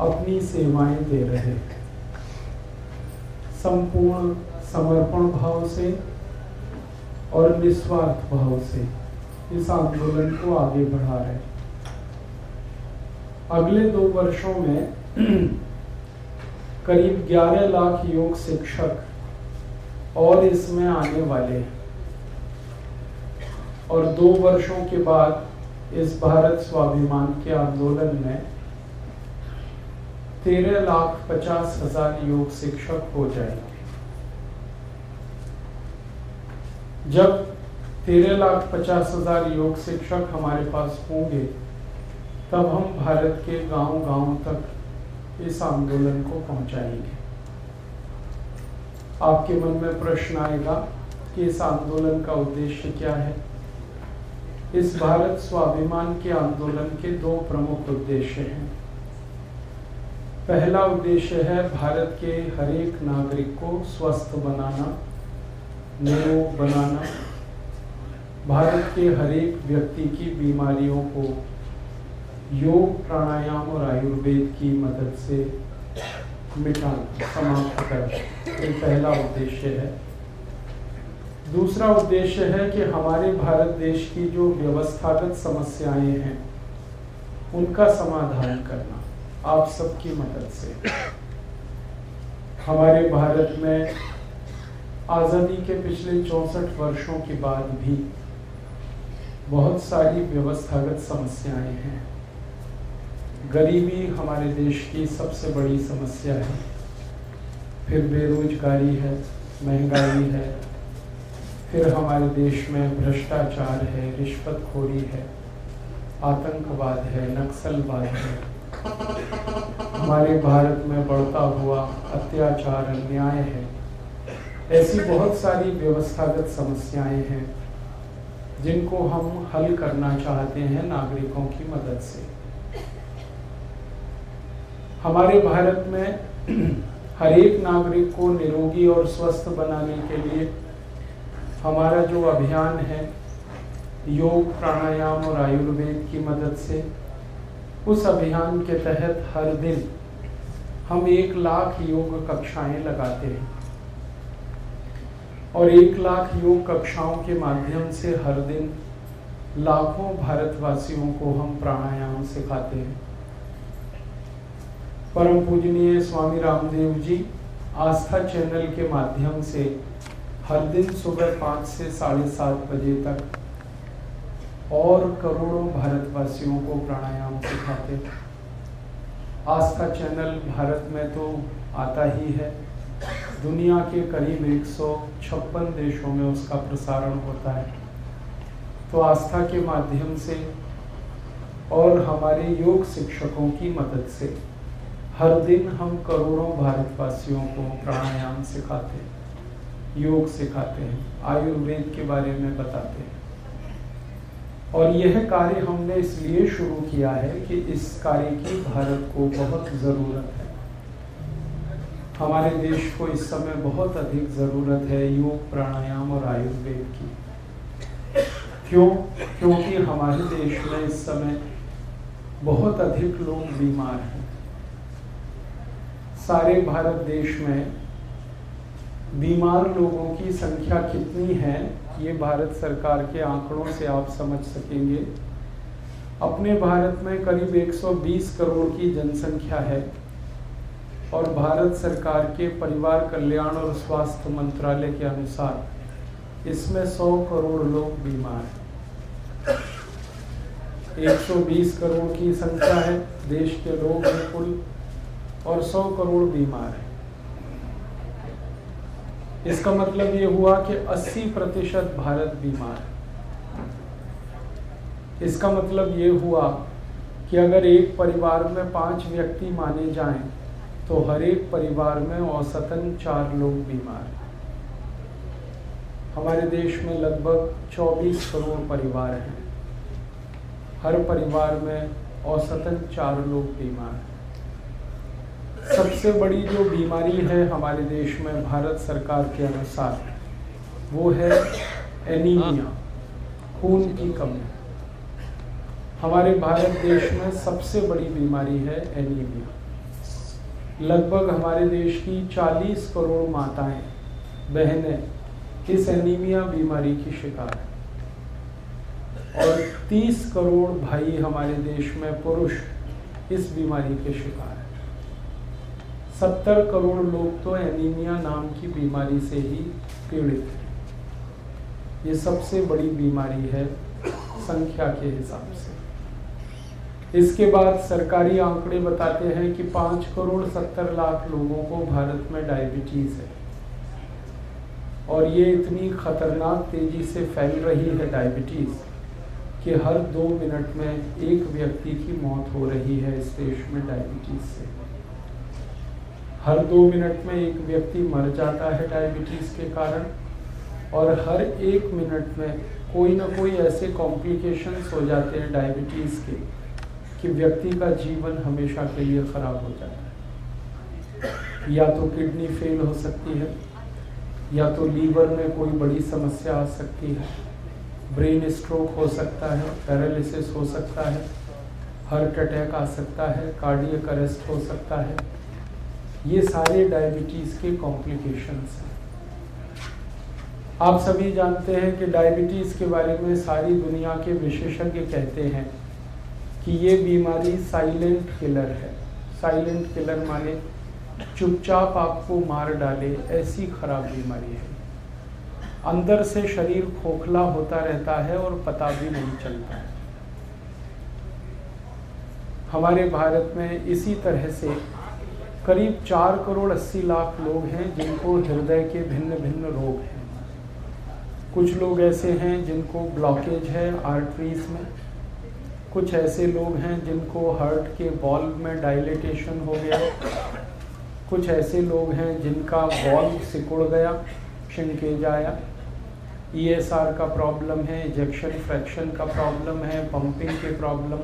अपनी सेवाएँ दे रहे। संपूर्ण समर्पण भाव से और निस्वार्थ भाव से इस आंदोलन को आगे बढ़ा रहे। अगले दो वर्षों में करीब 11 लाख योग शिक्षक और इसमें आने वाले और दो वर्षों के बाद इस भारत स्वाभिमान के आंदोलन में तेरह लाख पचास हज़ार योग शिक्षक हो जाएँगे। जब तेरह लाख पचास हज़ार योग शिक्षक हमारे पास होंगे, तब हम भारत के गाँव गाँव तक इस आंदोलन को पहुंचाएँगे। आपके मन में प्रश्न आएगा कि इस आंदोलन का उद्देश्य क्या है? इस भारत स्वाभिमान के आंदोलन के दो प्रमुख उद्देश्य हैं। पहला उद्देश्य है भारत के हरेक नागरिक को स्वस्थ बनाना निरोग बनाना। भारत के हरेक व्यक्ति की बीमारियों को योग, प्राणायाम और आयुर्वेद की मदद से मिटाना, समाप्त करना, ये पहला उद्देश्य है। दूसरा उद्देश्य है कि हमारे भारत देश की जो व्यवस्थागत समस्याएँ हैं, उनका समाधान करना। आप सबकी मदद से। हमारे भारत में आज़ादी के पिछले चौसठ वर्षों के बाद भी बहुत सारी व्यवस्थागत समस्याएँ हैं। गरीबी हमारे देश की सबसे बड़ी समस्या है। फिर बेरोजगारी है, महँगाई है, फिर हमारे देश में भ्रष्टाचार है, रिश्वतखोरी है, आतंकवाद है, नक्सलवाद है। हमारे भारत में बढ़ता हुआ अत्याचार अन्याय है। ऐसी बहुत सारी व्यवस्थागत समस्याएँ हैं, जिनको हम हल करना चाहते हैं नागरिकों की मदद से। हमारे भारत में हर एक नागरिक को निरोगी और स्वस्थ बनाने के लिए हमारा जो अभियान है, योग, प्राणायाम और आयुर्वेद की मदद से उस अभियान के तहत हर दिन हम एक लाख योग कक्षाएँ लगाते हैं। और एक लाख योग कक्षाओं के माध्यम से हर दिन लाखों भारतवासियों को हम प्राणायाम सिखाते हैं। परम पूजनीय स्वामी रामदेव जी आस्था चैनल के माध्यम से हर दिन सुबह पाँच से साढ़े सात बजे तक और करोड़ों भारतवासियों को प्राणायाम सिखाते आस्था चैनल भारत में तो आता ही है। दुनिया के करीब एक सौ छप्पन देशों में उसका प्रसारण होता है। तो आस्था के माध्यम से और हमारे योग शिक्षकों की मदद से हर दिन हम करोड़ों भारतवासियों को प्राणायाम सिखाते, योग सिखाते हैं। आयुर्वेद के बारे में बताते हैं। और यह कार्य हमने इसलिए शुरू किया है कि इस कार्य की भारत को बहुत ज़रूरत है। हमारे देश को इस समय बहुत अधिक ज़रूरत है योग, प्राणायाम और आयुर्वेद की। क्यों? क्योंकि हमारे देश में इस समय बहुत अधिक लोग बीमार हैं। सारे भारत देश में बीमार लोगों की संख्या कितनी है ये भारत सरकार के आंकड़ों से आप समझ सकेंगे। अपने भारत में करीब 120 करोड़ की जनसंख्या है और भारत सरकार के परिवार कल्याण और स्वास्थ्य मंत्रालय के अनुसार इसमें 100 करोड़ लोग बीमार हैं। 120 करोड़ की संख्या है, देश के लोग कुल, और 100 करोड़ बीमार हैं। इसका मतलब ये हुआ कि 80 प्रतिशत भारत बीमार है। इसका मतलब ये हुआ कि अगर एक परिवार में पाँच व्यक्ति माने जाएँ तो हर एक परिवार में औसतन चार लोग बीमार हैं। हमारे देश में लगभग 24 करोड़ परिवार हैं। हर परिवार में औसतन चार लोग बीमार हैं। सबसे बड़ी जो बीमारी है हमारे देश में भारत सरकार के अनुसार, वो है एनीमिया, खून की कमी। हमारे भारत देश में सबसे बड़ी बीमारी है एनीमिया। लगभग हमारे देश की 40 करोड़ माताएँ, बहनें इस एनीमिया बीमारी की शिकार है। और 30 करोड़ भाई हमारे देश में पुरुष इस बीमारी के शिकार है। सत्तर करोड़ लोग तो एनीमिया नाम की बीमारी से ही पीड़ित हैं। ये सबसे बड़ी बीमारी है संख्या के हिसाब से। इसके बाद सरकारी आंकड़े बताते हैं कि पाँच करोड़ सत्तर लाख लोगों को भारत में डायबिटीज़ है। और ये इतनी खतरनाक तेज़ी से फैल रही है डायबिटीज़ कि हर दो मिनट में एक व्यक्ति की मौत हो रही है इस देश में डायबिटीज़ से। हर दो मिनट में एक व्यक्ति मर जाता है डायबिटीज़ के कारण और हर एक मिनट में कोई ना कोई ऐसे कॉम्प्लिकेशंस हो जाते हैं डायबिटीज़ के कि व्यक्ति का जीवन हमेशा के लिए खराब हो जाता है। या तो किडनी फेल हो सकती है, या तो लीवर में कोई बड़ी समस्या आ सकती है ब्रेन स्ट्रोक हो सकता है पैरालिसिस हो सकता है हार्ट अटैक आ सकता है कार्डियक अरेस्ट हो सकता है ये सारे डायबिटीज़ के कॉम्प्लिकेशंस हैं। आप सभी जानते हैं कि डायबिटीज़ के बारे में सारी दुनिया के विशेषज्ञ कहते हैं कि ये बीमारी साइलेंट किलर है। साइलेंट किलर माने चुपचाप आपको मार डाले, ऐसी खराब बीमारी है। अंदर से शरीर खोखला होता रहता है और पता भी नहीं चलता है। हमारे भारत में इसी तरह से करीब चार करोड़ अस्सी लाख लोग हैं जिनको हृदय के भिन्न भिन्न रोग हैं। कुछ लोग ऐसे हैं जिनको ब्लॉकेज है आर्टरीज में। कुछ ऐसे लोग हैं जिनको हार्ट के वॉल्व में डायलिटेशन हो गया। कुछ ऐसे लोग हैं जिनका वॉल्व सिकुड़ गया शिंकेज आया। ईएसआर का प्रॉब्लम है इजेक्शन फ्रैक्शन का प्रॉब्लम है पंपिंग के प्रॉब्लम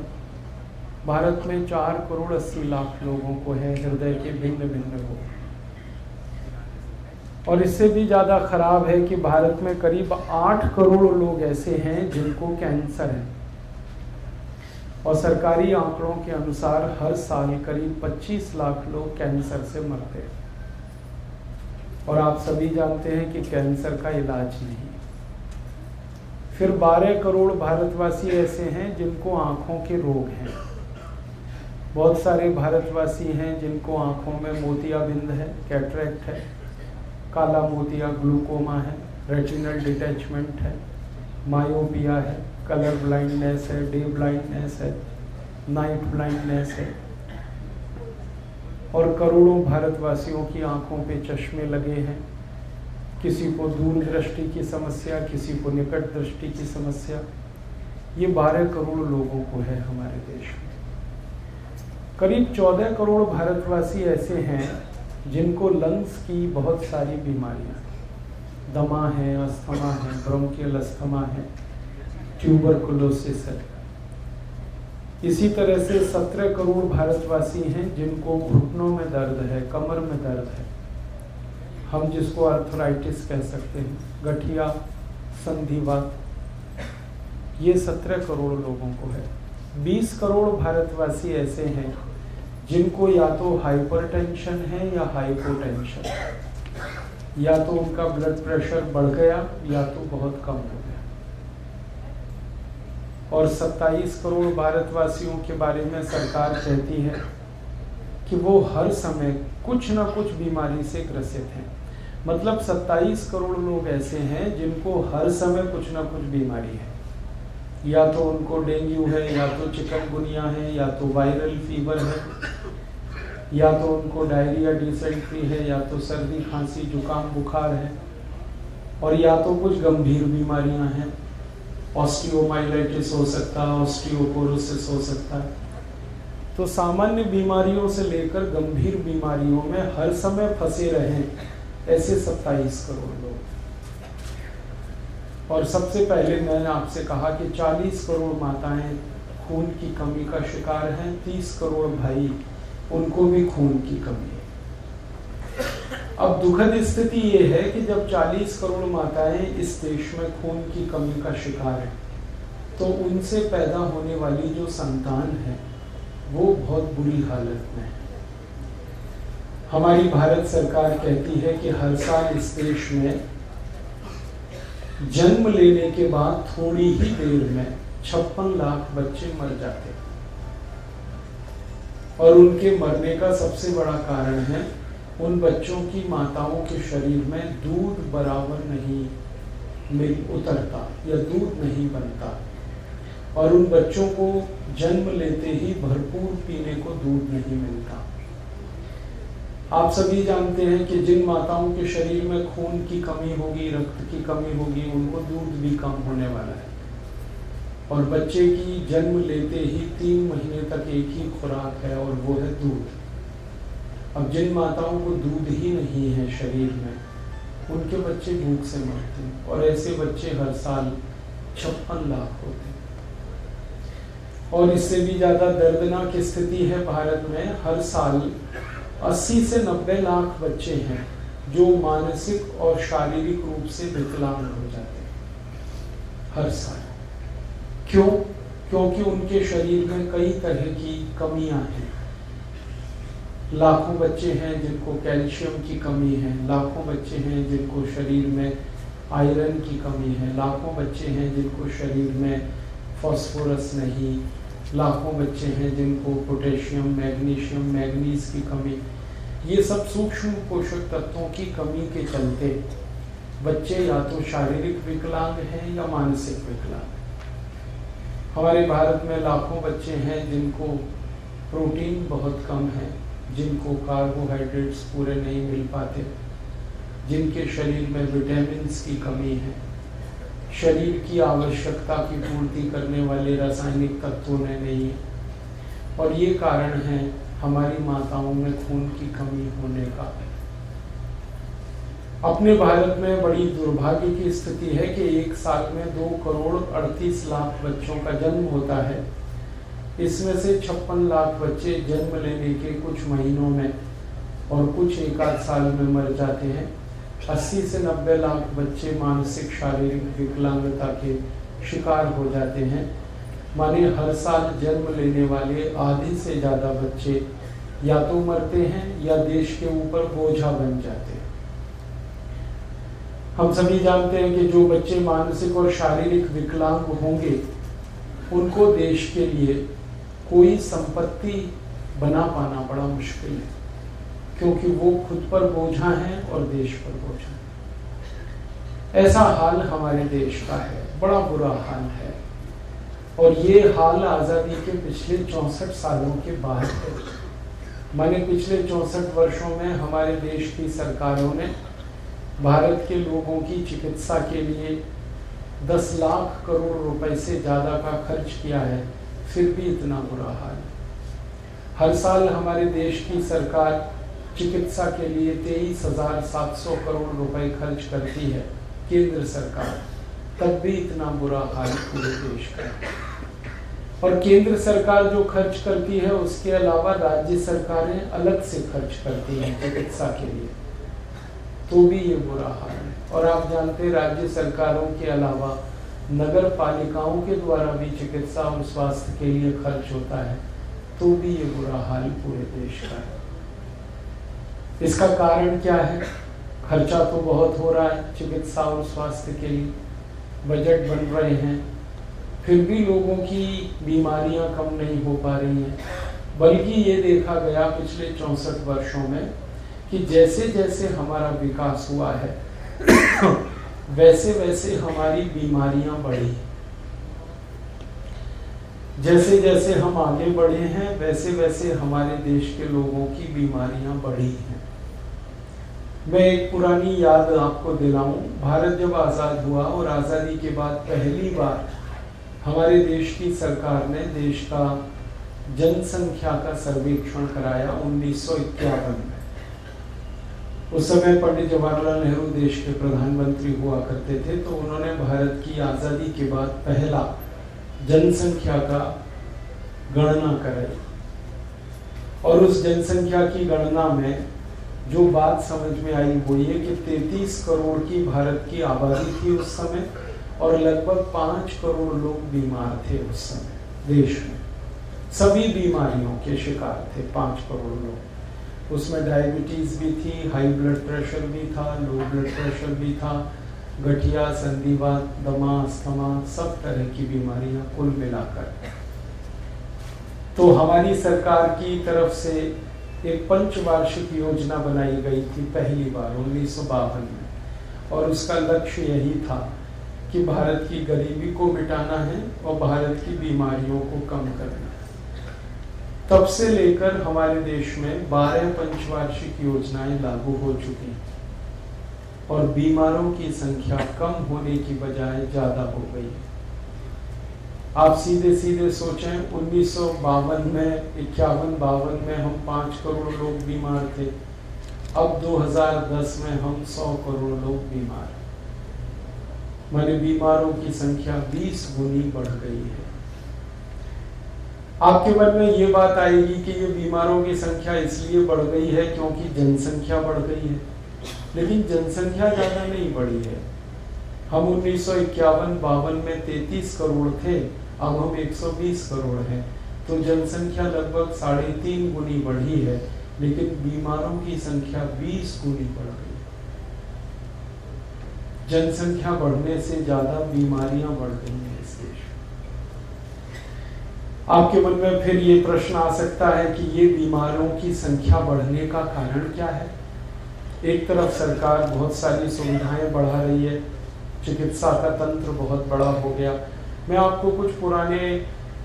भारत में चार करोड़ अस्सी लाख लोगों को है, हृदय के भिन्न भिन्न रोग। और इससे भी ज़्यादा खराब है कि भारत में करीब आठ करोड़ लोग ऐसे हैं जिनको कैंसर है। और सरकारी आंकड़ों के अनुसार हर साल करीब 25 लाख लोग कैंसर से मरते हैं। और आप सभी जानते हैं कि कैंसर का इलाज नहीं। फिर 12 करोड़ भारतवासी ऐसे हैं जिनको आँखों के रोग हैं। बहुत सारे भारतवासी हैं जिनको आँखों में मोतियाबिंद है, कैटरेक्ट है, काला मोतिया, ग्लूकोमा है, रेटिनल डिटैचमेंट है, मायोपिया है, कलर ब्लाइंडनेस है, डे ब्लाइंडनेस है, नाइट ब्लाइंडनेस है। और करोड़ों भारतवासियों की आँखों पे चश्मे लगे हैं। किसी को दूर दृष्टि की समस्या, किसी को निकट दृष्टि की समस्या। ये 12 करोड़ लोगों को है हमारे देश में। करीब 14 करोड़ भारतवासी ऐसे हैं जिनको लंग्स की बहुत सारी बीमारियाँ दमा है, अस्थमा है ब्रोंकियल अस्थमा है ट्यूबरकुलोसिस है। इसी तरह से सत्रह करोड़ भारतवासी हैं जिनको घुटनों में दर्द है, कमर में दर्द है। हम जिसको अर्थराइटिस कह सकते हैं, गठिया, संधिवात, ये सत्रह करोड़ लोगों को है। बीस करोड़ भारतवासी ऐसे हैं जिनको या तो हाइपरटेंशन है या हाइपोटेंशन या तो उनका ब्लड प्रेशर बढ़ गया, या तो बहुत कम हो गया। और 27 करोड़ भारतवासियों के बारे में सरकार कहती है कि वो हर समय कुछ ना कुछ बीमारी से ग्रसित हैं। मतलब 27 करोड़ लोग ऐसे हैं जिनको हर समय कुछ ना कुछ बीमारी है। या तो उनको डेंगू है, या तो चिकनगुनिया है, या तो वायरल फीवर है। या तो उनको डायरिया डिसेंट्री है, या तो सर्दी, खांसी, जुकाम, बुखार है, और या तो कुछ गंभीर बीमारियाँ हैं। ऑस्टियोमाइलाइटिस हो सकता है ऑस्टियोपोरोसिस हो सकता। है तो सामान्य बीमारियों से लेकर गंभीर बीमारियों में हर समय फंसे रहे, ऐसे सत्ताईस करोड़ लोग। और सबसे पहले मैंने आपसे कहा कि 40 करोड़ माताएँ खून की कमी का शिकार हैं 30 करोड़ भाई उनको भी खून की कमी है। अब दुखद स्थिति ये है कि जब 40 करोड़ माताएँ इस देश में खून की कमी का शिकार है तो उनसे पैदा होने वाली जो संतान है, वो बहुत बुरी हालत में है। हमारी भारत सरकार कहती है कि हर साल इस देश में जन्म लेने के बाद थोड़ी ही देर में छप्पन लाख बच्चे मर जाते और उनके मरने का सबसे बड़ा कारण है उन बच्चों की माताओं के शरीर में दूध बराबर नहीं मिल उतरता या दूध नहीं बनता। और उन बच्चों को जन्म लेते ही भरपूर पीने को दूध नहीं मिलता। आप सभी जानते हैं कि जिन माताओं के शरीर में खून की कमी होगी, रक्त की कमी होगी, उनको दूध भी कम होने वाला है। और बच्चे की जन्म लेते ही तीन महीने तक एक ही खुराक है और वो है दूध। अब जिन माताओं को दूध ही नहीं है शरीर में, उनके बच्चे भूख से मरते हैं और ऐसे बच्चे हर साल छप्पन लाख होते हैं। और इससे भी ज़्यादा दर्दनाक स्थिति है भारत में, हर साल 80 से 90 लाख बच्चे हैं जो मानसिक और शारीरिक रूप से विकलांग हो जाते हैं, हर साल। क्यों? क्योंकि उनके शरीर में कई तरह की कमियाँ हैं। लाखों बच्चे हैं जिनको कैल्शियम की कमी है, लाखों बच्चे हैं जिनको शरीर में आयरन की कमी है, लाखों बच्चे हैं जिनको शरीर में फॉस्फोरस नहीं, लाखों बच्चे हैं जिनको पोटेशियम, मैग्नीशियम, मैग्नीज की कमी। ये सब सूक्ष्म पोषक तत्वों की कमी के चलते बच्चे या तो शारीरिक विकलांग हैं या मानसिक विकलांग। हमारे भारत में लाखों बच्चे हैं जिनको प्रोटीन बहुत कम है, जिनको कार्बोहाइड्रेट्स पूरे नहीं मिल पाते, जिनके शरीर में विटामिन की कमी है। शरीर की आवश्यकता की पूर्ति करने वाले रासायनिक तत्वों ने नहीं है। और ये कारण है हमारी माताओं में खून की कमी होने का। अपने भारत में बड़ी दुर्भाग्य की स्थिति है कि एक साल में दो करोड़ अड़तीस लाख बच्चों का जन्म होता है। इसमें से छप्पन लाख बच्चे जन्म लेने के कुछ महीनों में और कुछ एक आध साल में मर जाते हैं। 80 से 90 लाख बच्चे मानसिक, शारीरिक विकलांगता के शिकार हो जाते हैं। माने हर साल जन्म लेने वाले आधे से ज़्यादा बच्चे या तो मरते हैं या देश के ऊपर बोझा बन जाते हैं। हम सभी जानते हैं कि जो बच्चे मानसिक और शारीरिक विकलांग होंगे, उनको देश के लिए कोई संपत्ति बना पाना बड़ा मुश्किल है, क्योंकि वो खुद पर बोझा है और देश पर बोझा है। ऐसा हाल हमारे देश का है, बड़ा बुरा हाल है। और ये हाल आज़ादी के पिछले चौसठ सालों के बाद है। मैंने पिछले चौसठ वर्षों में हमारे देश की सरकारों ने भारत के लोगों की चिकित्सा के लिए 10 लाख करोड़ रुपए से ज़्यादा का खर्च किया है, फिर भी इतना बुरा हाल। हर साल हमारे देश की सरकार चिकित्सा के लिए तेईस हज़ार सात सौ करोड़ रुपए खर्च करती है, केंद्र सरकार। तब भी इतना बुरा हाल पूरे देश का। और केंद्र सरकार जो खर्च करती है, उसके अलावा राज्य सरकारें अलग से खर्च करती हैं चिकित्सा के लिए। तो भी ये बुरा हाल है। और आप जानते राज्य सरकारों के अलावा नगर पालिकाओं के द्वारा भी चिकित्सा और स्वास्थ्य के लिए खर्च होता है तो भी ये बुरा हाल पूरे देश का है। इसका कारण क्या है? खर्चा तो बहुत हो रहा है चिकित्सा और स्वास्थ्य के लिए। बजट बन रहे हैं। फिर भी लोगों की बीमारियाँ कम नहीं हो पा रही हैं। बल्कि ये देखा गया पिछले चौसठ वर्षों में कि जैसे जैसे हमारा विकास हुआ है, वैसे वैसे हमारी बीमारियाँ बढ़ी जैसे जैसे हम आगे बढ़े हैं, वैसे वैसे हमारे देश के लोगों की बीमारियाँ बढ़ी हैं। मैं एक पुरानी याद आपको दिलाऊं। भारत जब आज़ाद हुआ और आज़ादी के बाद पहली बार हमारे देश की सरकार ने देश का जनसंख्या का सर्वेक्षण कराया, उन्नीस में। उस समय पंडित जवाहरलाल नेहरू देश के प्रधानमंत्री हुआ करते थे तो उन्होंने भारत की आज़ादी के बाद पहला जनसंख्या का गणना कराई। और उस जनसंख्या की गणना में जो बात समझ में आई वो ये कि 33 करोड़ की भारत की आबादी थी उस समय और लगभग पाँच करोड़ लोग बीमार थे उस समय, देश में। सभी बीमारियों के शिकार थे, पाँच करोड़ लोग। उसमें डायबिटीज़ भी थी हाई ब्लड प्रेशर भी था लो ब्लड प्रेशर भी था, गठिया संधिवात दमा, अस्थमा, सब तरह की बीमारियाँ कुल मिलाकर। तो हमारी सरकार की तरफ़ से एक पंचवार्षिक योजना बनाई गई थी पहली बार, उन्नीस सौ बावन में। और उसका लक्ष्य यही था कि भारत की गरीबी को मिटाना है और भारत की बीमारियों को कम करना तब से लेकर हमारे देश में बारह पंचवार्षिक योजनाएँ लागू हो चुकी हैं और बीमारों की संख्या कम होने की बजाय ज़्यादा हो गई है। आप सीधे सीधे सोचें, उन्नीस सौ बावन में, इक्यावन बावन में हम पाँच करोड़ लोग बीमार थे। अब 2010 में हम 100 करोड़ लोग बीमार माने बीमारों की संख्या 20 गुनी बढ़ गई है। आपके मन में ये बात आएगी कि ये बीमारों की संख्या इसलिए बढ़ गई है क्योंकि जनसंख्या बढ़ गई है। लेकिन जनसंख्या ज़्यादा नहीं बढ़ी है। हम उन्नीस सौ इक्यावन बावन में 33 करोड़ थे, अब हम 120 करोड़ हैं। तो जनसंख्या लगभग साढ़े तीन गुनी बढ़ी है, लेकिन बीमारों की संख्या 20 गुनी बढ़ गई जनसंख्या बढ़ने से ज़्यादा बीमारियाँ बढ़ गई हैं। आपके मन में फिर ये प्रश्न आ सकता है कि ये बीमारों की संख्या बढ़ने का कारण क्या है? एक तरफ़ सरकार बहुत सारी सुविधाएँ बढ़ा रही है, चिकित्सा का तंत्र बहुत बड़ा हो गया। मैं आपको कुछ पुराने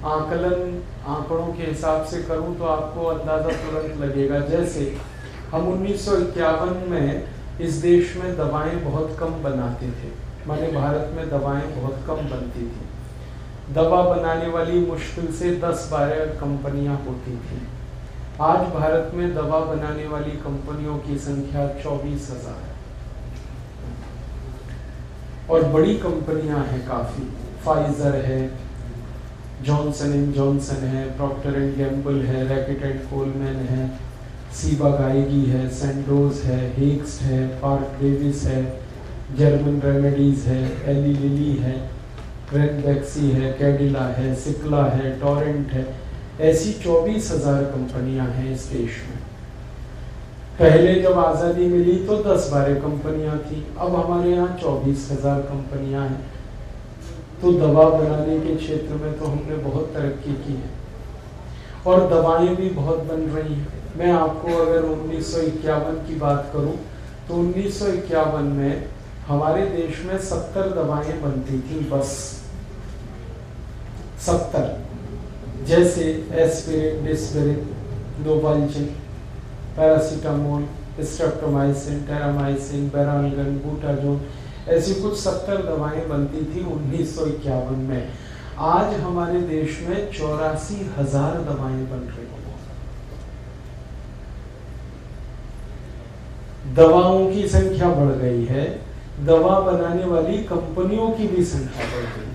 आकलन, आंकड़ों के हिसाब से करूँ तो आपको अंदाज़ा तुरंत लगेगा। जैसे, हम उन्नीस सौ इक्यावन में इस देश में दवाएँ बहुत कम बनाते थे। माने भारत में दवाएँ बहुत कम बनती थी। दवा बनाने वाली मुश्किल से 10-12 कंपनियाँ होती थी। आज भारत में दवा बनाने वाली कंपनियों की संख्या चौबीस हज़ार है। और बड़ी कंपनियाँ हैं काफ़ी। फाइजर है जॉनसन एंड जॉनसन है प्रॉक्टर एंड गैम्बल है रैकेट एंड कोलमैन है सीबा गायगी है सेंडोज है हेक्स है पार्क डेविस है जर्मन रेमेडीज है एली लिली है। रेनबैक्सी है कैडिला है सिकला है टोरेंट है, ऐसी चौबीस हज़ार कंपनियाँ हैं इस देश में। पहले जब आज़ादी मिली तो दस बारह कंपनियाँ थी, अब हमारे यहाँ चौबीस हज़ार कंपनियाँ हैं। तो दवा बनाने के क्षेत्र में तो हमने बहुत तरक्की की है। और दवाएँ भी बहुत बन रही हैं। मैं आपको अगर उन्नीस सौ इक्यावन की बात करूँ तो उन्नीस सौ इक्यावन में हमारे देश में सत्तर दवाएँ बनती थी बस। सत्तर। जैसे aspirin, Disprin Novalgin paracetamol, streptomycin, Terramycin, Baralgan, Butazone, ऐसी कुछ सत्तर दवाएँ बनती थी उन्नीस सौ इक्यावन में। आज हमारे देश में चौरासी हज़ार दवाएँ बन रही हैं। दवाओं की संख्या बढ़ गई है। दवा बनाने वाली कंपनियों की भी संख्या बढ़ गई।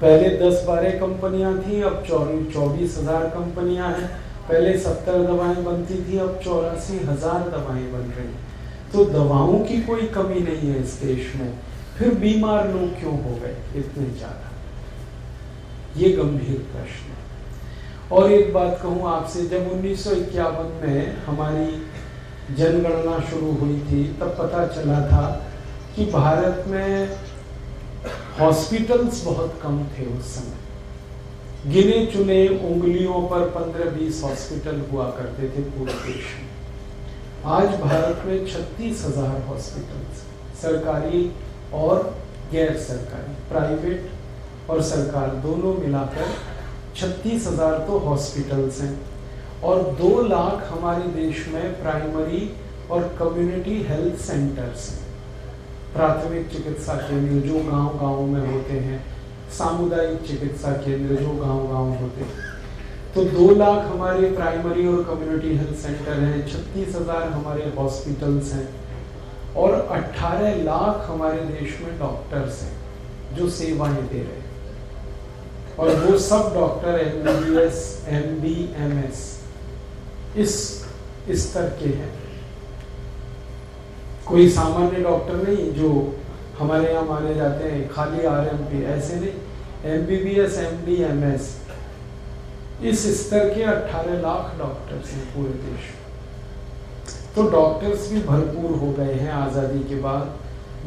पहले दस बारह कंपनियाँ थी, अब चौबीस हज़ार कंपनियाँ हैं। पहले सत्तर दवाएँ बनती थी, अब चौरासी हज़ार दवाएँ बन रही तो दवाओं की कोई कमी नहीं है इस देश में। फिर बीमार लोग क्यों हो गए? इतने ज़्यादा। ये गंभीर प्रश्न है। और एक बात कहूँ आपसे, जब उन्नीस सौ इक्यावन में हमारी जनगणना शुरू हुई थी, तब पता चला था कि भारत में हॉस्पिटल्स बहुत कम थे उस समय। गिने चुने उंगलियों पर 15-20 हॉस्पिटल हुआ करते थे पूरे देश में। आज भारत में छत्तीस हज़ार हॉस्पिटल सरकारी और गैर सरकारी प्राइवेट और सरकार, दोनों मिलाकर छत्तीस हज़ार तो हॉस्पिटल्स हैं। और दो लाख हमारे देश में प्राइमरी और कम्युनिटी हेल्थ सेंटर्स हैं। प्राथमिक चिकित्सा केंद्र जो गाँव गाँव में होते हैं, सामुदायिक चिकित्सा केंद्र जो गाँव गाँव होते हैं। तो दो लाख हमारे प्राइमरी और कम्युनिटी हेल्थ सेंटर हैं, छत्तीस हज़ार हमारे हॉस्पिटल्स हैं और 18 लाख हमारे देश में डॉक्टर्स हैं जो सेवाएँ दे रहे हैं। और वो सब doctor M B S M B M S इस स्तर के हैं। कोई सामान्य डॉक्टर नहीं, जो हमारे यहाँ माने जाते हैं, खाली आर एम पी ऐसे नहीं। M B B S M D M S इस स्तर के 18 लाख डॉक्टर्स हैं पूरे देश में। तो डॉक्टर्स भी भरपूर हो गए हैं आज़ादी के बाद।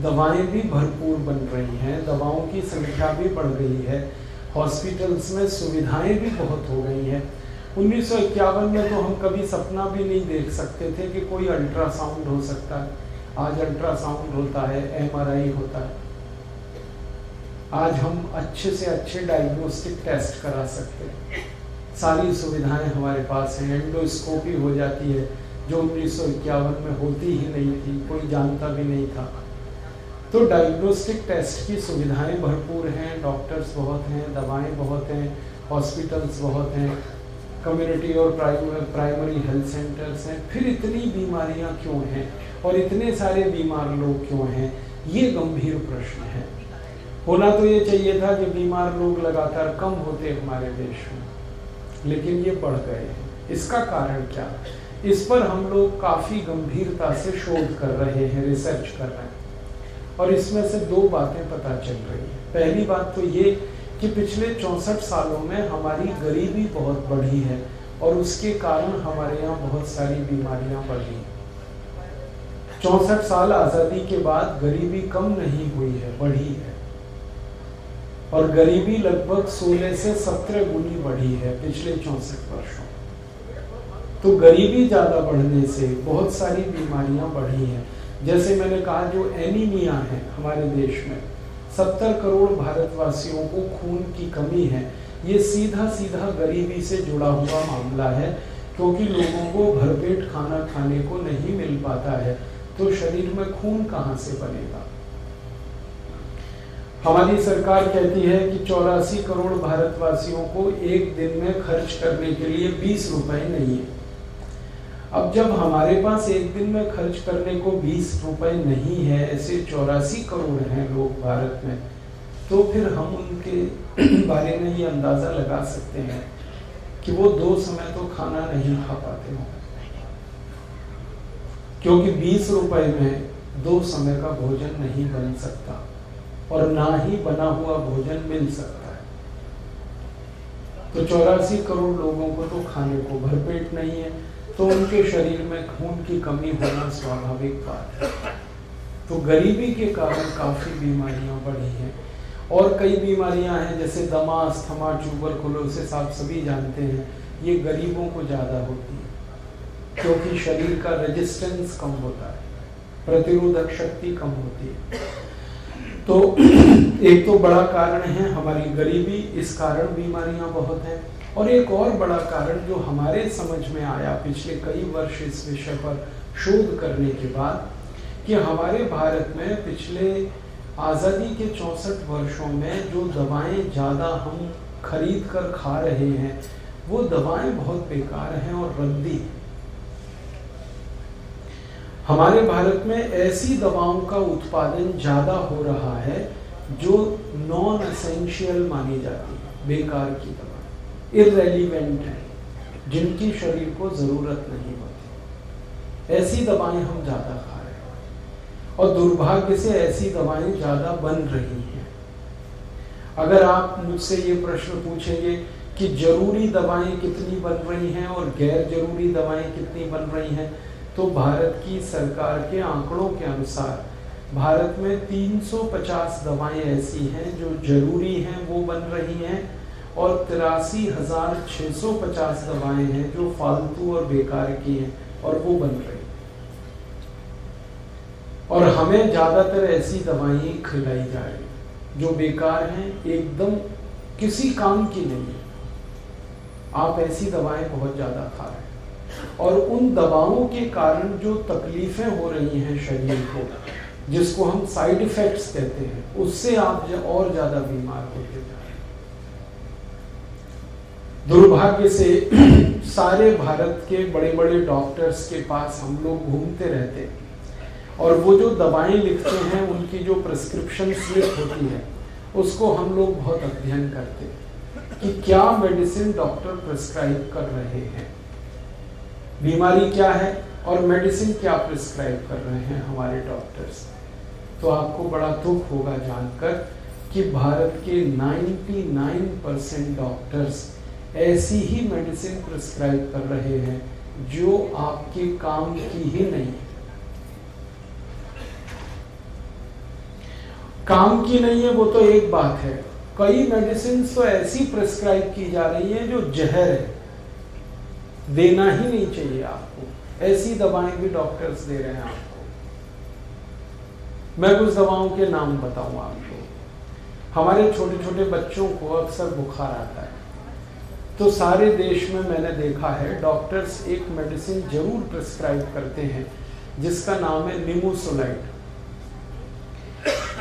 दवाएँ भी भरपूर बन रही हैं, दवाओं की संख्या भी बढ़ गई है। हॉस्पिटल्स में सुविधाएँ भी बहुत हो गई हैं। उन्नीस सौ इक्यावन में तो हम कभी सपना भी नहीं देख सकते थे कि कोई अल्ट्रासाउंड हो सकता। है आज अल्ट्रासाउंड होता है एमआरआई होता है। आज हम अच्छे से अच्छे डायग्नोस्टिक टेस्ट करा सकते हैं। सारी सुविधाएँ हमारे पास हैं। एंडोस्कोपी हो जाती है, जो उन्नीस में होती ही नहीं थी, कोई जानता भी नहीं था। तो डायग्नोस्टिक टेस्ट की सुविधाएँ भरपूर हैं डॉक्टर्स बहुत हैं, दवाएँ बहुत हैं हॉस्पिटल्स बहुत हैं कम्युनिटी और प्राइमरी हेल्थ सेंटर्स हैं। फिर इतनी बीमारियाँ क्यों हैं? और इतने सारे बीमार लोग क्यों हैं? ये गंभीर प्रश्न है। होना तो ये चाहिए था कि बीमार लोग लगातार कम होते हमारे देश में, लेकिन ये बढ़ गए हैं। इसका कारण क्या? इस पर हम लोग काफ़ी गंभीरता से शोध कर रहे हैं, रिसर्च कर रहे हैं। और इसमें से दो बातें पता चल रही है। पहली बात तो ये कि पिछले चौंसठ सालों में हमारी गरीबी बहुत बढ़ी है और उसके कारण हमारे यहाँ बहुत सारी बीमारियाँ बढ़ी चौसठ साल आज़ादी के बाद गरीबी कम नहीं हुई है, बढ़ी है। और गरीबी लगभग 16 से 17 गुनी बढ़ी है पिछले चौसठ वर्षों। तो गरीबी ज़्यादा बढ़ने से बहुत सारी बीमारियाँ बढ़ी हैं। जैसे मैंने कहा, जो एनीमिया है हमारे देश में, सत्तर करोड़ भारतवासियों को खून की कमी है। ये सीधा सीधा गरीबी से जुड़ा हुआ मामला है, क्योंकि लोगों को भरपेट खाना खाने को नहीं मिल पाता है। तो शरीर में खून कहाँ से बनेगा? हमारी सरकार कहती है कि चौरासी करोड़ भारतवासियों को एक दिन में खर्च करने के लिए बीस रुपए नहीं है। अब जब हमारे पास एक दिन में खर्च करने को बीस रुपए नहीं है, ऐसे चौरासी करोड़ हैं लोग भारत में तो फिर हम उनके बारे में ये अंदाज़ा लगा सकते हैं कि वो दो समय तो खाना नहीं खा पाते हो क्योंकि बीस रुपए में दो समय का भोजन नहीं बन सकता और ना ही बना हुआ भोजन मिल सकता है। तो चौरासी करोड़ लोगों को तो खाने को भरपेट नहीं है तो उनके शरीर में खून की कमी होना स्वाभाविक बात है। तो गरीबी के कारण काफ़ी बीमारियाँ बढ़ी हैं और कई बीमारियाँ हैं, जैसे दमा अस्थमा चूबर ट्यूबरकुलोसिस आप सभी जानते हैं, ये गरीबों को ज़्यादा होती है। क्योंकि शरीर का रेजिस्टेंस कम होता है, प्रतिरोधक शक्ति कम होती है। तो एक तो बड़ा कारण है हमारी गरीबी, इस कारण बीमारियाँ बहुत हैं, और एक और बड़ा कारण जो हमारे समझ में आया पिछले कई वर्ष इस विषय पर शोध करने के बाद, कि हमारे भारत में पिछले आज़ादी के चौसठ वर्षों में जो दवाएँ ज़्यादा हम खरीद कर खा रहे हैं, वो दवाएँ बहुत बेकार हैं और रद्दी हमारे भारत में ऐसी दवाओं का उत्पादन ज़्यादा हो रहा है जो नॉन असेंशियल मानी जाती है, बेकार की दवा। इरेलीवेंट है, जिनकी शरीर को ज़रूरत नहीं होती। ऐसी दवाएँ हम ज़्यादा खा रहे हैं। और दुर्भाग्य से ऐसी दवाएँ ज़्यादा बन रही हैं। अगर आप मुझसे ये प्रश्न पूछेंगे कि ज़रूरी दवाएँ कितनी बन रही हैं और गैर ज़रूरी दवाएँ कितनी बन रही हैं तो भारत की सरकार के आंकड़ों के अनुसार, भारत में 350 दवाएँ ऐसी हैं जो ज़रूरी हैं, वो बन रही हैं, और तिरासी हज़ार छह सौ पचास दवाएँ हैं जो फालतू और बेकार की हैं, और वो बन रही और हमें ज़्यादातर ऐसी दवाएँ खिलाई जा रही जो बेकार हैं, एकदम किसी काम की नहीं है। आप ऐसी दवाएँ बहुत ज़्यादा खा रहे हैं। और उन दवाओं के कारण जो तकलीफें हो रही हैं शरीर को, जिसको हम साइड इफेक्ट्स कहते हैं, उससे आप और ज़्यादा बीमार होते हैं। दुर्भाग्य से सारे भारत के बड़े बड़े डॉक्टर्स के पास हम लोग घूमते रहते और वो जो दवाएँ लिखते हैं, उनकी जो प्रिस्क्रिप्शन स्लिप होती है, उसको हम लोग बहुत अध्ययन करते कि क्या मेडिसिन डॉक्टर प्रिस्क्राइब कर रहे हैं। बीमारी क्या है और मेडिसिन क्या प्रिस्क्राइब कर रहे हैं हमारे डॉक्टर्स तो आपको बड़ा दुख होगा जानकर कि भारत के 99 परसेंट डॉक्टर्स ऐसी ही मेडिसिन प्रिस्क्राइब कर रहे हैं जो आपके काम की ही नहीं है। काम की नहीं है, वो तो एक बात है। कई मेडिसिन तो ऐसी प्रिस्क्राइब की जा रही है जो जहर है। देना ही नहीं चाहिए आपको। ऐसी दवाएँ भी डॉक्टर्स दे रहे हैं आपको। मैं कुछ दवाओं के नाम बताऊँ आपको। हमारे छोटे छोटे बच्चों को अक्सर बुखार आता है। तो सारे देश में मैंने देखा है डॉक्टर्स एक मेडिसिन ज़रूर प्रिस्क्राइब करते हैं, जिसका नाम है निमोसोलाइड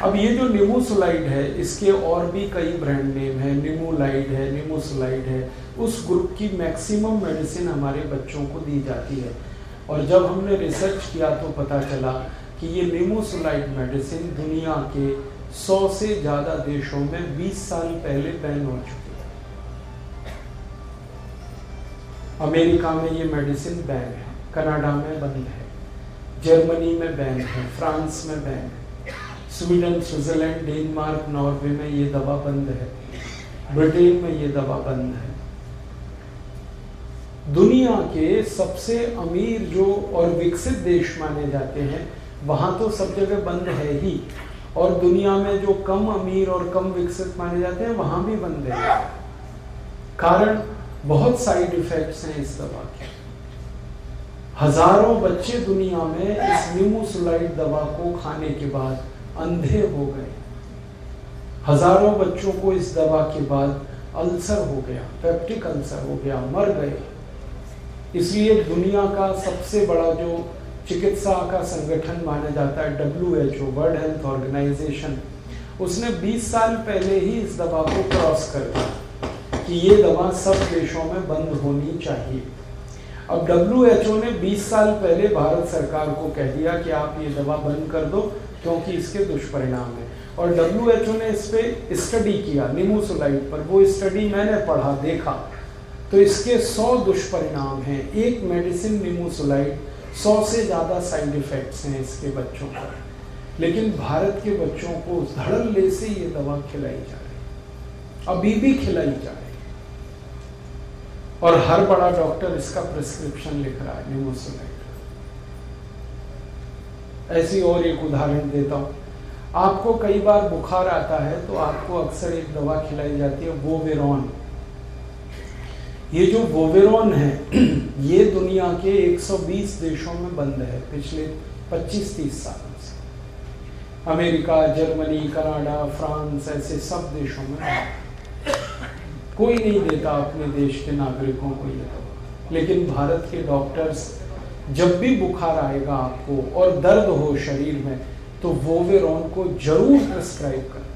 अब ये जो निमोसोलाइड है, इसके और भी कई ब्रांड नेम है। निमोलाइड है, निमोसोलाइड है। उस ग्रुप की मैक्सिमम मेडिसिन हमारे बच्चों को दी जाती है। और जब हमने रिसर्च किया तो पता चला कि ये निमोसोलाइड मेडिसिन दुनिया के 100 से ज़्यादा देशों में 20 साल पहले बैन हो चुकी है। अमेरिका में ये मेडिसिन बैन है, कनाडा में बंद है, जर्मनी में बैन है, फ्रांस में बैन है। स्वीडन, स्विट्जरलैंड, डेनमार्क, नॉर्वे में ये दवा बंद है। ब्रिटेन में ये दवा बंद है। दुनिया के सबसे अमीर जो और विकसित देश माने जाते हैं, वहाँ तो सब जगह बंद है ही। और दुनिया में जो कम अमीर और कम विकसित माने जाते हैं, वहाँ भी बंद है। कारण, बहुत साइड इफेक्ट्स हैं इस दवा के। हज़ारों बच्चे दुनिया में इस न्यूमोसुलाइड दवा को खाने के बाद अंधे हो गए। हज़ारों बच्चों को इस दवा के बाद अल्सर हो गया, पेप्टिक अल्सर हो गया, मर गए। इसलिए दुनिया का सबसे बड़ा जो चिकित्सा का संगठन माना जाता है W H O World Health Organisation उसने 20 साल पहले ही इस दवा को क्रॉस कर दिया कि ये दवा सब देशों में बंद होनी चाहिए। अब डब्ल्यू एच ओ ने 20 साल पहले भारत सरकार को कह दिया कि आप ये दवा बंद कर दो क्योंकि इसके दुष्परिणाम है। और डब्ल्यू एच ओ ने इस पर स्टडी किया निमोसोलाइड पर। वो स्टडी मैंने पढ़ा, देखा। तो इसके सौ दुष्परिणाम हैं। एक मेडिसिन निमोसोलाइड 100 से ज़्यादा साइड इफ़ेक्ट्स हैं इसके बच्चों पर। लेकिन भारत के बच्चों को धड़ल्ले से ये दवा खिलाई जा रही अभी भी खिलाई जा रही और हर बड़ा डॉक्टर इसका प्रिस्क्रिप्शन लिख रहा है निमोसोलाइड ऐसी और एक उदाहरण देता हूँ। आपको कई बार बुखार आता है तो आपको अक्सर एक दवा खिलाई जाती है, वोवेरॉन। ये जो वोवेरॉन है, ये दुनिया के 120 देशों में बंद है पिछले 25-30 सालों से। अमेरिका, जर्मनी, कनाडा, फ्रांस, ऐसे सब देशों में कोई नहीं देता अपने देश के नागरिकों को ये दवा। लेकिन भारत के डॉक्टर्स जब भी बुखार आएगा आपको और दर्द हो शरीर में तो वोवेरॉन को ज़रूर प्रिस्क्राइब कर।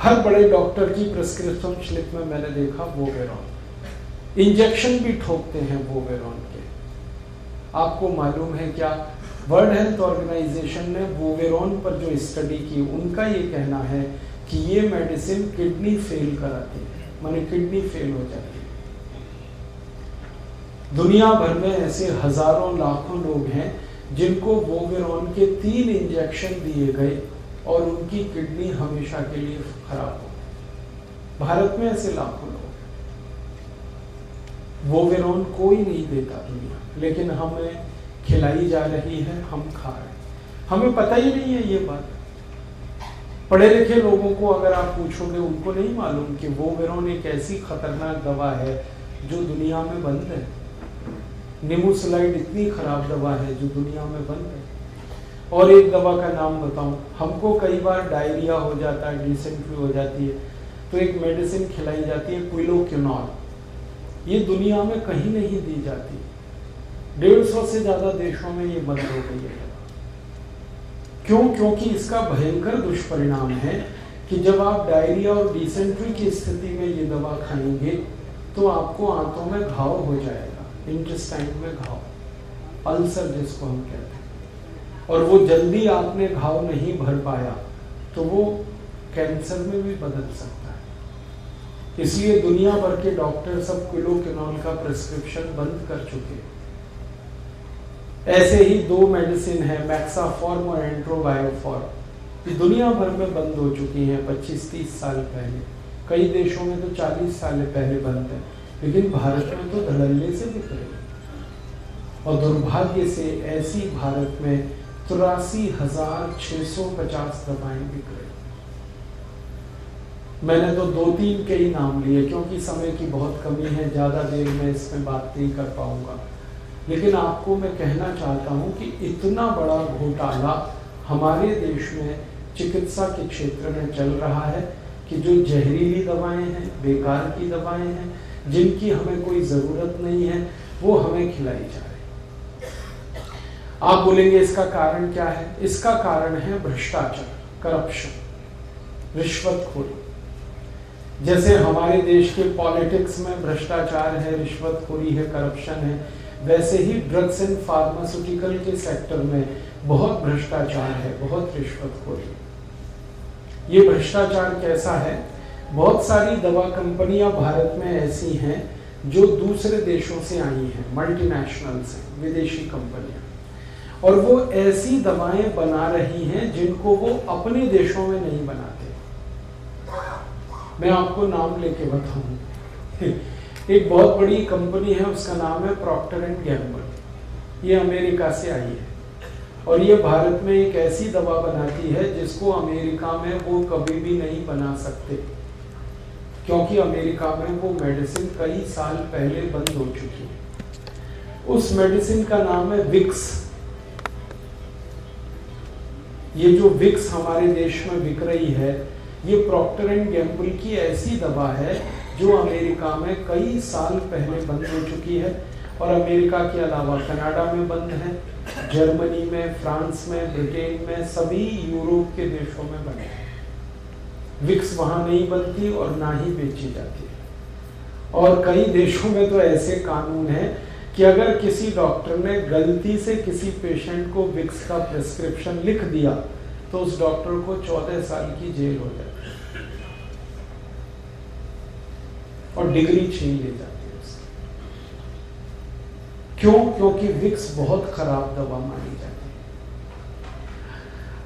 हर बड़े डॉक्टर की प्रिस्क्रिप्शन स्लिप में मैंने देखा वोवेरॉन। इंजेक्शन भी ठोकते हैं वोवेरॉन के। आपको मालूम है क्या? वर्ल्ड हेल्थ ऑर्गेनाइजेशन ने वोवेरॉन पर जो स्टडी की, उनका ये कहना है कि ये मेडिसिन किडनी फेल कराती है। माने किडनी फेल हो जाती है। दुनिया भर में ऐसे हज़ारों लाखों लोग हैं जिनको वोवेरॉन के तीन इंजेक्शन दिए गए और उनकी किडनी हमेशा के लिए खराब हो गई। भारत में ऐसे लाखों लोग वो वेरोन कोई नहीं देता दुनिया, लेकिन हमें खिलाई जा रही है, हम खा रहे हमें पता ही नहीं है ये बात। पढ़े लिखे लोगों को अगर आप पूछोगे, उनको नहीं मालूम कि वो वेरोन एक ऐसी खतरनाक दवा है जो दुनिया में बंद है। निमोसलाइड इतनी खराब दवा है जो दुनिया में बंद है। और एक दवा का नाम बताऊँ, हमको कई बार डायरिया हो जाता है डिसेंट्री हो जाती है तो एक मेडिसिन खिलाई जाती है क्विलोक्यूनॉल ये दुनिया में कहीं नहीं दी जाती। डेढ़ सौ से ज़्यादा देशों में ये बंद हो गई है। क्यों? क्योंकि इसका भयंकर दुष्परिणाम है कि जब आप डायरिया और डिसेंट्री की स्थिति में ये दवा खाएँगे तो आपको आंतों में घाव हो जाएगा। इंटेस्टाइन में घाव। अल्सर जिसको हम कहते हैं। और वो जल्दी आपने घाव नहीं भर पाया तो वो कैंसर में भी बदल सकता है। इसलिए दुनिया भर के डॉक्टर सब क्लोकेनॉल का प्रिस्क्रिप्शन बंद कर चुके ऐसे ही दो मेडिसिन है मैक्साफॉर्म और एंट्रोबायोफॉर्म ये दुनिया भर में बंद हो चुकी हैं 25-30 साल पहले। कई देशों में तो 40 साल पहले बंद है। लेकिन भारत में तो धड़ल्ले से बिक रही और दुर्भाग्य से ऐसी भारत में तिरासी हज़ार छह सौ पचास दवाएँ बिक रही। मैंने तो दो तीन के ही नाम लिए, क्योंकि समय की बहुत कमी है, ज़्यादा देर में इसमें बात नहीं कर पाऊँगा। लेकिन आपको मैं कहना चाहता हूँ कि इतना बड़ा घोटाला हमारे देश में चिकित्सा के क्षेत्र में चल रहा है कि जो जहरीली दवाएँ हैं, बेकार की दवाएँ हैं जिनकी हमें कोई ज़रूरत नहीं है, वो हमें खिलाई जा रही आप बोलेंगे, इसका कारण क्या है? इसका कारण है भ्रष्टाचार करप्शन रिश्वतखोरी जैसे हमारे देश के पॉलिटिक्स में भ्रष्टाचार है रिश्वतखोरी है करप्शन है, वैसे ही ड्रग्स एंड फार्मास्यूटिकल के सेक्टर में बहुत भ्रष्टाचार है, बहुत रिश्वतखोरी ये भ्रष्टाचार कैसा है? बहुत सारी दवा कंपनियाँ भारत में ऐसी हैं जो दूसरे देशों से आई हैं मल्टीनेशनल से, विदेशी कंपनियाँ। और वो ऐसी दवाएँ बना रही हैं जिनको वो अपने देशों में नहीं बनाते। मैं आपको नाम लेके बताऊँ। एक बहुत बड़ी कंपनी है, उसका नाम है प्रॉक्टर एंड गैम्बल ये अमेरिका से आई है। और ये भारत में एक ऐसी दवा बनाती है जिसको अमेरिका में वो कभी भी नहीं बना सकते। क्योंकि अमेरिका में वो मेडिसिन कई साल पहले बंद हो चुकी है। उस मेडिसिन का नाम है विक्स ये जो विक्स हमारे देश में बिक रही है, ये प्रॉक्टर एंड गैम्बल की ऐसी दवा है जो अमेरिका में कई साल पहले बंद हो चुकी है और अमेरिका के अलावा कनाडा में बंद है, जर्मनी में, फ्रांस में, ब्रिटेन में, सभी यूरोप के देशों में बंद है। विक्स वहाँ नहीं बनती और ना ही बेची जाती। है और कई देशों में तो ऐसे कानून है कि अगर किसी डॉक्टर ने गलती से किसी पेशेंट को विक्स का प्रिस्क्रिप्शन लिख दिया तो उस डॉक्टर को चौदह साल की जेल हो जाती है। और डिग्री छीन ले जाती है उसकी। क्यों? क्योंकि विक्स बहुत खराब दवा मानी जाती है।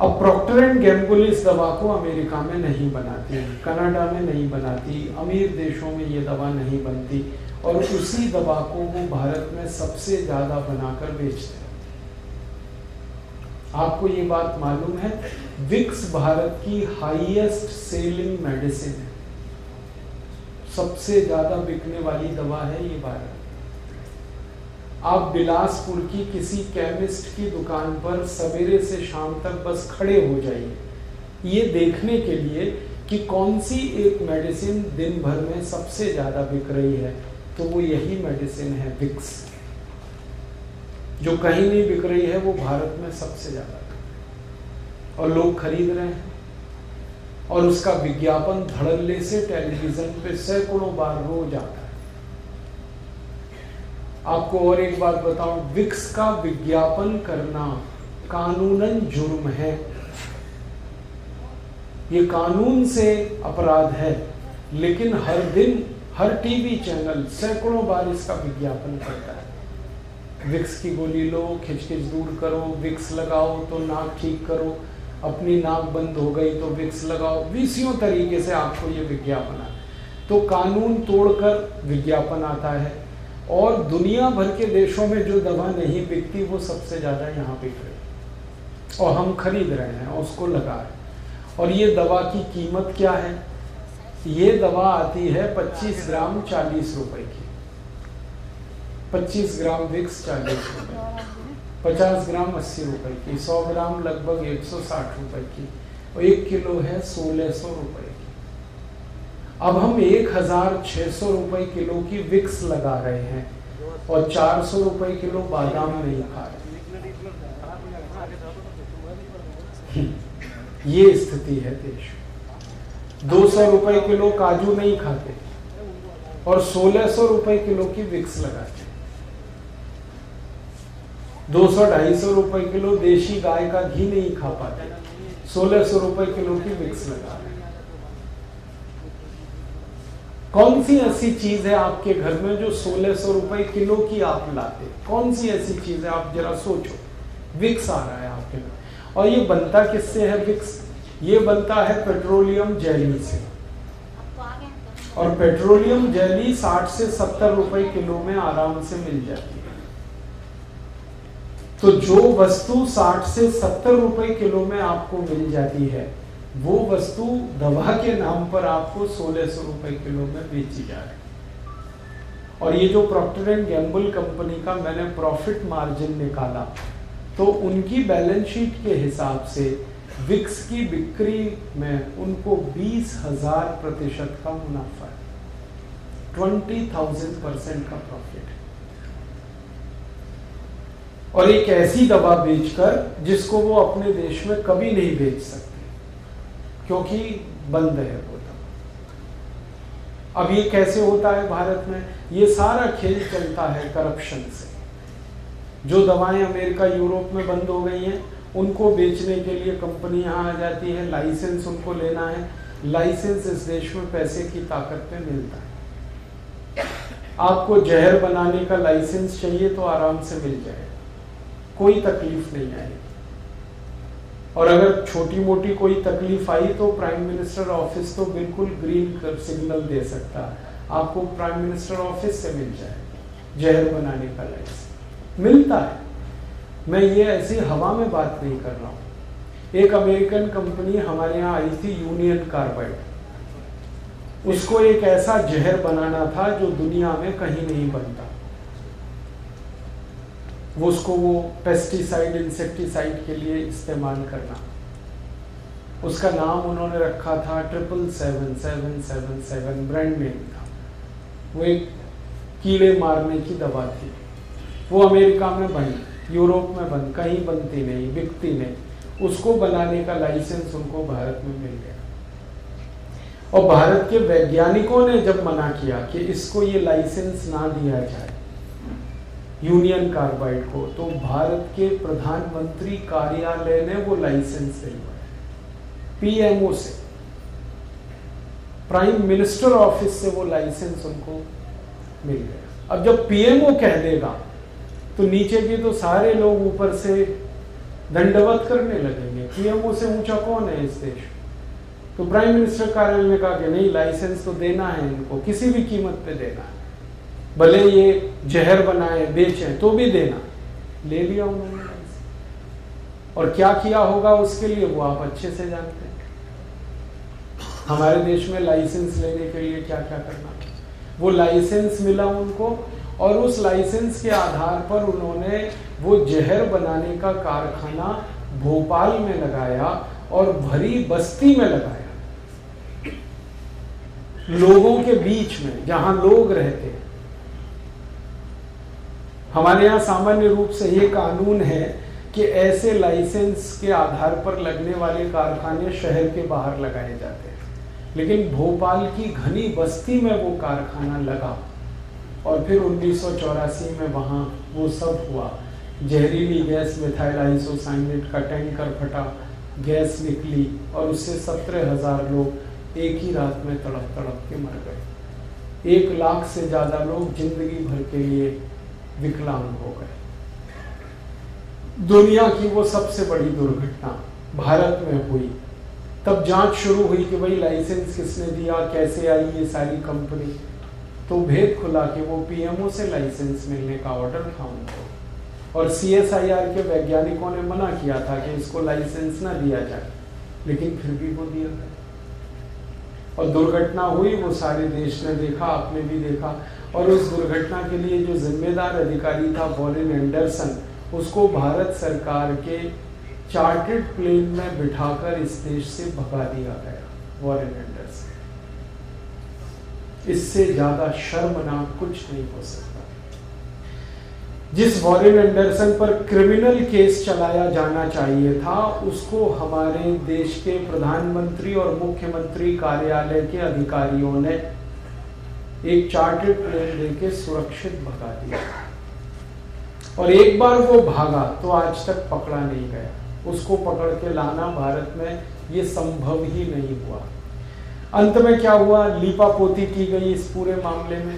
अब प्रॉक्टर एंड गैम्बुल इस दवा को अमेरिका में नहीं बनाती, कनाडा में नहीं बनाती, अमीर देशों में ये दवा नहीं बनती और उसी दवा को वो भारत में सबसे ज़्यादा बनाकर बेचते हैं। आपको ये बात मालूम है, विक्स भारत की हाईएस्ट सेलिंग मेडिसिन है। सबसे ज़्यादा बिकने वाली दवा है ये भारत। आप बिलासपुर की किसी केमिस्ट की दुकान पर सवेरे से शाम तक बस खड़े हो जाइए। ये देखने के लिए कि कौन सी एक मेडिसिन दिन भर में सबसे ज़्यादा बिक रही है। तो वो यही मेडिसिन है विक्स जो कहीं नहीं बिक रही है, वो भारत में सबसे ज़्यादा। और लोग खरीद रहे हैं। और उसका विज्ञापन धड़ल्ले से टेलीविज़न पे सैकड़ों बार रोज आता आपको और एक बात बताऊँ, विक्स का विज्ञापन करना कानूनन जुर्म है। ये कानून से अपराध है, लेकिन हर दिन हर टीवी चैनल सैकड़ों बार इसका विज्ञापन करता है। विक्स की गोली लो खिचखिच दूर करो, विक्स लगाओ तो नाक ठीक करो, अपनी नाक बंद हो गई तो विक्स लगाओ। बीसियों तरीके से आपको ये विज्ञापन आता तो कानून तोड़कर विज्ञापन आता है। और दुनिया भर के देशों में जो दवा नहीं बिकती, वो सबसे ज़्यादा यहाँ बिक रही और हम खरीद रहे हैं और उसको लगा रहे और ये दवा की कीमत क्या है? ये दवा आती है 25 ग्राम चालीस रुपए की। 25 ग्राम विक्स चालीस रुपए पचास ग्राम अस्सी रुपए की। सौ ग्राम लगभग एक सौ साठ रुपए की। और एक किलो है सोलह सौ रुपए अब हम एक हज़ार छह सौ रुपए किलो की विक्स लगा रहे हैं और चार सौ रुपए किलो बादाम नहीं खा रहे ये स्थिति है देश। दो सौ रुपए किलो काजू नहीं खाते और सोलह सौ रुपए किलो की विक्स लगाते। दो सौ ढाई सौ रुपए किलो देशी गाय का घी नहीं खा पाते। सोलह सौ रुपए किलो की विक्स लगा रहे कौन सी ऐसी चीज़ है आपके घर में जो सोलह सौ रुपए किलो की आप लाते कौन सी ऐसी चीज़ है? आप जरा सोचो। विक्स आ रहा है आपके घर। और ये बनता किससे है विक्स ये बनता है पेट्रोलियम जेली से। और पेट्रोलियम जैली 60 से 70 रुपए किलो में आराम से मिल जाती है। तो जो वस्तु 60 से 70 रुपए किलो में आपको मिल जाती है वो वस्तु दवा के नाम पर आपको सोलह सौ रुपए किलो में बेची जा रही और ये जो प्रॉक्टर एंड गैम्बल कंपनी का मैंने प्रॉफिट मार्जिन निकाला तो उनकी बैलेंस शीट के हिसाब से विक्स की बिक्री में उनको बीस हज़ार प्रतिशत का मुनाफा है। ट्वेंटी थाउज़ेंड परसेंट का प्रॉफिट और एक ऐसी दवा बेचकर जिसको वो अपने देश में कभी नहीं बेच सकते। क्योंकि बंद है दवा अब ये कैसे होता है भारत में? ये सारा खेल चलता है करप्शन से। जो दवाएँ अमेरिका, यूरोप में बंद हो गई हैं, उनको बेचने के लिए कंपनी यहाँ आ जाती है, लाइसेंस उनको लेना है। लाइसेंस इस देश में पैसे की ताकत पे मिलता है। आपको जहर बनाने का लाइसेंस चाहिए तो आराम से मिल जाएगा। कोई तकलीफ़ नहीं आएगी। और अगर छोटी मोटी कोई तकलीफ़ आई तो प्राइम मिनिस्टर ऑफ़िस तो बिल्कुल ग्रीन सिग्नल दे सकता आपको प्राइम मिनिस्टर ऑफ़िस से मिल जाए, जहर बनाने का लाइसेंस मिलता है। मैं ये ऐसी हवा में बात नहीं कर रहा हूँ। एक अमेरिकन कंपनी हमारे यहाँ आई थी यूनियन कार्बाइड उसको एक ऐसा जहर बनाना था जो दुनिया में कहीं नहीं बनता। वो उसको वो पेस्टिसाइड इंसेक्टिसाइड के लिए इस्तेमाल करना। उसका नाम उन्होंने रखा था triple seven seven seven seven brand name था वो एक कीड़े मारने की दवा थी। वो अमेरिका में बनी, यूरोप में बन, कहीं बनती नहीं, बिकती नहीं। उसको बनाने का लाइसेंस उनको भारत में मिल गया। और भारत के वैज्ञानिकों ने जब मना किया कि इसको ये लाइसेंस ना दिया जाए यूनियन कार्बाइड को। तो भारत के प्रधानमंत्री कार्यालय ने वो लाइसेंस दिलवाया पीएमओ से। प्राइम मिनिस्टर ऑफ़िस से वो लाइसेंस उनको मिल गया। अब जब पीएमओ कह देगा तो नीचे के तो सारे लोग ऊपर से दंडवत करने लगेंगे। पीएमओ से ऊँचा कौन है इस देश? तो प्राइम मिनिस्टर कार्यालय ने कहा कि नहीं लाइसेंस तो देना है इनको, किसी भी कीमत पे देना है। भले ये जहर बनाए, बेचे तो भी देना। ले लिया उन्होंने। और क्या किया होगा उसके लिए, वो आप अच्छे से जानते हैं। हमारे देश में लाइसेंस लेने के लिए क्या क्या करना वो लाइसेंस मिला उनको, और उस लाइसेंस के आधार पर उन्होंने वो जहर बनाने का कारखाना भोपाल में लगाया और भरी बस्ती में लगाया। लोगों के बीच में, जहाँ लोग रहते हैं। हमारे यहाँ सामान्य रूप से ये कानून है कि ऐसे लाइसेंस के आधार पर लगने वाले कारखाने शहर के बाहर लगाए जाते हैं। लेकिन भोपाल की घनी बस्ती में वो कारखाना लगा और फिर उन्नीस सौ चौरासी में वहाँ वो सब हुआ। जहरीली गैस मिथाइल आइसोसाइनेट का टैंकर फटा, गैस निकली और उससे सत्रह हज़ार लोग एक ही रात में तड़प तड़प के मर गए। एक लाख से ज़्यादा लोग ज़िंदगी भर के लिए विकलांग हो गए। दुनिया की वो सबसे बड़ी दुर्घटना भारत में हुई। तब जाँच शुरू हुई कि भाई लाइसेंस किसने दिया, कैसे आई ये सारी कंपनी तो भेद खुला कि वो पीएमओ से लाइसेंस मिलने का ऑर्डर था उनको। और सीएसआईआर के वैज्ञानिकों ने मना किया था कि इसको लाइसेंस ना दिया जाए, लेकिन फिर भी वो दिया गया। और दुर्घटना हुई, वो सारे देश ने देखा आपने भी देखा। और उस दुर्घटना के लिए जो जिम्मेदार अधिकारी था वॉरेन एंडरसन उसको भारत सरकार के चार्टेड प्लेन में बिठाकर इस देश से भगा दिया गया वॉरेन एंडरसन इससे ज़्यादा शर्मनाक कुछ नहीं हो सकता। जिस वॉरेन एंडरसन पर क्रिमिनल केस चलाया जाना चाहिए था, उसको हमारे देश के प्रधानमंत्री और मुख्यमंत्री कार्यालय के अधिकारियों ने एक चार्टेड प्लेन लेके सुरक्षित भगा दिया। और एक बार वो भागा तो आज तक पकड़ा नहीं गया। उसको पकड़ के लाना भारत में ये संभव ही नहीं हुआ। अंत में क्या हुआ? लीपापोती की गई इस पूरे मामले में।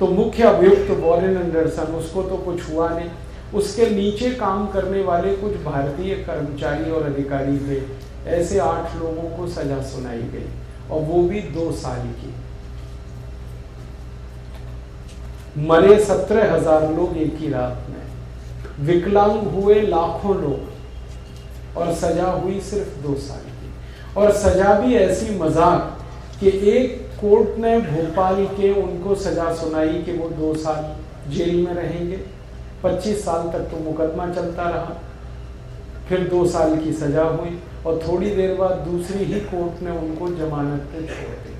तो मुख्य अभियुक्त वॉरेन एंडरसन, उसको तो कुछ हुआ नहीं। उसके नीचे काम करने वाले कुछ भारतीय कर्मचारी और अधिकारी थे। ऐसे आठ लोगों को सजा सुनाई गई, और वो भी दो साल की। मरे सत्रह हज़ार लोग एक ही रात में। विकलांग हुए लाखों लोग, और सजा हुई सिर्फ़ दो साल की। और सजा भी ऐसी मज़ाक कि एक कोर्ट ने भोपाल के उनको सजा सुनाई कि वो दो साल जेल में रहेंगे। 25 साल तक तो मुकदमा चलता रहा। फिर दो साल की सजा हुई और थोड़ी देर बाद दूसरी ही कोर्ट ने उनको जमानत पे छोड़ दिया।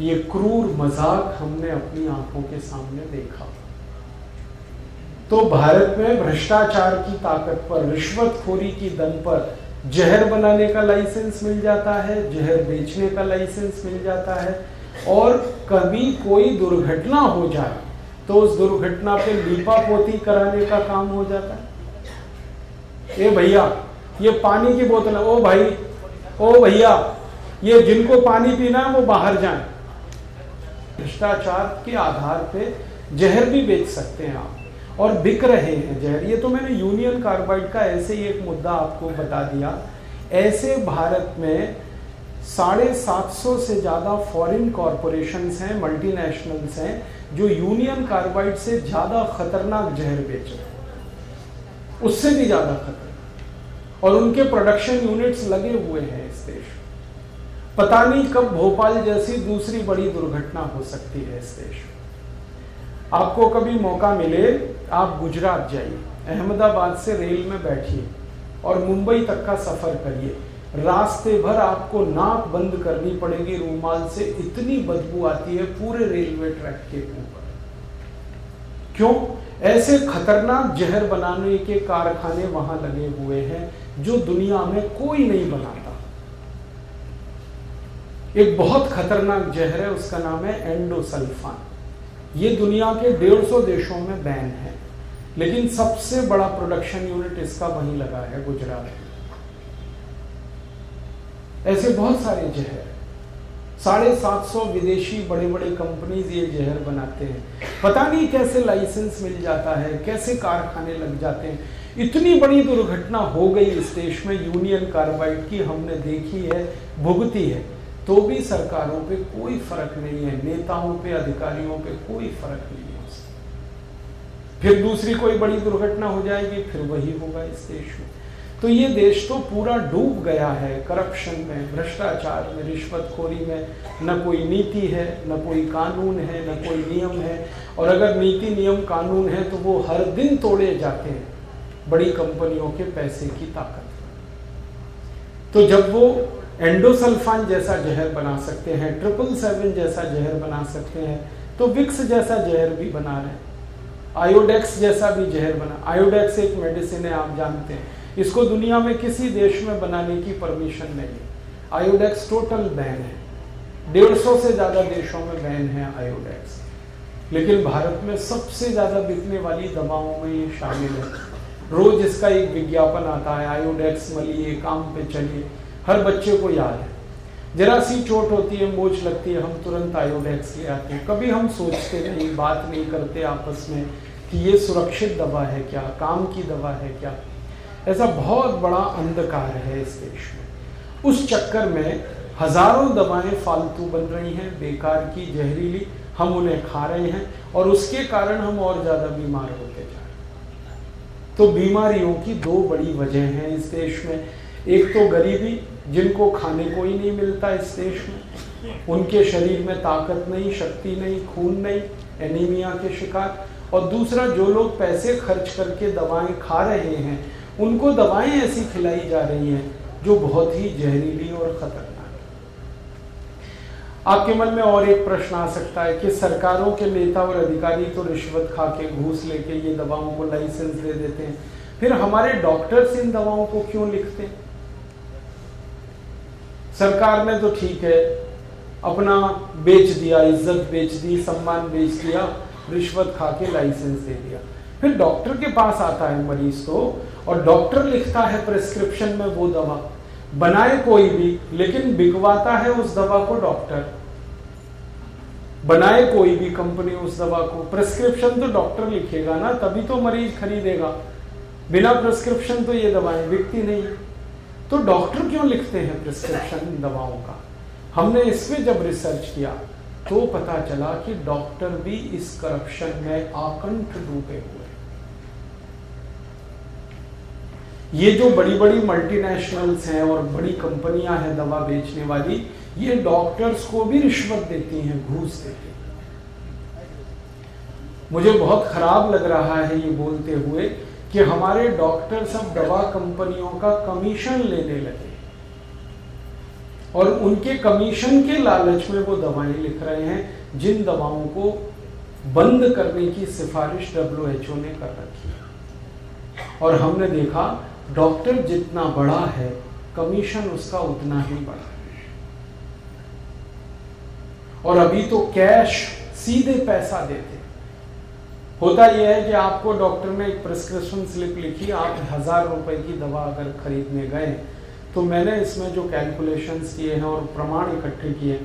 ये क्रूर मज़ाक हमने अपनी आँखों के सामने देखा। तो भारत में भ्रष्टाचार की ताकत पर, रिश्वतखोरी की दम पर जहर बनाने का लाइसेंस मिल जाता है, जहर बेचने का लाइसेंस मिल जाता है। और कभी कोई दुर्घटना हो जाए तो उस दुर्घटना पे लीपा पोती कराने का काम हो जाता है। ए भैया, ये पानी की बोतल, ओ भाई, ओ भैया, ये जिनको पानी पीना है, वो बाहर जाए। भ्रष्टाचार के आधार पे जहर भी बेच सकते हैं आप। और बिक रहे हैं, जहर। ये तो मैंने यूनियन कार्बाइड का ऐसे ही एक मुद्दा आपको बता दिया। ऐसे भारत में साढ़े सात सौ से ज़्यादा फॉरेन कॉरपोरेशन हैं मल्टीनेशनल्स हैं, जो यूनियन कार्बाइड से ज़्यादा खतरनाक जहर बेच रहे हैं। उससे भी ज़्यादा खतरनाक। और उनके प्रोडक्शन यूनिट्स लगे हुए हैं इस देश में। पता नहीं कब भोपाल जैसी दूसरी बड़ी दुर्घटना हो सकती है इस देश में। आपको कभी मौका मिले आप गुजरात जाइए, अहमदाबाद से रेल में बैठिए और मुंबई तक का सफ़र करिए। रास्ते भर आपको नाक बंद करनी पड़ेगी, रूमाल से इतनी बदबू आती है पूरे रेलवे ट्रैक के ऊपर। क्यों? ऐसे खतरनाक जहर बनाने के कारखाने वहाँ लगे हुए हैं जो दुनिया में कोई नहीं बनाता। एक बहुत खतरनाक जहर है, उसका नाम है एंडोसल्फान। ये दुनिया के डेढ़ सौ देशों में बैन है। लेकिन सबसे बड़ा प्रोडक्शन यूनिट इसका वहीं लगा है, गुजरात। में ऐसे बहुत सारे जहर। साढ़े सात सौ विदेशी बड़े बड़े कंपनीज़ ये जहर बनाते हैं। पता नहीं कैसे लाइसेंस मिल जाता है, कैसे कारखाने लग जाते हैं। इतनी बड़ी दुर्घटना हो गई इस देश में यूनियन कार्बाइड की हमने देखी है, भुगती है। तो भी सरकारों पे कोई फ़र्क नहीं है, नेताओं पे, अधिकारियों पे कोई फ़र्क नहीं। फिर दूसरी कोई बड़ी दुर्घटना हो जाएगी, फिर वही होगा इस देश में तो ये देश तो पूरा डूब गया है करप्शन में, भ्रष्टाचार में, रिश्वतखोरी में। न कोई नीति है, न कोई कानून है, न कोई नियम है। और अगर नीति, नियम, कानून है तो वो हर दिन तोड़े जाते हैं, बड़ी कंपनियों के पैसे की ताकत। तो जब वो एंडोसल्फान जैसा जहर बना सकते हैं ट्रिपल सेवन जैसा जहर बना सकते हैं तो विक्स जैसा जहर भी बना रहे हैं। आयोडेक्स जैसा भी जहर बना। आयोडेक्स एक मेडिसिन है, आप जानते हैं। इसको दुनिया में किसी देश में बनाने की परमिशन नहीं है। आयोडेक्स टोटल बैन है। डेढ़ सौ से ज़्यादा देशों में बैन है आयोडेक्स। लेकिन भारत में सबसे ज़्यादा बिकने वाली दवाओं में ये शामिल है। रोज इसका एक विज्ञापन आता है, आयोडेक्स मलिए, काम पे चलिए। हर बच्चे को याद है। जरा सी चोट होती है, मोच लगती है, हम तुरंत आयोडेक्स ले आते हैं। कभी हम सोचते नहीं, बात नहीं करते आपस में। कि ये सुरक्षित दवा है क्या? काम की दवा है क्या? ऐसा बहुत बड़ा अंधकार है इस देश में। उस चक्कर में हज़ारों दवाएँ फालतू बन रही हैं, बेकार की जहरीली हम उन्हें खा रहे हैं और उसके कारण हम और ज़्यादा बीमार होते जा रहे हैं। तो बीमारियों की दो बड़ी वजह हैं इस देश में। एक तो गरीबी, जिनको खाने को ही नहीं मिलता इस देश में। उनके शरीर में ताकत नहीं, शक्ति नहीं, खून नहीं, एनीमिया के शिकार। और दूसरा, जो लोग पैसे खर्च करके दवाएँ खा रहे हैं, उनको दवाएँ ऐसी खिलाई जा रही हैं जो बहुत ही जहरीली और खतरनाक आपके मन में और एक प्रश्न आ सकता है कि सरकारों के नेता और अधिकारी तो रिश्वत खा के घूस लेके ये दवाओं को लाइसेंस दे देते हैं, फिर हमारे डॉक्टर्स इन दवाओं को क्यों लिखते हैं? सरकार ने तो ठीक है, अपना बेच दिया, इज़्ज़त बेच दी, सम्मान बेच दिया रिश्वत खा के लाइसेंस दे दिया। फिर डॉक्टर के पास आता है मरीज़ तो और डॉक्टर लिखता है प्रिस्क्रिप्शन में वो दवा। बनाए कोई भी, लेकिन बिकवाता है उस दवा को डॉक्टर बनाए कोई भी कंपनी उस दवा को। प्रिस्क्रिप्शन तो डॉक्टर लिखेगा ना, तभी तो मरीज़ खरीदेगा। बिना प्रिस्क्रिप्शन तो ये दवाएँ बिकती नहीं। तो डॉक्टर क्यों लिखते हैं प्रिस्क्रिप्शन दवाओं का? हमने इसमें जब रिसर्च किया तो पता चला कि डॉक्टर भी इस करप्शन में आकंठ डूबे हुए ये जो बड़ी बड़ी मल्टीनेशनल्स हैं और बड़ी कंपनियाँ हैं दवा बेचने वाली, ये डॉक्टर्स को भी रिश्वत देती हैं, घूस देती हैं। मुझे बहुत खराब लग रहा है ये बोलते हुए कि हमारे डॉक्टर सब दवा कंपनियों का कमीशन लेने लगे। और उनके कमीशन के लालच में वो दवाएँ लिख रहे हैं, जिन दवाओं को बंद करने की सिफारिश WHO ने कर रखी है। और हमने देखा डॉक्टर जितना बड़ा है कमीशन उसका उतना ही बड़ा है। और अभी तो कैश सीधे पैसा देते होता यह है कि आपको डॉक्टर ने एक प्रिस्क्रिप्शन स्लिप लिखी, आप हज़ार रुपए की दवा अगर खरीदने गए तो मैंने इसमें जो कैलकुलेशंस किए हैं और प्रमाण इकट्ठे किए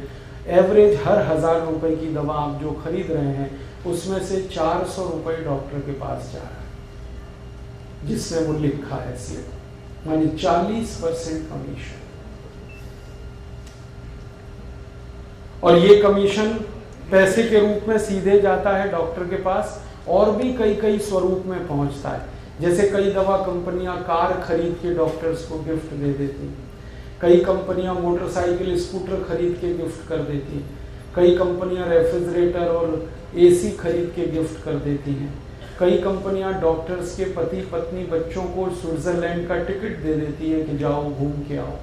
एवरेज हर हज़ार रुपए की दवा आप जो खरीद रहे हैं, उसमें से चार सौ रुपए डॉक्टर के पास जा रहा है जिसमें वो लिखा है स्लिप मानी चालीस परसेंट कमीशन और ये कमीशन पैसे के रूप में सीधे जाता है डॉक्टर के पास, और भी कई कई स्वरूप में पहुँचता है। जैसे कई दवा कंपनियाँ कार खरीद के डॉक्टर्स को गिफ्ट दे देती कई कंपनियाँ मोटरसाइकिल, स्कूटर खरीद के गिफ्ट कर देती कई कंपनियाँ रेफ्रिजरेटर और एसी खरीद के गिफ्ट कर देती हैं। कई कंपनियाँ डॉक्टर्स के पति, पत्नी, बच्चों को स्विट्जरलैंड का टिकट दे देती है कि जाओ, घूम के आओ।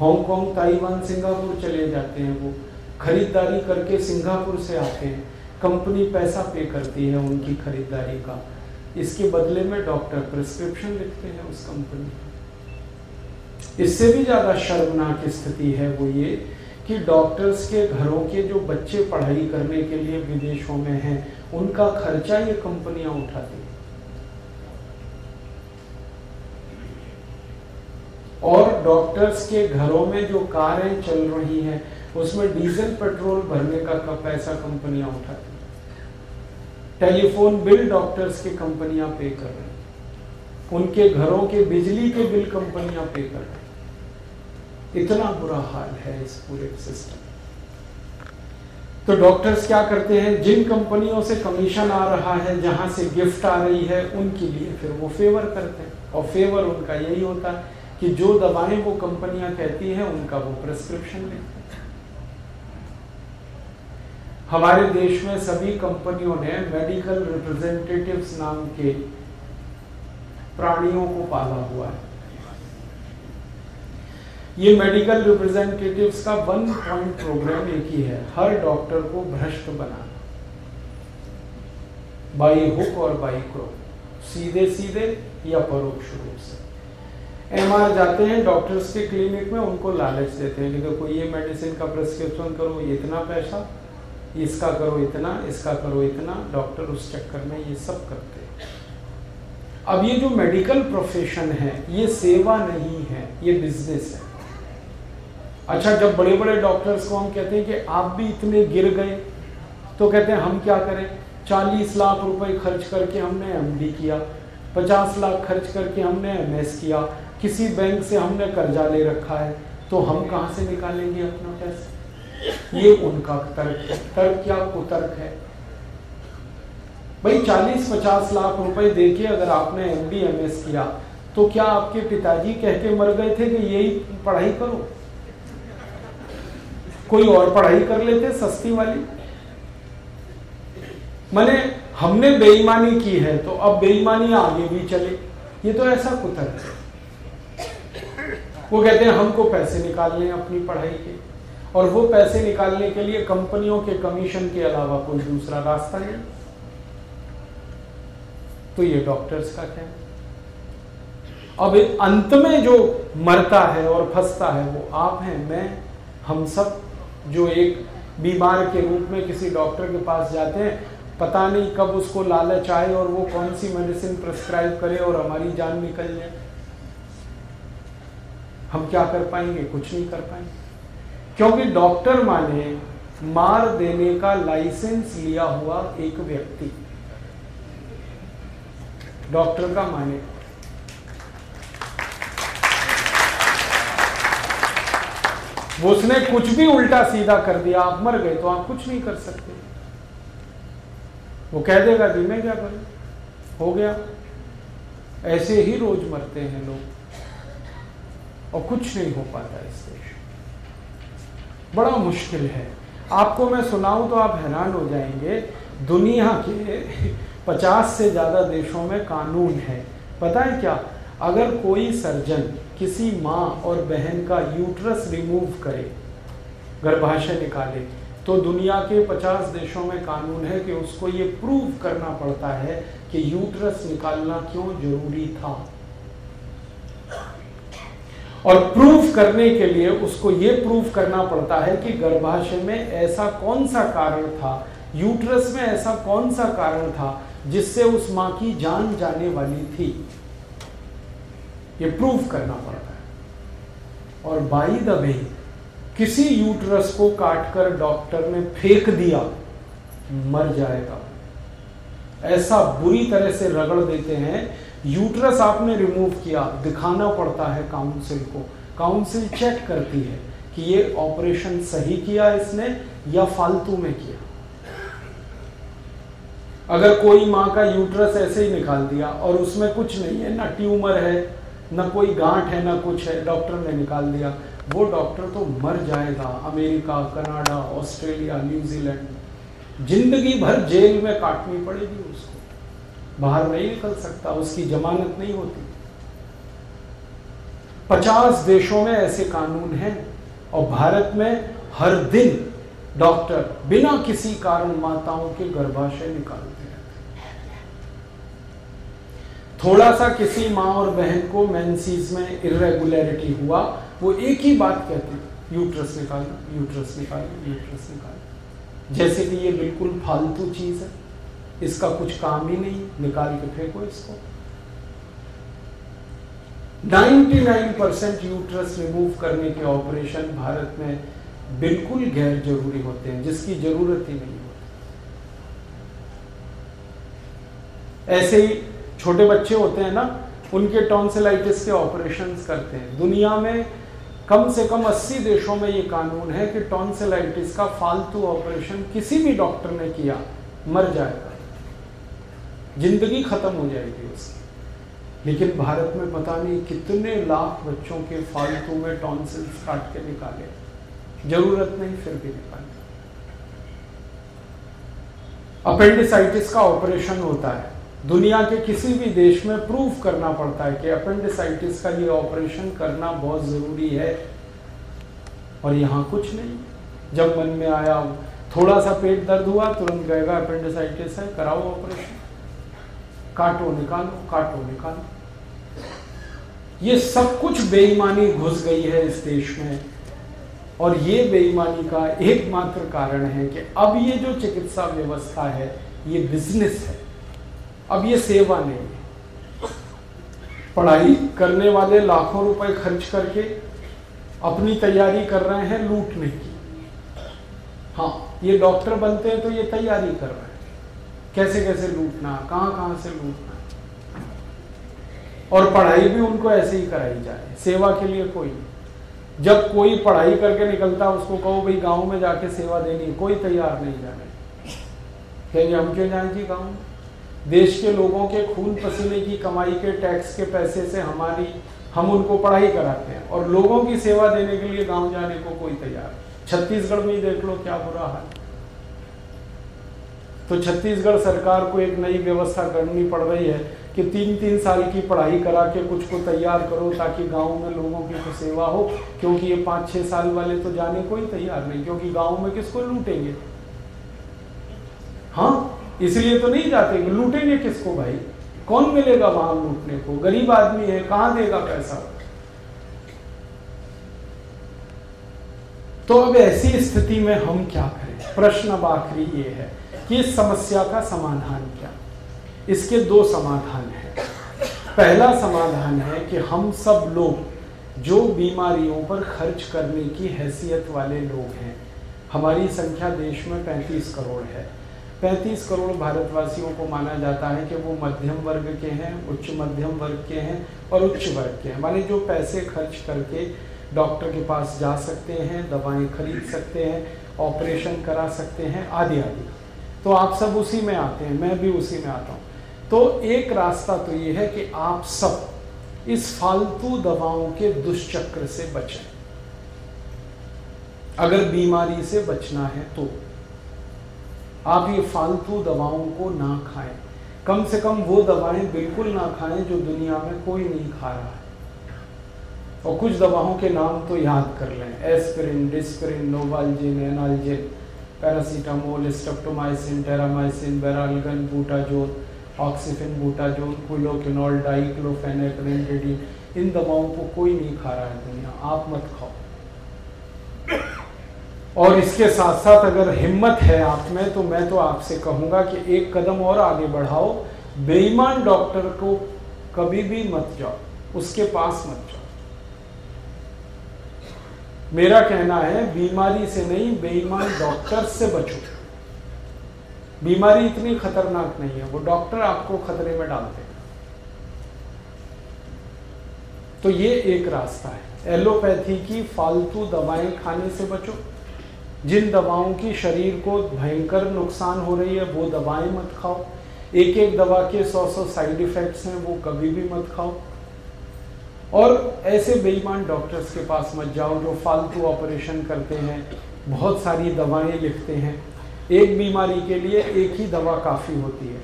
हांगकांग, ताइवान, सिंगापुर चले जाते हैं वो। खरीदारी करके सिंगापुर से आते हैं। कंपनी पैसा पे करती है उनकी खरीदारी का। इसके बदले में डॉक्टर प्रिस्क्रिप्शन लिखते हैं उस कंपनी इससे भी ज़्यादा शर्मनाक स्थिति है वो ये कि डॉक्टर्स के घरों के जो बच्चे पढ़ाई करने के लिए विदेशों में हैं, उनका खर्चा ये कंपनियाँ उठाती और डॉक्टर्स के घरों में जो कारें चल रही हैं, उसमें डीजल पेट्रोल भरने का पैसा कंपनियाँ उठाती टेलीफोन बिल डॉक्टर्स की कंपनियाँ पे कर रहे हैं। उनके घरों के बिजली के बिल कंपनियाँ पे कर रही इतना बुरा हाल है इस पूरे सिस्टम तो डॉक्टर्स क्या करते हैं? जिन कंपनियों से कमीशन आ रहा है, जहाँ से गिफ्ट आ रही है, उनके लिए फिर वो फेवर करते हैं। और फेवर उनका यही होता है कि जो दवाएँ वो कंपनियाँ कहती हैं, उनका वो प्रिस्क्रिप्शन लेते हैं। हमारे देश में सभी कंपनियों ने मेडिकल रिप्रेजेंटेटिव्स नाम के प्राणियों को पाला हुआ है। ये मेडिकल रिप्रेजेंटेटिव्स का वन पॉइंट प्रोग्राम एक ही है, हर डॉक्टर को भ्रष्ट बनाना। बाई हुक और बाई क्रो सीधे सीधे या परोक्ष रूप से। एमआर जाते हैं डॉक्टर्स के क्लिनिक में, उनको लालच देते हैं कि देखो, ये मेडिसिन का प्रिस्क्रिप्शन करो इतना पैसा इसका करो इतना, इसका करो इतना डॉक्टर उस चक्कर में ये सब करते हैं। अब ये जो मेडिकल प्रोफेशन है, ये सेवा नहीं है, ये बिज़नेस है। अच्छा जब बड़े बड़े डॉक्टर्स को हम कहते हैं कि आप भी इतने गिर गए तो कहते हैं, हम क्या करें? चालीस लाख रुपए खर्च करके हमने एमडी किया, पचास लाख खर्च करके हमने एमएस किया, किसी बैंक से हमने कर्जा ले रखा है तो हम कहाँ से निकालेंगे अपना पैसा? ये उनका तर्क तर्क क्या कुतर्क है? भाई, चालीस पचास लाख रुपए देके अगर आपने एम डी एम एस किया तो क्या आपके पिताजी कह के मर गए थे कि यही पढ़ाई करो? कोई और पढ़ाई कर लेते सस्ती वाली? मैंने हमने बेईमानी की है तो अब बेईमानी आगे भी चले। ये तो ऐसा कुतर्क है। वो कहते हैं, हमको पैसे निकालने अपनी पढ़ाई के। और वो पैसे निकालने के लिए कंपनियों के कमीशन के अलावा कोई दूसरा रास्ता नहीं तो ये डॉक्टर्स का क्या अब अंत में जो मरता है और फंसता है, वो आप हैं, मैं, हम सब जो एक बीमार के रूप में किसी डॉक्टर के पास जाते हैं, पता नहीं कब उसको लालच आए और वो कौन सी मेडिसिन प्रिस्क्राइब करे और हमारी जान निकल जाए। हम क्या कर पाएँगे? कुछ नहीं कर पाएँगे। क्योंकि डॉक्टर माने मार देने का लाइसेंस लिया हुआ एक व्यक्ति। डॉक्टर का माने। उसने कुछ भी उल्टा सीधा कर दिया, आप मर गए तो आप कुछ नहीं कर सकते। वो कह देगा, जी, मैं क्या करूँ? हो गया। ऐसे ही रोज मरते हैं लोग। और कुछ नहीं हो पाता इस देश बड़ा मुश्किल है। आपको मैं सुनाऊं तो आप हैरान हो जाएँगे। दुनिया के पचास से ज़्यादा देशों में कानून है। पता है क्या? अगर कोई सर्जन किसी माँ और बहन का यूट्रस रिमूव करे, गर्भाशय निकाले तो दुनिया के 50 देशों में कानून है कि उसको ये प्रूव करना पड़ता है कि यूट्रस निकालना क्यों ज़रूरी था। और प्रूफ करने के लिए उसको ये प्रूफ करना पड़ता है कि गर्भाशय में ऐसा कौन सा कारण था यूट्रस में ऐसा कौन सा कारण था जिससे उस माँ की जान जाने वाली थी। ये प्रूफ करना पड़ता है। और बाई द वे किसी यूट्रस को काटकर डॉक्टर ने फेंक दिया, मर जाएगा। ऐसा बुरी तरह से रगड़ देते हैं यूट्रस आपने रिमूव किया, दिखाना पड़ता है काउंसिल को। काउंसिल चेक करती है कि ये ऑपरेशन सही किया इसने या फालतू में किया। अगर कोई माँ का यूट्रस ऐसे ही निकाल दिया और उसमें कुछ नहीं है, ना ट्यूमर है, ना कोई गांठ है, ना कुछ है, डॉक्टर ने निकाल दिया, वो डॉक्टर तो मर जाएगा। America, Canada, Australia, New Zealand. ज़िंदगी भर जेल में काटनी पड़ेगी उसको। बाहर नहीं निकल सकता, उसकी जमानत नहीं होती। पचास देशों में ऐसे कानून हैं और भारत में हर दिन डॉक्टर बिना किसी कारण माताओं के गर्भाशय निकालते थोड़ा सा किसी माँ और बहन को मेंसीज में इरेगुलरिटी हुआ, वो एक ही बात कहते हैं यूट्रस निकालो यूट्रस निकालो यूट्रस निकालो जैसे कि ये बिल्कुल फालतू चीज़ है। इसका कुछ काम ही नहीं, निकाल के फेंको इसको। 99 परसेंट यूट्रस रिमूव करने के ऑपरेशन भारत में बिल्कुल गैर ज़रूरी होते हैं, जिसकी ज़रूरत ही नहीं होती। ऐसे ही छोटे बच्चे होते हैं ना, उनके टॉन्सिलाइटिस के ऑपरेशन करते हैं। दुनिया में कम से कम 80 देशों में ये कानून है कि टॉन्सिलाइटिस का फालतू ऑपरेशन किसी भी डॉक्टर ने किया, मर जाएगा। ज़िंदगी खत्म हो जाएगी उसकी। लेकिन भारत में पता नहीं कितने लाख बच्चों के फालतू में टॉन्सिल्स काट के निकाले। ज़रूरत नहीं, फिर भी निकाले। अपेंडिसाइटिस का ऑपरेशन होता है। दुनिया के किसी भी देश में प्रूफ करना पड़ता है कि अपेंडिसाइटिस का ये ऑपरेशन करना बहुत ज़रूरी है। और यहाँ कुछ नहीं। जब मन में आया, थोड़ा सा पेट दर्द हुआ, तुरंत गएगा अपेंडिसाइटिस है, कराओ ऑपरेशन काटो निकालो काटो निकालो। ये सब कुछ बेईमानी घुस गई है इस देश में। और ये बेईमानी का एकमात्र कारण है कि अब ये जो चिकित्सा व्यवस्था है, ये बिज़नेस है। अब ये सेवा नहीं है। पढ़ाई करने वाले लाखों रुपए खर्च करके अपनी तैयारी कर रहे हैं लूटने की। हाँ ये डॉक्टर बनते हैं तो ये तैयारी कर रहे हैं। कैसे कैसे लूटना, कहाँ कहाँ से लूटना। और पढ़ाई भी उनको ऐसे ही कराई जाए, सेवा के लिए कोई जब कोई पढ़ाई करके निकलता, उसको कहो, भाई, गाँव में जाके सेवा देनी कोई तैयार नहीं जाने कहेंगे, हम क्यों जाएँगे गाँव में? देश के लोगों के खून पसीने की कमाई के टैक्स के पैसे से हमारी, हम उनको पढ़ाई कराते हैं। और लोगों की सेवा देने के लिए गाँव जाने को कोई तैयार छत्तीसगढ़ में ही देख लो, क्या बुरा हाल। तो छत्तीसगढ़ सरकार को एक नई व्यवस्था करनी पड़ रही है कि तीन तीन साल की पढ़ाई करा के कुछ को तैयार करो ताकि गाँव में लोगों की तो सेवा हो, क्योंकि ये पाँच छह साल वाले तो जाने को ही तैयार नहीं, क्योंकि गाँव में किसको लूटेंगे? हाँ इसलिए तो नहीं जाते लूटेंगे किसको भाई? कौन मिलेगा वहाँ लूटने को? गरीब आदमी है, कहाँ देगा पैसा? तो अब ऐसी स्थिति में हम क्या करें? प्रश्न अब आखिरी ये है। कि समस्या का समाधान क्या? इसके दो समाधान हैं। पहला समाधान है कि हम सब लोग जो बीमारियों पर खर्च करने की हैसियत वाले लोग हैं, हमारी संख्या देश में 35 करोड़ है। 35 करोड़ भारतवासियों को माना जाता है कि वो मध्यम वर्ग के हैं, उच्च मध्यम वर्ग के हैं और उच्च वर्ग के हैं। माने जो पैसे खर्च करके डॉक्टर के पास जा सकते हैं, दवाएँ खरीद सकते हैं, ऑपरेशन करा सकते हैं, आदि आदि। तो आप सब उसी में आते हैं, मैं भी उसी में आता हूँ। तो एक रास्ता तो ये है कि आप सब इस फालतू दवाओं के दुष्चक्र से बचें। अगर बीमारी से बचना है तो आप ये फालतू दवाओं को ना खाएँ। कम से कम वो दवाएँ बिल्कुल ना खाएँ जो दुनिया में कोई नहीं खा रहा है। और कुछ दवाओं के नाम तो याद कर लें, aspirin, Disprin, Novalgin, analgin. Paracetamol streptomycin Terramycin Baralgan Butazone oxyphen butazone क्विलोकिनॉल diclofenac रेमडेडिन इन दवाओं को कोई नहीं खा रहा है दुनिया। आप मत खाओ। और इसके साथ साथ अगर हिम्मत है आप में तो मैं तो आपसे कहूँगा कि एक कदम और आगे बढ़ाओ। बेईमान डॉक्टर को कभी भी मत जाओ। उसके पास मत जाओ। मेरा कहना है, बीमारी से नहीं, बेईमान डॉक्टर से बचो। बीमारी इतनी खतरनाक नहीं है, वो डॉक्टर आपको खतरे में डालते हैं। तो ये एक रास्ता है। एलोपैथी की फालतू दवाएँ खाने से बचो। जिन दवाओं की शरीर को भयंकर नुकसान हो रही है, वो दवाएँ मत खाओ। एक एक दवा के सौ सौ साइड इफेक्ट्स हैं, वो कभी भी मत खाओ। और ऐसे बेईमान डॉक्टर्स के पास मत जाओ जो फालतू ऑपरेशन करते हैं, बहुत सारी दवाएँ लिखते हैं। एक बीमारी के लिए एक ही दवा काफ़ी होती है।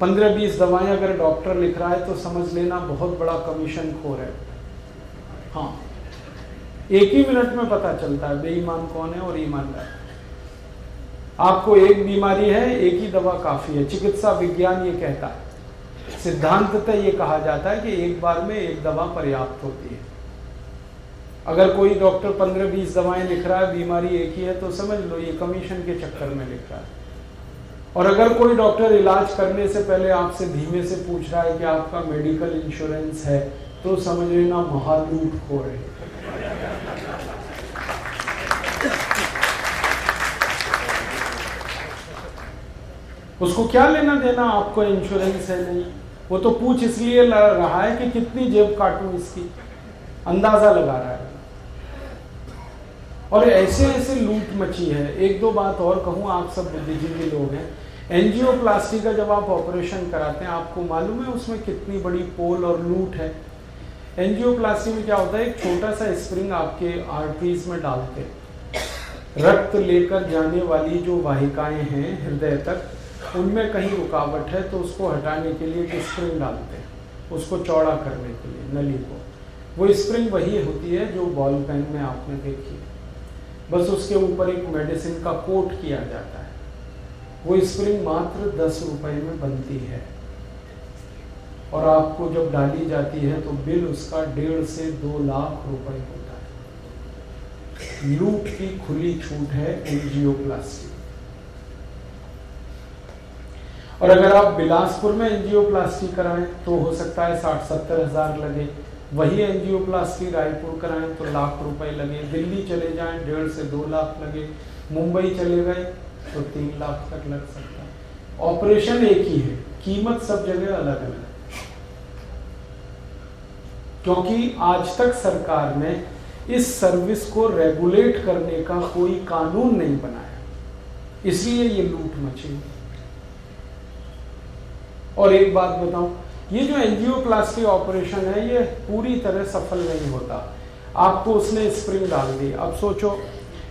पंद्रह बीस दवाएँ अगर डॉक्टर लिख रहा है तो समझ लेना बहुत बड़ा कमीशन खोर है। हाँ। एक ही मिनट में पता चलता है बेईमान कौन है और ईमानदार। आपको एक बीमारी है, एक ही दवा काफ़ी है। चिकित्सा विज्ञान ये कहता है। सिद्धांततः ये कहा जाता है कि एक बार में एक दवा पर्याप्त होती है। अगर कोई डॉक्टर पंद्रह बीस दवाएँ लिख रहा है, बीमारी एक ही है तो समझ लो ये कमीशन के चक्कर में लिख रहा है। और अगर कोई डॉक्टर इलाज करने से पहले आपसे धीमे से पूछ रहा है कि आपका मेडिकल इंश्योरेंस है तो समझ लेना महालूट हो। रहे उसको क्या लेना देना? आपको इंश्योरेंस है नहीं। वो तो पूछ इसलिए रहा है कि कितनी जेब काटू इसकी। अंदाज़ा लगा रहा है। और ऐसे ऐसे लूट मची है। एक दो बात और कहूँ, आप सब बुद्धिजीवी लोग हैं। एनजियोप्लास्टी का जब आप ऑपरेशन कराते हैं, आपको मालूम है उसमें कितनी बड़ी पोल और लूट है? एनजियोप्लास्टी में क्या होता है? एक छोटा सा स्प्रिंग आपके आर्टरीज में डालते रक्त लेकर जाने वाली जो वाहिकाएँ हैं, हृदय तक उनमें कहीं रुकावट है तो उसको हटाने के लिए एक स्प्रिंग डालते हैं, उसको चौड़ा करने के लिए, नली को। वो स्प्रिंग वही होती है जो बॉल पेन में आपने देखी है। बस उसके ऊपर एक मेडिसिन का कोट किया जाता है। वो स्प्रिंग मात्र दस रुपए में बनती है। और आपको जब डाली जाती है तो बिल उसका डेढ़ से दो लाख रुपए होता है। लूट की खुली छूट है एनजियोप्लास्टी और अगर आप बिलासपुर में एनजियोप्लास्टी कराएँ तो हो सकता है साठ सत्तर हज़ार लगे। वही एनजियोप्लास्टी रायपुर कराएँ तो लाख रुपए लगे। दिल्ली चले जाएँ, डेढ़ से दो लाख लगे। मुंबई चले गए तो तीन लाख तक लग सकता है। ऑपरेशन एक ही है। कीमत सब जगह अलग अलग क्योंकि आज तक सरकार ने इस सर्विस को रेगुलेट करने का कोई कानून नहीं बनाया। इसलिए ये लूट मची और एक बात बताऊँ, ये जो एंजियोप्लास्टी ऑपरेशन है, ये पूरी तरह सफल नहीं होता। आपको उसने स्प्रिंग डाल दी। अब सोचो,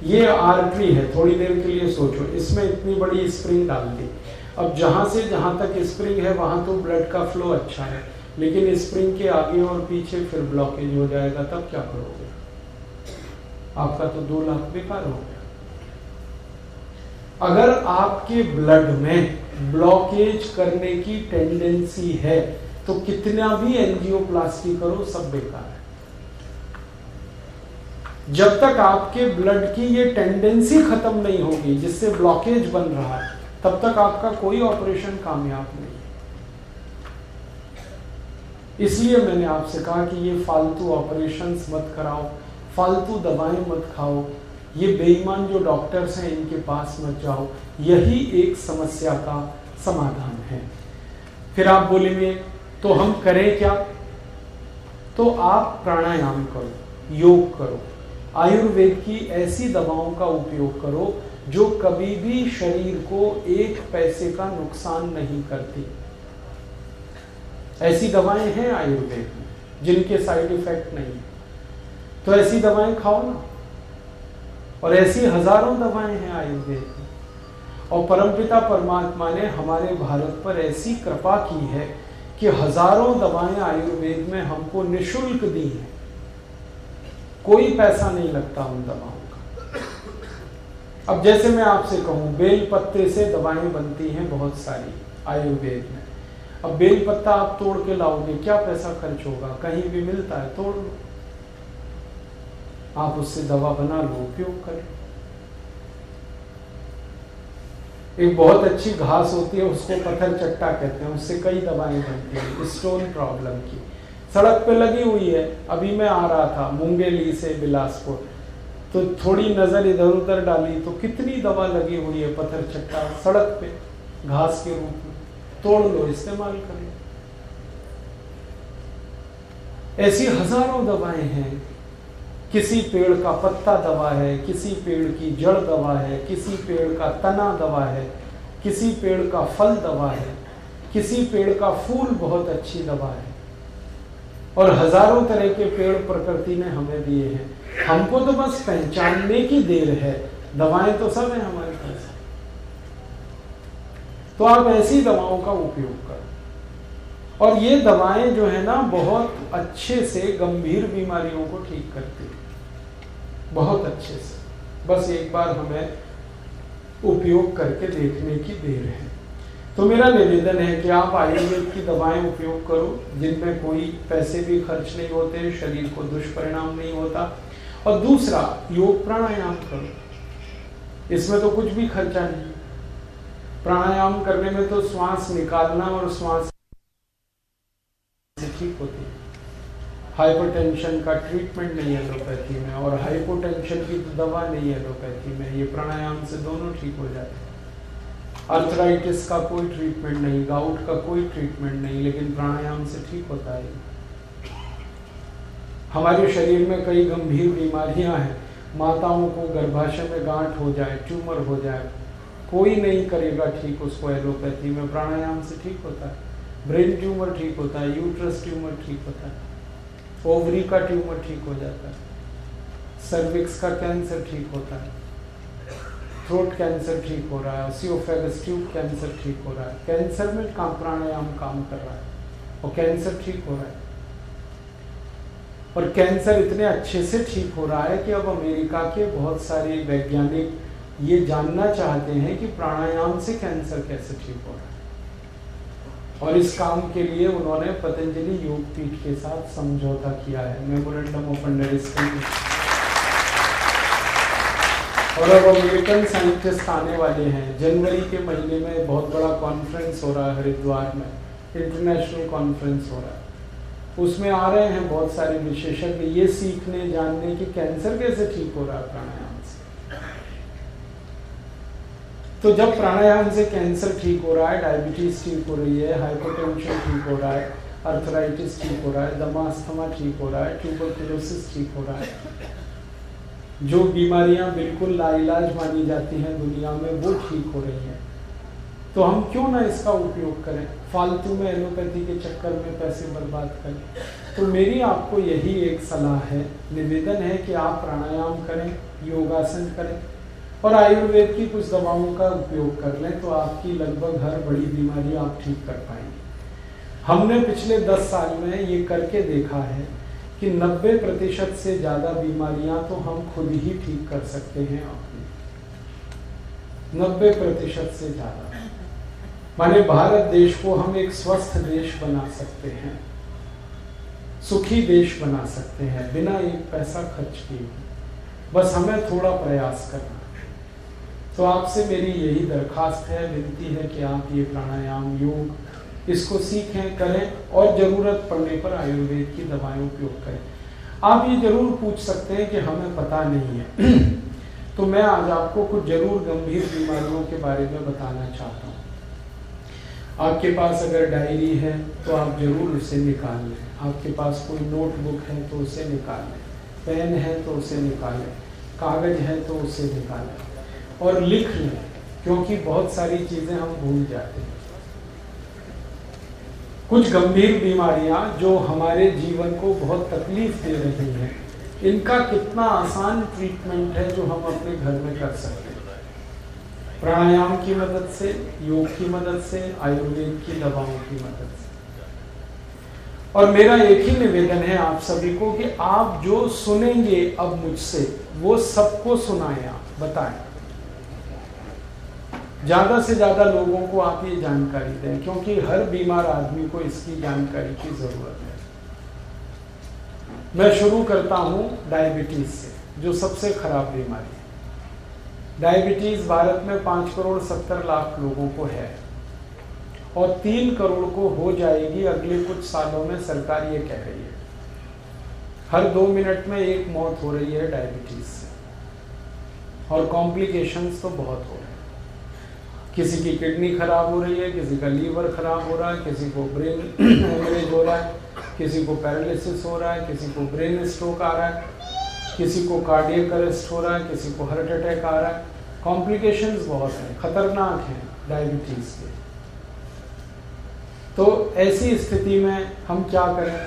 ये आर्टरी है, थोड़ी देर के लिए सोचो, इसमें इतनी बड़ी स्प्रिंग डाल दी। अब जहाँ से जहाँ तक स्प्रिंग है, वहाँ तो ब्लड का फ्लो अच्छा है, लेकिन स्प्रिंग के आगे और पीछे फिर ब्लॉकेज हो जाएगा, तब क्या करोगे? आपका तो दो लाख बेकार हो गया। अगर आपके ब्लड में ब्लॉकेज करने की टेंडेंसी है तो कितना भी एंजियोप्लास्टी करो, सब बेकार है। जब तक आपके ब्लड की ये टेंडेंसी खत्म नहीं होगी, जिससे ब्लॉकेज बन रहा है, तब तक आपका कोई ऑपरेशन कामयाब नहीं है। इसलिए मैंने आपसे कहा कि ये फालतू ऑपरेशंस मत कराओ, फालतू दवाएँ मत खाओ ये बेईमान जो डॉक्टर्स हैं, इनके पास मत जाओ। यही एक समस्या का समाधान है। फिर आप बोलेंगे तो हम करें क्या? तो आप प्राणायाम करो, योग करो। आयुर्वेद की ऐसी दवाओं का उपयोग करो, जो कभी भी शरीर को एक पैसे का नुकसान नहीं करती। ऐसी दवाएँ हैं आयुर्वेद में, जिनके साइड इफ़ेक्ट नहीं। तो ऐसी दवाएँ खाओ ना। और ऐसी हज़ारों दवाएँ हैं आयुर्वेद में। और परमपिता परमात्मा ने हमारे भारत पर ऐसी कृपा की है कि हज़ारों दवाएँ आयुर्वेद में हमको निशुल्क दी हैं। कोई पैसा नहीं लगता उन दवाओं का। अब जैसे मैं आपसे कहूँ, बेल पत्ते से दवाएँ बनती हैं बहुत सारी आयुर्वेद में। अब बेल पत्ता आप तोड़ के लाओगे, क्या पैसा खर्च होगा? कहीं भी मिलता है, तोड़ आप उससे दवा बना लो, उपयोग करें। एक बहुत अच्छी घास होती है, उसको पत्थर चट्टा कहते हैं, उससे कई दवाएँ बनती हैं स्टोन प्रॉब्लम की। सड़क पे लगी हुई है, अभी मैं आ रहा था, मुंगेली से बिलासपुर। तो थोड़ी नज़र इधर उधर डाली तो कितनी दवा लगी हुई है पत्थर चट्टा सड़क पे, घास के रूप में। तोड़ लो, इस्तेमाल करें। ऐसी हज़ारों दवाएँ हैं किसी पेड़ का पत्ता दवा है, किसी पेड़ की जड़ दवा है, किसी पेड़ का तना दवा है, किसी पेड़ का फल दवा है, किसी पेड़ का फूल बहुत अच्छी दवा है। और हज़ारों तरह के पेड़ प्रकृति ने हमें दिए हैं। हमको तो बस पहचानने की देर है। दवाएँ तो सब है हमारे पास। तो आप ऐसी दवाओं का उपयोग करें। और ये दवाएँ जो है ना, बहुत अच्छे से गंभीर बीमारियों को ठीक करती बहुत अच्छे से। बस एक बार हमें उपयोग करके देखने की देर है। तो मेरा निवेदन है कि आप आयुर्वेद की दवाएँ उपयोग करो, जिनमें कोई पैसे भी खर्च नहीं होते, शरीर को दुष्परिणाम नहीं होता। और दूसरा, योग प्राणायाम करो। इसमें तो कुछ भी खर्चा नहीं। प्राणायाम करने में तो श्वास निकालना और श्वास ठीक होती है। हाइपरटेंशन का ट्रीटमेंट नहीं है एलोपैथी में और हाइपोटेंशन की तो दवा नहीं है एलोपैथी में। ये प्राणायाम से दोनों ठीक हो जाते हैं। अर्थराइटिस का कोई ट्रीटमेंट नहीं गाउट का कोई ट्रीटमेंट नहीं, लेकिन प्राणायाम से ठीक होता है। हमारे शरीर में कई गंभीर बीमारियाँ हैं। माताओं को गर्भाशय में गांठ हो जाए, ट्यूमर हो जाए, कोई नहीं करेगा ठीक उसको एलोपैथी में। प्राणायाम से ठीक होता है। ब्रेन ट्यूमर ठीक होता है यूट्रस ट्यूमर ठीक होता है। ओवरी का ट्यूमर ठीक हो जाता है। सर्विक्स का कैंसर ठीक होता है। थ्रोट कैंसर ठीक हो रहा है सियोफेगस ट्यूब कैंसर ठीक हो रहा है। कैंसर में काम प्राणायाम काम कर रहा है और कैंसर ठीक हो रहा है। और कैंसर इतने अच्छे से ठीक हो रहा है कि अब अमेरिका के बहुत सारे वैज्ञानिक ये जानना चाहते हैं कि प्राणायाम से कैंसर कैसे ठीक हो रहा है। और इस काम के लिए उन्होंने पतंजलि योग पीठ के साथ समझौता किया है। मेमोरेंडम ऑफ़ अंडरस्टैंडिंग और अब अमेरिकन साइंटिस्ट आने वाले हैं। जनवरी के महीने में बहुत बड़ा कॉन्फ्रेंस हो रहा है हरिद्वार में। इंटरनेशनल कॉन्फ्रेंस हो रहा है। उसमें आ रहे हैं बहुत सारे विशेषज्ञ। ये सीखने, जानने की कैंसर कैसे ठीक हो रहा है प्राणायाम? तो जब प्राणायाम से कैंसर ठीक हो रहा है डायबिटीज़ ठीक हो रही है हाइपोटेंशन ठीक हो रहा है अर्थराइटिस ठीक हो रहा है दमास्थमा ठीक हो रहा है ट्यूबरकुलोसिस ठीक हो रहा है, जो बीमारियाँ बिल्कुल लाइलाज मानी जाती हैं दुनिया में, वो ठीक हो रही हैं। तो हम क्यों ना इसका उपयोग करें? फालतू में एलोपैथी के चक्कर में पैसे बर्बाद करें। तो मेरी आपको यही एक सलाह है, निवेदन है कि आप प्राणायाम करें, योगासन करें। और आयुर्वेद की कुछ दवाओं का उपयोग कर लें तो आपकी लगभग हर बड़ी बीमारी आप ठीक कर पाएँगे। हमने पिछले दस साल में ये करके देखा है कि 90 प्रतिशत से ज़्यादा बीमारियाँ तो हम खुद ही ठीक कर सकते हैं अपनी। 90 प्रतिशत से ज़्यादा। माने भारत देश को हम एक स्वस्थ देश बना सकते हैं। सुखी देश बना सकते हैं बिना एक पैसा खर्च किए। बस हमें थोड़ा प्रयास करना। तो आपसे मेरी यही दरखास्त है, विनती है कि आप ये प्राणायाम, योग, इसको सीखें, करें और ज़रूरत पड़ने पर आयुर्वेद की दवाएँ उपयोग करें। आप ये ज़रूर पूछ सकते हैं कि हमें पता नहीं है। तो मैं आज आपको कुछ ज़रूर गंभीर बीमारियों के बारे में बताना चाहता हूँ। आपके पास अगर डायरी है तो आप ज़रूर उसे निकाल। लें आपके पास कोई नोटबुक है तो उसे निकाल। लें पेन है तो उसे निकालें। कागज़ है तो उसे निकालें। और लिख लें, क्योंकि बहुत सारी चीज़ें हम भूल जाते हैं। कुछ गंभीर बीमारियाँ जो हमारे जीवन को बहुत तकलीफ़ दे रही हैं, इनका कितना आसान ट्रीटमेंट है जो हम अपने घर में कर सकते हैं। प्राणायाम की मदद से, योग की मदद से, आयुर्वेद की दवाओं की मदद से। और मेरा एक ही निवेदन है आप सभी को कि आप जो सुनेंगे अब मुझसे, वो सबको सुनाएँ आप, बताएँ। ज़्यादा से ज़्यादा लोगों को आप ये जानकारी दें, क्योंकि हर बीमार आदमी को इसकी जानकारी की ज़रूरत है। मैं शुरू करता हूँ डायबिटीज़ से, जो सबसे खराब बीमारी है। डायबिटीज़ भारत में पाँच करोड़ सत्तर लाख लोगों को है, और तीन करोड़ को हो जाएगी अगले कुछ सालों में, सरकार ये कह रही है। हर दो मिनट में एक मौत हो रही है डायबिटीज़ से, और कॉम्प्लिकेशंस तो बहुत हो रहे हैं। किसी की किडनी खराब हो रही है, किसी का लीवर खराब हो रहा है, किसी को ब्रेन हेमरेज हो रहा है, किसी को पैरालिसिस हो रहा है, किसी को ब्रेन स्ट्रोक आ रहा है, किसी को कार्डियक अरेस्ट हो रहा है, किसी को हार्ट अटैक आ रहा है। कॉम्प्लिकेशंस बहुत हैं, खतरनाक हैं डायबिटीज़ के। तो ऐसी स्थिति में हम क्या करें?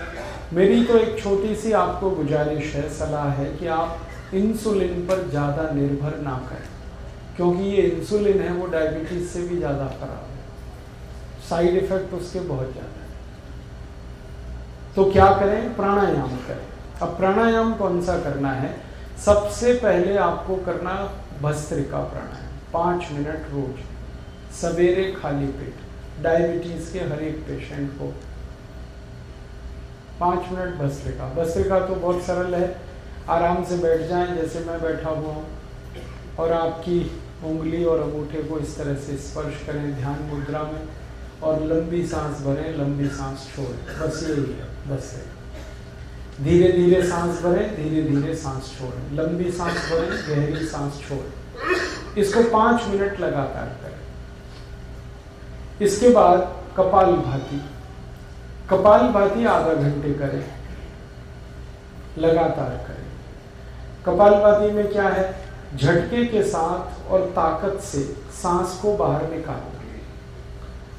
मेरी तो एक छोटी सी आपको गुजारिश है, सलाह है कि आप इंसुलिन पर ज़्यादा निर्भर ना करें। क्योंकि ये इंसुलिन है, वो डायबिटीज़ से भी ज़्यादा खराब है। साइड इफ़ेक्ट उसके बहुत ज़्यादा है। तो क्या करें? प्राणायाम करें। अब प्राणायाम कौन सा करना है? सबसे पहले आपको करना भस्त्रिका प्राणायाम। पाँच मिनट रोज। सवेरे खाली पेट। डायबिटीज़ के हर एक पेशेंट को। पाँच मिनट भस्त्रिका भस्त्रिका तो बहुत सरल है। आराम से बैठ जाएँ, जैसे मैं बैठा हुआ हूँ। और आपकी उंगली और अंगूठे को इस तरह से स्पर्श करें, ध्यान मुद्रा में, और लंबी सांस भरें, लंबी सांस छोड़ें। बस यही है, बस है। धीरे धीरे सांस भरें धीरे धीरे सांस छोड़ें। लंबी सांस भरें, गहरी सांस छोड़ें। इसको पाँच मिनट लगातार करें। इसके बाद कपाल भाती। कपाल भाती आधा घंटे करें। लगातार करें। कपाल भाती में क्या है? झटके के साथ और ताकत से सांस को बाहर निकालना।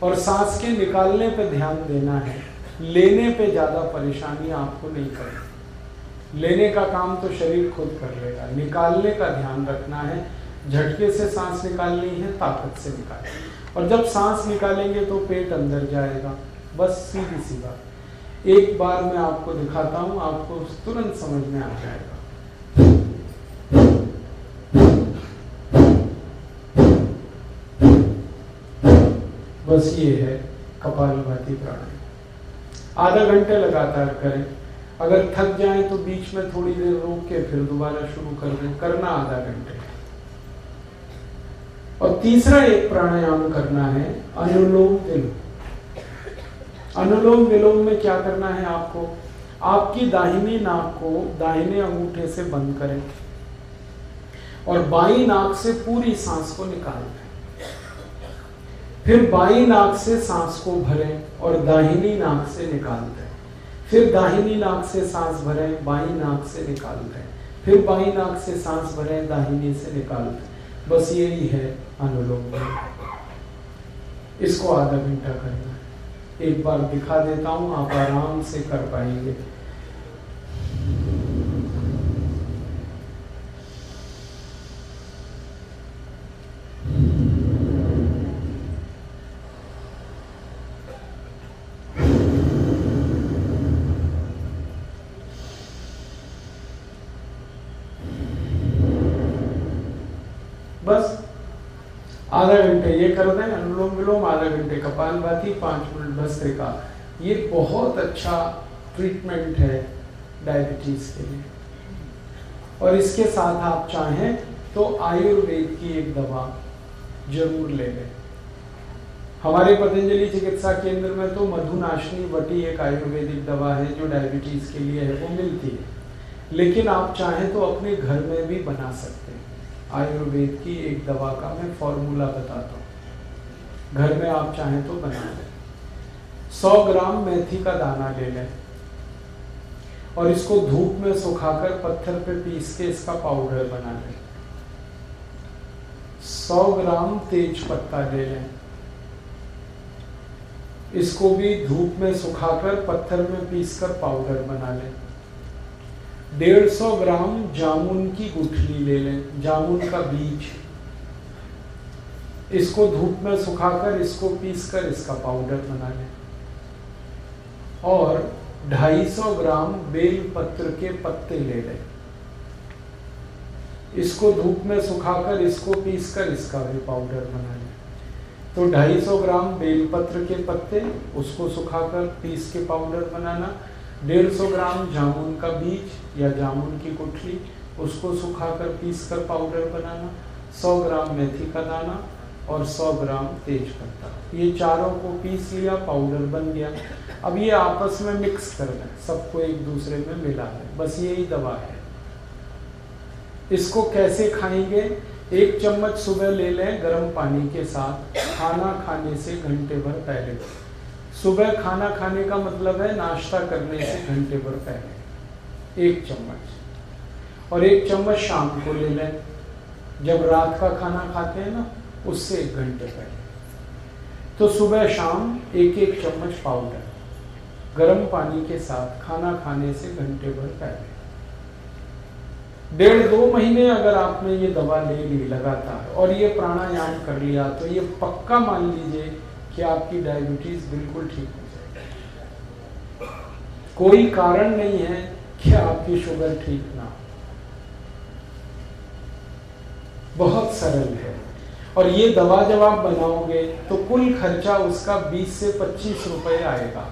और सांस के निकालने पे ध्यान देना है। लेने पे ज़्यादा परेशानी आपको नहीं करनी। लेने का काम तो शरीर खुद कर लेगा। निकालने का ध्यान रखना है। झटके से सांस निकालनी है, ताकत से निकालनी और जब सांस निकालेंगे तो पेट अंदर जाएगा। बस सीधी सी बात। एक बार मैं आपको दिखाता हूँ, आपको तुरंत समझ में आ जाएगा। बस ये है कपालभाति प्राणायाम आधा घंटे लगातार करें। अगर थक जाए तो बीच में थोड़ी देर रोक के फिर दोबारा शुरू कर दें। करना आधा घंटे। और तीसरा एक प्राणायाम करना है, अनुलोम विलोम। अनुलोम विलोम में क्या करना है आपको? आपकी दाहिनी नाक को दाहिने अंगूठे से बंद करें और बाई नाक से पूरी सांस को निकाल दें। फिर बाई नाक से सांस को भरें और दाहिनी नाक से निकाल दें। फिर दाहिनी नाक से सांस भरें, बाई नाक से निकाल दें। फिर बाई नाक से सांस भरें, दाहिनी से निकाल दें। बस यही है अनुलोम इसको आधा घंटा करना है। एक बार दिखा देता हूँ, आप आराम से कर पाएँगे। आधा घंटे, ये कर दें अनुलोम विलोम आधा घंटे, कपाल भाती पाँच मिनट भस्त्रिका ये बहुत अच्छा ट्रीटमेंट है डायबिटीज़ के लिए। और इसके साथ आप चाहें तो आयुर्वेद की एक दवा ज़रूर ले लें। हमारे पतंजलि चिकित्सा केंद्र में तो मधुनाशनी बटी एक आयुर्वेदिक दवा है जो डायबिटीज़ के लिए है, वो मिलती है। लेकिन आप चाहें तो अपने घर में भी बना सकते हैं। आयुर्वेद की एक दवा का मैं फॉर्मूला बताता हूँ। घर में आप चाहें तो बना लें। सौ ग्राम मेथी का दाना ले लें और इसको धूप में सुखाकर पत्थर पे पीस के इसका पाउडर बना लें। सौ ग्राम तेज पत्ता ले लें। इसको भी धूप में सुखाकर पत्थर में पीसकर पाउडर बना लें। डेढ़ सौ ग्राम जामुन की गुठली ले लें, जामुन का बीज। इसको धूप में सुखाकर, इसको पीसकर, इसका पाउडर बना लें। और 250 ग्राम बेल पत्र के पत्ते ले लें। इसको धूप में सुखाकर, इसको पीसकर, इसका भी पाउडर बना लें। तो 250 ग्राम बेलपत्र के पत्ते, उसको सुखाकर, पीस के पाउडर बनाना। 150 ग्राम जामुन का बीज या जामुन की गुठली, उसको सुखाकर पीस कर पाउडर बनाना 100 ग्राम मेथी का दाना और 100 ग्राम तेज पत्ता। ये चारों को पीस लिया पाउडर बन गया। अब ये आपस में मिक्स कर दें सबको एक दूसरे में मिला दें बस यही दवा है। इसको कैसे खाएँगे? एक चम्मच सुबह ले लें गर्म पानी के साथ। खाना खाने से घंटे भर पहले। सुबह खाना खाने का मतलब है नाश्ता करने से घंटे भर पहले। एक चम्मच। और एक चम्मच शाम को ले लें। जब रात का खाना खाते हैं ना उससे एक घंटे पहले। तो सुबह शाम एक एक चम्मच पाउडर गर्म पानी के साथ खाना खाने से घंटे भर पहले। डेढ़ दो महीने अगर आपने ये दवा ले ली लगातार और ये प्राणायाम कर लिया तो ये पक्का मान लीजिए कि आपकी डायबिटीज़ बिल्कुल ठीक हो जाएगी। कोई कारण नहीं है कि आपकी शुगर ठीक ना हो। बहुत सरल है। और ये दवा जब आप बनाओगे तो कुल खर्चा उसका 20 से 25 रुपए आएगा।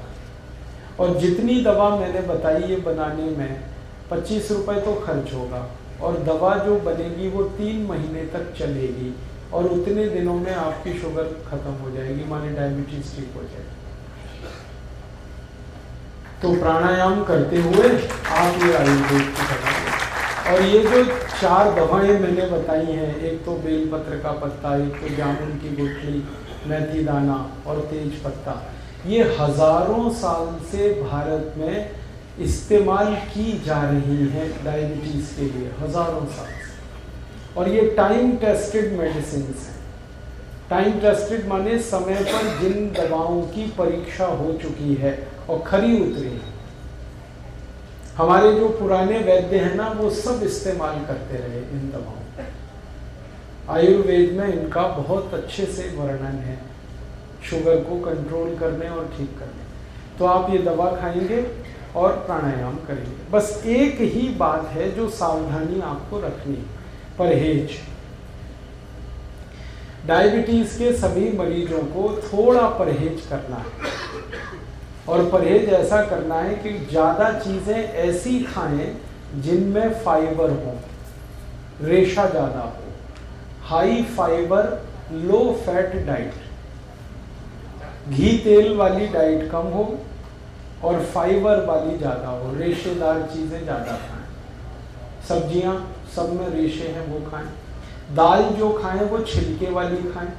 और जितनी दवा मैंने बताई ये बनाने में, पच्चीस रुपए तो खर्च होगा। और दवा जो बनेगी वो तीन महीने तक चलेगी। और उतने दिनों में आपकी शुगर खत्म हो जाएगी, माने डायबिटीज़ ठीक हो जाएगी। तो प्राणायाम करते हुए आप ये आयुर्वेद की दवा और ये जो चार दवाएँ मैंने बताई हैं, एक तो बेलपत्र का पत्ता, एक तो जामुन की गुठली मेथी दाना और तेज पत्ता, ये हज़ारों साल से भारत में इस्तेमाल की जा रही है डायबिटीज़ के लिए, हज़ारों साल से। और ये टाइम टेस्टेड मेडिसिन है। टाइम टेस्टेड माने समय पर जिन दवाओं की परीक्षा हो चुकी है और खरी उतरी है। हमारे जो पुराने वैद्य हैं ना, वो सब इस्तेमाल करते रहे इन दवाओं आयुर्वेद में इनका बहुत अच्छे से वर्णन है। शुगर को कंट्रोल करने और ठीक करने। तो आप ये दवा खाएँगे और प्राणायाम करेंगे। बस एक ही बात है जो सावधानी आपको रखनी परहेज। डायबिटीज़ के सभी मरीजों को थोड़ा परहेज करना है। और परहेज ऐसा करना है कि ज़्यादा चीज़ें ऐसी खाएँ जिनमें फाइबर हो, रेशा ज़्यादा हो। High fibre, low fat diet. घी तेल वाली डाइट कम हो और फाइबर वाली ज़्यादा हो। रेशेदार चीज़ें ज़्यादा खाएँ। सब्ज़ियाँ सब में रेशे हैं, वो खाएँ। दाल जो खाएँ, वो छिलके वाली खाएँ,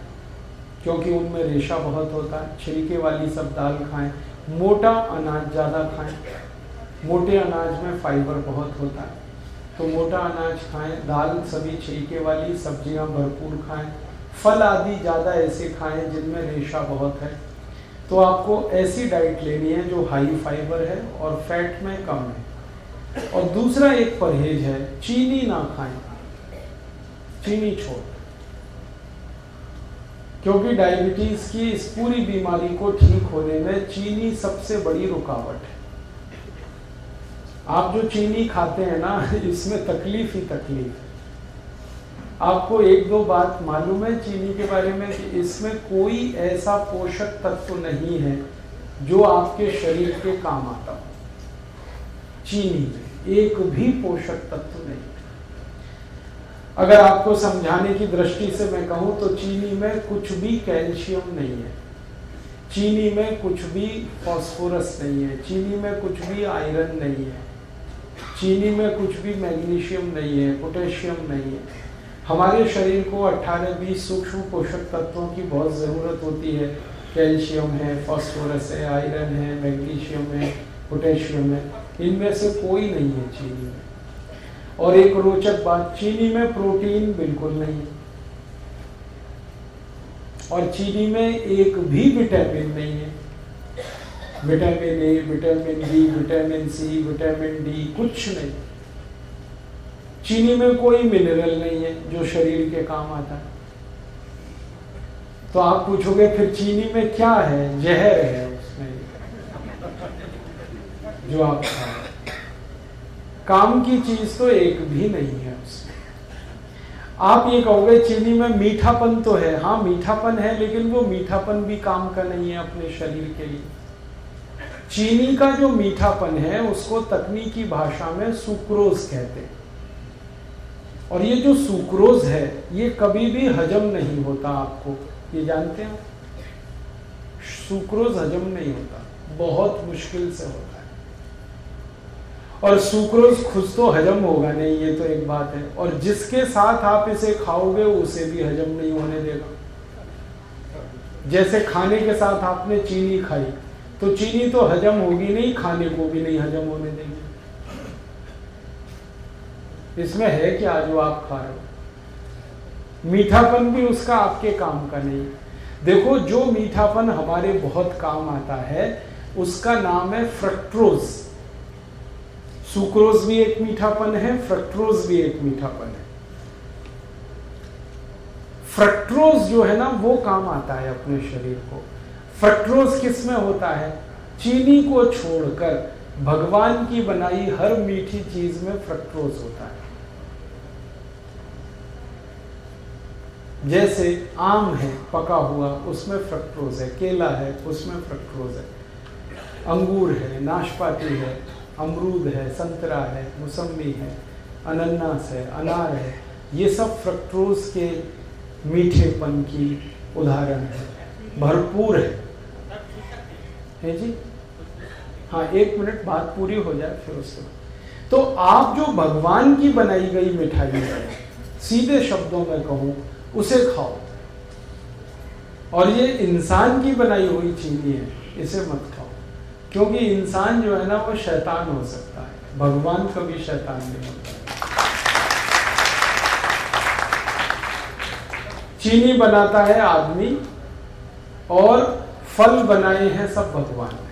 क्योंकि उनमें रेशा बहुत होता है। छिलके वाली सब दाल खाएँ, मोटा अनाज ज़्यादा खाएँ। मोटे अनाज में फाइबर बहुत होता है। तो मोटा अनाज खाएँ, दाल सभी छिलके वाली सब्ज़ियाँ भरपूर खाएँ। फल आदि ज़्यादा ऐसे खाएँ जिनमें रेशा बहुत है। तो आपको ऐसी डाइट लेनी है जो हाई फाइबर है और फैट में कम है। और दूसरा एक परहेज है, चीनी ना खाएँ। चीनी छोड़। क्योंकि डायबिटीज़ की इस पूरी बीमारी को ठीक होने में चीनी सबसे बड़ी रुकावट है। आप जो चीनी खाते हैं ना, इसमें तकलीफ़ ही तकलीफ़ है। आपको एक दो बात मालूम है चीनी के बारे में कि इसमें कोई ऐसा पोषक तत्व नहीं है जो आपके शरीर के काम आता हो। चीनी में एक भी पोषक तत्व नहीं। अगर आपको समझाने की दृष्टि से मैं कहूँ तो चीनी में कुछ भी कैल्शियम नहीं है। चीनी में कुछ भी फॉस्फोरस नहीं है। चीनी में कुछ भी आयरन नहीं है। चीनी में कुछ भी मैग्नीशियम नहीं है, पोटेशियम नहीं है। हमारे शरीर को 18-20 सूक्ष्म पोषक तत्वों की बहुत ज़रूरत होती है। कैल्शियम है, फॉस्फोरस है, आयरन है, मैग्नीशियम है, पोटेशियम है। इनमें से कोई नहीं है चीनी। में और एक रोचक बात, चीनी में प्रोटीन बिल्कुल नहीं है। और चीनी में एक भी विटामिन नहीं है। Vitamin A, vitamin B, vitamin C, vitamin D, कुछ नहीं। चीनी में कोई मिनरल नहीं है जो शरीर के काम आता है। तो आप पूछोगे, फिर चीनी में क्या है? जहर है। उसमें जो आप खाए काम की चीज़ तो एक भी नहीं है उसमें आप ये कहोगे, चीनी में मीठापन तो है। हाँ मीठापन है, लेकिन वो मीठापन भी काम का नहीं है अपने शरीर के लिए। चीनी का जो मीठापन है, उसको तकनीकी भाषा में सुक्रोज कहते हैं। और ये जो सुक्रोज है, ये कभी भी हजम नहीं होता आपको। ये जानते हैं? सुक्रोज हजम नहीं होता। बहुत मुश्किल से होता है। और सुक्रोज खुद तो हजम होगा नहीं, ये तो एक बात है। और जिसके साथ आप इसे खाओगे, उसे भी हजम नहीं होने देगा। जैसे खाने के साथ आपने चीनी खाई तो चीनी तो हजम होगी नहीं, खाने को भी नहीं हजम होने देगी। इसमें है क्या जो आप खा रहे हो। मीठापन भी उसका आपके काम का नहीं। देखो, जो मीठापन हमारे बहुत काम आता है, उसका नाम है फ्रक्ट्रोज सुक्रोज भी एक मीठापन है फ्रक्ट्रोज भी एक मीठापन है। फ्रक्ट्रोज जो है ना, वो काम आता है अपने शरीर को। फ्रक्ट्रोज किसमें होता है? चीनी को छोड़कर, भगवान की बनाई हर मीठी चीज़ में फ्रक्ट्रोज होता है। जैसे आम है, पका हुआ, उसमें फ्रक्ट्रोज है। केला है, उसमें फ्रक्ट्रोज है। अंगूर है, नाशपाती है अमरूद है, संतरा है मौसमी है, अनन्नास है, अनार है, ये सब फ्रक्ट्रोज के मीठेपन की उदाहरण है। भरपूर है। है जी? हाँ एक मिनट, बात पूरी हो जाए फिर उसके। तो आप जो भगवान की बनाई गई मिठाई है, सीधे शब्दों में कहूँ, उसे खाओ। और ये इंसान की बनाई हुई चीनी है, इसे मत खाओ। क्योंकि इंसान जो है ना, वो शैतान हो सकता है। भगवान कभी शैतान नहीं होता। चीनी बनाता है आदमी और फल बनाए हैं सब भगवान ने।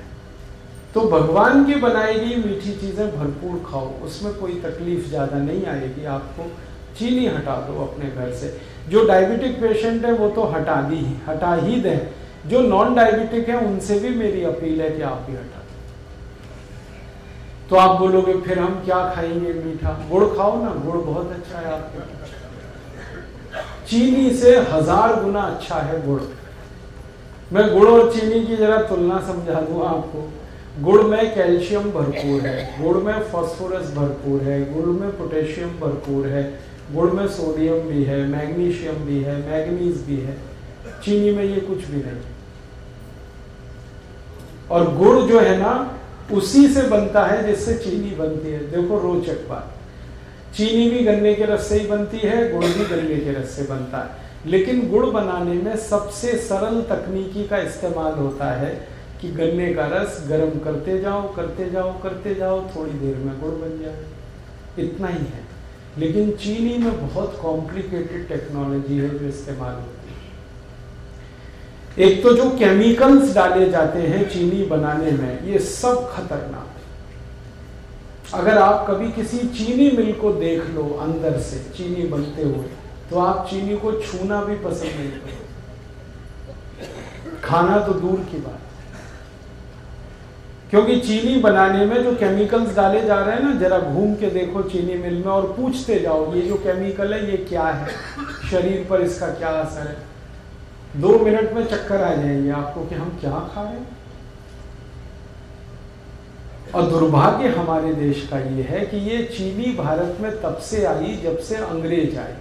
तो भगवान की बनाई गई मीठी चीज़ें भरपूर खाओ, उसमें कोई तकलीफ़ ज़्यादा नहीं आएगी। आपको चीनी हटा दो अपने घर से। जो डायबिटिक पेशेंट है, वो तो हटा दी, हटा ही दें। जो नॉन डायबिटिक है, उनसे भी मेरी अपील है कि आप भी हटा दें। तो आप बोलोगे, फिर हम क्या खाएँगे मीठा? गुड़ खाओ ना, गुड़ बहुत अच्छा है आपके चीनी से हज़ार गुना अच्छा है गुड़। मैं गुड़ और चीनी की जरा तुलना समझा दूँ आपको। गुड़ में कैल्शियम भरपूर है, गुड़ में फास्फोरस भरपूर है, गुड़ में पोटेशियम भरपूर है, गुड़ में सोडियम भी है मैग्नीशियम भी है मैग्नीज भी है। चीनी में ये कुछ भी नहीं। और गुड़ जो है ना, उसी से बनता है जिससे चीनी बनती है। देखो रोचक बात। चीनी भी गन्ने के रस से ही बनती है, गुड़ भी गन्ने के रस से बनता है। लेकिन गुड़ बनाने में सबसे सरल तकनीकी का इस्तेमाल होता है कि गन्ने का रस गर्म करते जाओ करते जाओ करते जाओ, थोड़ी देर में गुड़ बन जाए। इतना ही है। लेकिन चीनी में बहुत कॉम्प्लिकेटेड टेक्नोलॉजी है जो इस्तेमाल होती है। एक तो जो केमिकल्स डाले जाते हैं चीनी बनाने में, ये सब खतरनाक अगर आप कभी किसी चीनी मिल को देख लो अंदर से, चीनी बनते हुए तो आप चीनी को छूना भी पसंद नहीं करोगे। खाना तो दूर की बात क्योंकि चीनी बनाने में जो केमिकल्स डाले जा रहे हैं ना, जरा घूम के देखो चीनी मिल में और पूछते जाओ, ये जो केमिकल है, ये क्या है? शरीर पर इसका क्या असर है? दो मिनट में चक्कर आ जाएँगे आपको कि हम क्या खा रहे हैं। और दुर्भाग्य हमारे देश का ये है कि ये चीनी भारत में तब से आई जब से अंग्रेज़ आए।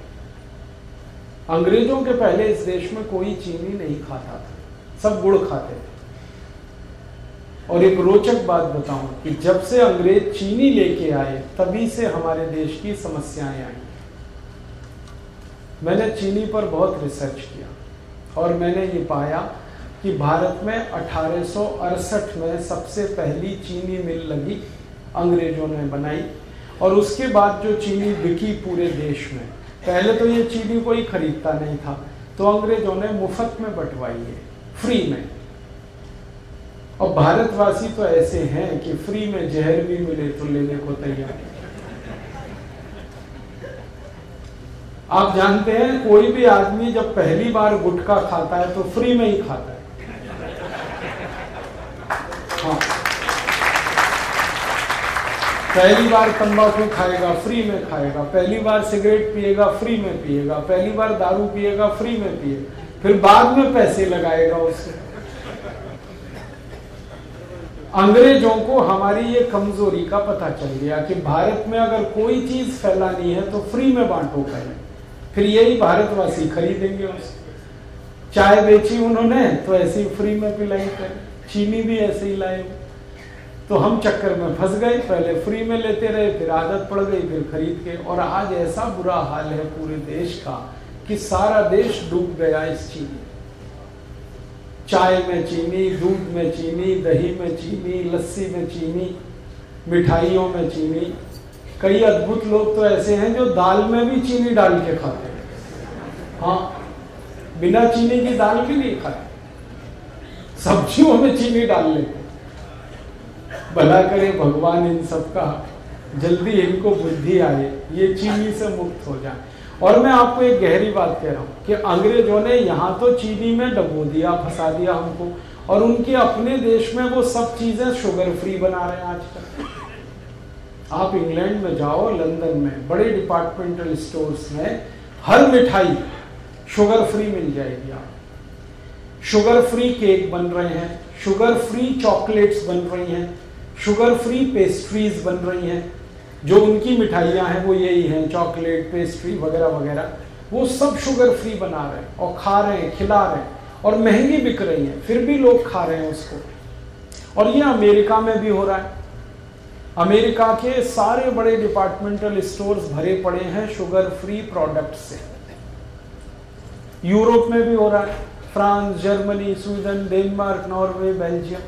अंग्रेज़ों के पहले इस देश में कोई चीनी नहीं खाता था। सब गुड़ खाते थे। और एक रोचक बात बताऊँ कि जब से अंग्रेज़ चीनी लेके आए, तभी से हमारे देश की समस्याएँ आई। मैंने चीनी पर बहुत रिसर्च किया। और मैंने ये पाया कि भारत में अठारह सौ अड़सठ में सबसे पहली चीनी मिल लगी अंग्रेज़ों ने बनाई। और उसके बाद जो चीनी बिकी पूरे देश में, पहले तो ये चीनी कोई खरीदता नहीं था तो अंग्रेज़ों ने मुफ़्त में बंटवाई है, फ्री में। और भारतवासी तो ऐसे हैं कि फ्री में जहर भी मिले तो लेने को तैयार आप जानते हैं, कोई भी आदमी जब पहली बार गुटखा खाता है तो फ्री में ही खाता है। हाँ। पहली बार तंबाकू खाएगा फ्री में खाएगा। पहली बार सिगरेट पिएगा फ्री में पिएगा। पहली बार दारू पिएगा फ्री में पिएगा। फिर बाद में पैसे लगाएगा उससे। अंग्रेज़ों को हमारी ये कमज़ोरी का पता चल गया कि भारत में अगर कोई चीज़ फैलानी है तो फ्री में बांटो पहले। फिर यही भारतवासी खरीदेंगे उसे। चाय बेची उन्होंने तो ऐसे ही फ्री में पिलाई कर चीनी भी ऐसे ही लाए। तो हम चक्कर में फंस गए। पहले फ्री में लेते रहे, फिर आदत पड़ गई, फिर खरीद के। और आज ऐसा बुरा हाल है पूरे देश का कि सारा देश डूब गया इस चीनी चाय में चीनी, दूध में चीनी, दही में चीनी, लस्सी में चीनी, मिठाइयों में चीनी। कई अद्भुत लोग तो ऐसे हैं जो दाल में भी चीनी डाल के खाते हैं। हाँ बिना चीनी की दाल भी नहीं खाते। सब्जियों में चीनी डाल लेते भला करे भगवान इन सबका, जल्दी इनको बुद्धि आए, ये चीनी से मुक्त हो जाए। और मैं आपको एक गहरी बात कह रहा हूँ कि अंग्रेज़ों ने यहाँ तो चीनी में डबो दिया, फंसा दिया हमको, और उनके अपने देश में वो सब चीज़ें शुगर फ्री बना रहे हैं आजकल। आप इंग्लैंड में जाओ, लंदन में, बड़े डिपार्टमेंटल स्टोर्स में हर मिठाई शुगर फ्री मिल जाएगी आप शुगर फ्री केक बन रहे हैं शुगर फ्री चॉकलेट्स बन रही हैं शुगर फ्री पेस्ट्रीज बन रही हैं। जो उनकी मिठाइयाँ हैं, वो यही हैं चॉकलेट पेस्ट्री वगैरह वगैरह। वो सब शुगर फ्री बना रहे हैं और खा रहे हैं, खिला रहे हैं और महँगी बिक रही हैं, फिर भी लोग खा रहे हैं उसको। और ये अमेरिका में भी हो रहा है। अमेरिका के सारे बड़े डिपार्टमेंटल स्टोर्स भरे पड़े हैं शुगर फ्री प्रोडक्ट से। यूरोप में भी हो रहा है, France, Germany, Sweden, Denmark, Norway, Belgium,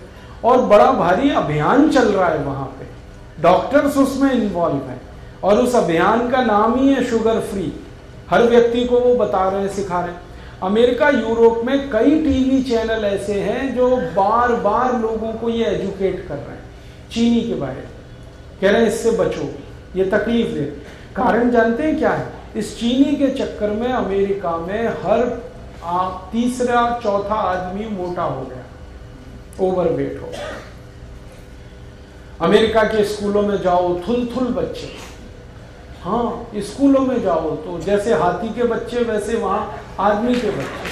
और बड़ा भारी अभियान चल रहा है वहाँ पे। डॉक्टर्स उसमें इन्वॉल्व हैं, और उस अभियान का नाम ही है शुगर फ्री हर व्यक्ति को वो बता रहे हैं, सिखा रहे हैं। अमेरिका, यूरोप में कई टीवी चैनल ऐसे हैं जो बार बार लोगों को ये एजुकेट कर रहे हैं, चीनी के बारे में। कह रहे हैं इससे बचो ये तकलीफ़ दे। कारण जानते हैं क्या है? इस चीनी के चक्कर में अमेरिका में हर आ, तीसरा चौथा आदमी मोटा हो गया ओवरवेट हो अमेरिका के स्कूलों में जाओ थुल थुल बच्चे। हाँ स्कूलों में जाओ तो जैसे हाथी के बच्चे वैसे वहाँ आदमी के बच्चे।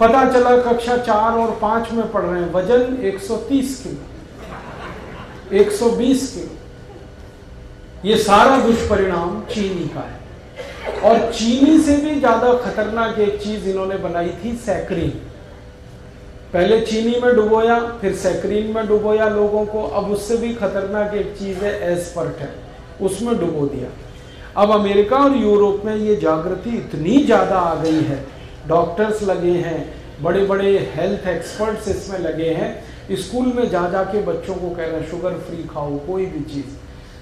पता चला कक्षा चार और पाँच में पढ़ रहे हैं वज़न 130 किलो। 120 किलो ये सारा दुष्परिणाम चीनी का है। और चीनी से भी ज़्यादा खतरनाक एक चीज़ इन्होंने बनाई थी, सैक्रीन। पहले चीनी में डुबोया, फिर सैक्रीन में डुबोया लोगों को। अब उससे भी खतरनाक एक चीज़ है, एसपर्ट है। उसमें डुबो दिया। अब अमेरिका और यूरोप में ये जागृति इतनी ज़्यादा आ गई है। डॉक्टर्स लगे हैं बड़े बड़े हेल्थ एक्सपर्ट्स इसमें लगे हैं। स्कूल में जा जा के बच्चों को कह रहे हैं शुगर फ्री खाओ, कोई भी चीज़.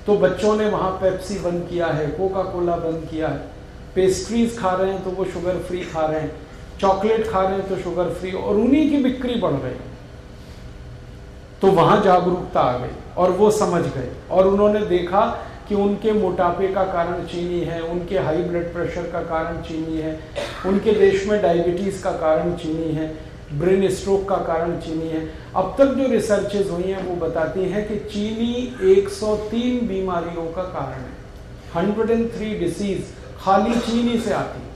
तो बच्चों ने वहाँ पेप्सी बंद किया है कोका कोला बंद किया है पेस्ट्रीज खा रहे हैं तो वो शुगर फ्री खा रहे हैं चॉकलेट खा रहे हैं तो शुगर फ्री और उन्हीं की बिक्री बढ़ रही तो वहाँ जागरूकता आ गई, और वो समझ गए, और उन्होंने देखा कि उनके मोटापे का कारण चीनी है, उनके हाई ब्लड प्रेशर का कारण चीनी है, उनके देश में डायबिटीज़ का कारण चीनी है ब्रेन स्ट्रोक का कारण चीनी है। अब तक जो रिसर्चेज हुई हैं, वो बताती हैं कि चीनी 103 बीमारियों का कारण है। 103 डिसीज खाली चीनी से आती है।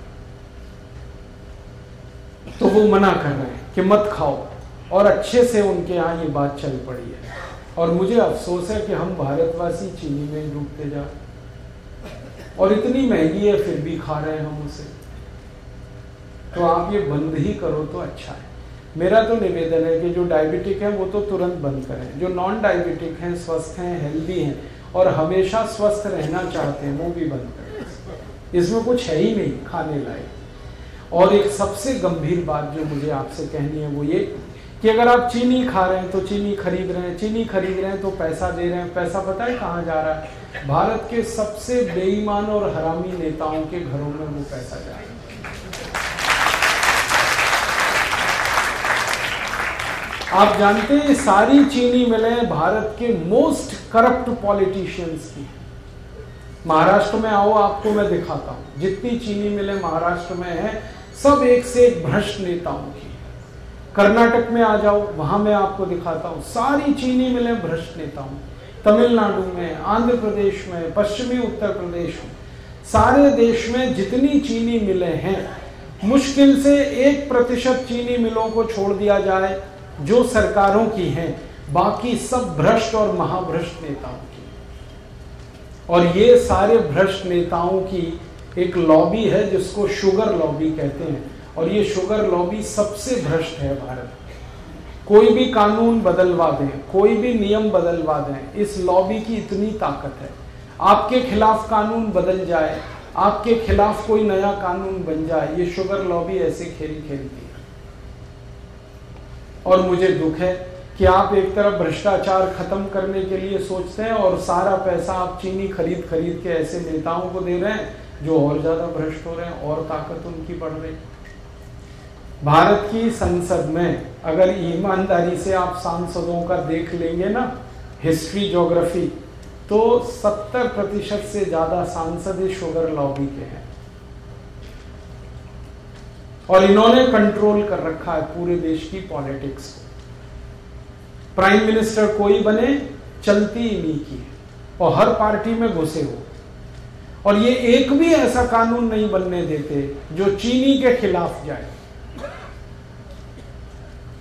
तो वो मना कर रहे हैं कि मत खाओ, और अच्छे से उनके यहाँ ये बात चल पड़ी है। और मुझे अफसोस है कि हम भारतवासी चीनी में डूबते जा और इतनी महँगी है, फिर भी खा रहे हैं हम उसे। तो आप ये बंद ही करो तो अच्छा है। मेरा तो निवेदन है कि जो डायबिटिक है वो तो तुरंत बंद करें। जो नॉन डायबिटिक हैं, स्वस्थ हैं हेल्दी हैं और हमेशा स्वस्थ रहना चाहते हैं, वो भी बंद करें। इसमें कुछ है ही नहीं खाने लायक। और एक सबसे गंभीर बात जो मुझे आपसे कहनी है वो ये कि अगर आप चीनी खा रहे हैं तो चीनी खरीद रहे हैं, चीनी खरीद रहे हैं तो पैसा दे रहे हैं। पैसा पता है कहाँ जा रहा है? भारत के सबसे बेईमान और हरामी नेताओं के घरों में वो पैसा जा रहा है। आप जानते हैं, सारी चीनी मिलें भारत के मोस्ट करप्ट पॉलिटिशियंस की। महाराष्ट्र में आओ, आपको मैं दिखाता हूँ। जितनी चीनी मिले महाराष्ट्र में है, सब एक से एक भ्रष्ट नेताओं की। कर्नाटक में आ जाओ, वहाँ मैं आपको दिखाता हूँ। सारी चीनी मिले भ्रष्ट नेताओं तमिलनाडु में, आंध्र प्रदेश में, पश्चिमी उत्तर प्रदेश में। सारे देश में जितनी चीनी मिले हैं, मुश्किल से एक प्रतिशत चीनी मिलों को छोड़ दिया जाए। जो सरकारों की हैं, बाकी सब भ्रष्ट और महाभ्रष्ट नेताओं की। और ये सारे भ्रष्ट नेताओं की एक लॉबी है जिसको शुगर लॉबी कहते हैं। और ये शुगर लॉबी सबसे भ्रष्ट है भारत। कोई भी कानून बदलवा दें, कोई भी नियम बदलवा दें, इस लॉबी की इतनी ताकत है। आपके खिलाफ कानून बदल जाए, आपके खिलाफ कोई नया कानून बन जाए, ये शुगर लॉबी ऐसे खेल खेलती है। और मुझे दुख है कि आप एक तरफ़ भ्रष्टाचार खत्म करने के लिए सोचते हैं और सारा पैसा आप चीनी खरीद खरीद के ऐसे नेताओं को दे रहे हैं जो और ज़्यादा भ्रष्ट हो रहे हैं और ताकत उनकी बढ़ रही भारत की संसद में अगर ईमानदारी से आप सांसदों का देख लेंगे ना, हिस्ट्री, ज्योग्राफी तो 70 प्रतिशत से ज़्यादा सांसद शुगर लॉबी के हैं। और इन्होंने कंट्रोल कर रखा है पूरे देश की पॉलिटिक्स को। प्राइम मिनिस्टर कोई बने, चलती ही नहीं की और हर पार्टी में घुसे हो और ये एक भी ऐसा कानून नहीं बनने देते जो चीनी के खिलाफ जाए।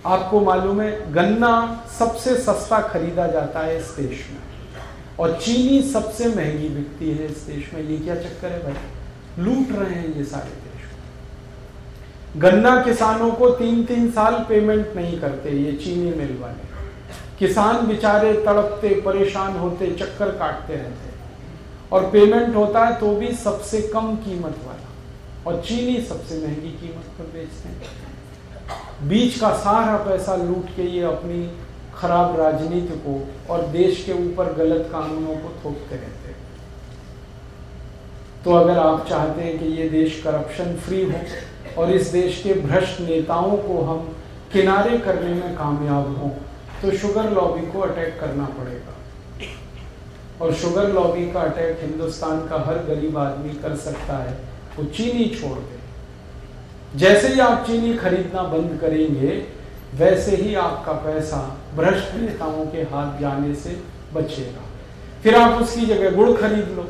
आपको मालूम है, गन्ना सबसे सस्ता खरीदा जाता है इस देश में। और चीनी सबसे महँगी बिकती है इस देश में। ये क्या चक्कर है भाई? लूट रहे हैं ये सारे गन्ना किसानों को तीन तीन साल पेमेंट नहीं करते, ये चीनी मिल वाले। किसान बेचारे तड़पते, परेशान होते, चक्कर काटते रहते। और पेमेंट होता है तो भी सबसे कम कीमत वाला। और चीनी सबसे महँगी कीमत पर बेचते हैं। बीच का सारा पैसा लूट के ये अपनी खराब राजनीति को और देश के ऊपर गलत कानूनों को थोपते रहते तो अगर आप चाहते हैं कि ये देश करप्शन फ्री हो और इस देश के भ्रष्ट नेताओं को हम किनारे करने में कामयाब हों तो शुगर लॉबी को अटैक करना पड़ेगा। और शुगर लॉबी का अटैक हिंदुस्तान का हर गरीब आदमी कर सकता है, वो चीनी छोड़ दे। जैसे ही आप चीनी खरीदना बंद करेंगे, वैसे ही आपका पैसा भ्रष्ट नेताओं के हाथ जाने से बचेगा। फिर आप उसकी जगह गुड़ खरीद लो।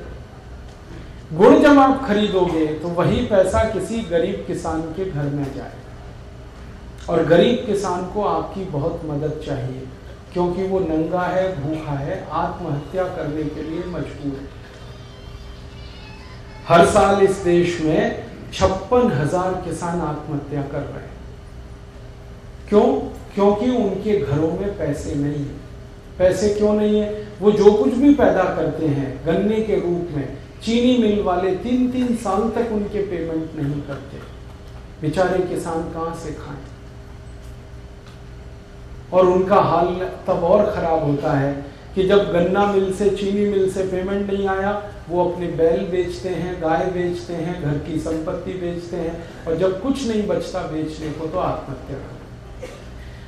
गुड़ जब आप खरीदोगे तो वही पैसा किसी गरीब किसान के घर में जाएगा और गरीब किसान को आपकी बहुत मदद चाहिए, क्योंकि वो नंगा है, भूखा है, आत्महत्या करने के लिए मजबूर है। हर साल इस देश में छप्पन हज़ार किसान आत्महत्या कर रहे हैं। क्यों? क्योंकि उनके घरों में पैसे नहीं है। पैसे क्यों नहीं है? वो जो कुछ भी पैदा करते हैं, गन्ने के रूप में चीनी मिल वाले तीन तीन साल तक उनके पेमेंट नहीं करते। बेचारे किसान कहाँ से खाएँ? और उनका हाल तब और ख़राब होता है कि जब गन्ना मिल से, चीनी मिल से पेमेंट नहीं आया, वो अपने बैल बेचते हैं, गाय बेचते हैं, घर की संपत्ति बेचते हैं, और जब कुछ नहीं बचता बेचने को तो आत्महत्या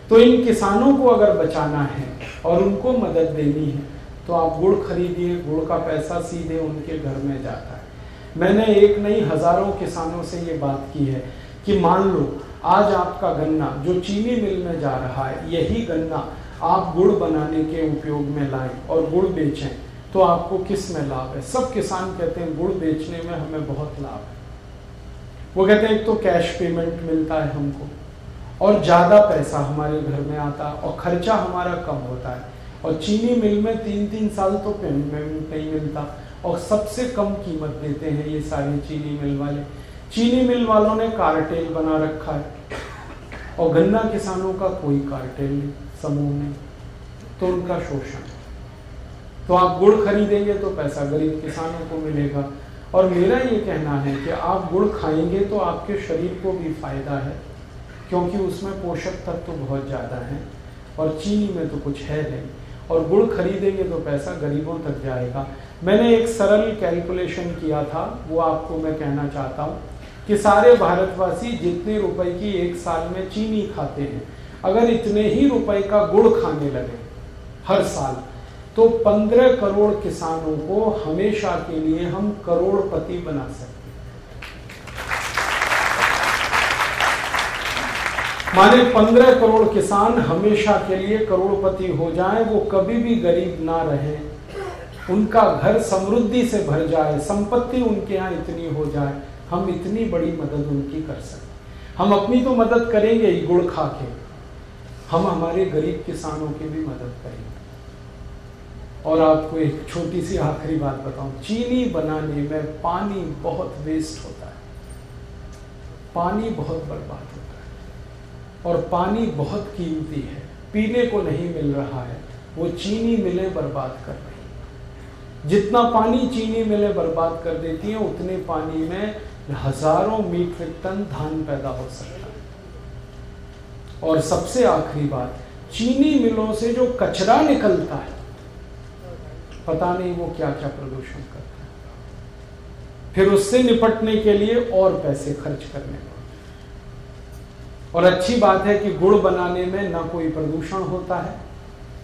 तो इन किसानों को अगर बचाना है और उनको मदद देनी है तो आप गुड़ खरीदिए, गुड़ का पैसा सीधे उनके घर में जाता है। मैंने एक नहीं हज़ारों किसानों से ये बात की है कि मान लो, आज आपका गन्ना, जो चीनी मिल में जा रहा है, यही गन्ना आप गुड़ बनाने के उपयोग में लाएँ और गुड़ बेचें तो आपको किसमें लाभ है? सब किसान कहते हैं, गुड़ बेचने में हमें बहुत लाभ है। वो कहते हैं, एक तो कैश पेमेंट मिलता है हमको, और ज़्यादा पैसा हमारे घर में आता और खर्चा हमारा कम होता है। और चीनी मिल में तीन तीन साल तो पेमेंट नहीं मिलता। और सबसे कम कीमत देते हैं ये सारे चीनी मिल वाले। चीनी मिल वालों ने कार्टेल बना रखा है। और गन्ना किसानों का कोई कार्टेल नहीं, समूह नहीं। तो उनका शोषण। तो आप गुड़ खरीदेंगे तो पैसा गरीब किसानों को मिलेगा। और मेरा ये कहना है कि आप गुड़ खाएँगे तो आपके शरीर को भी फ़ायदा है, क्योंकि उसमें पोषक तत्व तो बहुत ज़्यादा हैं। और चीनी में तो कुछ है नहीं। और गुड़ खरीदेंगे तो पैसा गरीबों तक जाएगा। मैंने एक सरल कैलकुलेशन किया था, वो आपको मैं कहना चाहता हूँ कि सारे भारतवासी जितने रुपए की एक साल में चीनी खाते हैं, अगर इतने ही रुपए का गुड़ खाने लगे हर साल तो पंद्रह करोड़ किसानों को हमेशा के लिए हम करोड़पति बना सकते माने पंद्रह करोड़ किसान हमेशा के लिए करोड़पति हो जाएँ, वो कभी भी गरीब ना रहे। उनका घर समृद्धि से भर जाए, संपत्ति उनके यहाँ इतनी हो जाए, हम इतनी बड़ी मदद उनकी कर सकते हम अपनी तो मदद करेंगे ही गुड़ खा के। हम हमारे गरीब किसानों की भी मदद करेंगे। और आपको एक छोटी सी आखिरी बात बताऊँ, चीनी बनाने में पानी बहुत वेस्ट होता है। पानी बहुत बर्बाद और पानी बहुत कीमती है। पीने को नहीं मिल रहा है। वो चीनी मिले बर्बाद कर रही जितना पानी चीनी मिले बर्बाद कर देती है, उतने पानी में हज़ारों मीट्रिक टन धान पैदा हो सकता है। और सबसे आखिरी बात, चीनी मिलों से जो कचरा निकलता है, पता नहीं वो क्या क्या प्रदूषण करता है। फिर उससे निपटने के लिए और पैसे खर्च करने और अच्छी बात है कि गुड़ बनाने में ना कोई प्रदूषण होता है,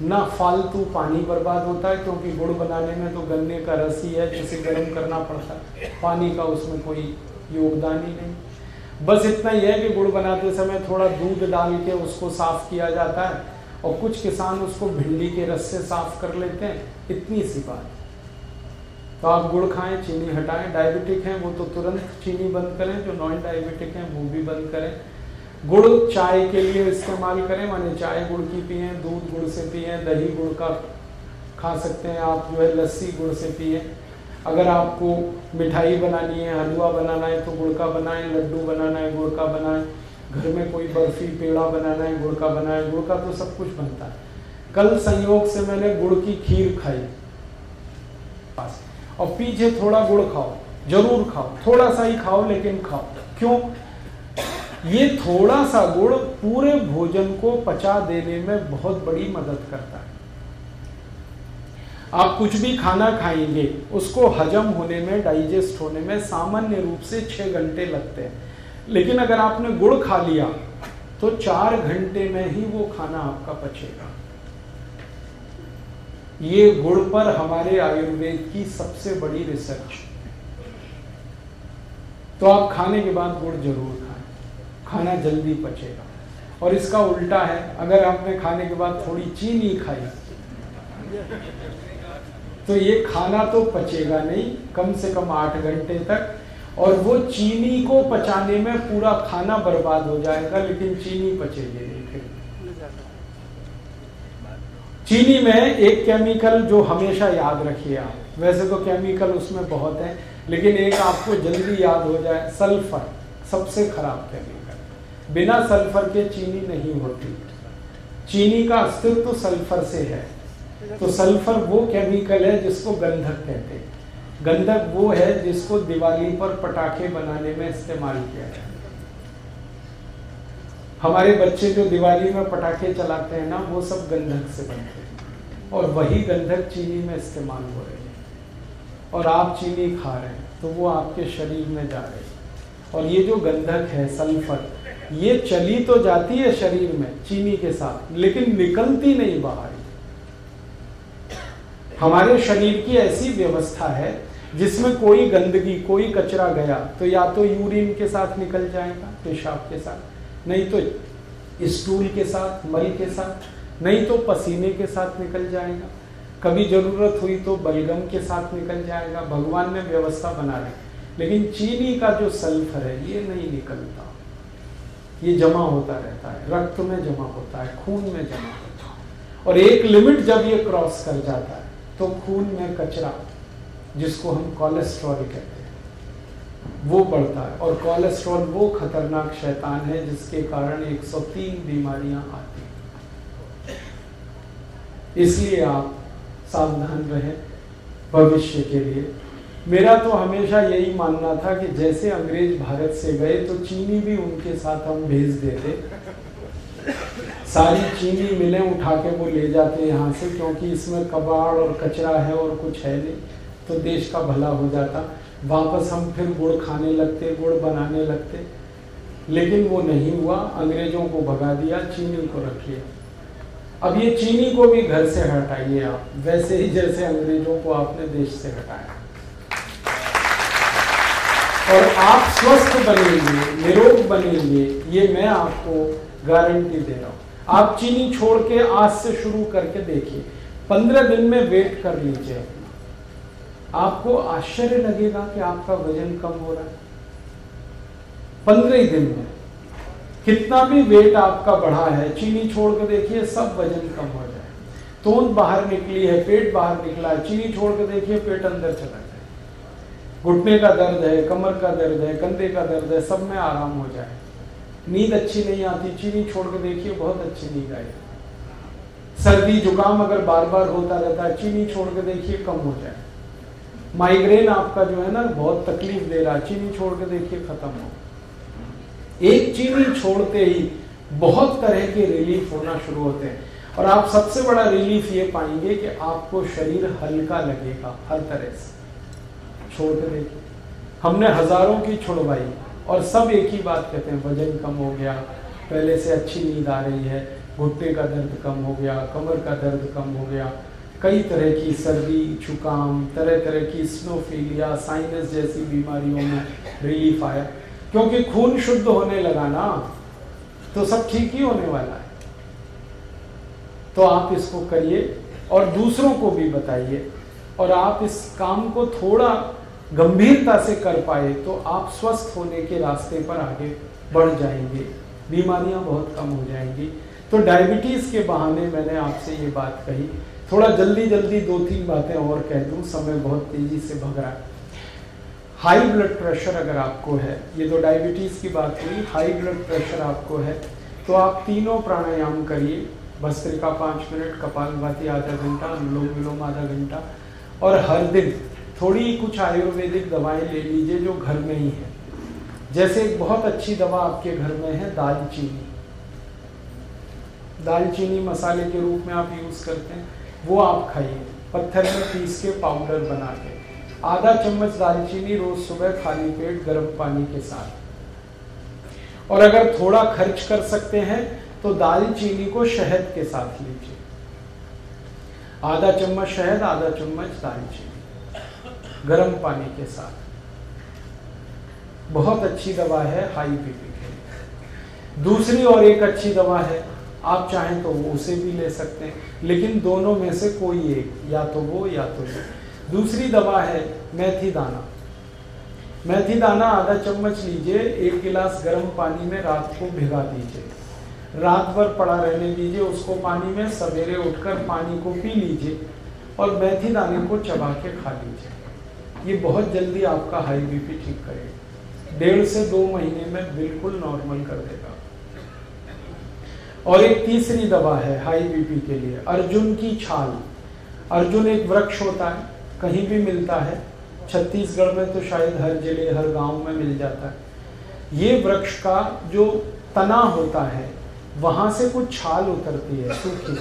ना फालतू पानी बर्बाद होता है, क्योंकि गुड़ बनाने में तो गन्ने का रस ही है, जिसे गर्म करना पड़ता है। पानी का उसमें कोई योगदान ही नहीं। बस इतना ही है कि गुड़ बनाते समय थोड़ा दूध डाल के उसको साफ़ किया जाता है और कुछ किसान उसको भिंडी के रस से साफ़ कर लेते हैं। इतनी सी बात। तो आप गुड़ खाएँ, चीनी हटाएँ, डायबिटिक हैं, वो तो तुरंत चीनी बंद करें, जो नॉन डायबिटिक हैं, वो भी बंद करें। गुड़ चाय के लिए इस्तेमाल करें, माने चाय गुड़ की पिए, दूध गुड़ से पिए, दही गुड़ का खा सकते हैं आप, जो है लस्सी गुड़ से पिए। अगर आपको मिठाई बनानी है, हलवा बनाना है तो गुड़ का बनाएँ, लड्डू बनाना है, गुड़ का बनाएँ। घर में कोई बर्फ़ी, पेड़ा बनाना है, गुड़ का बनाए। गुड़ का तो सब कुछ बनता है। कल संयोग से मैंने गुड़ की खीर खाई। और पीछे थोड़ा गुड़ खाओ, ज़रूर खाओ। थोड़ा सा ही खाओ, लेकिन खाओ। क्यों? ये थोड़ा सा गुड़ पूरे भोजन को पचा देने में बहुत बड़ी मदद करता है। आप कुछ भी खाना खाएँगे, उसको हजम होने में डाइजेस्ट होने में सामान्य रूप से छह घंटे लगते हैं। लेकिन अगर आपने गुड़ खा लिया तो चार घंटे में ही वो खाना आपका पचेगा। ये गुड़ पर हमारे आयुर्वेद की सबसे बड़ी रिसर्च तो आप खाने के बाद गुड़ ज़रूर खाना जल्दी पचेगा। और इसका उल्टा है, अगर आपने खाने के बाद थोड़ी चीनी खाई तो ये खाना तो पचेगा नहीं, कम से कम आठ घंटे तक, और वो चीनी को पचाने में पूरा खाना बर्बाद हो जाएगा, लेकिन चीनी पचेगी नहीं फिर। चीनी में एक केमिकल जो हमेशा याद रखिए आप, वैसे तो केमिकल उसमें बहुत है, लेकिन एक आपको जल्दी याद हो जाए सल्फ़र सबसे खराब केमिकल बिना सल्फ़र के चीनी नहीं होती। चीनी का अस्तित्व तो सल्फ़र से है। तो सल्फ़र वो केमिकल है जिसको गंधक कहते हैं। गंधक वो है जिसको दिवाली पर पटाखे बनाने में इस्तेमाल किया जाता है। हमारे बच्चे जो दिवाली में पटाखे चलाते हैं ना, वो सब गंधक से बनते हैं। और वही गंधक चीनी में इस्तेमाल हो रहे हैं। और आप चीनी खा रहे हैं तो वो आपके शरीर में जा रहे हैं। और ये जो गंधक है, सल्फ़र ये चली तो जाती है शरीर में चीनी के साथ, लेकिन निकलती नहीं बाहर। हमारे शरीर की ऐसी व्यवस्था है जिसमें कोई गंदगी, कोई कचरा गया तो या तो यूरिन के साथ निकल जाएगा, पेशाब के साथ, नहीं तो स्टूल के साथ, मल के साथ, नहीं तो पसीने के साथ निकल जाएगा। कभी ज़रूरत हुई तो बलगम के साथ निकल जाएगा, भगवान ने व्यवस्था बना ली लेकिन चीनी का जो सल्फ़र है, ये नहीं निकलता। ये जमा होता रहता है, रक्त में जमा होता है, खून में जमा होता है। और एक लिमिट जब ये क्रॉस कर जाता है तो खून में कचरा, जिसको हम कोलेस्ट्रॉल कहते हैं, वो बढ़ता है। और कोलेस्ट्रॉल वो खतरनाक शैतान है, जिसके कारण 103 बीमारियाँ आती इसलिए आप सावधान रहें, भविष्य के लिए। मेरा तो हमेशा यही मानना था कि जैसे अंग्रेज़ भारत से गए तो चीनी भी उनके साथ हम भेज देते। सारी चीनी मिलें उठा के वो ले जाते यहाँ से, क्योंकि इसमें कबाड़ और कचरा है और कुछ है नहीं तो देश का भला हो जाता। वापस हम फिर गुड़ खाने लगते, गुड़ बनाने लगते। लेकिन वो नहीं हुआ, अंग्रेज़ों को भगा दिया, चीनी को रख लिया। अब ये चीनी को भी घर से हटाइए आप, वैसे ही जैसे अंग्रेज़ों को आपने देश से हटाया। और आप स्वस्थ बनेंगे, निरोग बनेंगे, ये मैं आपको गारंटी दे रहा हूँ। आप चीनी छोड़ के आज से शुरू करके देखिए, पंद्रह दिन में वेट कर लीजिए। आपको आश्चर्य लगेगा कि आपका वज़न कम हो रहा है। पंद्रह दिन में। कितना भी वेट आपका बढ़ा है, चीनी छोड़ के देखिए, सब वज़न कम हो जाए। तोंद बाहर निकली है, पेट बाहर निकला है, चीनी छोड़ के देखिए, पेट अंदर चला घुटने का दर्द है, कमर का दर्द है, कंधे का दर्द है, सब में आराम हो जाए। नींद अच्छी नहीं आती, चीनी छोड़ के देखिए, बहुत अच्छी नींद आएगी सर्दी, जुकाम अगर बार बार होता रहता है, चीनी छोड़ के देखिए, कम हो जाए। माइग्रेन आपका जो है ना, बहुत तकलीफ़ दे रहा है, चीनी छोड़ के देखिए, खत्म हो। एक चीनी छोड़ते ही बहुत तरह के रिलीफ होना शुरू होते हैं। और आप सबसे बड़ा रिलीफ ये पाएँगे कि आपको शरीर हल्का लगेगा, हर तरह से। छोड़ देखिए हमने हज़ारों की छुड़वाई और सब एक ही बात कहते हैं, वज़न कम हो गया, पहले से अच्छी नींद आ रही है घुट्टे का दर्द कम हो गया, कमर का दर्द कम हो गया, कई तरह की सर्दी, जुकाम तरह तरह की स्नोफीलिया साइनस जैसी बीमारियों में रिलीफ आया। क्योंकि खून शुद्ध होने लगा ना तो सब ठीक ही होने वाला है। तो आप इसको करिए और दूसरों को भी बताइए और आप इस काम को थोड़ा गंभीरता से कर पाए तो आप स्वस्थ होने के रास्ते पर आगे बढ़ जाएँगे। बीमारियाँ बहुत कम हो जाएँगी। तो डायबिटीज़ के बहाने मैंने आपसे ये बात कही। थोड़ा जल्दी जल्दी दो तीन बातें और कह दूँ। समय बहुत तेज़ी से भग रहा है। हाई ब्लड प्रेशर अगर आपको है, ये तो डायबिटीज़ की बात हुई। हाई ब्लड प्रेशर आपको है तो आप तीनों प्राणायाम करिए। भस्त्रिका पाँच मिनट कपाल भाती आधा घंटा, अनुलोम विलोम आधा घंटा। और हर दिन थोड़ी कुछ आयुर्वेदिक दवाएँ ले लीजिए जो घर में ही है। जैसे एक बहुत अच्छी दवा आपके घर में है, दालचीनी। दालचीनी मसाले के रूप में आप यूज़ करते हैं, वो आप खाइए। पत्थर में पीस के पाउडर बना के आधा चम्मच दालचीनी रोज सुबह खाली पेट गर्म पानी के साथ। और अगर थोड़ा खर्च कर सकते हैं तो दालचीनी को शहद के साथ लीजिए। आधा चम्मच शहद, आधा चम्मच दालचीनी। गर्म पानी के साथ। बहुत अच्छी दवा है हाई बीपी के लिए दूसरी और एक अच्छी दवा है, आप चाहें तो वो उसे भी ले सकते हैं, लेकिन दोनों में से कोई एक, या तो वो, या तो ये। दूसरी दवा है, मेथी दाना। मेथी दाना आधा चम्मच लीजिए, एक गिलास गर्म पानी में रात को भिगा दीजिए। रात भर पड़ा रहने दीजिए, उसको पानी में सवेरे उठकर पानी को पी लीजिए और मेथी दाने को चबा के खा लीजिए। ये बहुत जल्दी आपका हाई बीपी ठीक करेगा। डेढ़ से दो महीने में बिल्कुल नॉर्मल कर देगा। और एक तीसरी दवा है हाई बीपी के लिए, अर्जुन की छाल। अर्जुन एक वृक्ष होता है, कहीं भी मिलता है। छत्तीसगढ़ में तो शायद हर ज़िले, हर गाँव में मिल जाता है। ये वृक्ष का जो तना होता है, वहाँ से कुछ छाल उतरती है, सूखी।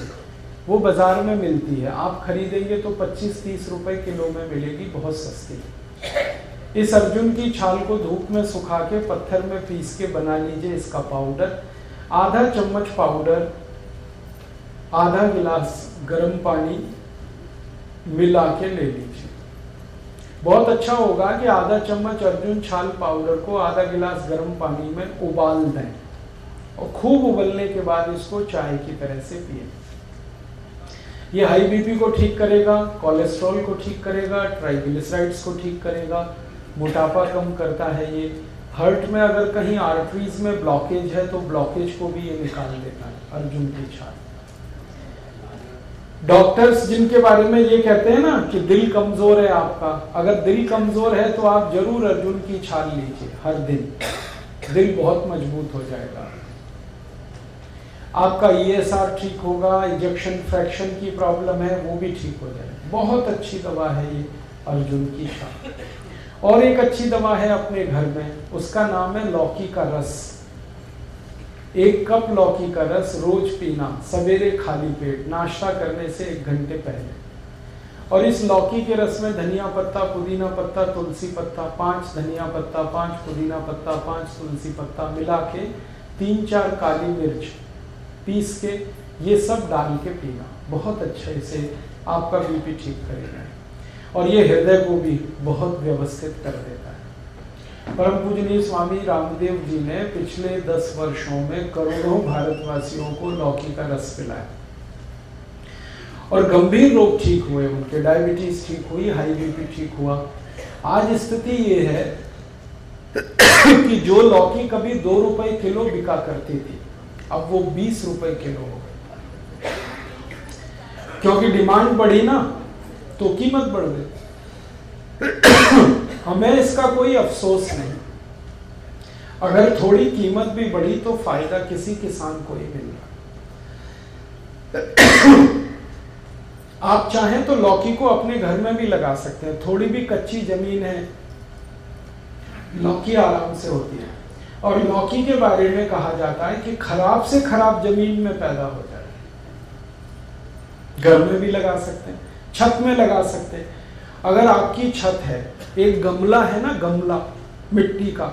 वो बाज़ार में मिलती है। आप खरीदेंगे तो 25-30 रुपए किलो में मिलेगी बहुत सस्ती। इस अर्जुन की छाल को धूप में सुखा के पत्थर में पीस के बना लीजिए इसका पाउडर। आधा चम्मच पाउडर, आधा गिलास गर्म पानी मिला के ले लीजिए। बहुत अच्छा होगा कि आधा चम्मच अर्जुन छाल पाउडर को आधा गिलास गर्म पानी में उबाल दें और खूब उबलने के बाद इसको चाय की तरह से पिए। ये हाई बीपी को ठीक करेगा कोलेस्ट्रॉल को ठीक करेगा ट्राइग्लिसराइड्स को ठीक करेगा, मोटापा कम करता है ये। हर्ट में अगर कहीं आर्टरीज में ब्लॉकेज है तो ब्लॉकेज को भी ये निकाल देता है, अर्जुन की छाल डॉक्टर्स जिनके बारे में ये कहते हैं ना कि दिल कमज़ोर है आपका, अगर दिल कमज़ोर है तो आप ज़रूर अर्जुन की छाल लीजिए, हर दिन। दिल बहुत मज़बूत हो जाएगा। आपका ईएसआर e ठीक होगा इंजेक्शन फ्रैक्शन की प्रॉब्लम है, वो भी ठीक हो जाए बहुत अच्छी दवा है ये अर्जुन की छाप और एक अच्छी दवा है अपने घर में, उसका नाम है लौकी का रस। एक कप लौकी का रस रोज पीना, सवेरे खाली पेट, नाश्ता करने से एक घंटे पहले। और इस लौकी के रस में धनिया पत्ता, पुदीना पत्ता, तुलसी पत्ता, पाँच धनिया पत्ता, पाँच पुदीना पत्ता, पाँच तुलसी पत्ता मिला के तीन चार काली मिर्च पीस के ये सब डाल के पीना। बहुत अच्छे से आपका बीपी ठीक करेगा। और ये हृदय को भी बहुत व्यवस्थित कर देता है। परम पूजनीय स्वामी रामदेव जी ने पिछले दस वर्षों में करोड़ों भारतवासियों को लौकी का रस पिलाया। और गंभीर रोग ठीक हुए, उनके डायबिटीज़ ठीक हुई हाई बीपी ठीक हुआ। आज स्थिति ये है कि जो लौकी कभी दो रुपए किलो बिका करती थी अब वो बीस रुपए किलो हो गई क्योंकि डिमांड बढ़ी ना तो कीमत बढ़ गई। हमें इसका कोई अफसोस नहीं। अगर थोड़ी कीमत भी बढ़ी तो फ़ायदा किसी किसान को ही मिल रहा। आप चाहें तो लौकी को अपने घर में भी लगा सकते हैं। थोड़ी भी कच्ची ज़मीन है, लौकी आराम से होती है। और लौकी के बारे में कहा जाता है कि खराब से खराब ज़मीन में पैदा हो जाए। घर में भी लगा सकते हैं, छत में लगा सकते हैं। अगर आपकी छत है, एक गमला है ना, गमला, मिट्टी का,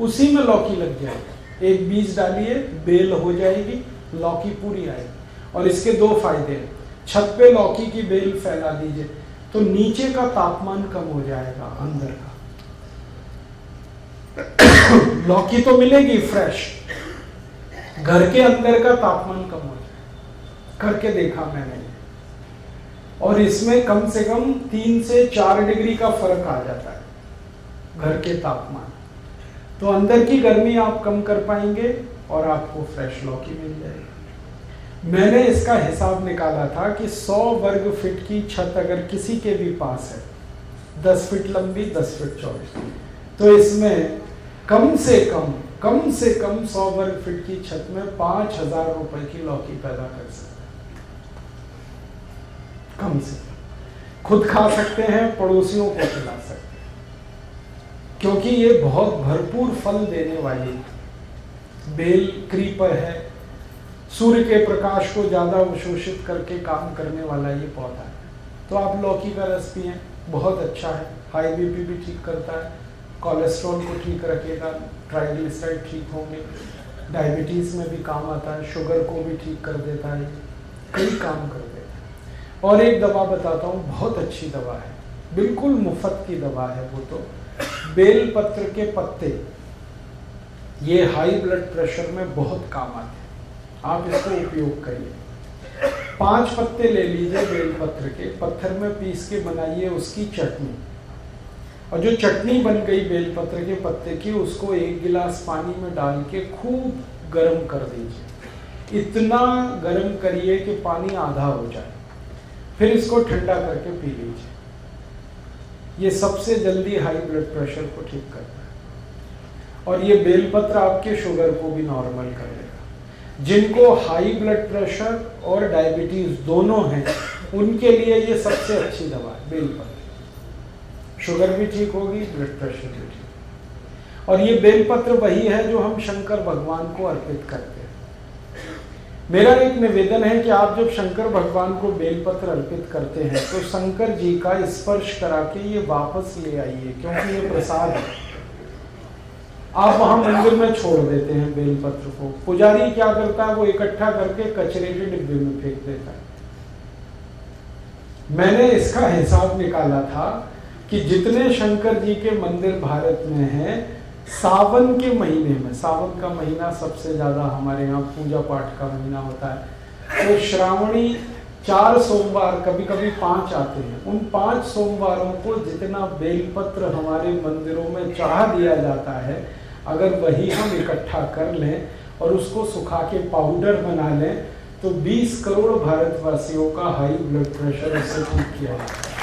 उसी में लौकी लग जाएगी। एक बीज डालिए, बेल हो जाएगी, लौकी पूरी आएगी। और इसके दो फ़ायदे हैं। छत पे लौकी की बेल फैला दीजिए तो नीचे का तापमान कम हो जाएगा, अंदर का। लौकी तो मिलेगी फ्रेश घर के अंदर का तापमान कम हो जाए। करके देखा मैंने। और इसमें कम से कम तीन से चार डिग्री का फ़र्क आ जाता है, घर के तापमान। तो अंदर की गर्मी आप कम कर पाएँगे और आपको फ्रेश लौकी मिल जाएगी। मैंने इसका हिसाब निकाला था कि 100 वर्ग फीट की छत अगर किसी के भी पास है 10 फीट लंबी 10 फीट चौड़ी तो इसमें कम से कम कम से कम सौ वर्ग फीट की छत में पाँच हज़ार रुपए की लौकी पैदा कर सकते कम से कम। खुद खा सकते हैं, पड़ोसियों को खिला सकते हैं। क्योंकि ये बहुत भरपूर फल देने वाली बेल क्रीपर है। सूर्य के प्रकाश को ज़्यादा अवशोषित करके काम करने वाला ये पौधा है। तो आप लौकी का रस पिए, बहुत अच्छा है। हाई बीपी भी ठीक करता है। कोलेस्ट्रॉल को ठीक रखेगा ट्राइग्लिसराइड ठीक होंगे। डायबिटीज़ में भी काम आता है शुगर को भी ठीक कर देता है, कई काम कर देता है। और एक दवा बताता हूँ, बहुत अच्छी दवा है, बिल्कुल मुफ़्त की दवा है वो तो बेल पत्र के पत्ते। ये हाई ब्लड प्रेशर में बहुत काम आते हैं। आप इसको उपयोग करिए। पाँच पत्ते ले लीजिए बेल पत्र के, पत्थर में पीस के बनाइए उसकी चटनी। और जो चटनी बन गई बेलपत्र के पत्ते की, उसको एक गिलास पानी में डाल के खूब गर्म कर दीजिए। इतना गर्म करिए कि पानी आधा हो जाए। फिर इसको ठंडा करके पी लीजिए। ये सबसे जल्दी हाई ब्लड प्रेशर को ठीक करता है। और ये बेलपत्र आपके शुगर को भी नॉर्मल कर देगा। जिनको हाई ब्लड प्रेशर और डायबिटीज़ दोनों हैं, उनके लिए ये सबसे अच्छी दवा है, बेलपत्र। शुगर भी ठीक होगी ब्लड प्रेशर भी ठीक और ये बेलपत्र वही है जो हम शंकर भगवान को अर्पित करते हैं। मेरा एक निवेदन है कि आप जब शंकर भगवान को बेलपत्र अर्पित करते हैं तो शंकर जी का स्पर्श करा के ये वापस ले आइए, क्योंकि ये प्रसाद है। आप वहाँ मंदिर में छोड़ देते हैं बेलपत्र को। पुजारी क्या करता है? वो इकट्ठा करके कचरे के डिब्बे में फेंक देता है। मैंने इसका हिसाब निकाला था कि जितने शंकर जी के मंदिर भारत में हैं, सावन के महीने में, सावन का महीना सबसे ज़्यादा हमारे यहाँ पूजा पाठ का महीना होता है। तो श्रावणी चार सोमवार कभी कभी पाँच आते हैं। उन पाँच सोमवारों को जितना बेलपत्र हमारे मंदिरों में चढ़ा दिया जाता है, अगर वही हम इकट्ठा कर लें और उसको सुखा के पाउडर बना लें तो 20 करोड़ भारतवासियों का हाई ब्लड प्रेशर उससे ठीक किया जाता है।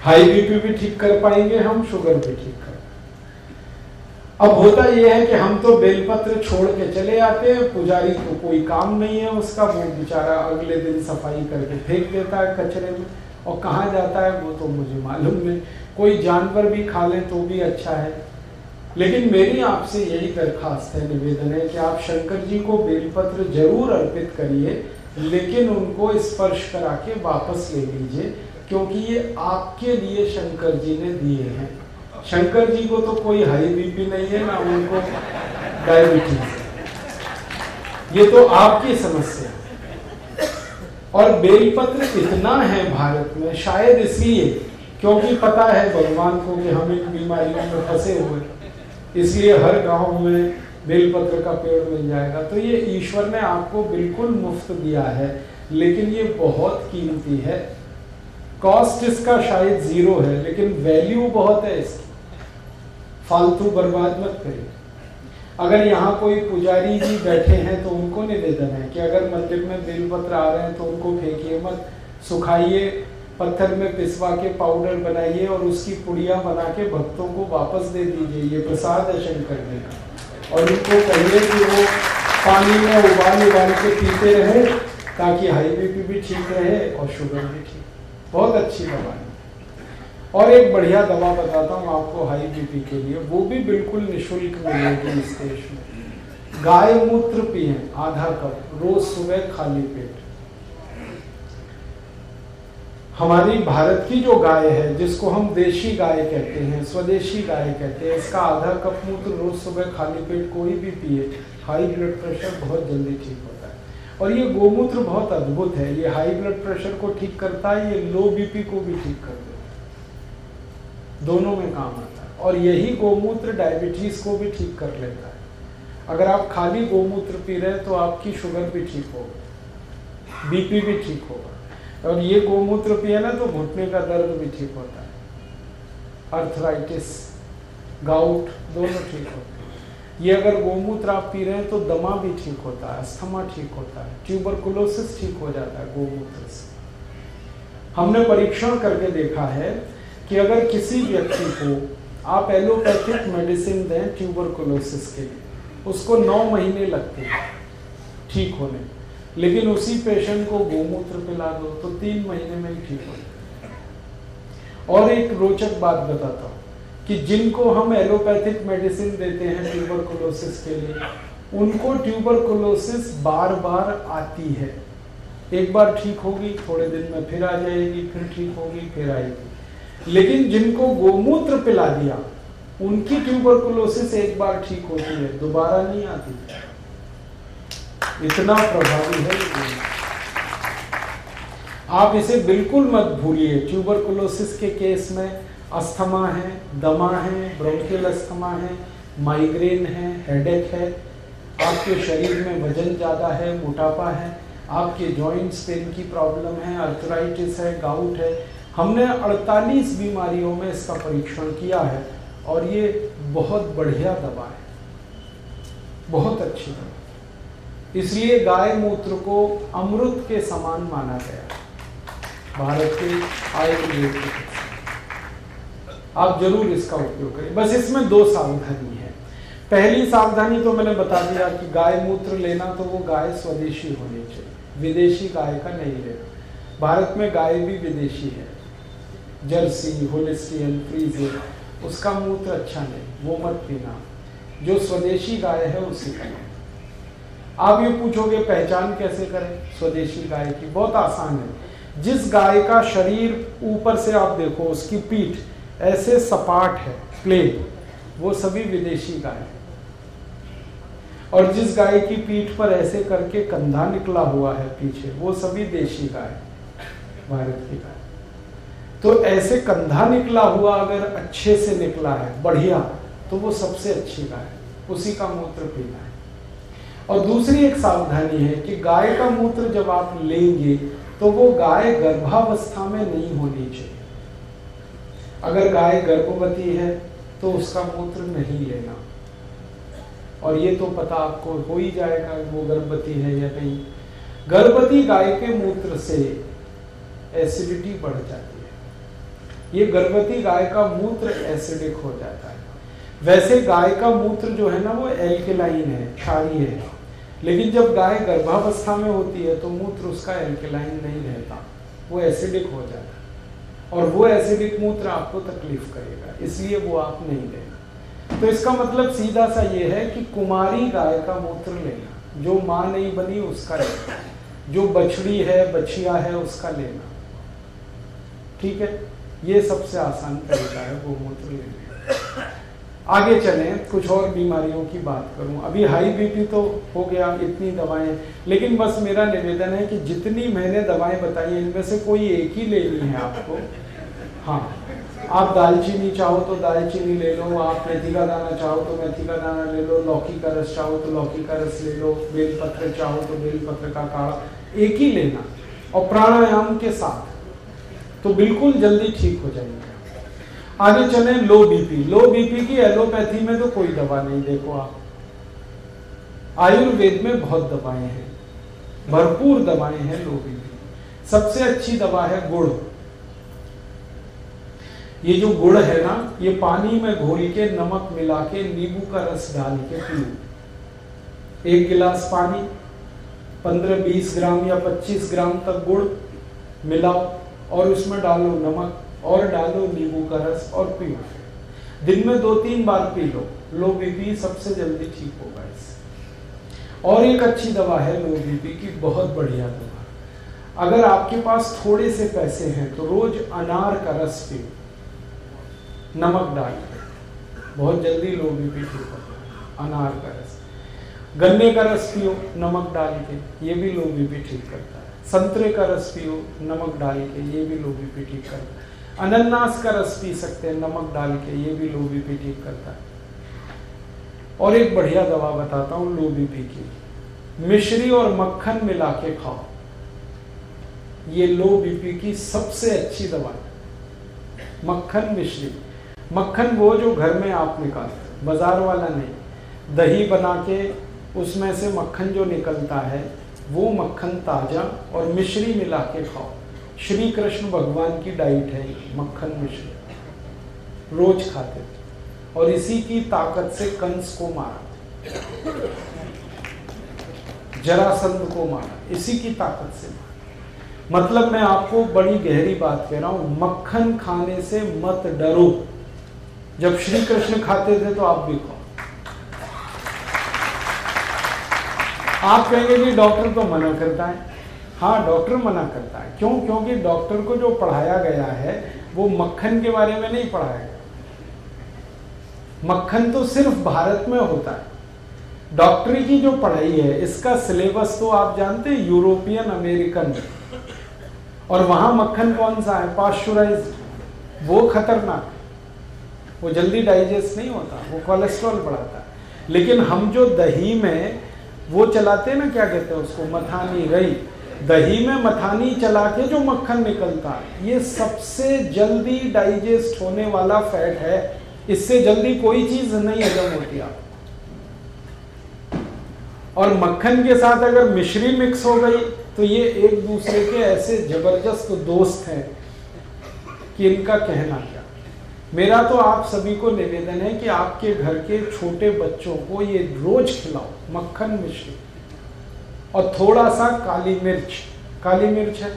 हाई बीपी भी ठीक कर पाएँगे हम, शुगर भी ठीक कर अब होता यह है कि हम तो बेलपत्र छोड़ के चले आते हैं, पुजारी को कोई काम नहीं है उसका, वो बेचारा अगले दिन सफ़ाई करके फेंक देता है कचरे में। और कहाँ जाता है वो तो मुझे मालूम नहीं। कोई जानवर भी खा ले तो भी अच्छा है। लेकिन मेरी आपसे यही दरखास्त है, निवेदन है कि आप शंकर जी को बेलपत्र ज़रूर अर्पित करिए, लेकिन उनको स्पर्श करा के वापस ले लीजिए। क्योंकि ये आपके लिए शंकर जी ने दिए हैं। शंकर जी को तो कोई हाई बीपी नहीं है, ना उनको डायबिटीज़ ये तो आपकी समस्या और बेलपत्र इतना है भारत में, शायद इसलिए, क्योंकि पता है भगवान को कि हम इन बीमारियों में फंसे हुए इसलिए हर गाँव में बेलपत्र का पेड़ मिल जाएगा। तो ये ईश्वर ने आपको बिल्कुल मुफ़्त दिया है, लेकिन ये बहुत कीमती है। कॉस्ट इसका शायद ज़ीरो है, लेकिन वैल्यू बहुत है इसकी। फालतू बर्बाद मत करिए। अगर यहाँ कोई पुजारी जी बैठे हैं तो उनको निवेदन है कि अगर मंदिर में बेलपत्र आ रहे हैं तो उनको फेंकिए मत, सुखाइए, पत्थर में पिसवा के पाउडर बनाइए और उसकी पुड़िया बना के भक्तों को वापस दे दीजिए, ये प्रसाद है शंकर जी का। और उनको कहिए कि वो पानी में उबाल उबाल के पीते रहे, ताकि हाई बीपी भी ठीक रहे और शुगर भी ठीक बहुत अच्छी दवा है। और एक बढ़िया दवा बताता हूँ आपको हाई बीपी के लिए। वो भी बिल्कुल निशुल्क मिलेगी इस देश में। गाय मूत्र पिए आधा कप रोज सुबह खाली पेट। हमारी भारत की जो गाय है, जिसको हम देशी गाय कहते हैं, स्वदेशी गाय कहते हैं, इसका आधा कप मूत्र रोज सुबह खाली पेट कोई भी पिए, हाई ब्लड प्रेशर बहुत जल्दी ठीक होता है और ये गोमूत्र बहुत अद्भुत है। ये हाई ब्लड प्रेशर को ठीक करता है, ये लो बीपी को भी ठीक कर देता है। दोनों में काम आता है। और यही गोमूत्र डायबिटीज़ को भी ठीक कर लेता है। अगर आप खाली गोमूत्र पी रहे हैं तो आपकी शुगर भी ठीक होगा। बीपी भी ठीक होगा। और ये गोमूत्र पिए ना तो घुटने का दर्द भी ठीक होता है। अर्थराइटिस गाउट दोनों ठीक होते हैं। ये अगर गोमूत्र आप पी रहे हैं तो दमा भी ठीक होता है, अस्थमा ठीक होता है ट्यूबरकुलोसिस ठीक हो जाता है गोमूत्र से। हमने परीक्षण करके देखा है कि अगर किसी व्यक्ति को आप एलोपैथिक मेडिसिन दें ट्यूबरकुलोसिस के लिए, उसको नौ महीने लगते हैं ठीक होने। लेकिन उसी पेशेंट को गोमूत्र पिला दो तो तीन महीने में ही ठीक हो और एक रोचक बात बताता हूँ। कि जिनको हम एलोपैथिक मेडिसिन देते हैं ट्यूबरकुलोसिस के लिए, उनको ट्यूबरकुलोसिस बार बार आती है। एक बार ठीक होगी, थोड़े दिन में फिर आ जाएगी, फिर ठीक होगी, फिर आएगी। लेकिन जिनको गोमूत्र पिला दिया, उनकी ट्यूबरकुलोसिस एक बार ठीक होती है, दोबारा नहीं आती। इतना प्रभावी है आप इसे बिल्कुल मत भूलिए, ट्यूबरकुलोसिस के केस में अस्थमा है, दमा है ब्रोंकियल अस्थमा है, माइग्रेन है, हेडेक है। आपके शरीर में वज़न ज़्यादा है, मोटापा है, आपके जॉइंट्स पेन की प्रॉब्लम है अर्थराइटिस है गाउट है। हमने 48 बीमारियों में इसका परीक्षण किया है और ये बहुत बढ़िया दवा है। बहुत अच्छी दवा इसलिए गाय मूत्र को अमृत के समान माना गया भारत के आयुर्वेद आप ज़रूर इसका उपयोग करें। बस इसमें दो सावधानी है। पहली सावधानी तो मैंने बता दिया कि गाय मूत्र लेना तो वो गाय स्वदेशी होनी चाहिए, विदेशी गाय का नहीं लेना। भारत में गाय भी विदेशी है। जर्सी, होलिस्टियन, फ्रीजर, उसका मूत्र अच्छा नहीं, वो मत पीना। जो स्वदेशी गाय है उसी का आप ये पूछोगे, पहचान कैसे करें? स्वदेशी गाय की बहुत आसान है। जिस गाय का शरीर ऊपर से आप देखो, उसकी पीठ ऐसे सपाट है प्लेन वो सभी विदेशी गाय है। और जिस गाय की पीठ पर ऐसे करके कंधा निकला हुआ है पीछे, वो सभी देशी गाय भारत की गाय। तो ऐसे कंधा निकला हुआ अगर अच्छे से निकला है, बढ़िया तो वो सबसे अच्छी गाय है, उसी का मूत्र पीना है। और दूसरी एक सावधानी है कि गाय का मूत्र जब आप लेंगे तो वो गाय गर्भावस्था में नहीं होनी चाहिए। अगर गाय गर्भवती है तो उसका मूत्र नहीं लेना। और ये तो पता आपको हो ही जाएगा वो गर्भवती है या नहीं। गर्भवती गाय के मूत्र से एसिडिटी बढ़ जाती है। ये गर्भवती गाय का मूत्र एसिडिक हो जाता है। वैसे गाय का मूत्र जो है ना, वो एल्केलाइन है क्षारीय है। लेकिन जब गाय गर्भावस्था में होती है तो मूत्र उसका एल्केलाइन नहीं रहता। वो एसिडिक हो जाता है। और वो एसिडिक मूत्र आपको तकलीफ़ करेगा। इसलिए वो आप नहीं लेना तो इसका मतलब सीधा सा ये है कि कुमारी गाय का मूत्र लेना, जो माँ नहीं बनी, उसका लेना। जो बछड़ी है, बछिया है, उसका लेना। ठीक है? ये सबसे आसान तरीका है गोमूत्र लेने आगे चले, कुछ और बीमारियों की बात करूँ। अभी हाई बीपी तो हो गया, इतनी दवाएँ। लेकिन बस मेरा निवेदन है कि जितनी मैंने दवाएँ बताई, इनमें से कोई एक ही लेनी है आपको। हाँ आप दालचीनी चाहो तो दालचीनी ले लो, आप मेथी का दाना चाहो तो मेथी का दाना ले लो, लौकी का रस चाहो तो लौकी का रस ले लो, बेलपत्र चाहो तो बेलपत्र का काढ़ा, एक ही लेना। और प्राणायाम के साथ तो बिल्कुल जल्दी ठीक हो जाएँगे। आगे चले लो बीपी लो बीपी की एलोपैथी में तो कोई दवा नहीं, देखो आप। आयुर्वेद में बहुत दवाएँ हैं। भरपूर दवाएँ हैं लो बीपी सबसे अच्छी दवा है गुड़। ये जो गुड़ है ना, ये पानी में घोल के, नमक मिला के, नींबू का रस डाल के पियो। एक गिलास पानी 15-20 ग्राम या 25 ग्राम तक गुड़ मिलाओ और उसमें डालो नमक। और डालो नींबू का रस और पियो दिन में दो तीन बार पी लो। लो बीपी सबसे जल्दी ठीक होगा इससे और एक अच्छी दवा है लो बीपी की बहुत बढ़िया दवा। अगर आपके पास थोड़े से पैसे हैं तो रोज अनार का रस पियो नमक डाल। बहुत जल्दी लो बीपी ठीक होता है अनार का रस। गन्ने का रस पियो नमक डाल के, ये भी लो बीपी ठीक करता है। संतरे का रस पियो नमक डाल के, ये भी लो बीपी ठीक करता है। अनन्नास का रस पी सकते हैं, नमक डाल के, ये भी लो बीपी ठीक करता है। और एक बढ़िया दवा बताता हूँ, लो बीपी की मिश्री और मक्खन मिला के खाओ। ये लो बीपी की सबसे अच्छी दवा है। मक्खन मिश्री। मक्खन वो जो घर में आप निकालते बाज़ार वाला नहीं। दही बना के उसमें से मक्खन जो निकलता है, वो मक्खन ताज़ा और मिश्री मिला के खाओ। श्री कृष्ण भगवान की डाइट है, मक्खन मिश्र। रोज खाते थे। और इसी की ताकत से कंस को मारा जरासंध को मारा। इसी की ताकत से मारा। मतलब मैं आपको बड़ी गहरी बात कह रहा हूँ, मक्खन खाने से मत डरो। जब श्री कृष्ण खाते थे तो आप भी खाओ। आप कहेंगे कि डॉक्टर तो मना करता है। हाँ डॉक्टर मना करता है। क्यों? क्योंकि डॉक्टर को जो पढ़ाया गया है, वो मक्खन के बारे में नहीं पढ़ाया गया। मक्खन तो सिर्फ़ भारत में होता है। डॉक्टरी की जो पढ़ाई है, इसका सिलेबस तो आप जानते हैं यूरोपियन अमेरिकन और वहाँ मक्खन कौन सा है? पाश्चुराइज वो खतरनाक वो जल्दी डाइजेस्ट नहीं होता, वो कोलेस्ट्रॉल बढ़ाता है। लेकिन हम जो दही में, वो चलाते हैं ना, क्या कहते हैं उसको? मथानी, रही। दही में मथानी चला के जो मक्खन निकलता है, ये सबसे जल्दी डाइजेस्ट होने वाला फैट है। इससे जल्दी कोई चीज़ नहीं हजम होती आप। और मक्खन के साथ अगर मिश्री मिक्स हो गई तो ये एक दूसरे के ऐसे ज़बरदस्त दोस्त हैं कि इनका कहना क्या? मेरा तो आप सभी को निवेदन है कि आपके घर के छोटे बच्चों को ये रोज खिलाओ, मक्खन मिश्री। और थोड़ा सा काली मिर्च। काली मिर्च है।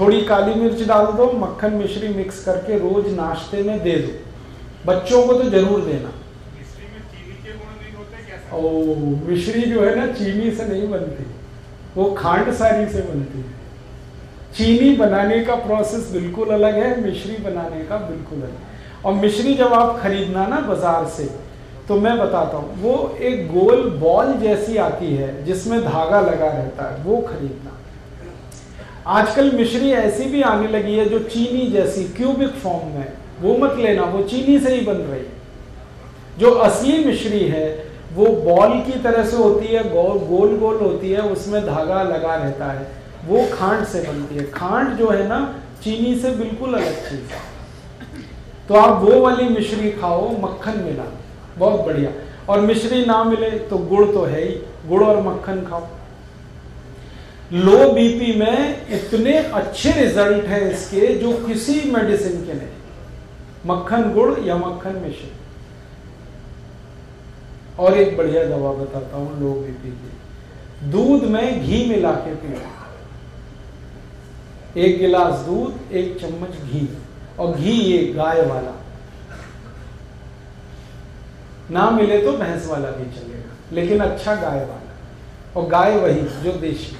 थोड़ी काली मिर्च डाल दो मक्खन मिश्री मिक्स करके रोज नाश्ते में दे दो। बच्चों को तो ज़रूर देना। ओ मिश्री जो है ना चीनी से नहीं बनती। वो खांड सारी से बनती है। चीनी बनाने का प्रोसेस बिल्कुल अलग है मिश्री बनाने का बिल्कुल अलग। और मिश्री जब आप खरीदना ना बाज़ार से तो मैं बताता हूँ, वो एक गोल बॉल जैसी आती है, जिसमें धागा लगा रहता है, वो खरीदना। आजकल मिश्री ऐसी भी आने लगी है जो चीनी जैसी क्यूबिक फॉर्म में, वो मत लेना, वो चीनी से ही बन रही है। जो असली मिश्री है, वो बॉल की तरह से होती है गोल गोल गोल होती है, उसमें धागा लगा रहता है, वो खांड से बनती है। खांड जो है ना, चीनी से बिल्कुल अलग चीज़ है। तो आप वो वाली मिश्री खाओ, मक्खन मिला। बहुत बढ़िया। और मिश्री ना मिले तो गुड़ तो है ही। गुड़ और मक्खन खाओ। लो बीपी में इतने अच्छे रिज़ल्ट है इसके जो किसी मेडिसिन के नहीं। मक्खन गुड़ या मक्खन मिश्री। और एक बढ़िया दवा बताता हूँ लो बीपी की। दूध में घी मिला के पियो। एक गिलास दूध, एक चम्मच घी। और घी ये गाय वाला। ना मिले तो भैंस वाला भी चलेगा, लेकिन अच्छा गाय वाला। और गाय वही, जो देशी।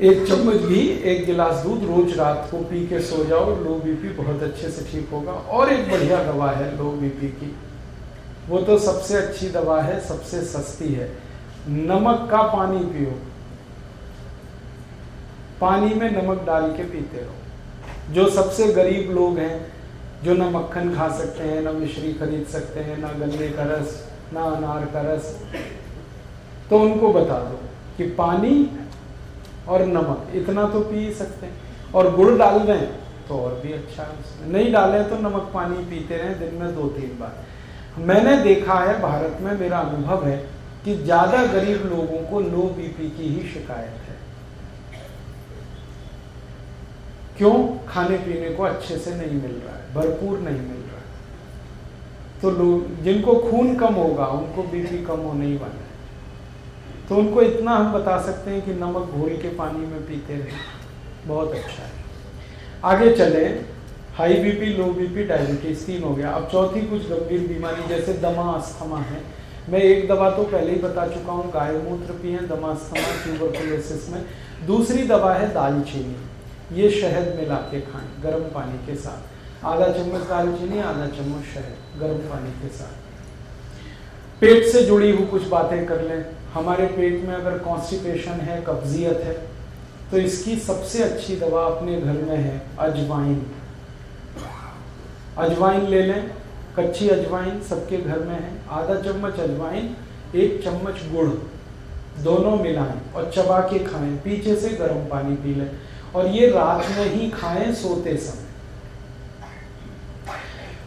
एक चम्मच घी, एक गिलास दूध, रोज रात को पी के सो जाओ, लो बीपी बहुत अच्छे से ठीक होगा। और एक बढ़िया दवा है, लो बीपी की। वो तो सबसे अच्छी दवा है, सबसे सस्ती है। नमक का पानी पियो। पानी में नमक डाल के पीते रहो। जो सबसे गरीब लोग हैं जो ना मक्खन खा सकते हैं, ना मिश्री खरीद सकते हैं, ना गन्ने का रस, ना अनार का रस। तो उनको बता दो कि पानी और नमक, इतना तो पी सकते हैं। और गुड़ डाल दें तो और भी अच्छा है नहीं डालें तो नमक पानी पीते रहें दिन में दो तीन बार। मैंने देखा है, भारत में मेरा अनुभव है कि ज़्यादा गरीब लोगों को लो बीपी की ही शिकायत है। क्यों खाने पीने को अच्छे से नहीं मिल रहा है? भरपूर नहीं मिल रहा है। तो लोग जिनको खून कम होगा, उनको बीपी कम होने ही वाला है। तो उनको इतना हम बता सकते हैं कि नमक घोल के पानी में पीते रहे। बहुत अच्छा है। आगे चले high BP low BP diabetes तीन हो गया। अब चौथी कुछ गंभीर बीमारी, जैसे दमा, अस्थमा है। मैं एक दवा तो पहले ही बता चुका हूँ गाय मूत्र पिए, दमा, अस्थमा ट्यूबरकुलोसिस में। दूसरी दवा है दालचीनी। ये शहद मिला के खाएँ, गर्म पानी के साथ। आधा चम्मच दालचीनी आधा चम्मच शहद, गर्म पानी के साथ। पेट से जुड़ी हुई कुछ बातें कर लें। हमारे पेट में अगर कॉन्स्टिपेशन है, कब्जियत है तो इसकी सबसे अच्छी दवा अपने घर में है, अजवाइन। अजवाइन ले लें, कच्ची अजवाइन सबके घर में है। आधा चम्मच अजवाइन, एक चम्मच गुड़, दोनों मिलाएँ और चबा के खाएँ। पीछे से गर्म पानी पी लें। और ये रात में ही खाएँ सोते समय।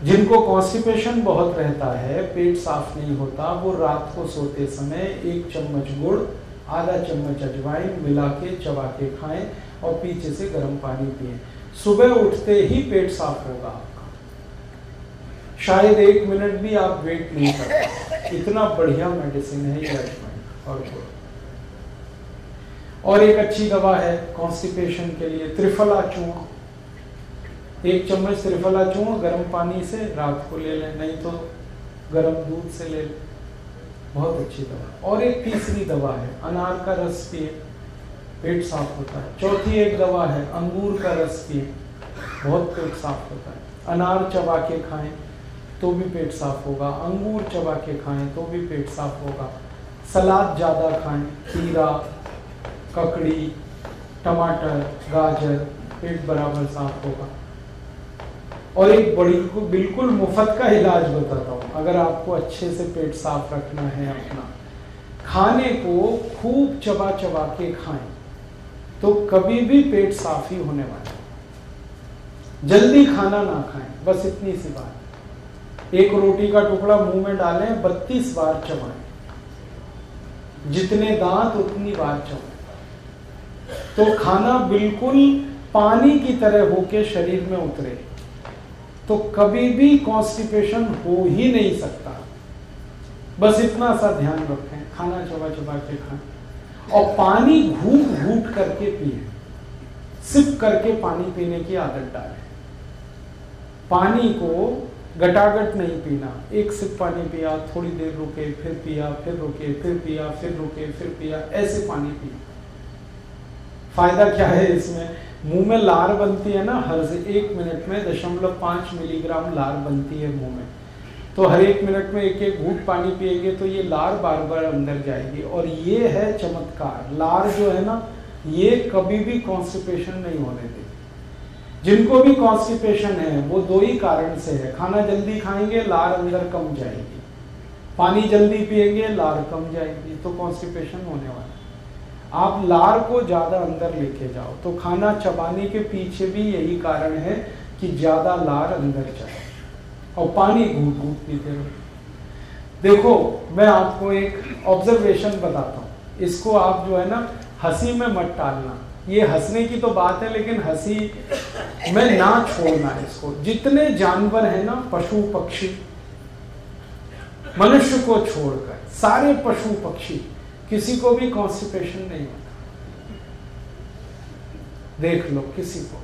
जिनको कॉन्स्टिपेशन बहुत रहता है, पेट साफ़ नहीं होता, वो रात को सोते समय एक चम्मच गुड़, आधा चम्मच अजवाइन मिला के चबा के खाएँ और पीछे से गर्म पानी पिए। सुबह उठते ही पेट साफ़ होगा आपका। शायद एक मिनट भी आप वेट नहीं करते इतना बढ़िया मेडिसिन है ये अजवाइन और गुड़। और एक अच्छी दवा है कॉन्स्टिपेशन के लिए, त्रिफला चूर्ण। एक चम्मच त्रिफला चूर्ण, गर्म पानी से रात को ले लें, नहीं तो गर्म दूध से ले लें। बहुत अच्छी दवा। और एक तीसरी दवा है, अनार का रस पिए, पेट साफ़ होता है। चौथी एक दवा है, अंगूर का रस पिए, बहुत पेट साफ़ होता है। अनार चबा के खाएँ तो भी पेट साफ़ होगा। अंगूर चबा के खाएँ तो भी पेट साफ़ होगा। सलाद ज़्यादा खाएँ, खीरा ककड़ी, टमाटर, गाजर, पेट बराबर साफ़ होगा। और एक बड़ी को बिल्कुल मुफ़्त का इलाज बताता हूँ, अगर आपको अच्छे से पेट साफ़ रखना है अपना। खाने को खूब चबा चबा के खाएँ तो कभी भी पेट साफ़ ही होने वाला जल्दी खाना ना खाएँ, बस इतनी सी बात। एक रोटी का टुकड़ा मुँह में डालें, बत्तीस बार चबाएँ। जितने दांत, उतनी बार चबाएँ। तो खाना बिल्कुल पानी की तरह होके शरीर में उतरे। तो कभी भी कॉन्स्टिपेशन हो ही नहीं सकता। बस इतना सा ध्यान रखें, खाना चबा चबा के खाएँ। और पानी घूट घूट करके पिए। सिप करके पानी पीने की आदत डालें। पानी को गटागट नहीं पीना। एक सिप पानी पिया, थोड़ी देर रुके, फिर पिया, फिर रुके, फिर पिया, फिर रुके, फिर पिया, ऐसे पानी पिया फ़ायदा क्या है इसमें? मुँह में लार बनती है ना, हर एक मिनट में दशमलव पाँच मिलीग्राम लार बनती है मुँह में। तो हर एक मिनट में एक एक घूट पानी पिएँगे तो ये लार बार बार अंदर जाएगी। और ये है चमत्कार। लार जो है ना, ये कभी भी कॉन्स्टिपेशन नहीं होने देती। जिनको भी कॉन्स्टिपेशन है, वो दो ही कारण से है। खाना जल्दी खाएँगे, लार अंदर कम जाएगी। पानी जल्दी पिएँगे, लार कम जाएगी। तो कॉन्स्टिपेशन होने वाला आप लार को ज़्यादा अंदर लेके जाओ। तो खाना चबाने के पीछे भी यही कारण है कि ज़्यादा लार अंदर जाए और पानी घूट घूट पीते रहो देखो, मैं आपको एक ऑब्जर्वेशन बताता हूँ। इसको आप जो है ना, हँसी में मत टालना। ये हंसने की तो बात है, लेकिन हँसी में ना छोड़ना इसको। जितने जानवर है ना, पशु पक्षी, मनुष्य को छोड़कर, सारे पशु पक्षी किसी को भी कॉन्स्टिपेशन नहीं होता। देख लो, किसी को।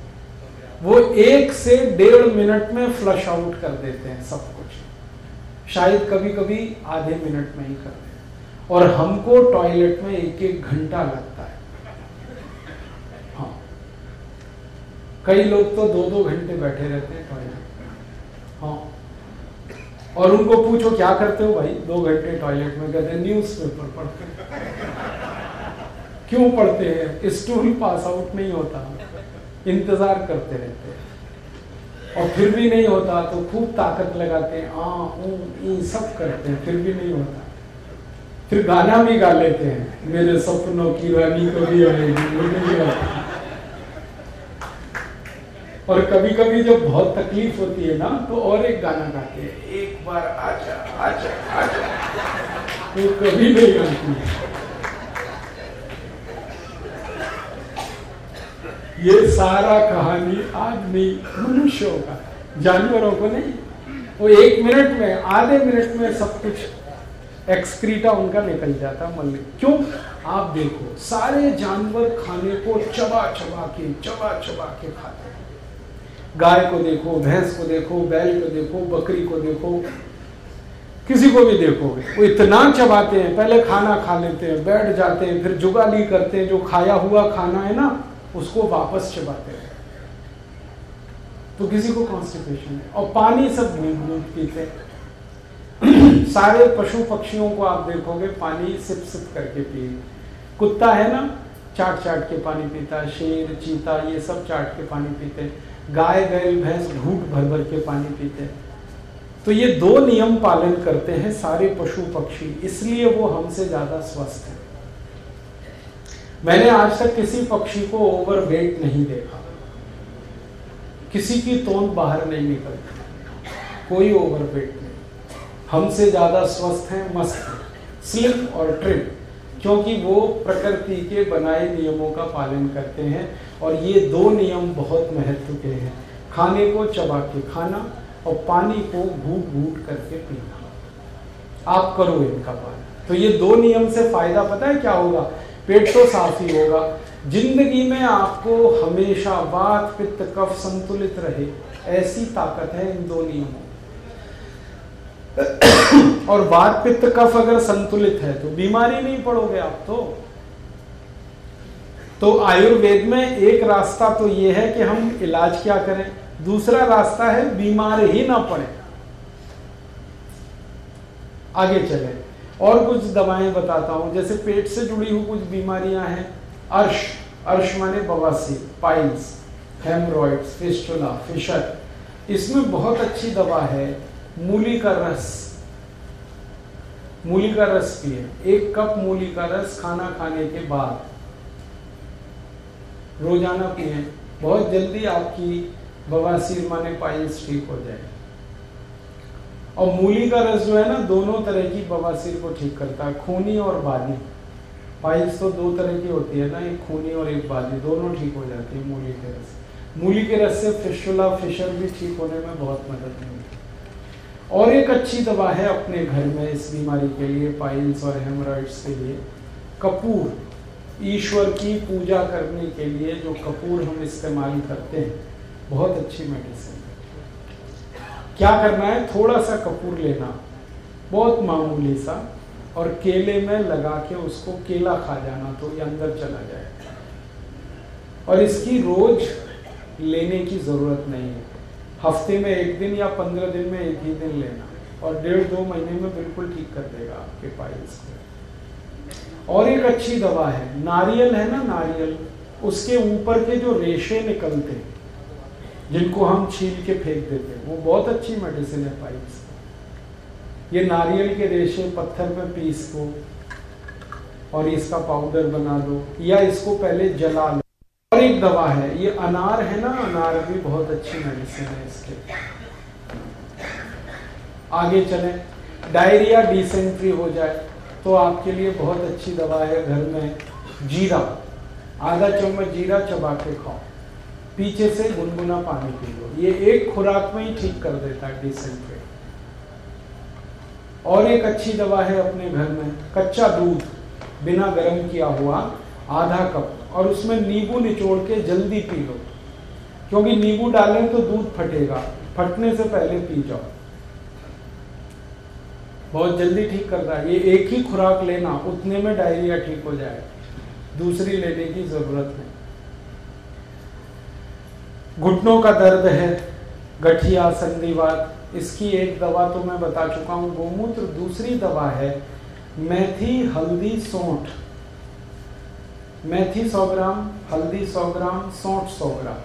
वो एक से डेढ़ मिनट में फ्लश आउट कर देते हैं सब कुछ। शायद कभी कभी आधे मिनट में ही कर देते और हमको टॉयलेट में एक एक घंटा लगता है। हाँ। कई लोग तो दो दो घंटे बैठे रहते हैं टॉयलेट हाँ। और उनको पूछो, क्या करते हो भाई? दो घंटे टॉयलेट में कहते हैं न्यूज़ पेपर पढ़ते क्यों पढ़ते हैं? स्टूल पास आउट नहीं होता। इंतज़ार करते रहते हैं। और फिर भी नहीं होता तो खूब ताकत लगाते हैं। आ, ऊ सब करते हैं। फिर भी नहीं होता। फिर गाना भी गा लेते हैं। मेरे सपनों की रानी कभी आएगी और कभी कभी जब बहुत तकलीफ़ होती है ना तो और एक गाना गाते हैं। बार आजा आजा आजा। तो कभी नहीं आती ये सारा कहानी आदमी मनुष्यों का, जानवरों को नहीं। वो एक मिनट में, आधे मिनट में सब कुछ एक्सक्रीटा उनका निकल जाता मल क्यों? आप देखो, सारे जानवर खाने को चबा चबा के चबा चबा के खाते गाय को देखो, भैंस को देखो, बैल को देखो, बकरी को देखो, किसी को भी देखोगे वो इतना चबाते हैं, पहले खाना खा लेते हैं, बैठ जाते हैं, फिर जुगाली करते हैं, जो खाया हुआ खाना है ना, उसको वापस चबाते हैं। तो किसी को कॉन्स्टिपेशन है और पानी सब घूम घूम पीते सारे पशु पक्षियों को आप देखोगे, पानी सिप सिप करके पिए कुत्ता है ना, चाट चाट के पानी पीता है, शेर, चीता, ये सब चाट के पानी पीते हैं। गाय, बैल, भैंस, घूट भर भर के पानी पीते हैं। तो ये दो नियम पालन करते हैं सारे पशु पक्षी, इसलिए वो हमसे ज़्यादा स्वस्थ है। मैंने आज तक किसी पक्षी को ओवर वेट नहीं देखा। किसी की तोंद बाहर नहीं निकलती। कोई ओवर वेट नहीं। हमसे ज़्यादा स्वस्थ है, मस्त है स्लिम और ट्रिम क्योंकि वो प्रकृति के बनाए नियमों का पालन करते हैं। और ये दो नियम बहुत महत्व के हैं। खाने को चबा के खाना और पानी को घूट घूट करके पीना। आप करो इनका पालन। तो ये दो नियम से फ़ायदा पता है क्या होगा? पेट तो साफ़ ही होगा। ज़िंदगी में आपको हमेशा वात, पित्त, कफ संतुलित रहे। ऐसी ताकत है इन दो नियमों और वात, पित्त, कफ अगर संतुलित है तो बीमारी नहीं पड़ोगे आप तो। तो आयुर्वेद में एक रास्ता तो ये है कि हम इलाज क्या करें? दूसरा रास्ता है बीमार ही ना पड़े। आगे चले। और कुछ दवाएँ बताता हूँ। जैसे पेट से जुड़ी हुई कुछ बीमारियाँ हैं। अर्श। अर्श माने बवासी पाइल्स, हेमरॉइड्स, फिस्टुला, फिशर। इसमें बहुत अच्छी दवा है, मूली का रस। मूली का रस पिए। एक कप मूली का रस खाना खाने के बाद। रोज़ाना पिए। बहुत जल्दी आपकी बवासीर माने पाइल्स ठीक हो जाए। और मूली का रस जो है ना, दोनों तरह की बवासीर को ठीक करता है, खूनी और बादी पाइल्स तो दो तरह की होती है ना, एक खूनी और एक बादी दोनों ठीक हो जाती है मूली के रस। मूली के रस से फिशुला, फिशर भी ठीक होने में बहुत मदद मिलती है। और एक अच्छी दवा है अपने घर में इस बीमारी के लिए, पाइल्स और हेमराइड्स के लिए, कपूर। ईश्वर की पूजा करने के लिए जो कपूर हम इस्तेमाल करते हैं, बहुत अच्छी मेडिसिन क्या करना है? थोड़ा सा कपूर लेना, बहुत मामूली सा, और केले में लगा के उसको केला खा जाना तो ये अंदर चला जाए। और इसकी रोज लेने की ज़रूरत नहीं है। हफ़्ते में एक दिन या पंद्रह दिन में एक ही दिन लेना, और डेढ़ दो महीने में बिल्कुल ठीक कर देगा आपके पाइल्स को। और एक अच्छी दवा है। नारियल है ना नारियल? उसके ऊपर के जो रेशे निकलते हैं, जिनको हम छील के फेंक देते हैं, वो बहुत अच्छी मेडिसिन है पाइप्स ये नारियल के रेशे पत्थर में पीस को और इसका पाउडर बना दो, या इसको पहले जला लो। और एक दवा है, ये अनार है ना? अनार भी बहुत अच्छी मेडिसिन है इसके। आगे चले। डायरिया डिसेंट्री हो जाए। तो आपके लिए बहुत अच्छी दवा है घर में, जीरा। आधा चम्मच जीरा चबा के खाओ। पीछे से गुनगुना पानी पी लो ये एक खुराक में ही ठीक कर देता है डिसेंट्री और एक अच्छी दवा है अपने घर में, कच्चा दूध। बिना गर्म किया हुआ आधा कप। और उसमें नींबू निचोड़ के जल्दी पी लो। क्योंकि नींबू डालें तो दूध फटेगा। फटने से पहले पी जाओ। बहुत जल्दी ठीक करता है। ये एक ही खुराक लेना, उतने में डायरिया ठीक हो जाएगा दूसरी लेने की ज़रूरत नहीं। घुटनों का दर्द है, गठिया, संधिवात, इसकी एक दवा तो मैं बता चुका हूँ, गोमूत्र, दूसरी दवा है, मेथी, हल्दी, सौंठ। मेथी 100 ग्राम, हल्दी 100 ग्राम, सौंठ 100 ग्राम।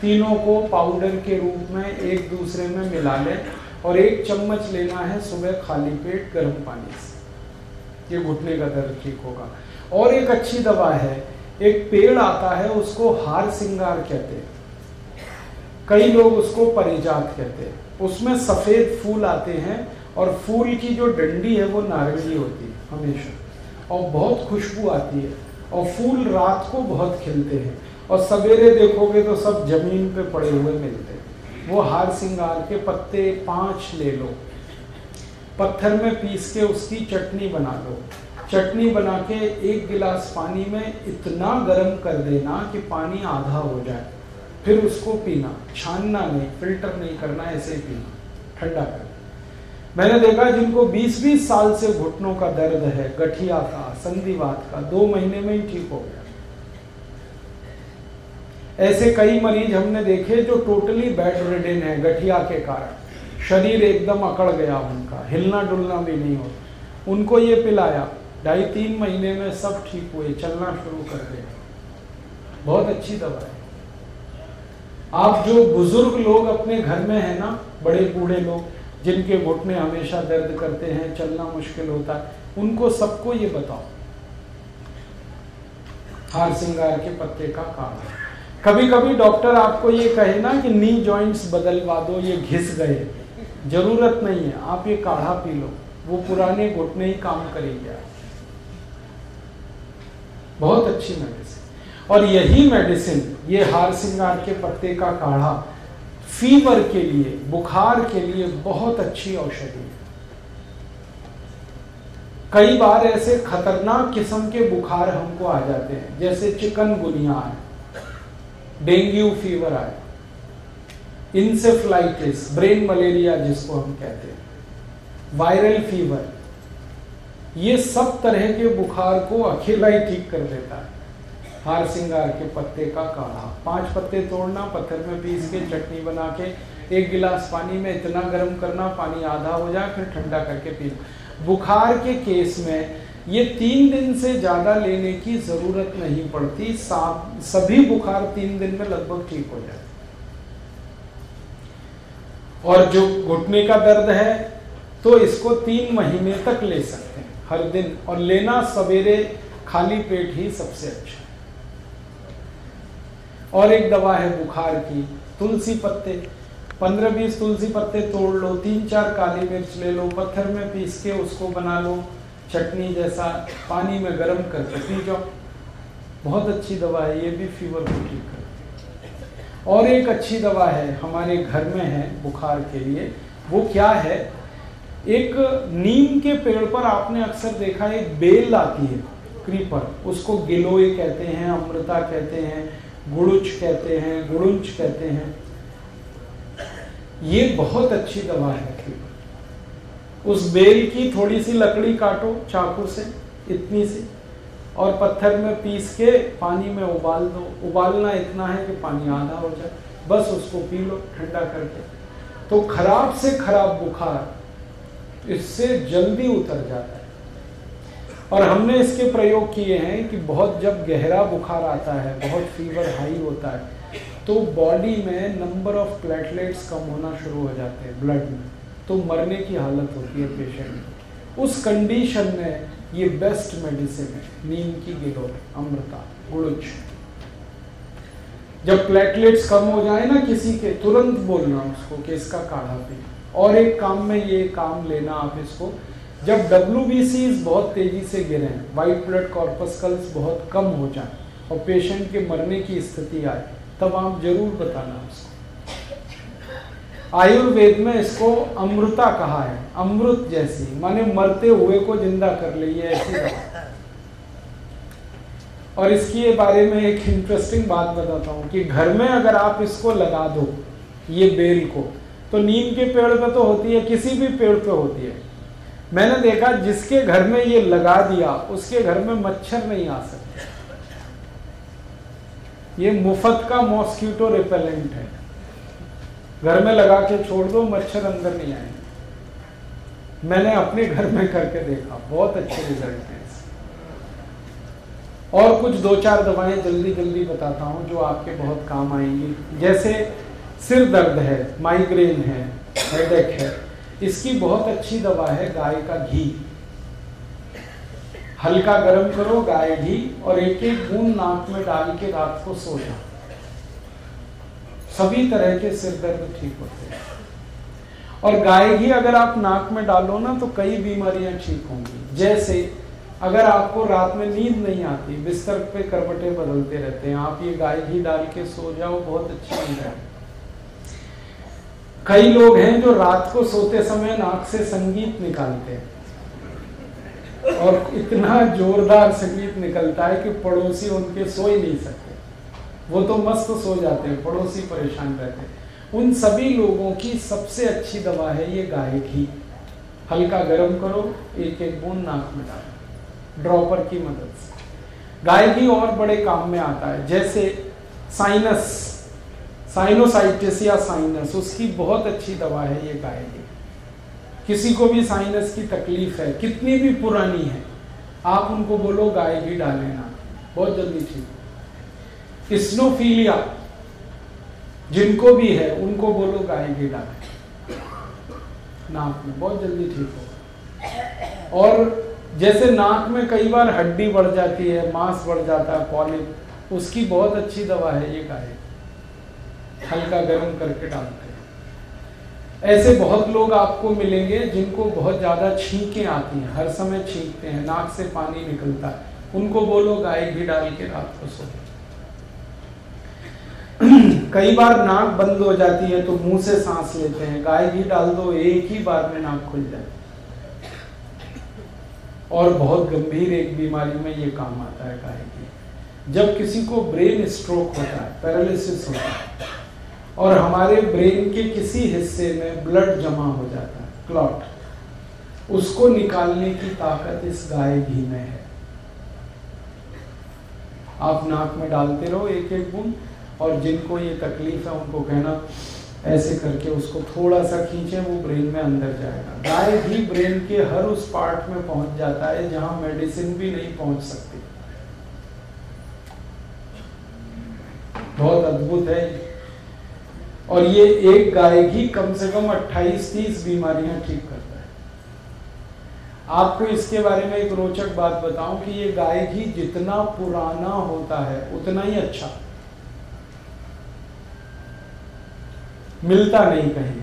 तीनों को पाउडर के रूप में एक दूसरे में मिला लें। और एक चम्मच लेना है सुबह खाली पेट गर्म पानी से। ये घुटने का दर्द ठीक होगा। और एक अच्छी दवा है, एक पेड़ आता है, उसको हार सिंगार कहते हैं। कई लोग उसको परिजात कहते हैं। उसमें सफ़ेद फूल आते हैं और फूल की जो डंडी है, वो नारंगी होती है हमेशा। और बहुत खुशबू आती है। और फूल रात को बहुत खिलते हैं। और सवेरे देखोगे तो सब ज़मीन पे पड़े हुए मिलते हैं। वो हार सिंगार के पत्ते पाँच ले लो। पत्थर में पीस के उसकी चटनी बना लो। चटनी बना के एक गिलास पानी में इतना गर्म कर देना कि पानी आधा हो जाए। फिर उसको पीना। छानना नहीं, फ़िल्टर नहीं करना, ऐसे ही पीना। ठंडा कर। मैंने देखा जिनको 20-20 साल से घुटनों का दर्द है, गठिया का, संधिवात का, दो महीने में ही ठीक हो गया। ऐसे कई मरीज़ हमने देखे जो टोटली बेड रिडेन है, गठिया के कारण। शरीर एकदम अकड़ गया उनका, हिलना डुलना भी नहीं होता उनको ये पिलाया, ढाई तीन महीने में सब ठीक हुए, चलना शुरू कर दिया। बहुत अच्छी दवा है। आप जो बुज़ुर्ग लोग अपने घर में है ना, बड़े बूढ़े लोग, जिनके घुटने हमेशा दर्द करते हैं, चलना मुश्किल होता है, उनको सबको ये बताओ। हार सिंगार के पत्ते का काढ़ा कभी कभी डॉक्टर आपको ये कहे ना कि नी जॉइंट्स बदलवा दो, ये घिस गए। ज़रूरत नहीं है, आप ये काढ़ा पी लो। वो पुराने घुटने ही काम करेंगे। बहुत अच्छी मेडिसिन और यही मेडिसिन ये हार सिंगार के पत्ते का काढ़ा फीवर के लिए, बुखार के लिए बहुत अच्छी औषधि है। कई बार ऐसे खतरनाक किस्म के बुखार हमको आ जाते हैं, जैसे चिकन गुनिया है। डेंगू फीवर आए इंसेफ्लाइटिस, ब्रेन मलेरिया जिसको हम कहते हैं। Viral fever. ये सब तरह के बुखार को अकेला ही ठीक कर देता है। हार सिंगार के पत्ते का काढ़ा। पाँच पत्ते तोड़ना, पत्थर में पीस के, चटनी बना के, एक गिलास पानी में इतना गर्म करना, पानी आधा हो जाए, फिर ठंडा करके पीना। बुखार के केस में ये तीन दिन से ज़्यादा लेने की ज़रूरत नहीं पड़ती। सभी बुखार तीन दिन में लगभग ठीक हो जाते और जो घुटने का दर्द है तो इसको तीन महीने तक ले सकते हैं, हर दिन। और लेना सवेरे खाली पेट ही सबसे अच्छा और एक दवा है बुखार की, तुलसी पत्ते। पंद्रह बीस तुलसी पत्ते तोड़ लो, तीन चार काली मिर्च ले लो, पत्थर में पीस के उसको बना लो। चटनी जैसा पानी में गर्म करके पी जाओ बहुत अच्छी दवा है, ये भी फीवर को ठीक करती है और एक अच्छी दवा है, हमारे घर में है, बुखार के लिए। वो क्या है? एक नीम के पेड़ पर आपने अक्सर देखा, एक बेल आती है क्रीपर उसको गिलोय कहते हैं, अमृता कहते हैं, गुड़ुच कहते हैं, गुड़ुंच कहते हैं। ये बहुत अच्छी दवा है उस बेल की थोड़ी सी लकड़ी काटो चाकू से, इतनी सी, और पत्थर में पीस के पानी में उबाल दो। उबालना इतना है कि पानी आधा हो जाए। बस उसको पी लो, ठंडा करके। तो खराब से खराब बुखार, इससे जल्दी उतर जाता है। और हमने इसके प्रयोग किए हैं कि बहुत जब गहरा बुखार आता है, बहुत फीवर हाई होता है तो बॉडी में नंबर ऑफ़ प्लेटलेट्स कम होना शुरू हो जाते हैं ब्लड में। तो मरने की हालत होती है पेशेंट उस कंडीशन में ये बेस्ट मेडिसिन है, नीम की गिलो अमृता, गुड़ुच। जब प्लेटलेट्स कम हो जाए ना किसी के, तुरंत बोलना उसको कि इसका काढ़ा पी। और एक काम में ये काम लेना आप इसको, जब डब्ल्यू बहुत तेज़ी से गिरे व्हाइट ब्लड कॉर्पस्कल्स बहुत कम हो जाए, और पेशेंट के मरने की स्थिति आए, तब आप ज़रूर बताना उसको। आयुर्वेद में इसको अमृता कहा है, अमृत जैसी, माने मरते हुए को ज़िंदा कर ली है ऐसी दवा और इसके बारे में एक इंटरेस्टिंग बात बताता हूँ कि घर में अगर आप इसको लगा दो, ये बेल को तो नीम के पेड़ पे तो होती है, किसी भी पेड़ पे होती है। मैंने देखा जिसके घर में ये लगा दिया, उसके घर में मच्छर नहीं आ सकते। ये मुफत का मॉस्क्यूटो रिपेलेंट है। घर में लगा के छोड़ दो, मच्छर अंदर नहीं आएँगे। मैंने अपने घर में करके देखा, बहुत अच्छे रिज़ल्ट हैं और कुछ दो चार दवाएँ जल्दी जल्दी बताता हूँ, जो आपके बहुत काम आएँगी। जैसे सिर दर्द है माइग्रेन है हेडेक है, इसकी बहुत अच्छी दवा है गाय का घी। हल्का गर्म करो, गाय घी और एक एक बूंद नाक में डाल के रात को सो जाओ। सभी तरह के सिर दर्द ठीक होते हैं। और गाय घी अगर आप नाक में डालो ना तो कई बीमारियाँ ठीक होंगी। जैसे, अगर आपको रात में नींद नहीं आती, बिस्तर पे करवटे बदलते रहते हैं, आप ये गाय घी डाल के सो जाओ, बहुत अच्छी नींद है। कई लोग हैं जो रात को सोते समय नाक से संगीत निकालते हैं। और इतना जोरदार संगीत निकलता है कि पड़ोसी उनके सो ही नहीं सकते। वो तो मस्त सो जाते हैं, पड़ोसी परेशान रहते हैं। उन सभी लोगों की सबसे अच्छी दवा है ये गाय घी। हल्का गर्म करो एक एक बूंद नाक में डालो। ड्रॉपर की मदद से। गाय घी और बड़े काम में आता है, जैसे साइनस साइनोसाइटिस या साइनस उसकी बहुत अच्छी दवा है ये गाय घी। किसी को भी साइनस की तकलीफ़ है, कितनी भी पुरानी है, आप उनको बोलो गाय घी डाले ना। बहुत जल्दी ठीक स्नोफीलिया जिनको भी है, उनको बोलो गाय घी डाले नाक में बहुत जल्दी ठीक हो और जैसे नाक में कई बार हड्डी बढ़ जाती है, मांस बढ़ जाता है पॉलिप उसकी बहुत अच्छी दवा है, ये गाय। हल्का गर्म करके डालते हैं। ऐसे बहुत लोग आपको मिलेंगे जिनको बहुत ज़्यादा छींकें आती हैं, हर समय छींकते हैं, नाक से पानी निकलता है। उनको बोलो गाय घी डाल के रात को सो कई बार नाक बंद हो जाती है तो मुँह से सांस लेते हैं। गाय घी डाल दो, एक ही बार में नाक खुल जाती और बहुत गंभीर एक बीमारी में ये काम आता है गाय की। जब किसी को ब्रेन स्ट्रोक होता है, पैरालिसिस होता है, और हमारे ब्रेन के किसी हिस्से में ब्लड जमा हो जाता है, क्लॉट, उसको निकालने की ताकत इस गाय घी में है। आप नाक में डालते रहो एक एक बूंद और जिनको ये तकलीफ़ है, उनको कहना, ऐसे करके उसको थोड़ा सा खींचे, वो ब्रेन में अंदर जाएगा। गाय भी ब्रेन के हर उस पार्ट में पहुँच जाता है जहाँ मेडिसिन भी नहीं पहुँच सकती। बहुत अद्भुत है। और ये एक गाय घी कम से कम 28-30 बीमारियाँ ठीक करता है। आपको इसके बारे में एक रोचक बात बताऊँ कि ये गाय घी जितना पुराना होता है, उतना ही अच्छा। मिलता नहीं कहीं।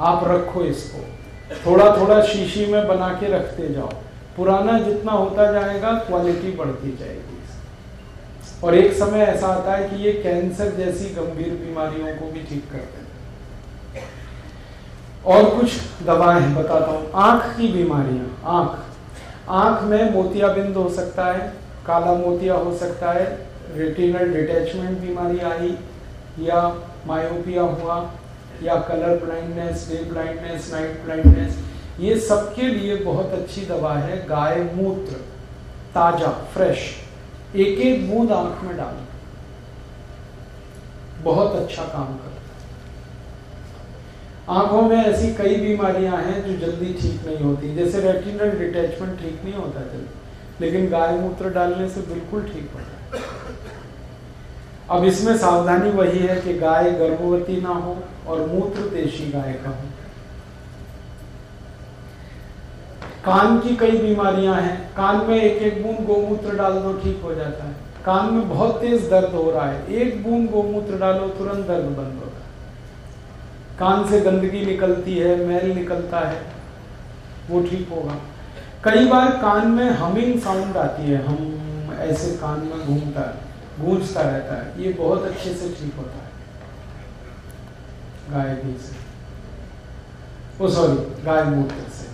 आप रखो इसको। थोड़ा थोड़ा शीशी में बना के रखते जाओ। पुराना जितना होता जाएगा क्वालिटी बढ़ती जाएगी। और एक समय ऐसा आता है कि ये कैंसर जैसी गंभीर बीमारियों को भी ठीक करते हैं। और कुछ दवाएँ बताता हूँ। आँख की बीमारियाँ। आँख। आँख में मोतियाबिंद हो सकता है, काला मोतिया हो सकता है रेटिनल डिटैचमेंट बीमारी आई, या मायोपिया हुआ, या colour blindness day blindness night blindness ये सबके लिए बहुत अच्छी दवा है गाय मूत्र, ताज़ा फ्रेश एक एक बूंद आँख में डाल। बहुत अच्छा काम करता है। आँखों में ऐसी कई बीमारियाँ हैं जो जल्दी ठीक नहीं होती, जैसे रेटिनल डिटैचमेंट ठीक नहीं होता जल्दी, लेकिन गाय मूत्र डालने से बिल्कुल ठीक होता है। अब इसमें सावधानी वही है कि गाय गर्भवती ना हो और मूत्र देशी गाय का हो। कान की कई बीमारियाँ हैं। कान में एक एक बूंद गोमूत्र डाल दो ठीक हो जाता है। कान में बहुत तेज दर्द हो रहा है। एक बूंद गोमूत्र डालो, तुरंत दर्द बंद होता है। कान से गंदगी निकलती है, मैल निकलता है, वो ठीक होगा। कई बार कान में हमिंग साउंड आती है। हम ऐसे कान में घूमता है। गूंजता रहता है। ये बहुत अच्छे से ठीक होता है। गाय घी से। ओ सॉरी गाय मूत्र से।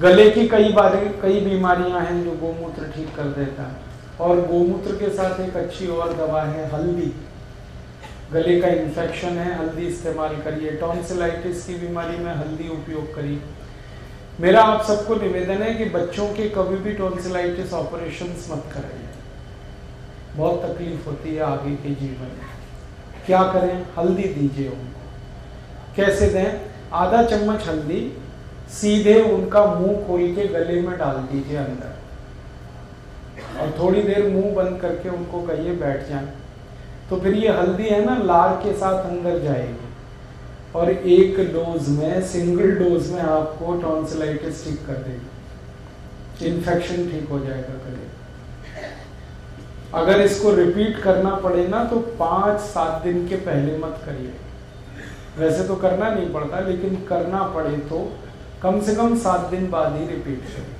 गले की कई बार, कई बीमारियाँ हैं जो गोमूत्र ठीक कर देता है। और गोमूत्र के साथ एक अच्छी और दवा है हल्दी। गले का इन्फेक्शन है, हल्दी इस्तेमाल करिए। टॉन्सिलाइटिस की बीमारी में हल्दी उपयोग करिए। मेरा आप सबको निवेदन है कि बच्चों के कभी भी टॉन्सिलाइटिस ऑपरेशन मत कराइए। बहुत तकलीफ़ होती है आगे के जीवन में। क्या करें? हल्दी दीजिए उनको। कैसे दें? आधा चम्मच हल्दी सीधे उनका मुँह खोल के गले में डाल दीजिए अंदर। और थोड़ी देर मुँह बंद करके उनको कहिए बैठ जाए। तो फिर ये हल्दी है ना, लार के साथ अंदर जाएगी। और एक डोज में, सिंगल डोज में आपको टॉन्सिलाइटिस ठीक कर देगी। इन्फेक्शन ठीक हो जाएगा गले अगर इसको रिपीट करना पड़े ना तो पाँच, सात दिन के पहले मत करिए। वैसे तो करना नहीं पड़ता, लेकिन करना पड़े तो कम से कम सात दिन बाद ही रिपीट करिए।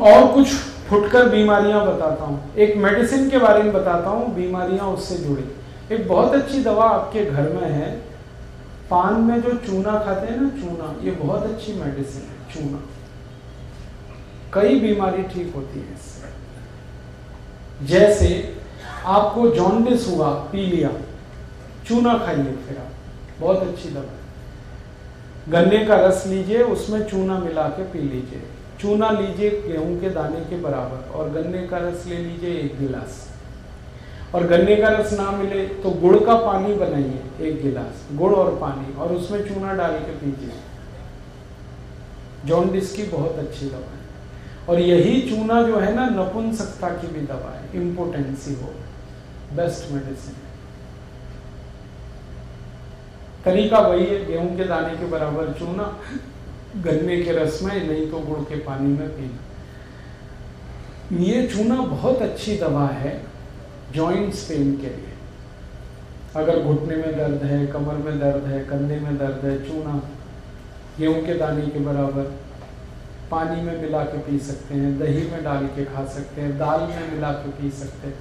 और कुछ फुटकर बीमारियाँ बताता हूँ। एक मेडिसिन के बारे में बताता हूँ, बीमारियाँ उससे जुड़ी। एक बहुत अच्छी दवा आपके घर में है। पान में जो चूना खाते हैं ना, चूना, ये बहुत अच्छी मेडिसिन है, चूना। कई बीमारी ठीक होती है जैसे आपको जॉन्डिस हुआ पी लिया। चूना खाइए फिर आप। बहुत अच्छी दवा गन्ने का रस लीजिए, उसमें चूना मिला के पी लीजिए। चूना लीजिए गेहूँ के दाने के बराबर, और गन्ने का रस ले लीजिए एक गिलास। और गन्ने का रस ना मिले तो गुड़ का पानी बनाइए एक गिलास, गुड़ और पानी, और उसमें चूना डाल के पीजिए। जॉन्डिस की बहुत अच्छी दवा है। और यही चूना जो है ना, नपुंसकता की भी दवा है, इम्पोर्टेंसी हो। बेस्ट मेडिसिन तरीका वही है, गेहूँ के दाने के बराबर चूना, गन्ने के रस में, नहीं तो गुड़ के पानी में पीना। ये चूना बहुत अच्छी दवा है जॉइंट्स पेन के लिए। अगर घुटने में दर्द है, कमर में दर्द है, कंधे में दर्द है, चूना, गेहूँ के दाने के बराबर पानी में मिला के पी सकते हैं, दही में डाल के खा सकते हैं, दाल में मिला के पी सकते हैं।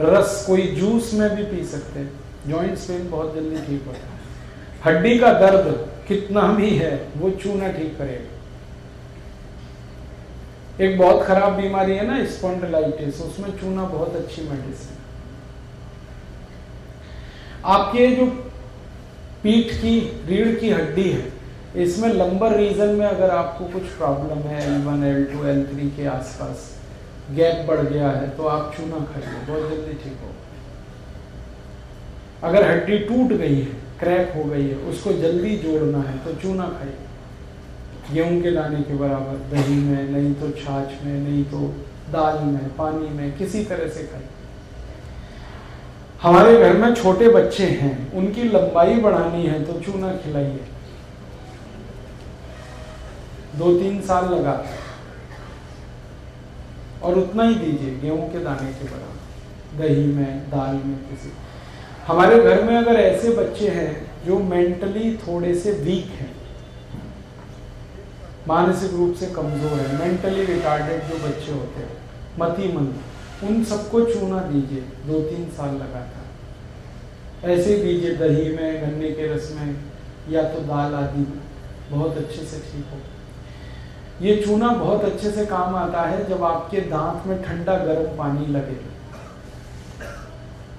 रस, कोई जूस में भी पी सकते हैं। जॉइंट्स पेन बहुत जल्दी ठीक होता है। हड्डी का दर्द कितना भी है, वो चूना ठीक करेगा। एक बहुत खराब बीमारी है ना स्पॉन्डिलाइटिस उसमें चूना बहुत अच्छी मेडिसिन आपके जो पीठ की, रीढ़ की हड्डी है इसमें लंबर रीजन में अगर आपको कुछ प्रॉब्लम है L one L two L three के आसपास गैप बढ़ गया है तो आप चूना खाइए बहुत जल्दी ठीक हो अगर हड्डी टूट गई है क्रैक हो गई है, उसको जल्दी जोड़ना है तो चूना खाइए गेहूँ के दाने के बराबर, दही में, नहीं तो छाछ में, नहीं तो दाल में, पानी में, किसी तरह से खाइए हमारे घर में छोटे बच्चे हैं, उनकी लंबाई बढ़ानी है तो चूना खिलाइए। दो तीन साल लगा। और उतना ही दीजिए, गेहूँ के दाने के बराबर। दही में, दाल में, किसी। हमारे घर में अगर ऐसे बच्चे हैं जो मेंटली थोड़े से वीक हैं, मानसिक रूप से कमज़ोर है मेंटली रिटार्डेड जो बच्चे होते हैं मती मंद उन सबको चूना दीजिए दो तीन साल लगातार। ऐसे दीजिए दही में, गन्ने के रस में, या तो दाल आदि में। बहुत अच्छे से ठीक हो। ये चूना बहुत अच्छे से काम आता है जब आपके दांत में ठंडा गर्म पानी लगे।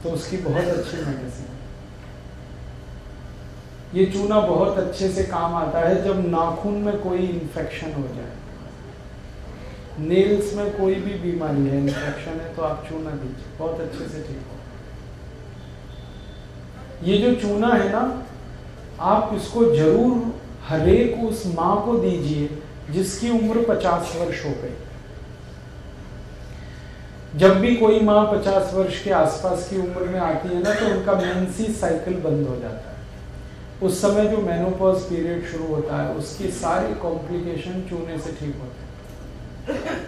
तो उसकी बहुत अच्छी मेडिसिन ये चूना बहुत अच्छे से काम आता है जब नाखून में कोई इन्फेक्शन हो जाए। नेल्स में कोई भी बीमारी है इन्फेक्शन है तो आप चूना दीजिए। बहुत अच्छे से ठीक हो। ये जो चूना है ना, आप इसको ज़रूर हरेक उस माँ को दीजिए जिसकी उम्र 50 वर्ष हो गई। जब भी कोई माँ 50 वर्ष के आसपास की उम्र में आती है ना तो उनका मेंसी साइकिल बंद हो जाता है। उस समय जो मेनोपॉज पीरियड शुरू होता है, उसकी सारी कॉम्प्लिकेशन चूने से ठीक होते हैं।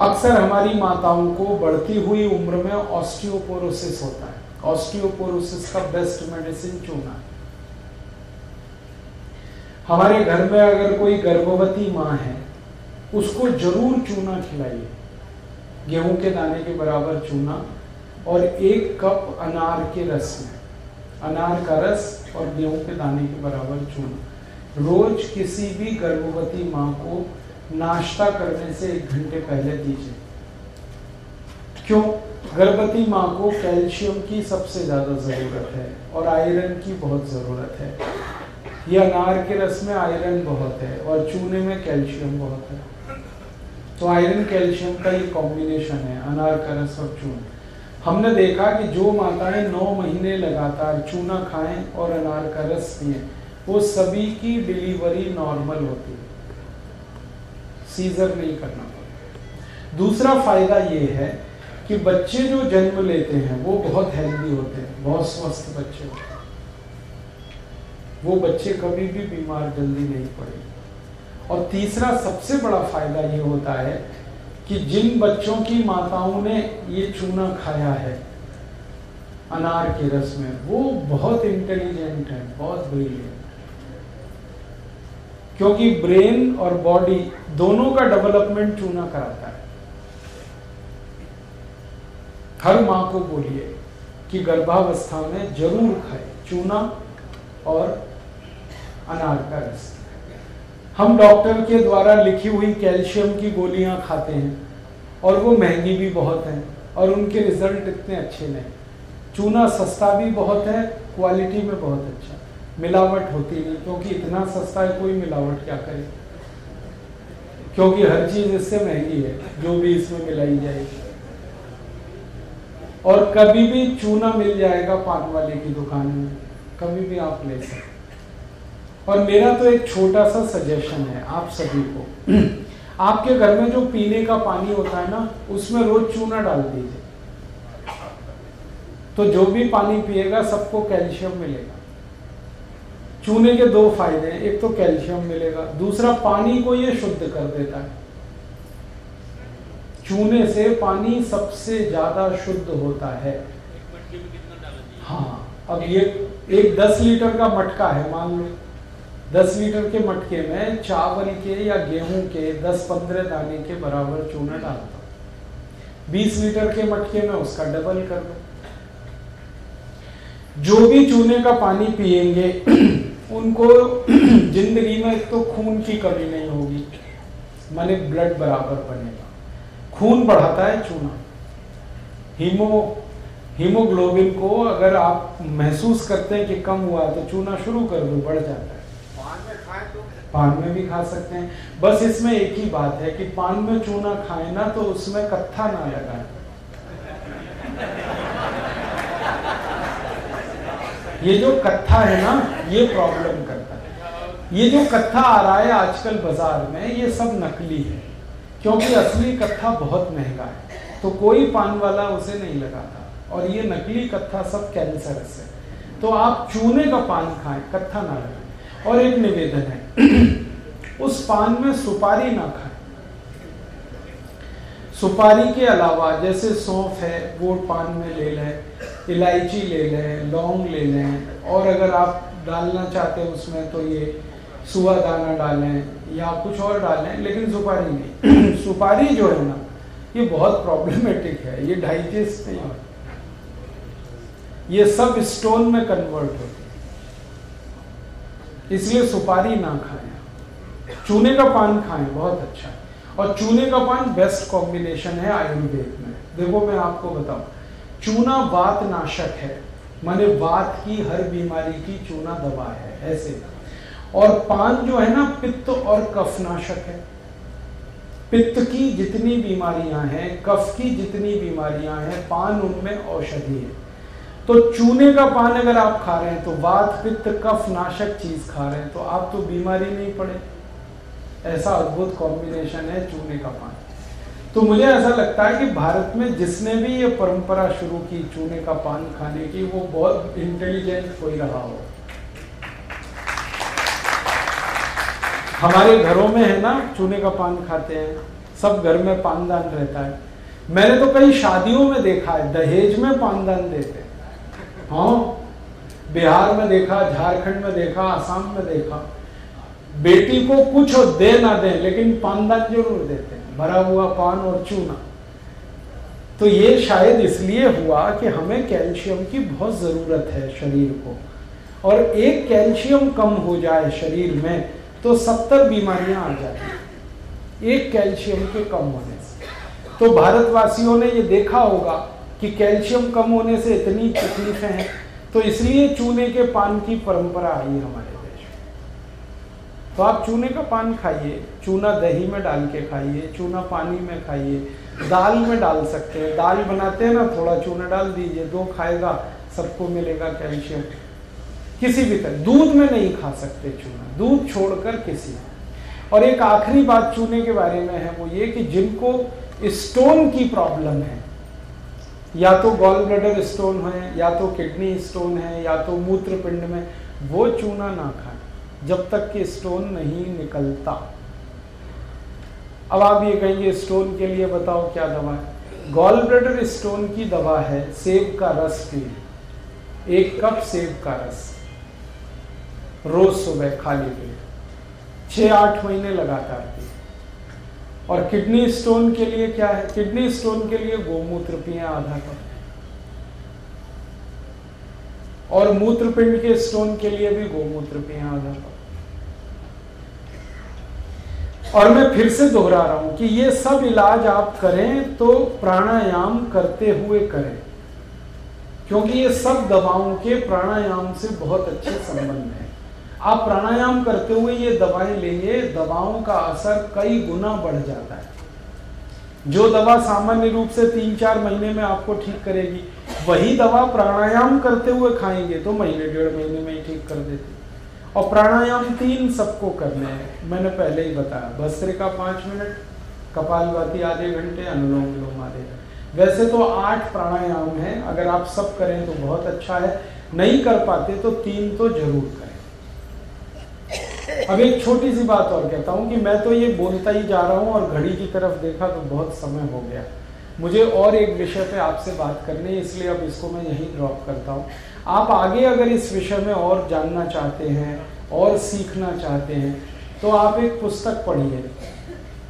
अक्सर हमारी माताओं को बढ़ती हुई उम्र में ऑस्टियोपोरोसिस होता है। ऑस्टियोपोरोसिस का बेस्ट मेडिसिन चूना है। हमारे घर में अगर कोई गर्भवती माँ है, उसको ज़रूर चूना खिलाइए। गेहूँ के दाने के बराबर चूना और एक कप अनार के रस में। अनार का रस और गेहूँ के दाने के बराबर चूना। रोज किसी भी गर्भवती माँ को नाश्ता करने से एक घंटे पहले दीजिए। क्यों? गर्भवती माँ को कैल्शियम की सबसे ज़्यादा ज़रूरत है और आयरन की बहुत ज़रूरत है। ये अनार के रस में आयरन बहुत है और चूने में कैल्शियम बहुत है। तो आयरन, कैल्शियम का ये कॉम्बिनेशन है, अनार का रस और चूना। हमने देखा कि जो माताएँ नौ महीने लगातार चूना खाएँ और अनार का रस पिए, वो सभी की डिलीवरी नॉर्मल होती है। सीजर नहीं करना पड़ता। दूसरा फ़ायदा ये है कि बच्चे जो जन्म लेते हैं, वो बहुत हेल्दी होते हैं, बहुत स्वस्थ बच्चे होते हैं। वो बच्चे कभी भी बीमार जल्दी नहीं पड़े। और तीसरा सबसे बड़ा फ़ायदा ये होता है कि जिन बच्चों की माताओं ने ये चूना खाया है, अनार के रस में, वो बहुत इंटेलिजेंट है, बहुत ब्रिलियंट क्योंकि ब्रेन और बॉडी दोनों का डेवलपमेंट चूना कराता है। हर माँ को बोलिए कि गर्भावस्था में ज़रूर खाए, चूना और अनार का रस हम डॉक्टर के द्वारा लिखी हुई कैल्शियम की गोलियाँ खाते हैं, और वो महँगी भी बहुत हैं, और उनके रिज़ल्ट इतने अच्छे नहीं। चूना सस्ता भी बहुत है, क्वालिटी में बहुत अच्छा। मिलावट होती नहीं, क्योंकि इतना सस्ता है, कोई मिलावट क्या करे? क्योंकि हर चीज़ इससे महँगी है, जो भी इसमें मिलाई जाएगी। और कभी भी चूना मिल जाएगा पान वाले की दुकान में, कभी भी आप ले सकते और मेरा तो एक छोटा सा सजेशन है आप सभी को। आपके घर में जो पीने का पानी होता है ना, उसमें रोज चूना डाल दीजिए। तो जो भी पानी पिएगा, सबको कैल्शियम मिलेगा। चूने के दो फ़ायदे हैं, एक तो कैल्शियम मिलेगा, दूसरा पानी को ये शुद्ध कर देता है। चूने से पानी सबसे ज़्यादा शुद्ध होता है। हाँ अब ये एक दस लीटर का मटका है, मान लो। दस लीटर के मटके में चावल के या गेहूँ के दस पंद्रह दाने के बराबर चूना डालता हूँ बीस लीटर के मटके में उसका डबल कर दो। जो भी चूने का पानी पिएँगे उनको ज़िंदगी में तो खून की कमी नहीं होगी। माने ब्लड बराबर बनेगा। खून बढ़ाता है चूना। हीमो, हीमोग्लोबिन को अगर आप महसूस करते हैं कि कम हुआ तो चूना शुरू कर दो, बढ़ जाता है? पान में भी खा सकते हैं। बस इसमें एक ही बात है कि पान में चूना खाए, ना तो उसमें कत्था ना लगाए। ये जो कत्था है ना, ये प्रॉब्लम करता है। ये जो कत्था आ रहा है आजकल बाज़ार में, ये सब नकली है। क्योंकि असली कत्था बहुत महँगा है। तो कोई पान वाला उसे नहीं लगाता। और ये नकली कत्था सब कैंसर से तो आप चूने का पान खाएँ, कत्था ना लगाएँ। और एक निवेदन है उस पान में सुपारी ना खाएँ। सुपारी के अलावा जैसे सौंफ है, वो पान में ले लें, इलायची ले लें, लौंग ले लें, और अगर आप डालना चाहते हैं उसमें तो ये सुहा दाना डालें या कुछ और डालें, लेकिन सुपारी नहीं। सुपारी जो है ना, ये बहुत प्रॉब्लमेटिक है, ये डाइजेस्ट नहीं होता। ये सब स्टोन में कन्वर्ट होती इसलिए सुपारी ना खाएँ। चूने का पान खाएँ, बहुत अच्छा। और चूने का पान बेस्ट कॉम्बिनेशन है आयुर्वेद में। देखो मैं आपको बताऊँ, चूना वात नाशक है। माने वात की हर बीमारी की चूना दवा है, ऐसे। और पान जो है ना, पित्त और कफ नाशक है। पित्त की जितनी बीमारियाँ हैं, कफ की जितनी बीमारियाँ हैं, पान उनमें औषधि है। तो चूने का पान अगर आप खा रहे हैं तो वात, पित्त, कफ, नाशक चीज़ खा रहे हैं तो आप तो बीमारी नहीं पड़े। ऐसा अद्भुत कॉम्बिनेशन है चूने का पान। तो मुझे ऐसा लगता है कि भारत में जिसने भी ये परंपरा शुरू की चूने का पान खाने की, वो बहुत इंटेलिजेंट कोई रहा हो। हमारे घरों में है ना, चूने का पान खाते हैं। सब घर में पानदान रहता है। मैंने तो कई शादियों में देखा है, दहेज में पानदान देते हैं। हाँ? बिहार में देखा, झारखंड में देखा, आसाम में देखा। बेटी को कुछ दे ना दे, लेकिन पानदान ज़रूर देते हैं। भरा हुआ पान और चूना। तो ये शायद इसलिए हुआ कि हमें कैल्शियम की बहुत ज़रूरत है शरीर को। और एक कैल्शियम कम हो जाए शरीर में तो सत्तर बीमारियाँ आ जाती एक कैल्शियम के कम होने से। तो भारतवासियों ने ये देखा होगा कि कैल्शियम कम होने से इतनी तकलीफें हैं। तो इसलिए चूने के पान की परंपरा आई हमारे देश में। तो आप चूने का पान खाइए, चूना दही में डाल के खाइए, चूना पानी में खाइए, दाल में डाल सकते हैं। दाल बनाते हैं ना, थोड़ा चूना डाल दीजिए, दो खाएगा, सबको मिलेगा कैल्शियम। किसी भी तरह, दूध में नहीं खा सकते चूना, दूध छोड़कर किसी और एक आखिरी बात चूने के बारे में है वो ये कि जिनको स्टोन की प्रॉब्लम है या तो गॉल ब्लडर स्टोन है, या तो किडनी स्टोन है, या तो मूत्र पिंड में, वो चूना ना खाए, जब तक कि स्टोन नहीं निकलता। अब आप ये कहेंगे स्टोन के लिए बताओ क्या दवा है? गॉल ब्लडर स्टोन की दवा है, सेब का रस पी एक कप सेब का रस। रोज सुबह खाली पेट। छह आठ महीने लगातार। और किडनी स्टोन के लिए क्या है? किडनी स्टोन के लिए गोमूत्र पिए आधा कप और मूत्रपिंड के स्टोन के लिए भी गोमूत्र पिए आधा कप और मैं फिर से दोहरा रहा हूँ कि ये सब इलाज आप करें तो प्राणायाम करते हुए करें। क्योंकि ये सब दवाओं के प्राणायाम से बहुत अच्छे संबंध हैं। आप प्राणायाम करते हुए ये दवाएँ लेंगे, दवाओं का असर कई गुना बढ़ जाता है। जो दवा सामान्य रूप से तीन चार महीने में आपको ठीक करेगी, वही दवा प्राणायाम करते हुए खाएँगे तो महीने, डेढ़ महीने में ही ठीक कर देती और प्राणायाम तीन सबको करने हैं, मैंने पहले ही बताया। बस्त्र का पाँच मिनट कपालभाति आधे घंटे, अनुलोम विलोम आधे वैसे तो आठ प्राणायाम है, अगर आप सब करें तो बहुत अच्छा है, नहीं कर पाते तो तीन तो ज़रूर करें। अब एक छोटी सी बात और कहता हूँ कि मैं तो ये बोलता ही जा रहा हूँ और घड़ी की तरफ़ देखा तो बहुत समय हो गया। मुझे और एक विषय पे आपसे बात करनी है, इसलिए अब इसको मैं यही ड्रॉप करता हूँ। आप आगे अगर इस विषय में और जानना चाहते हैं, और सीखना चाहते हैं तो आप एक पुस्तक पढ़िए।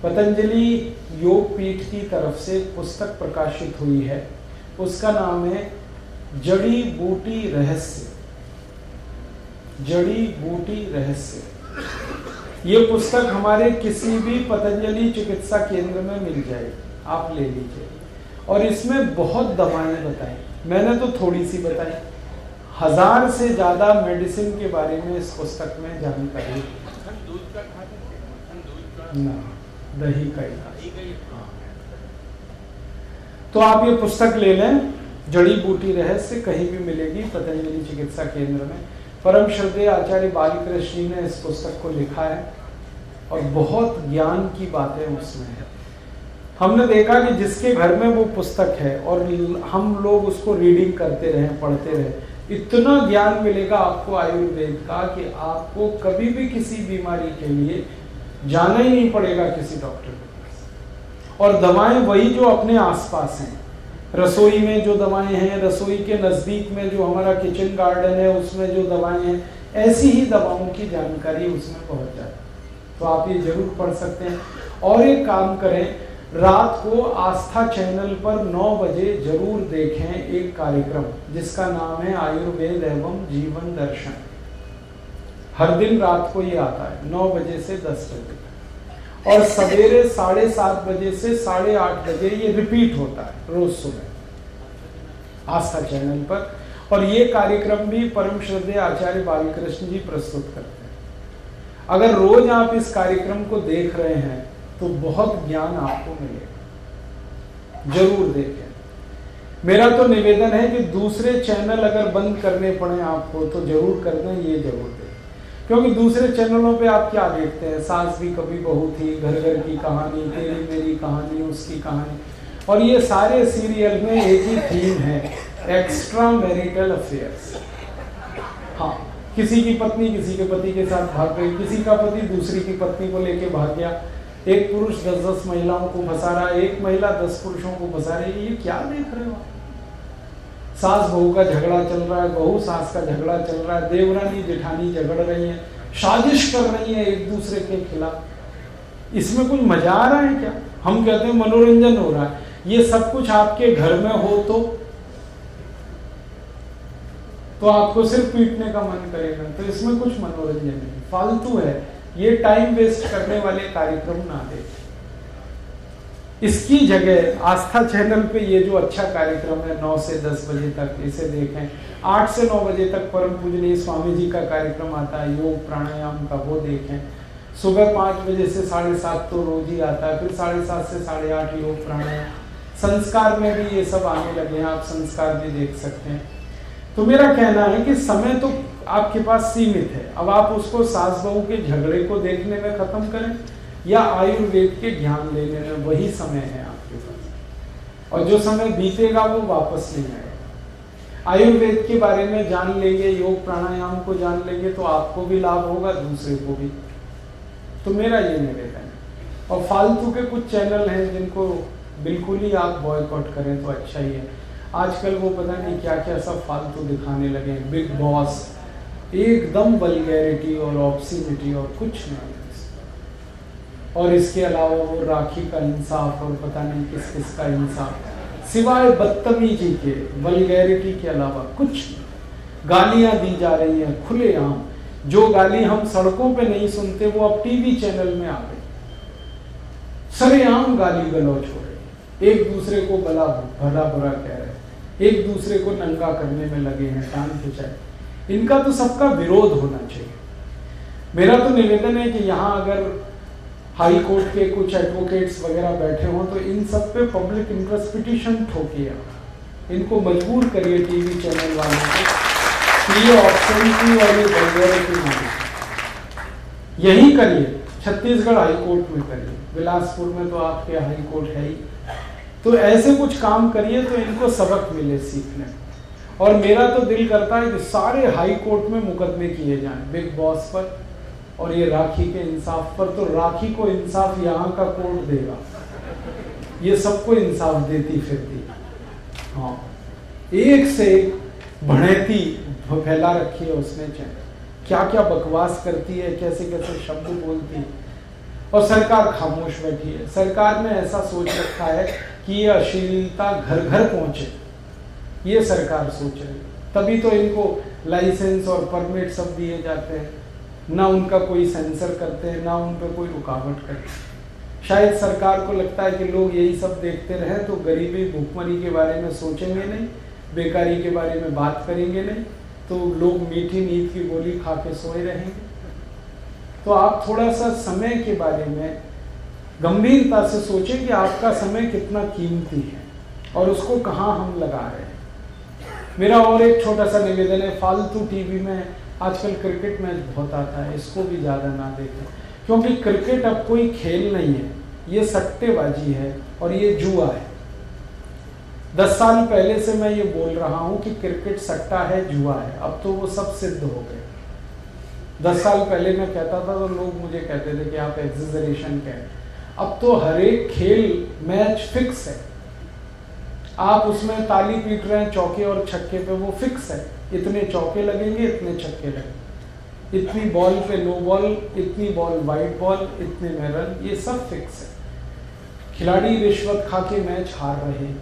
पतंजलि योग पीठ की तरफ़ से पुस्तक प्रकाशित हुई है। उसका नाम है जड़ी बूटी रहस्य। जड़ी बूटी रहस्य। ये पुस्तक हमारे किसी भी पतंजलि चिकित्सा केंद्र में मिल जाएगी आप ले लीजिए। और इसमें बहुत दवाएँ बताई। मैंने तो थोड़ी सी बताई। हज़ार से ज़्यादा मेडिसिन के बारे में इस पुस्तक में जानकारी। ना, दही का हाँ। तो आप ये पुस्तक ले लें, जड़ी बूटी रहस्य कहीं भी मिलेगी पतंजलि चिकित्सा केंद्र में। परम श्रद्धे आचार्य बालीकृष्ण ने इस पुस्तक को लिखा है और बहुत ज्ञान की बातें उसमें है। हमने देखा कि जिसके घर में वो पुस्तक है और हम लोग उसको रीडिंग करते रहे, पढ़ते रहे, इतना ज्ञान मिलेगा आपको आयुर्वेद का कि आपको कभी भी किसी बीमारी के लिए जाना ही नहीं पड़ेगा किसी डॉक्टर के पास। और दवाएँ वही जो अपने आसपास हैं रसोई में जो दवाएँ हैं, रसोई के नज़दीक में जो हमारा किचन गार्डन है, उसमें जो दवाएँ हैं, ऐसी ही दवाओं की जानकारी उसमें पहुँच जाए तो आप ये ज़रूर पढ़ सकते हैं। और एक काम करें, रात को आस्था चैनल पर 9 बजे ज़रूर देखें एक कार्यक्रम, जिसका नाम है आयुर्वेद एवं जीवन दर्शन। हर दिन रात को ये आता है 9 बजे से 10 बजे। और सवेरे साढ़े सात बजे से साढ़े आठ बजे ये रिपीट होता है, रोज सुबह। आस्था चैनल पर। और ये कार्यक्रम भी परम श्रद्धे आचार्य बालकृष्ण जी प्रस्तुत करते हैं। अगर रोज आप इस कार्यक्रम को देख रहे हैं तो बहुत ज्ञान आपको मिलेगा। ज़रूर देखें। मेरा तो निवेदन है कि दूसरे चैनल अगर बंद करने पड़े आपको तो ज़रूर कर दें, ये ज़रूर दें क्योंकि दूसरे चैनलों पे आप क्या देखते हैं? सास भी कभी बहू थी घर घर की कहानी, तेरी मेरी कहानी, उसकी कहानी। और ये सारे सीरियल में एक ही थीम है एक्स्ट्रा मैरिटल अफेयर्स हाँ किसी की पत्नी किसी के पति के साथ भाग गई, किसी का पति दूसरी की पत्नी को लेके भाग गया। एक पुरुष दस दस महिलाओं को फंसा रहा, एक महिला दस पुरुषों को फंसा रही, ये क्या देख रहे हो सास बहू का झगड़ा चल रहा है, बहू सास का झगड़ा चल रहा है, देवरानी जेठानी झगड़ रही है, साजिश कर रही है एक दूसरे के खिलाफ। इसमें कुछ मज़ा आ रहा है क्या? हम कहते हैं मनोरंजन हो रहा है। ये सब कुछ आपके घर में हो तो तो आपको सिर्फ़ पीटने का मन करेगा। तो इसमें कुछ मनोरंजन नहीं, फालतू है। ये टाइम वेस्ट करने वाले कार्यक्रम ना देखें इसकी जगह आस्था चैनल पे ये जो अच्छा कार्यक्रम है, नौ से 10 बजे तक, इसे देखें। आठ से नौ बजे तक परम पूजनीय स्वामी जी का कार्यक्रम आता है, योग प्राणायाम का, वो देखें। सुबह पाँच बजे से साढ़े सात तो रोज ही आता है, फिर साढ़े सात से साढ़े आठ योग प्राणायाम। संस्कार में भी ये सब आने लगे हैं, आप संस्कार भी देख सकते हैं। तो मेरा कहना है कि समय तो आपके पास सीमित है, अब आप उसको सास बहू के झगड़े को देखने में खत्म करें। या आयुर्वेद के ज्ञान लेने में वही समय है आपके पास। और जो समय बीतेगा वो वापस नहीं आएगा। आयुर्वेद के बारे में जान लेंगे, योग प्राणायाम को जान लेंगे तो आपको भी लाभ होगा, दूसरे को भी। तो मेरा ये निवेदन है। और फालतू के कुछ चैनल हैं जिनको बिल्कुल ही आप बॉयकॉट करें तो अच्छा ही है। आजकल वो पता नहीं क्या क्या सब फालतू दिखाने लगे बिग बॉस एकदम वलगैरिटी और ऑप्सिनिटी और कुछ नहीं। और इसके अलावा वो राखी का इंसाफ और पता नहीं किस किस का इंसाफ। सिवाय बदतमीजी के वलगैरिटी के अलावा कुछ गालियाँ दी जा रही हैं खुलेआम जो गाली हम सड़कों पे नहीं सुनते, वो अब टीवी चैनल में आ गई। सरेआम गाली गलौच हो रही एक दूसरे को भला भला बुरा कह रहे एक दूसरे को नंगा करने में लगे हैं, टांग खिंचाए। इनका तो सबका विरोध होना चाहिए। मेरा तो निवेदन है कि यहाँ अगर हाई कोर्ट के कुछ एडवोकेट्स वगैरह बैठे हों तो इन सब पे पब्लिक इंटरेस्ट पिटिशन ठोकिए इनको मजबूर करिए टीवी चैनल वालों को ये ऑप्शन की और ये वल्गैरिटी यही करिए, छत्तीसगढ़ हाई कोर्ट में करिए। बिलासपुर में तो आपके हाई कोर्ट है ही। तो ऐसे कुछ काम करिए तो इनको सबक मिले सीखने और मेरा तो दिल करता है कि सारे हाई कोर्ट में मुकदमे किए जाएँ, बिग बॉस पर और ये राखी के इंसाफ पर तो राखी को इंसाफ यहाँ का कोर्ट देगा। ये सबको इंसाफ देती फिरती। हाँ। एक से एक बढ़ेती फैला रखी है उसने चाहे क्या क्या बकवास करती है कैसे कैसे शब्द बोलती है। और सरकार खामोश बैठी है। सरकार ने ऐसा सोच रखा है कि ये अश्लीलता घर घर पहुँचे। ये सरकार सोच रही तभी तो इनको लाइसेंस और परमिट सब दिए जाते हैं। ना उनका कोई सेंसर करते हैं ना उन पर कोई रुकावट करते। शायद सरकार को लगता है कि लोग यही सब देखते रहे तो गरीबी, भूखमरी के बारे में सोचेंगे नहीं, बेकारी के बारे में बात करेंगे नहीं तो लोग मीठी नींद की गोली खा के सोए रहेंगे। तो आप थोड़ा सा समय के बारे में गंभीरता से सोचें कि आपका समय कितना कीमती है और उसको कहाँ हम लगा रहे हैं। मेरा और एक छोटा सा निवेदन है, फालतू टीवी में आजकल क्रिकेट मैच बहुत आता है, इसको भी ज़्यादा ना देखें। क्योंकि क्रिकेट अब कोई खेल नहीं है। ये सट्टेबाजी है और ये जुआ है। दस साल पहले से मैं ये बोल रहा हूँ कि क्रिकेट सट्टा है, जुआ है। अब तो वो सब सिद्ध हो गए। दस साल पहले मैं कहता था तो लोग मुझे कहते थे कि आप एग्जिजरेशन कह अब तो हर एक खेल मैच फिक्स है। आप उसमें ताली पीट रहे हैं, चौके और छक्के पे वो फिक्स है। इतने चौके लगेंगे, इतने छक्के लगेंगे। इतनी बॉल पे नो बॉल इतनी बॉल वाइट बॉल इतने में रन ये सब फिक्स है। खिलाड़ी रिश्वत खा के मैच हार रहे हैं।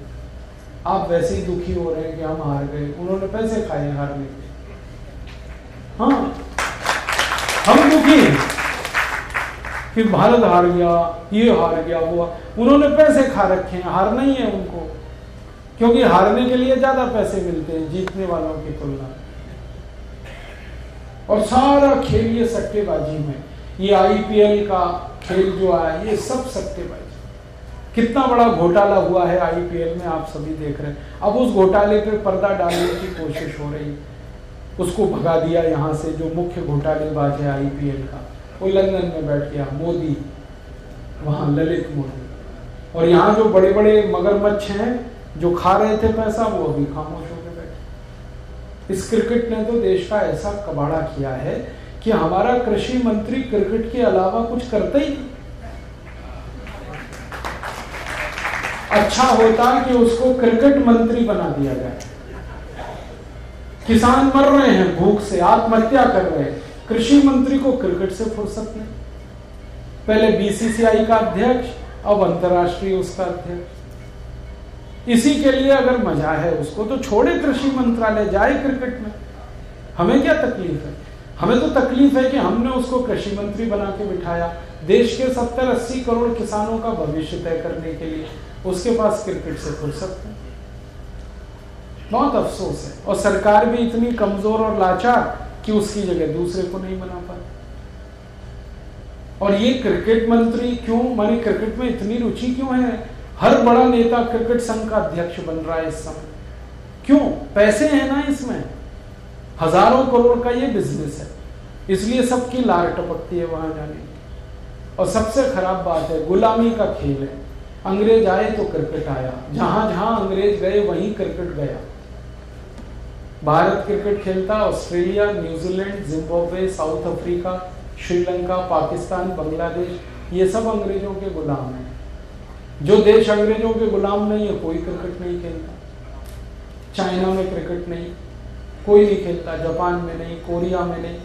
आप वैसे ही दुखी हो रहे हैं कि हम हार गए, उन्होंने पैसे खाए हारने के। हाँ हम दुखी हैं कि भारत हार गया, ये हार गया, वो उन्होंने पैसे खा रखे हैं हार नहीं है उनको। क्योंकि हारने के लिए ज़्यादा पैसे मिलते हैं, जीतने वालों की तुलना। और सारा खेल ये सट्टेबाजी में। ये आईपीएल का खेल जो आया, ये सब सट्टेबाजी। कितना बड़ा घोटाला हुआ है आईपीएल में, आप सभी देख रहे हैं। अब उस घोटाले पे पर्दा डालने की कोशिश हो रही। उसको भगा दिया यहाँ से जो मुख्य घोटालेबाज है आईपीएल का। वो लंदन में बैठ गया, मोदी। वहाँ ललित मोदी। और यहाँ जो बड़े बड़े मगरमच्छ हैं जो खा रहे थे पैसा, वो अभी खामोश होकर बैठे। इस क्रिकेट ने तो देश का ऐसा कबाड़ा किया है कि हमारा कृषि मंत्री क्रिकेट के अलावा कुछ करते ही अच्छा होता कि उसको क्रिकेट मंत्री बना दिया जाए। किसान मर रहे हैं भूख से, आत्महत्या कर रहे हैं। कृषि मंत्री को क्रिकेट से फुर्सत नहीं। पहले बीसीसीआई का अध्यक्ष, अब अंतरराष्ट्रीय उसका अध्यक्ष। इसी के लिए अगर मज़ा है उसको तो छोड़े कृषि मंत्रालय, जाए क्रिकेट में। हमें क्या तकलीफ़ है? हमें तो तकलीफ़ है कि हमने उसको कृषि मंत्री बना के बिठाया। देश के सत्तर अस्सी करोड़ किसानों का भविष्य तय करने के लिए उसके पास क्रिकेट से फुर्सत है बहुत अफसोस है। और सरकार भी इतनी कमज़ोर और लाचार कि उसकी जगह दूसरे को नहीं बना पाए और ये क्रिकेट मंत्री क्यों, माने क्रिकेट में इतनी रुचि क्यों है? हर बड़ा नेता क्रिकेट संघ का अध्यक्ष बन रहा है इस समय। क्यों? पैसे हैं ना इसमें। हज़ारों करोड़ का ये बिज़नेस है। इसलिए सबकी लार टपकती है वहाँ जाने की और सबसे खराब बात है, गुलामी का खेल है। अंग्रेज़ आए तो क्रिकेट आया। जहाँ जहाँ अंग्रेज़ गए, वहीं क्रिकेट गया। भारत क्रिकेट खेलता Australia, New Zealand, Zimbabwe, South Africa, Sri Lanka, Pakistan, Bangladesh, ये सब अंग्रेज़ों के गुलाम हैं। जो देश अंग्रेज़ों के गुलाम नहीं है, कोई क्रिकेट नहीं खेलता। चाइना में क्रिकेट नहीं, कोई नहीं खेलता जापान में नहीं कोरिया में नहीं।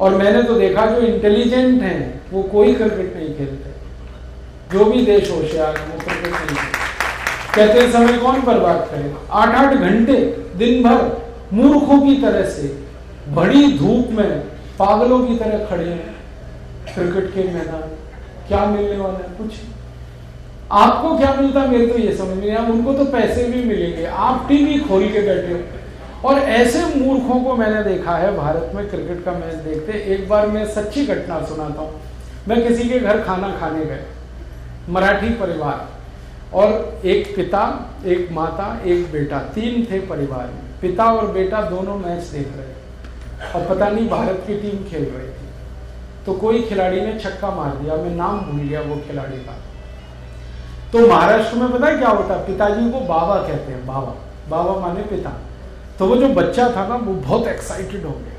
और मैंने तो देखा जो इंटेलिजेंट हैं, वो कोई क्रिकेट नहीं खेलते। जो भी देश होशियार है, वो क्रिकेट नहीं खेलते। कहते समय कौन बर्बाद करे? आठ आठ घंटे दिन भर मूर्खों की तरह से बड़ी धूप में पागलों की तरह खड़े हैं। क्रिकेट के मैदान, क्या मिलने वाला है? कुछ आपको क्या मिलता मेरे तो ये समझ नहीं आया। उनको तो पैसे भी मिलेंगे। आप टीवी खोल के बैठे हो। और ऐसे मूर्खों को मैंने देखा है, भारत में क्रिकेट का मैच देखते एक बार मैं सच्ची घटना सुनाता हूँ। मैं किसी के घर खाना खाने गए मराठी परिवार। और एक पिता, एक माता, एक बेटा, तीन थे परिवार में। पिता और बेटा दोनों मैच देख रहे और पता नहीं भारत की टीम खेल रही थी। तो कोई खिलाड़ी ने छक्का मार दिया। मैं नाम भूल गया वो खिलाड़ी का। तो महाराष्ट्र में पता है क्या होता है? पिताजी को बाबा कहते हैं, बाबा। बाबा माने पिता। तो वो जो बच्चा था ना, वो बहुत एक्साइटेड हो गया।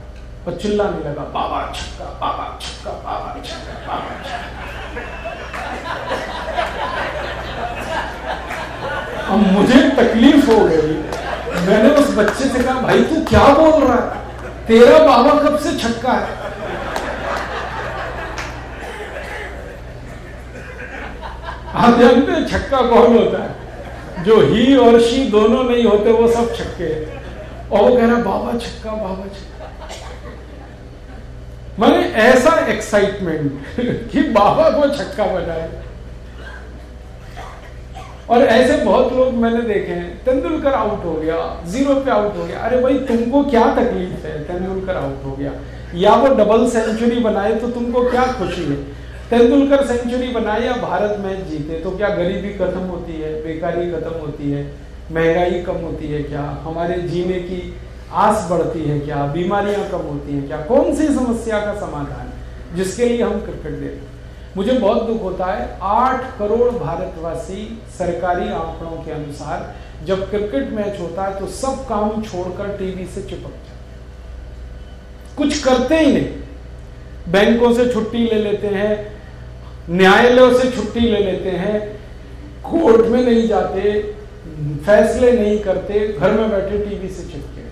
और चिल्लाने लगा, बाबा, छक्का बाबा छक्का बाबा छक्का, बाबा अब मुझे तकलीफ़ हो गई। मैंने उस बच्चे से कहा, भाई, तू क्या बोल रहा है? तेरा बाबा कब से छक्का है? आप जानते हैं छक्का कौन होता है? जो ही और शी दोनों नहीं होते, वो सब छक्के और वो कह रहा, बाबा छक्का बाबा छक्का। मैंने ऐसा एक्साइटमेंट कि बाबा को छक्का बनाए और ऐसे बहुत लोग मैंने देखे हैं, तेंदुलकर आउट हो गया ज़ीरो पे आउट हो गया। अरे भाई, तुमको क्या तकलीफ़ है? तेंदुलकर आउट हो गया। या वो डबल सेंचुरी बनाए तो तुमको क्या खुशी है? तेंदुलकर सेंचुरी बनाए या भारत मैच जीते। तो क्या गरीबी खत्म होती है, बेकारी खत्म होती है, महँगाई कम होती है क्या? हमारे जीने की आस बढ़ती है क्या? बीमारियाँ कम होती हैं क्या? कौन सी समस्या का समाधान जिसके लिए हम क्रिकेट हैं? मुझे बहुत दुख होता है, आठ करोड़ भारतवासी सरकारी आंकड़ों के अनुसार जब क्रिकेट मैच होता है तो सब काम छोड़कर टीवी से चिपक जाते कुछ करते ही नहीं। बैंकों से छुट्टी ले लेते हैं न्यायालयों से छुट्टी ले लेते हैं, कोर्ट में नहीं जाते, फैसले नहीं करते, घर में बैठे टीवी से चिपके।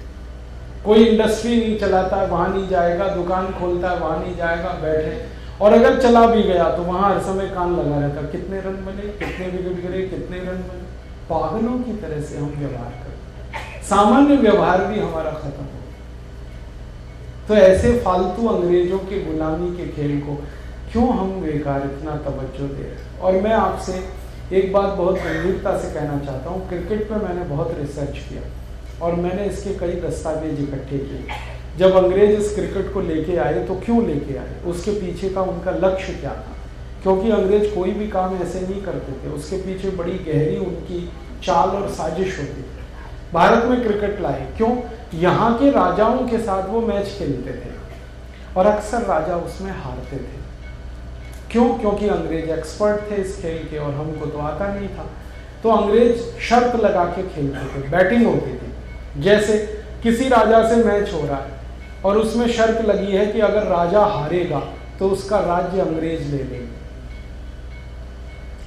कोई इंडस्ट्री नहीं चलाता, वहाँ नहीं जाएगा, दुकान खोलता है वहाँ नहीं जाएगा, बैठे। और अगर चला भी गया तो वहाँ हर समय कान लगा रहता, कितने रन बने, कितने विकेट गिरे, कितने रन बने। पागलों की तरह से हम व्यवहार करते सामान्य व्यवहार भी हमारा खत्म हो तो ऐसे फालतू अंग्रेज़ों के, गुलामी के खेल को क्यों हम बेकार इतना तवज्जो दे रहे और मैं आपसे एक बात बहुत गंभीरता से कहना चाहता हूँ। क्रिकेट पर मैंने बहुत रिसर्च किया और मैंने इसके कई दस्तावेज़ इकट्ठे किए। जब अंग्रेज़ इस क्रिकेट को लेके आए तो क्यों लेके आए? उसके पीछे का उनका लक्ष्य क्या था? क्योंकि अंग्रेज़ कोई भी काम ऐसे नहीं करते थे। उसके पीछे बड़ी गहरी उनकी चाल और साजिश होती थी। भारत में क्रिकेट लाए। क्यों? यहाँ के राजाओं के साथ वो मैच खेलते थे और अक्सर राजा उसमें हारते थे। क्यों? क्योंकि अंग्रेज़ एक्सपर्ट थे इस खेल के और हमको तो आता नहीं था। तो अंग्रेज़ शर्त लगा के खेलते थे, बैटिंग होती थी। जैसे किसी राजा से मैच हो रहा है और उसमें शर्त लगी है कि अगर राजा हारेगा तो उसका राज्य अंग्रेज़ ले लेंगे।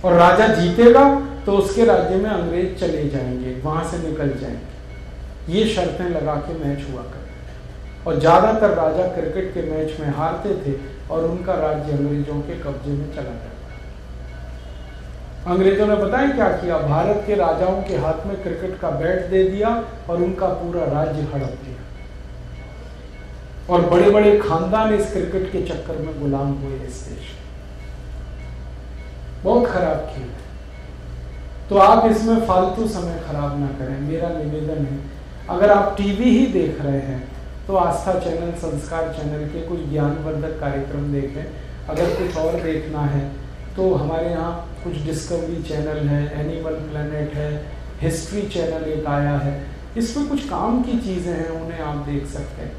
और राजा जीतेगा तो उसके राज्य में अंग्रेज़ चले जाएँगे, वहाँ से निकल जाएँगे। ये शर्तें लगा के मैच हुआ करते और ज़्यादातर राजा क्रिकेट के मैच में हारते थे और उनका राज्य अंग्रेज़ों के कब्जे में चला जाता अंग्रेज़ों ने है क्या किया? भारत के राजाओं के हाथ में क्रिकेट का बैट दे दिया और उनका पूरा राज्य हड़प दिया। और बड़े बड़े खानदान इस क्रिकेट के चक्कर में गुलाम हुए इस देश बहुत खराब खेल है। तो आप इसमें फालतू समय खराब ना करें। मेरा निवेदन है, अगर आप टीवी ही देख रहे हैं तो आस्था चैनल, संस्कार चैनल के कुछ ज्ञानवर्धक कार्यक्रम देखें अगर कुछ और देखना है तो हमारे यहाँ कुछ डिस्कवरी चैनल है एनिमल प्लेनेट है हिस्ट्री चैनल एक आया है। इसमें कुछ काम की चीज़ें हैं, उन्हें आप देख सकते हैं।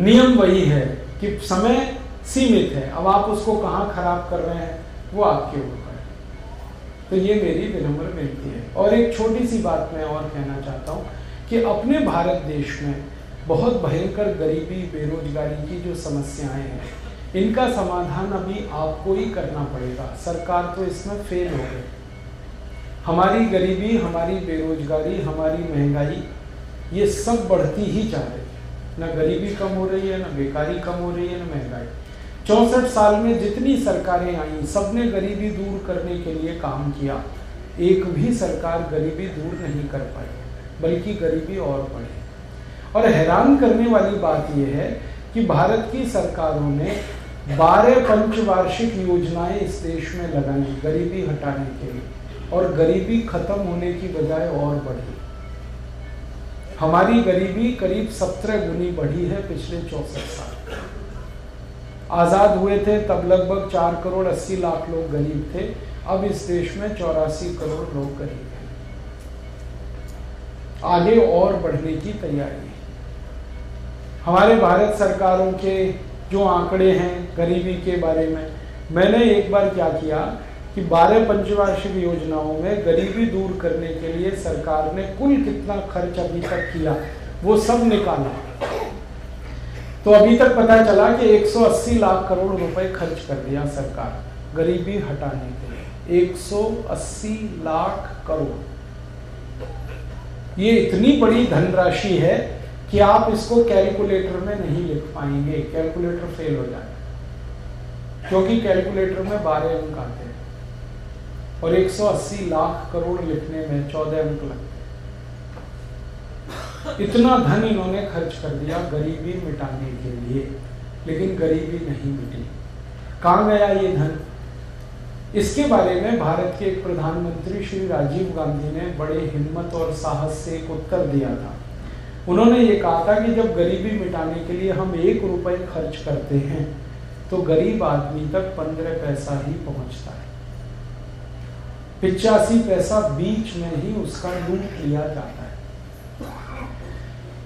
नियम वही है कि समय सीमित है। अब आप उसको कहाँ खराब कर रहे हैं, वो आपके ऊपर है। तो ये मेरी विनम्र विनती है। और एक छोटी सी बात मैं और कहना चाहता हूँ कि अपने भारत देश में बहुत भयंकर गरीबी, बेरोजगारी की जो समस्याएँ हैं, इनका समाधान अभी आपको ही करना पड़ेगा। सरकार तो इसमें फेल हो गई। हमारी गरीबी, हमारी बेरोजगारी, हमारी महँगाई, ये सब बढ़ती ही जा रही है। न गरीबी कम हो रही है, न बेकारी कम हो रही है, न महँगाई। चौंसठ साल में जितनी सरकारें आई, सबने गरीबी दूर करने के लिए काम किया। एक भी सरकार गरीबी दूर नहीं कर पाई। बल्कि गरीबी और बढ़ी। और हैरान करने वाली बात यह है कि भारत की सरकारों ने बारह पंचवार्षिक योजनाएँ इस देश में लगाई, गरीबी हटाने के लिए। और गरीबी खत्म होने की बजाय और बढ़ी। हमारी गरीबी करीब सत्रह गुनी बढ़ी है पिछले चौसठ साल। आज़ाद हुए थे तब लगभग चार करोड़ अस्सी लाख लोग गरीब थे, अब इस देश में चौरासी करोड़ लोग गरीब। आगे और बढ़ने की तैयारी। हमारे भारत सरकारों के जो आंकड़े हैं गरीबी के बारे में, मैंने एक बार क्या किया कि बारह पंचवार्षिक योजनाओं में गरीबी दूर करने के लिए सरकार ने कुल कितना खर्च अभी तक किया, वो सब निकाला। तो अभी तक पता चला कि 180 लाख करोड़ रुपए खर्च कर दिया सरकार गरीबी हटाने के लिए। 180 लाख करोड़। ये इतनी बड़ी धनराशि है कि आप इसको कैलकुलेटर में नहीं लिख पाएँगे। कैलकुलेटर फेल हो जाएगा क्योंकि कैलकुलेटर में बारह अंक आते हैं और 180 लाख करोड़ लिखने में 14 अंक लगते हैं। इतना धन इन्होंने खर्च कर दिया गरीबी मिटाने के लिए, लेकिन गरीबी नहीं मिटी। कहा गया ये धन? इसके बारे में भारत के एक प्रधानमंत्री श्री राजीव गांधी ने बड़े हिम्मत और साहस से एक उत्तर दिया था। उन्होंने ये कहा था कि जब गरीबी मिटाने के लिए हम एक रुपए खर्च करते हैं तो गरीब आदमी तक पंद्रह पैसा ही पहुँचता है। पिचासी पैसा बीच में ही उसका लूट लिया जाता है।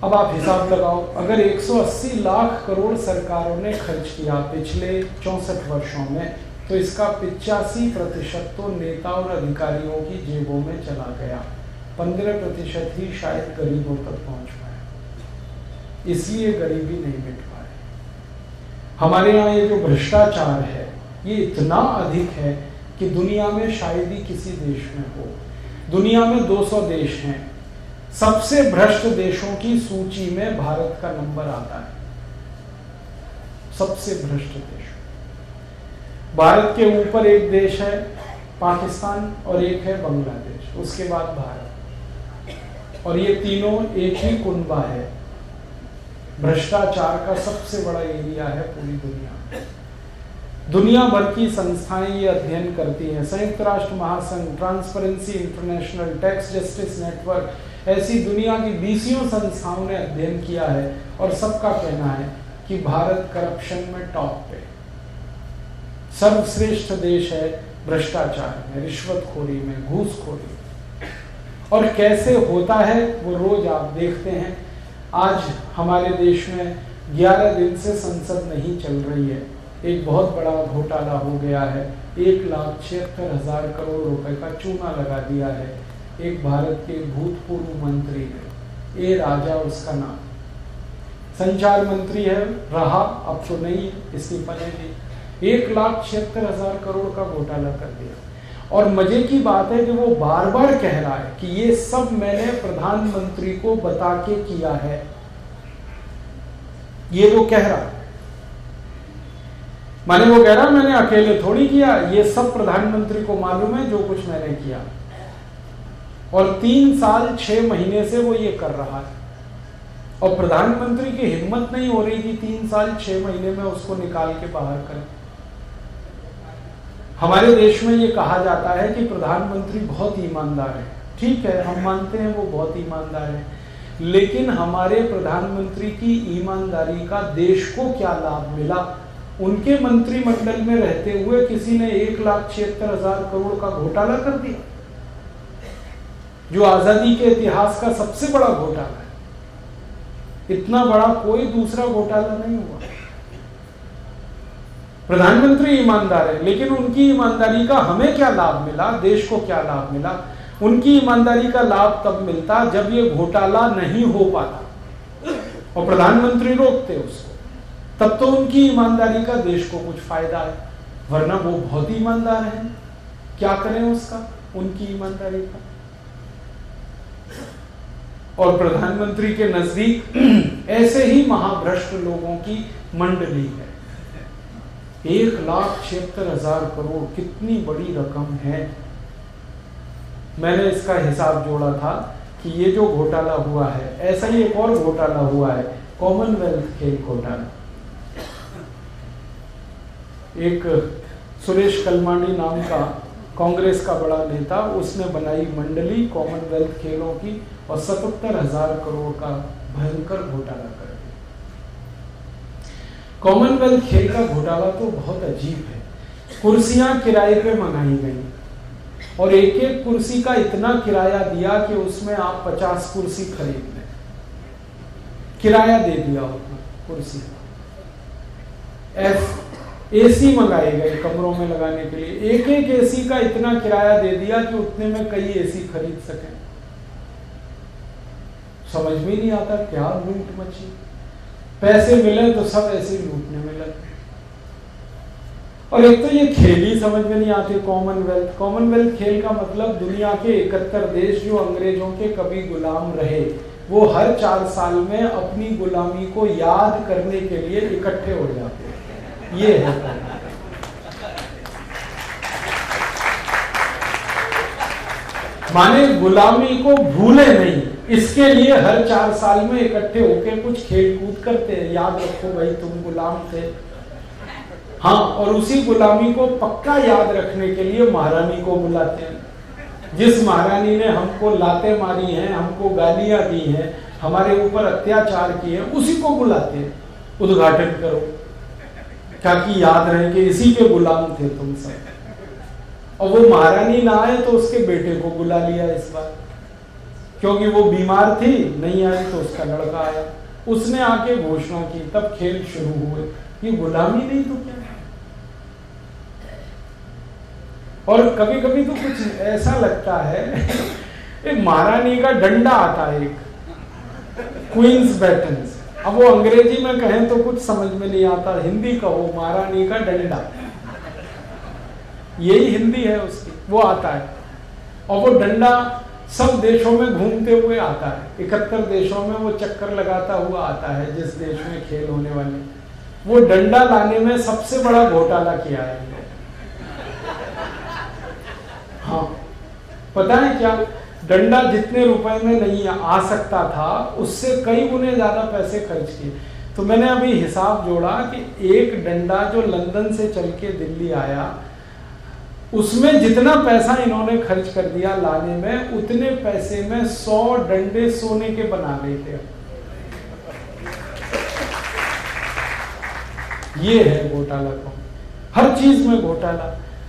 अब आप हिसाब लगाओ, अगर 180 लाख करोड़ सरकारों ने खर्च किया पिछले चौसठ वर्षों में तो इसका पिचासी प्रतिशत तो नेता और अधिकारियों की जेबों में चला गया। पंद्रह प्रतिशत ही शायद गरीबों तक पहुँच पाया। इसलिए गरीबी नहीं मिट पाए हमारे यहाँ ये जो भ्रष्टाचार है, ये इतना अधिक है कि दुनिया में शायद ही किसी देश में हो। दुनिया में 200 देश हैं। सबसे भ्रष्ट देशों की सूची में भारत का नंबर आता है। सबसे भ्रष्ट देश। भारत के ऊपर एक देश है, पाकिस्तान, और एक है बांग्लादेश, उसके बाद भारत। और ये तीनों एक ही कुंबा है। भ्रष्टाचार का सबसे बड़ा एरिया है पूरी दुनिया। दुनिया भर की संस्थाएँ ये अध्ययन करती हैं। संयुक्त राष्ट्र महासंघ Transparency International Tax Justice Network ऐसी दुनिया की बीसियों संस्थाओं ने अध्ययन किया है। और सबका कहना है कि भारत करप्शन में टॉप पे सर्वश्रेष्ठ देश है भ्रष्टाचार में, रिश्वतखोरी में, घूसखोरी और कैसे होता है, वो रोज आप देखते हैं। आज हमारे देश में 11 दिन से संसद नहीं चल रही है। एक बहुत बड़ा घोटाला हो गया है। एक लाख छिहत्तर हज़ार करोड़ रुपए का चूना लगा दिया है। एक भारत के भूतपूर्व मंत्री है ए राजा उसका नाम। संचार मंत्री है, रहा अब तो नहीं इस्तीफा ने दी एक लाख छिहत्तर हज़ार करोड़ का घोटाला कर दिया। और मज़े की बात है कि वो बार बार कह रहा है कि ये सब मैंने प्रधानमंत्री को बता के किया है। ये वो कह रहा। माने वो कह रहा, मैंने अकेले थोड़ी किया, ये सब प्रधानमंत्री को मालूम है, जो कुछ मैंने किया। और तीन साल, छह महीने से वो ये कर रहा है। और प्रधानमंत्री की हिम्मत नहीं हो रही कि तीन साल, छह महीने में उसको निकाल के बाहर करें। हमारे देश में ये कहा जाता है कि प्रधानमंत्री बहुत ईमानदार है। ठीक है, हम मानते हैं वो बहुत ईमानदार है। लेकिन हमारे प्रधानमंत्री की ईमानदारी का देश को क्या लाभ मिला? उनके मंत्रिमंडल में रहते हुए किसी ने एक लाख छिहत्तर हज़ार करोड़ का घोटाला कर दिया। जो आज़ादी के इतिहास का सबसे बड़ा घोटाला है। इतना बड़ा कोई दूसरा घोटाला नहीं हुआ। प्रधानमंत्री ईमानदार है, लेकिन उनकी ईमानदारी का हमें क्या लाभ मिला? देश को क्या लाभ मिला? उनकी ईमानदारी का लाभ तब मिलता जब ये घोटाला नहीं हो पाता। और प्रधानमंत्री रोकते उसको। तब तो उनकी ईमानदारी का देश को कुछ फ़ायदा है, वरना वो बहुत ईमानदार है। क्या करें उसका? उनकी ईमानदारी का। और प्रधानमंत्री के नज़दीक ऐसे ही महाभ्रष्ट लोगों की मंडली है। एक लाख छिहत्तर हज़ार करोड़ कितनी बड़ी रकम है? मैंने इसका हिसाब जोड़ा था कि ये जो घोटाला हुआ है, ऐसा ही एक और घोटाला हुआ है कॉमनवेल्थ खेल घोटाला। एक सुरेश कलमानी नाम का कांग्रेस का बड़ा नेता, उसने बनाई मंडली कॉमनवेल्थ खेलों की और सतहत्तर हज़ार करोड़ का भयंकर घोटाला कर कॉमनवेल्थ खेल का घोटाला तो बहुत अजीब है। कुर्सियाँ किराए पे मंगाई गई। और एक एक कुर्सी का इतना किराया दिया कि उसमें आप पचास कुर्सी खरीद लें। किराया दे दिया उतना कुर्सी एफ़, एसी मंगाए गए कमरों में लगाने के लिए। एक एक एसी का इतना किराया दे दिया कि उतने में कई एसी खरीद सकें। समझ में नहीं आता क्या लूट मची। पैसे मिले तो सब ऐसे लूटने में लगे। और एक तो ये खेल ही समझ में नहीं आती कॉमनवेल्थ कॉमनवेल्थ खेल का मतलब दुनिया के इकहत्तर देश जो अंग्रेज़ों के कभी गुलाम रहे, वो हर चार साल में अपनी गुलामी को याद करने के लिए इकट्ठे हो जाते ये है। माने गुलामी को भूले नहीं। इसके लिए हर चार साल में इकट्ठे होकर कुछ खेल कूद करते हैं। याद रखो भाई, तुम गुलाम थे। हाँ और उसी गुलामी को पक्का याद रखने के लिए महारानी को बुलाते हैं। जिस महारानी ने हमको लाते मारी हैं, हमको गालियाँ दी हैं, हमारे ऊपर अत्याचार किए हैं, उसी को बुलाते हैं। उद्घाटन करो, ताकि याद रहे कि इसी के गुलाम थे तुम सब। और वो महारानी ना आए तो उसके बेटे को बुला लिया इस बार। क्योंकि वो बीमार थी, नहीं आई तो उसका लड़का आया। उसने आके घोषणा की, तब खेल शुरू हुए। ये गुलामी नहीं तो क्या और कभी कभी तो कुछ ऐसा लगता है, एक महारानी का डंडा आता है एक, क्वींस बैटन अब वो अंग्रेज़ी में कहें तो कुछ समझ में नहीं आता, हिंदी कहो, महारानी का डंडा। यही हिंदी है उसकी, वो आता है। और वो डंडा सब देशों में घूमते हुए आता है। इकहत्तर देशों में वो चक्कर लगाता हुआ आता है, जिस देश में खेल होने वाले। वो डंडा लाने में सबसे बड़ा घोटाला किया है। हाँ पता है क्या? डंडा जितने रुपए में नहीं आ सकता था, उससे कई गुने ज़्यादा पैसे खर्च किए। तो मैंने अभी हिसाब जोड़ा कि एक डंडा जो लंदन से चल के दिल्ली आया उसमें जितना पैसा इन्होंने खर्च कर दिया लाने में, उतने पैसे में सौ डंडे सोने के बना लेते ये है घोटाला का हर चीज़ में घोटाला।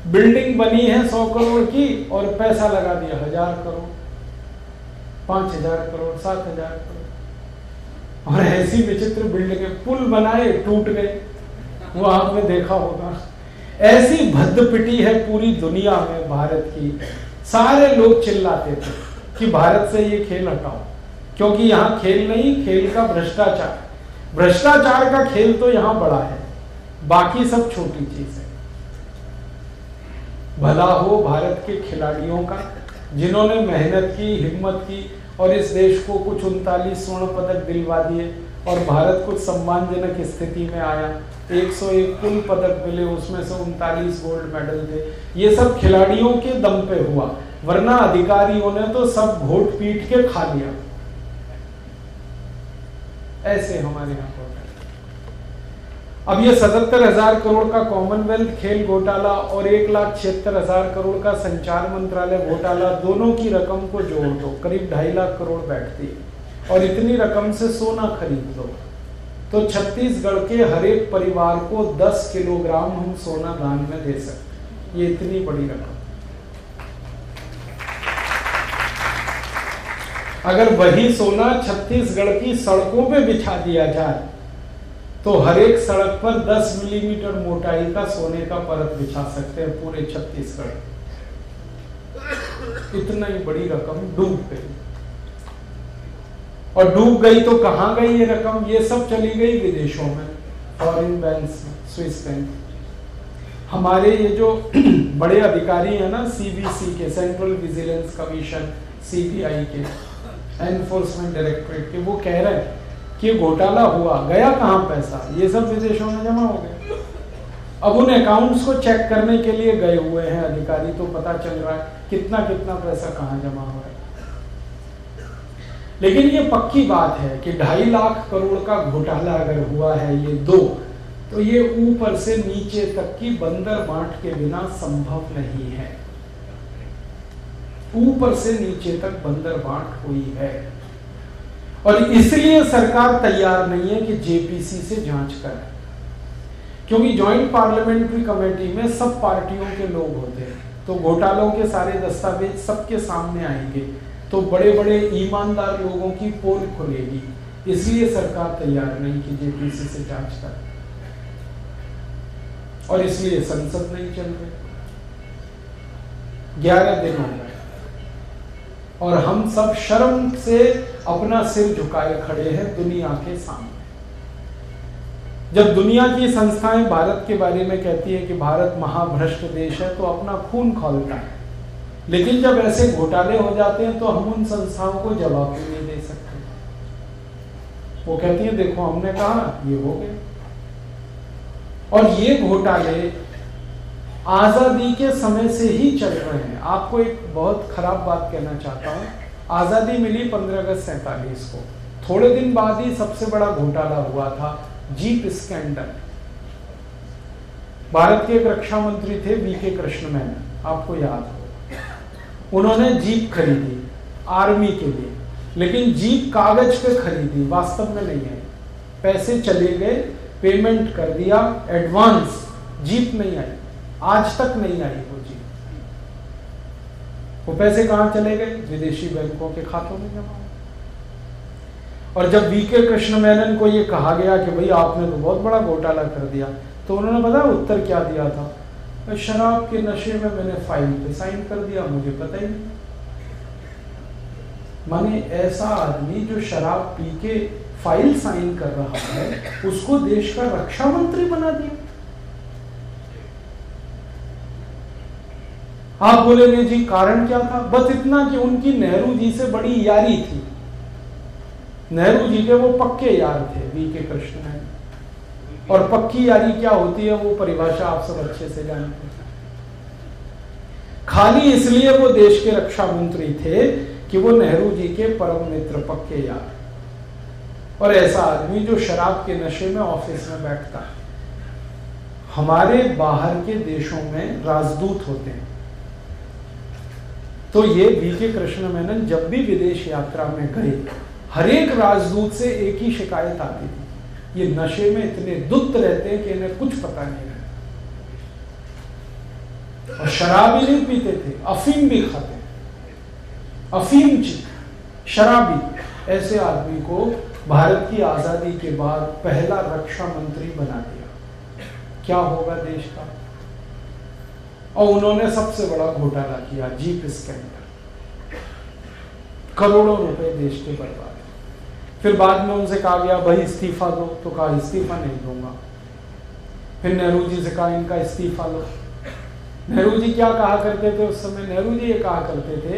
बिल्डिंग बनी है सौ करोड़ की और पैसा लगा दिया हज़ार करोड़, पाँच हज़ार करोड़, सात हज़ार करोड़। और ऐसी विचित्र बिल्डिंग पुल बनाए, टूट गए वो आपने देखा होगा। ऐसी भद्द पिटी है पूरी दुनिया में भारत की। सारे लोग चिल्लाते थे कि भारत से ये खेल हटाओ। क्योंकि यहाँ खेल नहीं, खेल का भ्रष्टाचार। भ्रष्टाचार का खेल तो यहाँ बड़ा है। बाकी सब छोटी चीज़ है। भला हो भारत के खिलाड़ियों का, जिन्होंने मेहनत की, हिम्मत की और इस देश को कुछ उनतालीस स्वर्ण पदक दिलवा दिए और भारत कुछ सम्मानजनक स्थिति में आया। 101 कुल पदक मिले, उसमें से उनतालीस गोल्ड मेडल थे। ये सब खिलाड़ियों के दम पे हुआ। वरना अधिकारियों ने तो सब घोट पीट के खा लिया। ऐसे हमारे यहाँ अब ये सतहत्तर हज़ार करोड़ का कॉमनवेल्थ खेल घोटाला और एक लाख छिहत्तर हज़ार करोड़ का संचार मंत्रालय घोटाला, दोनों की रकम को जोड़ दो। करीब ढाई लाख करोड़ बैठती। है और इतनी रकम से सोना खरीद दो तो छत्तीसगढ़ के हर एक परिवार को 10 किलोग्राम हम सोना दान में दे सकते ये इतनी बड़ी रकम। अगर वही सोना छत्तीसगढ़ की सड़कों पे बिछा दिया जाए तो हर एक सड़क पर 10 मिलीमीटर मोटाई का सोने का परत बिछा सकते हैं पूरे छत्तीसगढ़। इतना ही बड़ी रकम डूब गई। और डूब गई तो कहाँ गई ये रकम? ये सब चली गई विदेशों में फॉरेन बैंक स्विस बैंक हमारे ये जो बड़े अधिकारी हैं ना सीबीसी के सेंट्रल विजिलेंस कमीशन सीबीआई के एनफोर्समेंट डायरेक्टरेट के, वो कह रहे हैं कि घोटाला हुआ, गया कहाँ पैसा? ये सब विदेशों में जमा हो गया। अब उन अकाउंट्स को चेक करने के लिए गए हुए हैं अधिकारी तो पता चल रहा है कितना कितना पैसा कहाँ जमा हो रहा है। लेकिन ये पक्की बात है कि ढाई लाख करोड़ का घोटाला अगर हुआ है ये दो तो ये ऊपर से नीचे तक की बंदर बांट के बिना संभव नहीं है। ऊपर से नीचे तक बंदर बांट हुई है। और इसलिए सरकार तैयार नहीं है कि जेपीसी से जाँच करे। क्योंकि ज्वाइंट पार्लियामेंट्री कमेटी में सब पार्टियों के लोग होते हैं तो घोटालों के सारे दस्तावेज़ सबके सामने आएँगे। तो बड़े बड़े ईमानदार लोगों की पोल खुलेगी। इसलिए सरकार तैयार नहीं कि जेपीसी से जाँच कर। और इसलिए संसद नहीं चल रही। ग्यारह दिन हो गए। और हम सब शर्म से अपना सिर झुकाए खड़े हैं दुनिया के सामने। जब दुनिया की संस्थाएँ भारत के बारे में कहती है कि भारत महाभ्रष्ट देश है तो अपना खून खोलता है। लेकिन जब ऐसे घोटाले हो जाते हैं तो हम उन संस्थाओं को जवाब भी नहीं दे सकते। वो कहती है, देखो, हमने कहा ये हो गए और ये घोटाले आज़ादी के समय से ही चल रहे हैं। आपको एक बहुत खराब बात कहना चाहता हूँ। आज़ादी मिली पंद्रह अगस्त सैतालीस को। थोड़े दिन बाद ही सबसे बड़ा घोटाला हुआ था, जीप स्कैंडल। भारत के एक रक्षा मंत्री थे, वी के कृष्ण मैन आपको याद हो? उन्होंने जीप खरीदी, आर्मी के लिए। लेकिन जीप कागज़ पे खरीदी, वास्तव में नहीं आई। पैसे चले गए पेमेंट कर दिया एडवांस जीप नहीं आई। आज तक नहीं आई वो जीप। वो पैसे कहाँ चले गए? विदेशी बैंकों के खातों में जमा और जब वीके कृष्ण मेनन को ये कहा गया कि भाई आपने तो बहुत बड़ा घोटाला कर दिया तो उन्होंने बताया उत्तर क्या दिया था? शराब के नशे में मैंने फ़ाइल पे साइन कर दिया, मुझे पता ही नहीं। माने ऐसा आदमी जो शराब पी के फ़ाइल साइन कर रहा है, उसको देश का रक्षा मंत्री बना दिया। आप बोलेंगे जी, कारण क्या था? बस इतना कि उनकी नेहरू जी से बड़ी यारी थी। नेहरू जी के वो पक्के यार थे, वी के कृष्ण है और पक्की यारी क्या होती है वो परिभाषा आप सब अच्छे से जानते हैं। खाली इसलिए वो देश के रक्षा मंत्री थे कि वो नेहरू जी के परम मित्र, पक्के यार। और ऐसा आदमी जो शराब के नशे में ऑफ़िस में बैठता है। हमारे बाहर के देशों में राजदूत होते हैं। तो ये वीके कृष्ण मेनन जब भी विदेश यात्रा में गए हर एक राजदूत से एक ही शिकायत आती थी। ये नशे में इतने दुत रहते हैं कि इन्हें कुछ पता नहीं रहता। और शराब नहीं पीते थे, अफीम भी खाते अफीम शराबी ऐसे आदमी को भारत की आज़ादी के बाद पहला रक्षा मंत्री बना दिया। क्या होगा देश का? और उन्होंने सबसे बड़ा घोटाला किया, जीप स्कैंडल। करोड़ों रुपए देश के बर्बाद। फिर बाद में उनसे कहा गया भाई, इस्तीफा दो। तो कहा, इस्तीफा नहीं दूँगा। फिर नेहरू जी से कहा, इनका इस्तीफा लो। नेहरू जी क्या कहा करते थे उस समय? नेहरू जी ये कहा करते थे,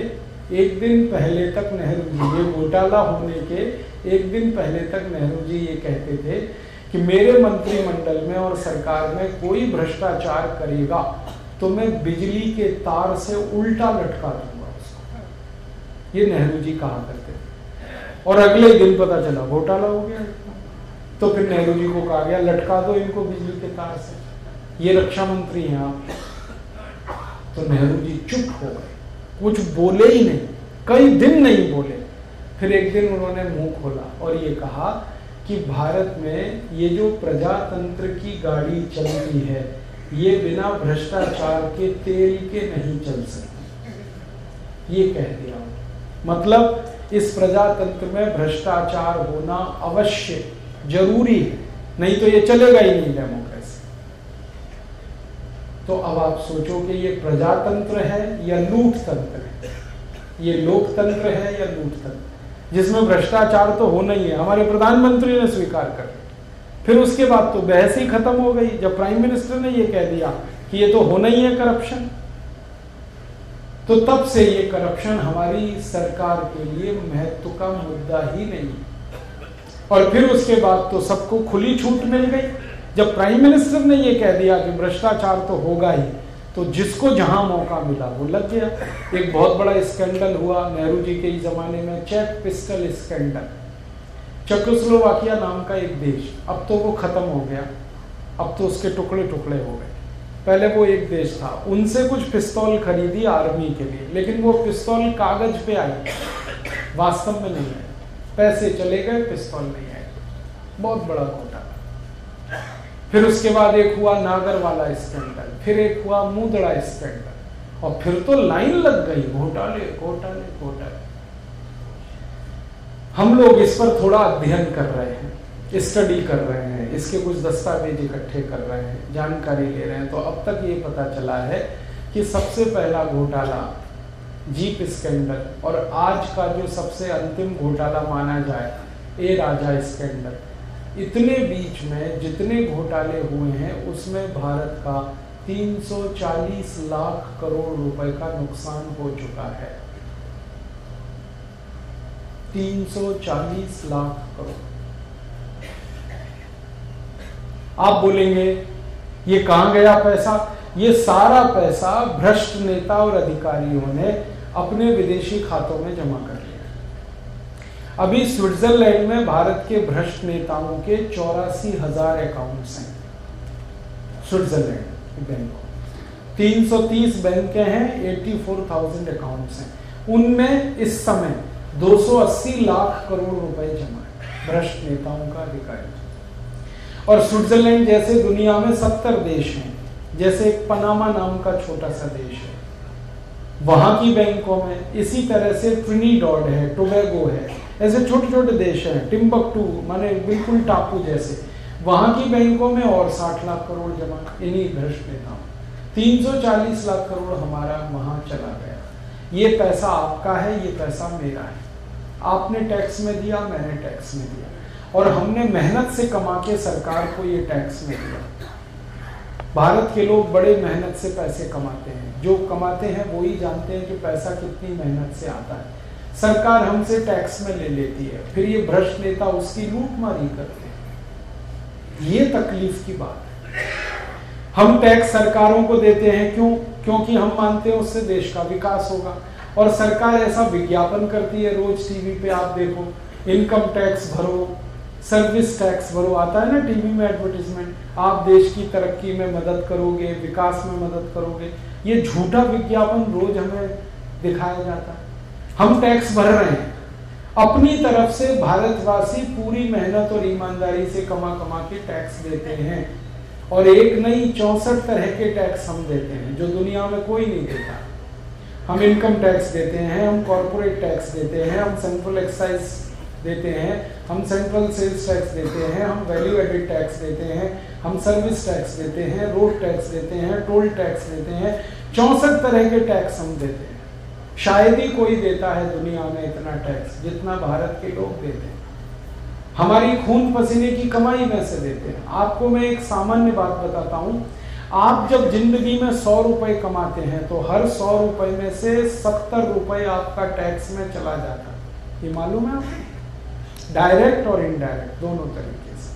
एक दिन पहले तक नेहरू जी, ये घोटाला होने के एक दिन पहले तक नेहरू जी ये कहते थे कि मेरे मंत्रिमंडल में और सरकार में कोई भ्रष्टाचार करेगा तो मैं बिजली के तार से उल्टा लटका दूँगा उसको। ये नेहरू जी कहा करते थे। और अगले दिन पता चला, घोटाला हो गया। तो फिर नेहरू जी को कहा गया, लटका दो इनको बिजली के तार से। ये रक्षा मंत्री हैं आप। तो नेहरू जी चुप हो गए। कुछ बोले ही नहीं, कई दिन नहीं बोले। फिर एक दिन उन्होंने मुँह खोला और ये कहा कि भारत में ये जो प्रजातंत्र की गाड़ी चलती है, ये बिना भ्रष्टाचार के तेल के नहीं चल सकती। ये कह दिया मतलब इस प्रजातंत्र में भ्रष्टाचार होना अवश्य ज़रूरी है। नहीं तो ये चलेगा ही नहीं डेमोक्रेसी तो अब आप सोचो कि ये प्रजातंत्र है या लूट तंत्र है? ये लोकतंत्र है या लूट तंत्र जिसमें भ्रष्टाचार तो होना ही है। हमारे प्रधानमंत्री ने स्वीकार कर फिर उसके बाद तो बहस ही खत्म हो गई। जब प्राइम मिनिस्टर ने ये कह दिया कि ये तो होना ही है करप्शन तो तब से ये करप्शन हमारी सरकार के लिए महत्व का मुद्दा ही नहीं। और फिर उसके बाद तो सबको खुली छूट मिल गई। जब प्राइम मिनिस्टर ने ये कह दिया कि भ्रष्टाचार तो होगा ही तो जिसको जहाँ मौका मिला वो लग गया। एक बहुत बड़ा स्कैंडल हुआ नेहरू जी के जमाने में, चेक पिस्टल स्कैंडल। चकोस्लोवाकिया नाम का एक देश, अब तो वो खत्म हो गया। अब तो उसके टुकड़े टुकड़े हो गए। पहले वो एक देश था। उनसे कुछ पिस्तौल खरीदी आर्मी के लिए, लेकिन वो पिस्तौल कागज़ पे आई। वास्तव में नहीं आई। पैसे चले गए, पिस्तौल नहीं आई। बहुत बड़ा घोटाला फिर उसके बाद एक हुआ नागर वाला स्कैंडल, फिर एक हुआ मुदड़ा स्कैंडल, और फिर तो लाइन लग गई, घोटाले घोटाले घोटाले। हम लोग इस पर थोड़ा अध्ययन कर रहे हैं। स्टडी कर रहे हैं, इसके कुछ दस्तावेज़ इकट्ठे कर रहे हैं, जानकारी ले रहे हैं। तो अब तक ये पता चला है कि सबसे पहला घोटाला जीप स्कैंडल, और आज का जो सबसे अंतिम घोटाला माना जाए, ए राजा स्कैंडल। इतने बीच में जितने घोटाले हुए हैं, उसमें भारत का 340 लाख करोड़ रुपए का नुकसान हो चुका है। 340 लाख करोड़। आप बोलेंगे, ये कहाँ गया पैसा? ये सारा पैसा भ्रष्ट नेता और अधिकारियों ने अपने विदेशी खातों में जमा कर लिया अभी स्विट्जरलैंड में भारत के भ्रष्ट नेताओं के चौरासी हज़ार अकाउंट्स हैं, स्विट्जरलैंड बैंक तीन सौ तीस बैंक हैं एटी फोर थाउज़ेंड अकाउंट्स हैं। उनमें इस समय 280 लाख करोड़ रुपए जमा है, भ्रष्ट नेताओं का अधिकारी। और स्विट्जरलैंड जैसे दुनिया में सत्तर देश हैं, जैसे एक पनामा नाम का छोटा सा देश है। वहाँ की बैंकों में इसी तरह से ट्रिनीडॉड है, टोबैगो है, ऐसे छोटे छोटे देश हैं, टिम्बकटू, माने बिल्कुल टापू जैसे। वहाँ की बैंकों में और 60 लाख करोड़ जमा, इन्हीं भ्रष्ट नेताओं 340 लाख करोड़ हमारा वहाँ चला गया। ये पैसा आपका है, ये पैसा मेरा है। आपने टैक्स में दिया, मैंने टैक्स में दिया। और हमने मेहनत से कमा के सरकार को ये टैक्स में दिया। भारत के लोग बड़े मेहनत से पैसे कमाते हैं। जो कमाते हैं, वो ही जानते हैं कि पैसा कितनी मेहनत से आता है। सरकार हमसे टैक्स में ले लेती है। फिर ये भ्रष्ट नेता उसकी लूटमारी करते हैं। ये तकलीफ़ की बात है। हम टैक्स सरकारों को देते हैं क्यों? क्योंकि हम मानते हैं उससे देश का विकास होगा। और सरकार ऐसा विज्ञापन करती है, रोज टीवी पे आप देखो इनकम टैक्स भरो सर्विस टैक्स भरो आता है ना टीवी में एडवर्टीजमेंट आप देश की तरक्की में मदद करोगे, विकास में मदद करोगे, ये झूठा विज्ञापन रोज हमें दिखाया जाता है। हम टैक्स भर रहे हैं। अपनी तरफ़ से भारतवासी पूरी मेहनत और ईमानदारी से कमा कमा के टैक्स देते हैं। और एक नहीं चौसठ तरह के टैक्स हम देते हैं, जो दुनिया में कोई नहीं देता। हम इनकम टैक्स देते हैं, हम कॉरपोरेट टैक्स देते हैं, हम सेंट्रल एक्साइज देते हैं। हम सेंट्रल सेल्स टैक्स देते हैं, हम वैल्यू एडेड टैक्स देते हैं, हम सर्विस टैक्स देते हैं रोड टैक्स देते हैं टोल टैक्स देते हैं, चौसठ तरह के टैक्स हम देते हैं। शायद ही कोई देता है दुनिया में इतना टैक्स जितना भारत के लोग देते हैं। हमारी खून पसीने की कमाई में से देते हैं। आपको मैं एक सामान्य बात बताता हूँ, आप जब ज़िंदगी में सौ रुपए कमाते हैं तो हर सौ रुपए में से सत्तर रुपए आपका टैक्स में चला जाता है। ये मालूम है आपको? डायरेक्ट और इनडायरेक्ट, दोनों तरीके से।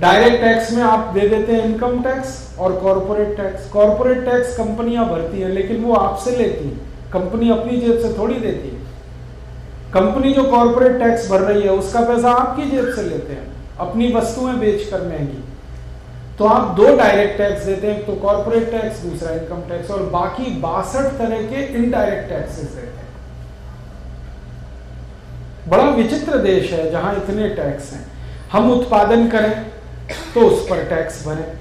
डायरेक्ट टैक्स में आप दे देते हैं इनकम टैक्स और कॉरपोरेट टैक्स। कॉरपोरेट टैक्स कंपनियाँ भरती हैं, लेकिन वो आपसे लेती हैं। कंपनी अपनी जेब से थोड़ी देती है। कंपनी जो कॉरपोरेट टैक्स भर रही है, उसका पैसा आपकी जेब से लेते हैं। अपनी वस्तुएँ बेचकर महँगी। तो आप दो डायरेक्ट टैक्स देते हैं तो कॉरपोरेट टैक्स, दूसरा इनकम टैक्स, और बाकी बासठ तरह के इनडायरेक्ट टैक्सेस देते हैं। बड़ा विचित्र देश है जहाँ इतने टैक्स हैं। हम उत्पादन करें तो उस पर टैक्स भरें।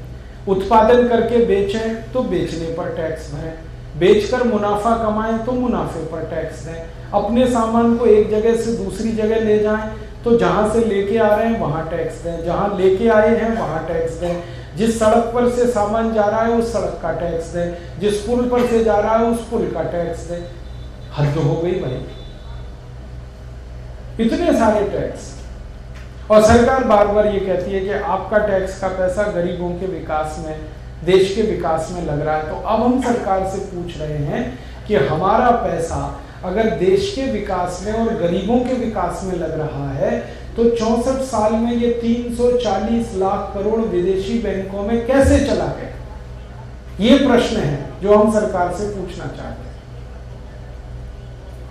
उत्पादन करके बेचें तो बेचने पर टैक्स भरें। बेचकर मुनाफा कमाएँ तो मुनाफे पर टैक्स दें। अपने सामान को एक जगह से दूसरी जगह ले जाएँ तो जहाँ से लेके आ रहे हैं वहाँ टैक्स दें। जहाँ लेके आए हैं वहाँ टैक्स दें। जिस सड़क पर से सामान जा रहा है उस सड़क का टैक्स दें। जिस पुल पर से जा रहा है उस पुल का टैक्स दें। हद हो गई भाई। इतने सारे टैक्स और सरकार बार बार ये कहती है कि आपका टैक्स का पैसा गरीबों के विकास में, देश के विकास में लग रहा है। तो अब हम सरकार से पूछ रहे हैं कि हमारा पैसा अगर देश के विकास में और गरीबों के विकास में लग रहा है तो चौसठ साल में ये 340 लाख करोड़ विदेशी बैंकों में कैसे चला गया? ये प्रश्न है जो हम सरकार से पूछना चाहते हैं।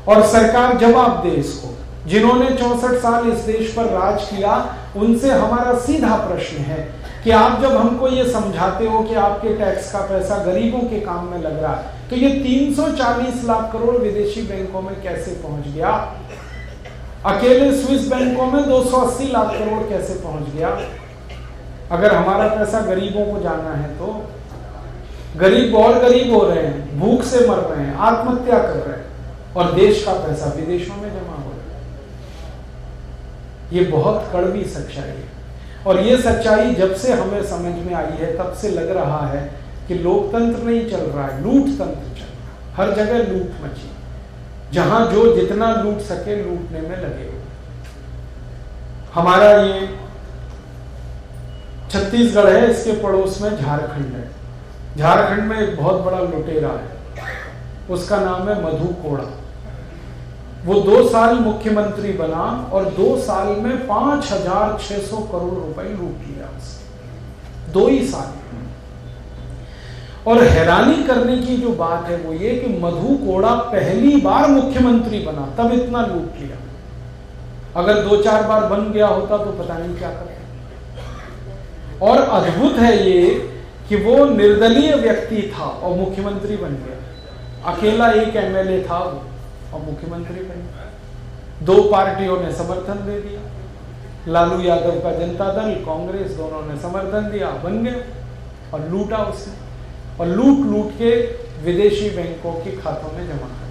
और सरकार जवाब दे इसको। जिन्होंने चौसठ साल इस देश पर राज किया, उनसे हमारा सीधा प्रश्न है कि आप जब हमको ये समझाते हो कि आपके टैक्स का पैसा गरीबों के काम में लग रहा है तो ये 340 लाख करोड़ विदेशी बैंकों में कैसे पहुँच गया? अकेले स्विस बैंकों में 280 लाख करोड़ कैसे पहुँच गया? अगर हमारा पैसा गरीबों को जाना है तो? गरीब और गरीब हो रहे हैं, भूख से मर रहे हैं, आत्महत्या कर रहे हैं, और देश का पैसा विदेशों में जमा ये बहुत कड़वी सच्चाई है। और ये सच्चाई जब से हमें समझ में आई है, तब से लग रहा है कि लोकतंत्र नहीं चल रहा है लूट तंत्र चल रहा है। हर जगह लूट मची। जहाँ जो जितना लूट सके, लूटने में लगे हुए। हमारा ये छत्तीसगढ़ है, इसके पड़ोस में झारखंड है। झारखंड में एक बहुत बड़ा लुटेरा है। उसका नाम है मधु कोड़ा। वो दो साल मुख्यमंत्री बना और दो साल में पाँच हज़ार छह सौ करोड़ रुपए लूट लिया उसने। दो ही साल और हैरानी करने की जो बात है वो ये कि मधु कोड़ा पहली बार मुख्यमंत्री बना, तब इतना लूट लिया। अगर दो चार बार बन गया होता तो पता नहीं क्या करता। और अद्भुत है ये कि वो निर्दलीय व्यक्ति था और मुख्यमंत्री बन गया। अकेला एक एमएलए था वो। और मुख्यमंत्री बन। दो पार्टियों ने समर्थन दे दिया। लालू यादव का जनता दल कांग्रेस दोनों ने समर्थन दिया बन गए और लूटा उसने। और लूट लूट के विदेशी बैंकों के खातों में जमा कर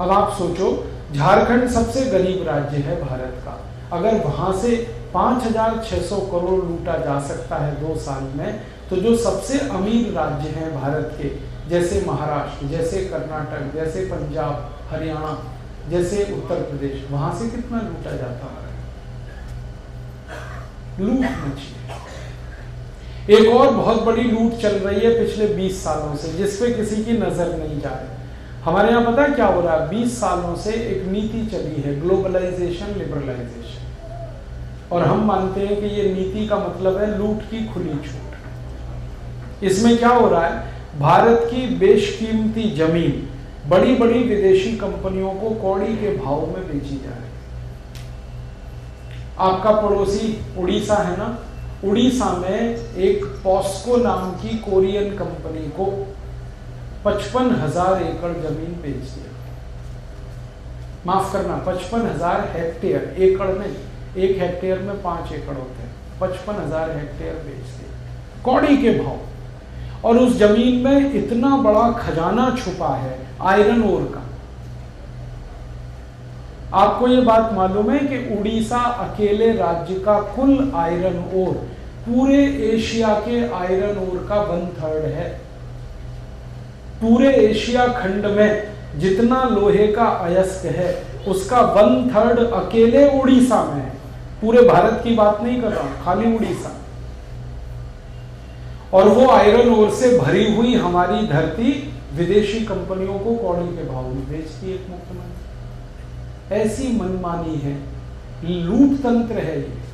अब आप सोचो झारखंड सबसे गरीब राज्य है भारत का। अगर वहाँ से 5,600 करोड़ लूटा जा सकता है दो साल में तो जो सबसे अमीर राज्य हैं भारत के जैसे महाराष्ट्र, जैसे कर्नाटक, जैसे पंजाब, हरियाणा, जैसे उत्तर प्रदेश, वहाँ से कितना लूटा जाता है? लूट मची एक और बहुत बड़ी लूट चल रही है पिछले 20 सालों से जिसपे किसी की नज़र नहीं जा रही। हमारे यहाँ पता है क्या हो रहा है? 20 सालों से एक नीति चली है ग्लोबलाइजेशन लिबरलाइजेशन और हम मानते हैं कि ये नीति का मतलब है लूट की खुली छूट। इसमें क्या हो रहा है? भारत की बेशकीमती ज़मीन बड़ी बड़ी विदेशी कंपनियों को कौड़ी के भाव में बेची जा रही आपका पड़ोसी उड़ीसा है ना? उड़ीसा में एक पॉस्को नाम की कोरियन कंपनी को पचपन हज़ार एकड़ ज़मीन बेच दिया। माफ़ करना, पचपन हज़ार हेक्टेयर, एकड़ में एक हेक्टेयर में पाँच एकड़ होते हैं। पचपन हज़ार हेक्टेयर बेच दिया। कौड़ी के भाव। और उस ज़मीन में इतना बड़ा खजाना छुपा है आयरन ओर का। आपको ये बात मालूम है कि उड़ीसा अकेले राज्य का कुल आयरन ओर पूरे एशिया के आयरन ओर का वन थर्ड है। पूरे एशिया खंड में जितना लोहे का अयस्क है, उसका वन थर्ड अकेले उड़ीसा में है। पूरे भारत की बात नहीं कर रहा हूँ, खाली उड़ीसा। और वो आयरन ओर से भरी हुई हमारी धरती विदेशी कंपनियों को कौड़ी के भाव में बेचती एक मुख्यमंत्री ऐसी मनमानी है। लूट तंत्र है ये।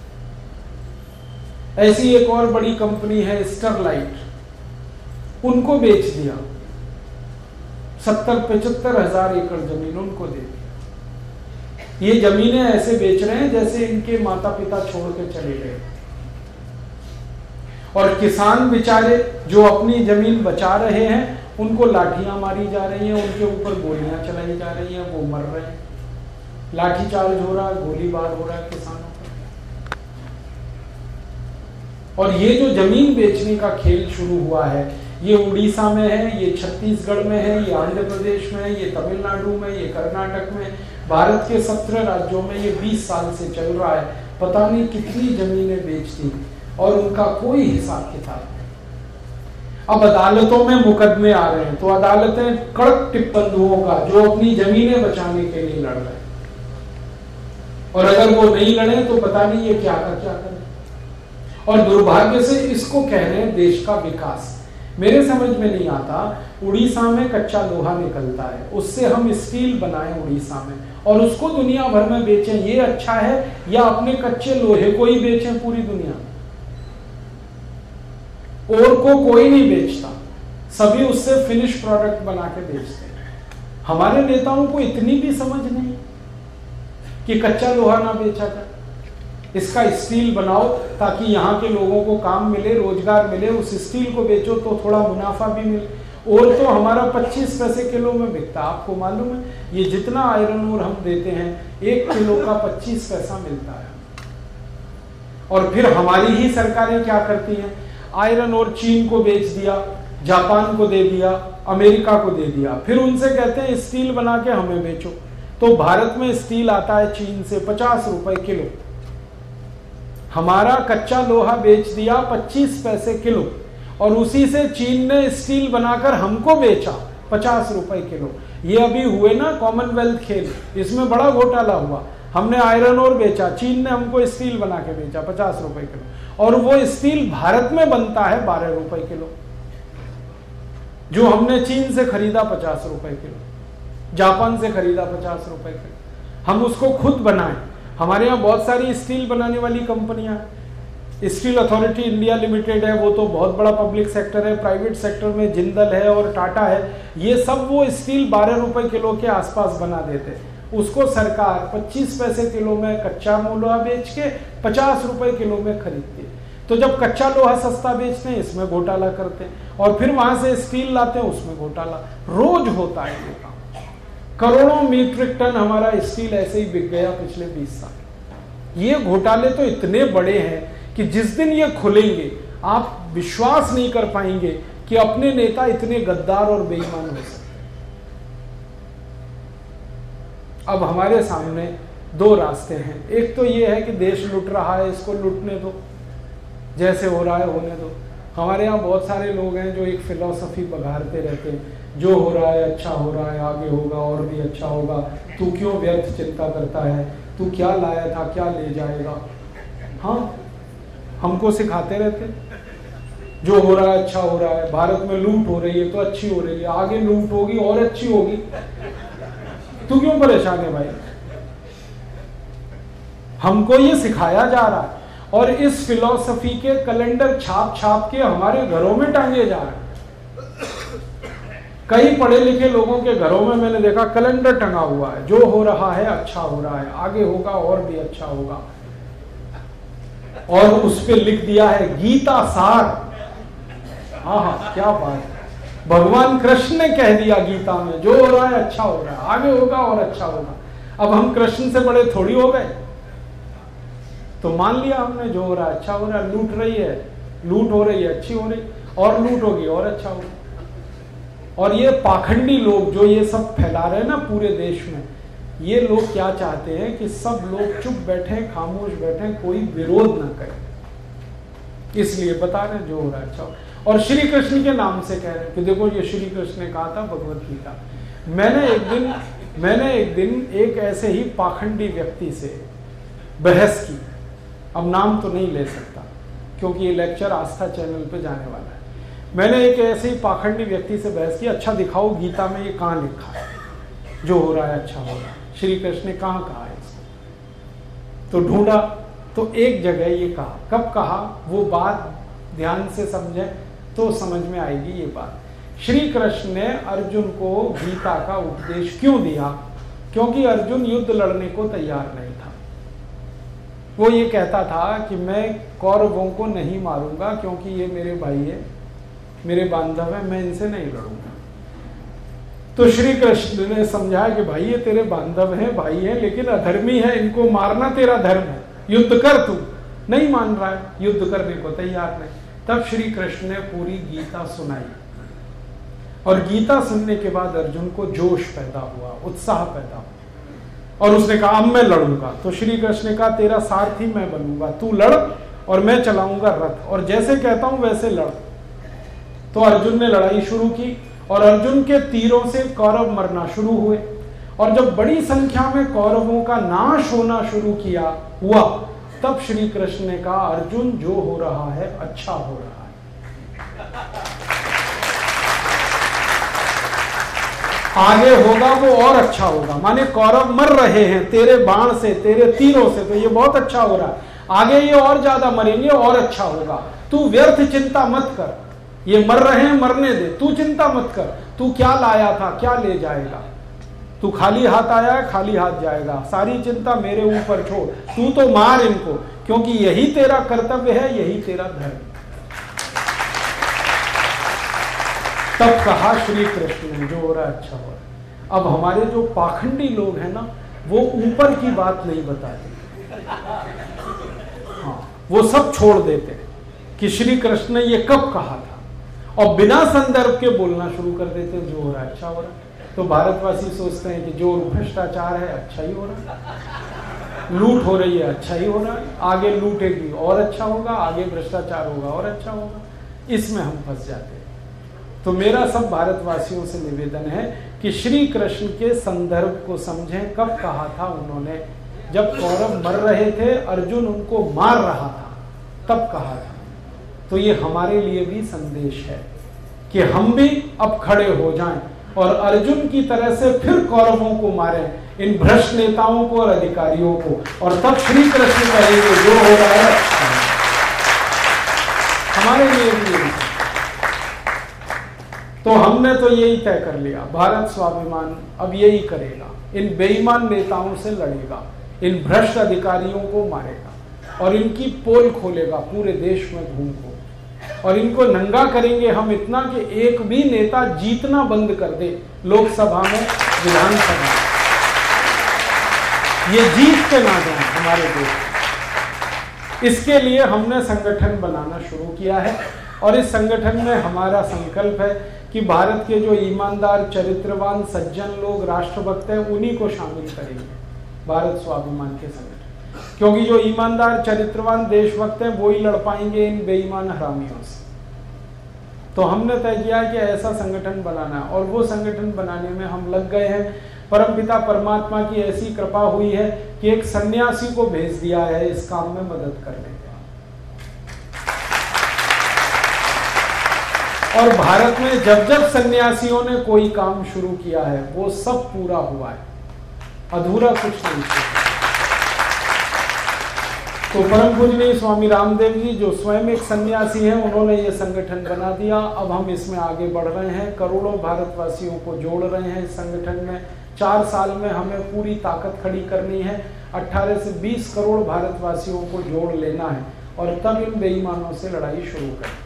ऐसी एक और बड़ी कंपनी है स्टरलाइट उनको बेच दिया। सत्तर पचहत्तर हज़ार एकड़ ज़मीन उनको दे दी ये जमीनें ऐसे बेच रहे हैं जैसे इनके माता पिता छोड़ के चले गए। और किसान बेचारे जो अपनी ज़मीन बचा रहे हैं, उनको लाठियाँ मारी जा रही हैं, उनके ऊपर गोलियाँ चलाई जा रही हैं, वो मर रहे हैं। लाठी चार्ज हो रहा है, गोलीबार हो रहा है किसानों का और ये जो ज़मीन बेचने का खेल शुरू हुआ है, ये उड़ीसा में है, ये छत्तीसगढ़ में है, ये आंध्र प्रदेश में है, ये तमिलनाडु में, ये कर्नाटक में, भारत के सत्रह राज्यों में ये बीस साल से चल रहा है। पता नहीं कितनी जमीनें बेचती और उनका कोई हिसाब किताब नहीं। अब अदालतों में मुकदमे आ रहे हैं तो अदालतें कड़क टिप्पणुओं का, जो अपनी जमीनें बचाने के लिए लड़ रहे हैं। और अगर वो नहीं लड़े तो पता नहीं ये क्या कर, क्या करें। और दुर्भाग्य से इसको कह रहे हैं, देश का विकास। मेरे समझ में नहीं आता, उड़ीसा में कच्चा लोहा निकलता है, उससे हम स्टील बनाए उड़ीसा में, और उसको दुनिया भर में बेचें, ये अच्छा है, या अपने कच्चे लोहे को ही बेचें पूरी दुनिया और को कोई नहीं बेचता। सभी उससे फिनिश प्रोडक्ट बना के बेचते हैं। हमारे नेताओं को इतनी भी समझ नहीं कि कच्चा लोहा ना बेचा जाए। इसका स्टील बनाओ ताकि यहाँ के लोगों को काम मिले, रोज़गार मिले, उस स्टील को बेचो तो थोड़ा मुनाफा भी मिले। और तो हमारा 25 पैसे किलो में बिकता आपको मालूम है? ये जितना आयरन और हम देते हैं, एक किलो का 25 पैसा मिलता है। और फिर हमारी ही सरकारें क्या करती हैं? आयरन और चीन को बेच दिया, जापान को दे दिया, अमेरिका को दे दिया। फिर उनसे कहते हैं, स्टील बना के हमें बेचो। तो भारत में स्टील आता है चीन से पचास रुपए किलो। हमारा कच्चा लोहा बेच दिया 25 पैसे किलो। और उसी से चीन ने स्टील बनाकर हमको बेचा पचास रुपए किलो। ये अभी हुए ना कॉमनवेल्थ खेल। इसमें बड़ा घोटाला हुआ। हमने आयरन और बेचा, चीन ने हमको स्टील बना के बेचा पचास रुपए किलो। और वो स्टील भारत में बनता है बारह रुपए किलो। जो हमने चीन से खरीदा पचास रुपए किलो, जापान से खरीदा पचास रुपए किलो। हम उसको खुद बनाए। हमारे यहाँ बहुत सारी स्टील बनाने वाली कंपनियाँ स्टील अथॉरिटी इंडिया लिमिटेड है, वो तो बहुत बड़ा पब्लिक सेक्टर है, प्राइवेट सेक्टर में जिंदल है और टाटा है। ये सब वो स्टील बारह रुपए किलो के आसपास बना देते उसको सरकार 25 पैसे किलो में कच्चा लोहा बेच के 50 रुपए किलो में खरीदती है। तो जब कच्चा लोहा सस्ता बेचते हैं, इसमें घोटाला करते हैं और फिर वहाँ से स्टील लाते हैं, उसमें घोटाला। रोज होता है ये काम। करोड़ों मीट्रिक टन हमारा स्टील ऐसे ही बिक गया पिछले 20 साल। ये घोटाले तो इतने बड़े हैं कि जिस दिन ये खुलेंगे, आप विश्वास नहीं कर पाएँगे कि अपने नेता इतने गद्दार और बेईमान हो सकते। अब हमारे सामने दो रास्ते हैं। एक तो ये है कि देश लुट रहा है, इसको लुटने दो। जैसे हो रहा है, होने दो। हमारे यहाँ बहुत सारे लोग हैं जो एक फिलोसफी बघारते रहते हैं। जो हो रहा है अच्छा हो रहा है, आगे होगा, और भी अच्छा होगा। तू क्यों व्यर्थ चिंता करता है? तू क्या लाया था, क्या ले जाएगा? हाँ हमको सिखाते रहते जो हो रहा है अच्छा हो रहा है। भारत में लूट हो रही है तो अच्छी हो रही है। आगे लूट होगी, और अच्छी होगी। तू क्यों परेशान है भाई? हमको ये सिखाया जा रहा है और इस फिलॉसफी के कैलेंडर छाप छाप के हमारे घरों में टांगे जा रहे हैं। कई पढ़े लिखे लोगों के घरों में मैंने देखा कैलेंडर टंगा हुआ है। जो हो रहा है अच्छा हो रहा है। आगे होगा और भी अच्छा होगा। और उस पर लिख दिया है गीता सार। हाँ हाँ क्या बात भगवान कृष्ण ने कह दिया गीता में, जो हो रहा है अच्छा हो रहा है, आगे होगा और अच्छा होगा। अब हम कृष्ण से बड़े थोड़ी हो गए। तो मान लिया हमने, जो हो रहा है अच्छा हो रहा है, लूट रही है, लूट हो रही है, अच्छी हो रही, और लूट होगी, और अच्छा होगा। और ये पाखंडी लोग जो ये सब फैला रहे हैं ना पूरे देश में, ये लोग क्या चाहते हैं कि सब लोग चुप बैठे, खामोश बैठे, कोई विरोध ना करे। इसलिए बता रहे जो हो रहा है अच्छा और श्री कृष्ण के नाम से कह रहे हैं कि देखो ये श्री कृष्ण ने कहा था, भगवत गीता। मैंने एक दिन, मैंने एक दिन एक ऐसे ही पाखंडी व्यक्ति से बहस की। अब नाम तो नहीं ले सकता, क्योंकि ये लेक्चर आस्था चैनल पे जाने वाला है। मैंने एक ऐसे ही पाखंडी व्यक्ति से बहस की अच्छा दिखाओ गीता में ये कहाँ लिखा है? जो हो रहा है अच्छा हो रहा है। श्री कृष्ण ने कहाँ कहा है इसको? तो ढूंढा तो एक जगह ये कहा। कब कहा? वो बात ध्यान से समझे तो समझ में आएगी ये बात। श्री कृष्ण ने अर्जुन को गीता का उपदेश क्यों दिया? क्योंकि अर्जुन युद्ध लड़ने को तैयार नहीं था। वो ये कहता था कि मैं कौरवों को नहीं मारूँगा क्योंकि ये मेरे भाई है, मेरे बांधव है, मैं इनसे नहीं लड़ूँगा। तो श्री कृष्ण ने समझाया कि भाई, ये तेरे बांधव है, भाई है, लेकिन अधर्मी है, इनको मारना तेरा धर्म है। युद्ध कर तू। नहीं मान रहा है, युद्ध करने को तैयार नहीं। तब श्री कृष्ण ने पूरी गीता सुनाई। और गीता सुनने के बाद अर्जुन को जोश पैदा हुआ, उत्साह पैदा हुआ। और उसने कहा, अब मैं लड़ूँगा। तो श्री कृष्ण ने कहा, तेरा सारथी मैं बनूँगा। तू लड़ और मैं चलाऊँगा रथ। और जैसे कहता हूँ, वैसे लड़। तो अर्जुन ने लड़ाई शुरू की और अर्जुन के तीरों से कौरव मरना शुरू हुए। और जब बड़ी संख्या में कौरवों का नाश होना शुरू किया, हुआ तब श्री कृष्ण ने कहा, अर्जुन, जो हो रहा है अच्छा हो रहा है. आगे होगा वो और अच्छा होगा। माने कौरव मर रहे हैं, तेरे बाण से, तेरे तीरों से तो ये बहुत अच्छा हो रहा है। आगे ये और ज़्यादा मरेंगे, और अच्छा होगा। तू व्यर्थ चिंता मत कर। ये मर रहे हैं, मरने दे। तू चिंता मत कर। तू क्या लाया था, क्या ले जाएगा? तू खाली हाथ आया है, खाली हाथ जाएगा। सारी चिंता मेरे ऊपर छोड़। तू तो मार इनको, क्योंकि यही तेरा कर्तव्य है, यही तेरा धर्म। तब कहा श्री कृष्ण जो हो रहा है अच्छा हो रहा अब हमारे जो पाखंडी लोग हैं ना, वो ऊपर की बात नहीं बताते। हाँ वो सब छोड़ देते कि श्री कृष्ण ने ये कब कहा था। और बिना संदर्भ के बोलना शुरू कर देते जो हो रहा है अच्छा हो रहा है। तो भारतवासी सोचते हैं कि जो भ्रष्टाचार है अच्छा ही हो रहा है लूट हो रही है अच्छा ही हो रहा है आगे लूटेगी, और अच्छा होगा, आगे भ्रष्टाचार होगा, और अच्छा होगा। इसमें हम फंस जाते हैं। तो मेरा सब भारतवासियों से निवेदन है कि श्री कृष्ण के संदर्भ को समझें, कब कहा था उन्होंने। जब कौरव मर रहे थे, अर्जुन उनको मार रहा था, तब कहा था। तो ये हमारे लिए भी संदेश है कि हम भी अब खड़े हो जाएँ। और अर्जुन की तरह से फिर कौरवों को मारे, इन भ्रष्ट नेताओं को और अधिकारियों को। और तब श्री कृष्ण कहेंगे जो हो रहा है, हमारे लिए तो हमने तो यही तय कर लिया, भारत स्वाभिमान अब यही करेगा, इन बेईमान नेताओं से लड़ेगा, इन भ्रष्ट अधिकारियों को मारेगा, और इनकी पोल खोलेगा, पूरे देश में घूम को और इनको नंगा करेंगे हम इतना कि एक भी नेता जीतना बंद कर दे लोकसभा में, विधानसभा ये जीत के ना जाए हमारे देश। इसके लिए हमने संगठन बनाना शुरू किया है और इस संगठन में हमारा संकल्प है कि भारत के जो ईमानदार, चरित्रवान, सज्जन लोग, राष्ट्रभक्त हैं, उन्हीं को शामिल करेंगे। भारत स्वाभिमान के संगठन। क्योंकि जो ईमानदार चरित्रवान देशभक्त हैं, वो ही लड़ पाएँगे इन बेईमान हरामियों से। तो हमने तय किया कि ऐसा संगठन बनाना है। और वो संगठन बनाने में हम लग गए हैं। परमपिता परमात्मा की ऐसी कृपा हुई है कि एक सन्यासी को भेज दिया है, इस काम में मदद करने का और भारत में जब जब सन्यासियों ने कोई काम शुरू किया है, वो सब पूरा हुआ है। अधूरा कुछ नहीं। किया तो परम पूजनीय स्वामी रामदेव जी, जो स्वयं एक सन्यासी हैं, उन्होंने ये संगठन बना दिया। अब हम इसमें आगे बढ़ रहे हैं। करोड़ों भारतवासियों को जोड़ रहे हैं इस संगठन में। चार साल में हमें पूरी ताकत खड़ी करनी है। 18 से 20 करोड़ भारतवासियों को जोड़ लेना है और तब इन बेईमानों से लड़ाई शुरू करें।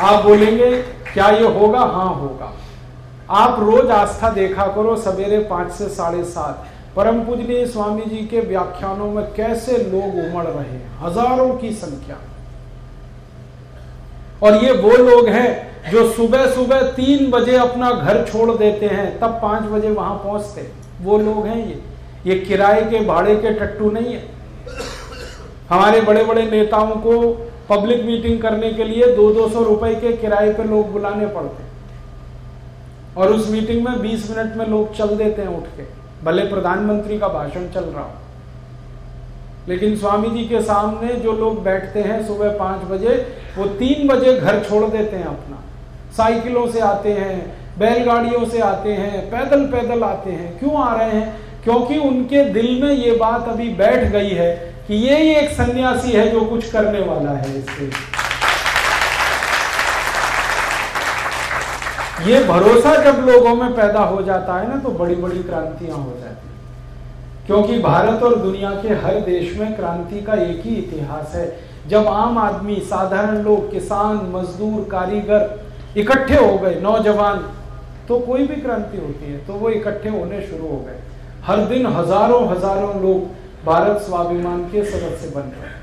आप बोलेंगे, क्या ये होगा? हाँ होगा। आप रोज आस्था देखा करो, सवेरे पाँच से साढ़े सात। परम पूजनीय स्वामी जी के व्याख्यानों में कैसे लोग उमड़ रहे हैं? हज़ारों की संख्या। और ये वो लोग हैं जो सुबह सुबह तीन बजे अपना घर छोड़ देते हैं, तब पाँच बजे वहाँ पहुँचते वो लोग हैं ये। ये किराए के भाड़े के टट्टू नहीं है। हमारे बड़े बड़े नेताओं को पब्लिक मीटिंग करने के लिए दो दो सौ रुपए के किराए पे लोग बुलाने पड़ते और उस मीटिंग में 20 मिनट में लोग चल देते हैं उठ के। भले प्रधानमंत्री का भाषण चल रहा हो। लेकिन स्वामी जी के सामने जो लोग बैठते हैं सुबह पाँच बजे, वो तीन बजे घर छोड़ देते हैं अपना। साइकिलों से आते हैं, बैलगाड़ियों से आते हैं, पैदल पैदल आते हैं। क्यों आ रहे हैं? क्योंकि उनके दिल में ये बात अभी बैठ गई है कि ये ही एक सन्यासी है जो कुछ करने वाला है इससे। ये भरोसा जब लोगों में पैदा हो जाता है ना तो बड़ी बड़ी क्रांतियाँ हो जाती क्योंकि भारत और दुनिया के हर देश में क्रांति का एक ही इतिहास है। जब आम आदमी, साधारण लोग, किसान, मजदूर, कारीगर इकट्ठे हो गए, नौजवान तो कोई भी क्रांति होती है तो वो इकट्ठे होने शुरू हो गए। हर दिन हज़ारों हज़ारों लोग भारत स्वाभिमान के सदस्य बन रहे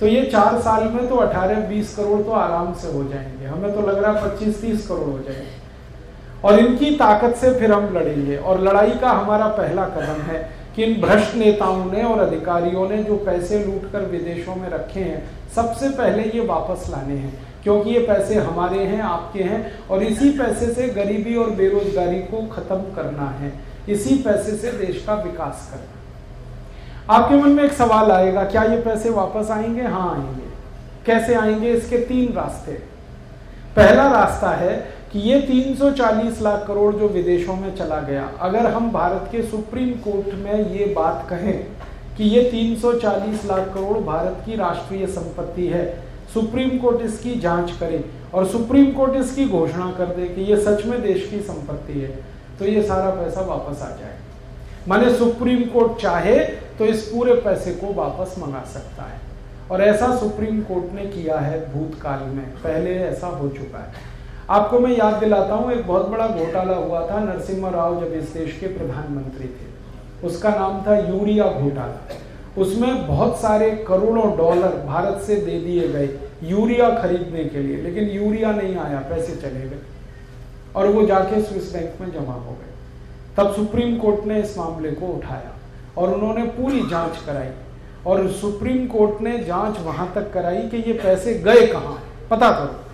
तो ये चार साल में तो 18-20 करोड़ तो आराम से हो जाएँगे। हमें तो लग रहा है 25-30 करोड़ हो जाएँगे। और इनकी ताकत से फिर हम लड़ेंगे। और लड़ाई का हमारा पहला कदम है कि इन भ्रष्ट नेताओं ने और अधिकारियों ने जो पैसे लूट कर विदेशों में रखे हैं, सबसे पहले ये वापस लाने हैं। क्योंकि ये पैसे हमारे हैं, आपके हैं, और इसी पैसे से गरीबी और बेरोजगारी को खत्म करना है। इसी पैसे से देश का विकास करना आपके मन में एक सवाल आएगा, क्या ये पैसे वापस आएँगे? हाँ आएँगे। कैसे आएँगे? इसके तीन रास्ते। पहला रास्ता है कि ये 340 लाख करोड़ जो विदेशों में चला गया, अगर हम भारत के सुप्रीम कोर्ट में ये बात कहें कि ये 340 लाख करोड़ भारत की राष्ट्रीय संपत्ति है, सुप्रीम कोर्ट इसकी जाँच करे और सुप्रीम कोर्ट इसकी घोषणा कर दे कि ये सच में देश की संपत्ति है तो ये सारा पैसा वापस आ जाए। माने सुप्रीम कोर्ट चाहे तो इस पूरे पैसे को वापस मंगा सकता है। और ऐसा सुप्रीम कोर्ट ने किया है भूतकाल में। पहले ऐसा हो चुका है। आपको मैं याद दिलाता हूँ, एक बहुत बड़ा घोटाला हुआ था। नरसिम्हा राव जब इस देश के प्रधानमंत्री थे, उसका नाम था यूरिया घोटाला। उसमें बहुत सारे करोड़ों डॉलर भारत से दे दिए गए यूरिया खरीदने के लिए, लेकिन यूरिया नहीं आया, पैसे चले गए और वो जाके स्विस बैंक में जमा हो गए। तब सुप्रीम कोर्ट ने इस मामले को उठाया। और उन्होंने पूरी जाँच कराई। और सुप्रीम कोर्ट ने जाँच वहाँ तक कराई कि ये पैसे गए कहाँ पता करो।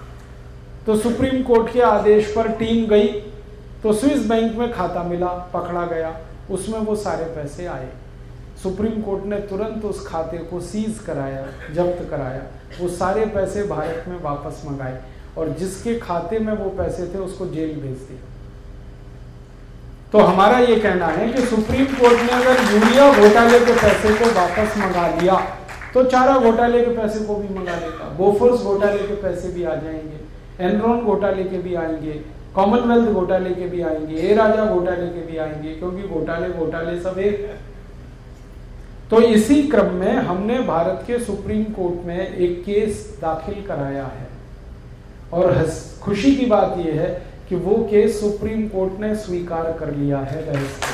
तो सुप्रीम कोर्ट के आदेश पर टीम गई तो स्विस बैंक में खाता मिला, पकड़ा गया, उसमें वो सारे पैसे आए। सुप्रीम कोर्ट ने तुरंत उस खाते को सीज कराया, जब्त कराया, वो सारे पैसे भारत में वापस मंगाए, और जिसके खाते में वो पैसे थे उसको जेल भेज दिया। तो हमारा ये कहना है कि सुप्रीम कोर्ट ने अगर यूरिया घोटाले के पैसे को वापस मंगा लिया तो चारा घोटाले के पैसे को भी मंगा लेगा बोफोर्स घोटाले के पैसे भी आ जाएँगे एनरॉन घोटाले के भी आएँगे कॉमनवेल्थ घोटाले के भी आएँगे ए राजा घोटाले के भी आएँगे, क्योंकि घोटाले घोटाले सब एक तो इसी क्रम में हमने भारत के सुप्रीम कोर्ट में एक केस दाखिल कराया है। और खुशी की बात यह है कि वो केस सुप्रीम कोर्ट ने स्वीकार कर लिया है रहस्य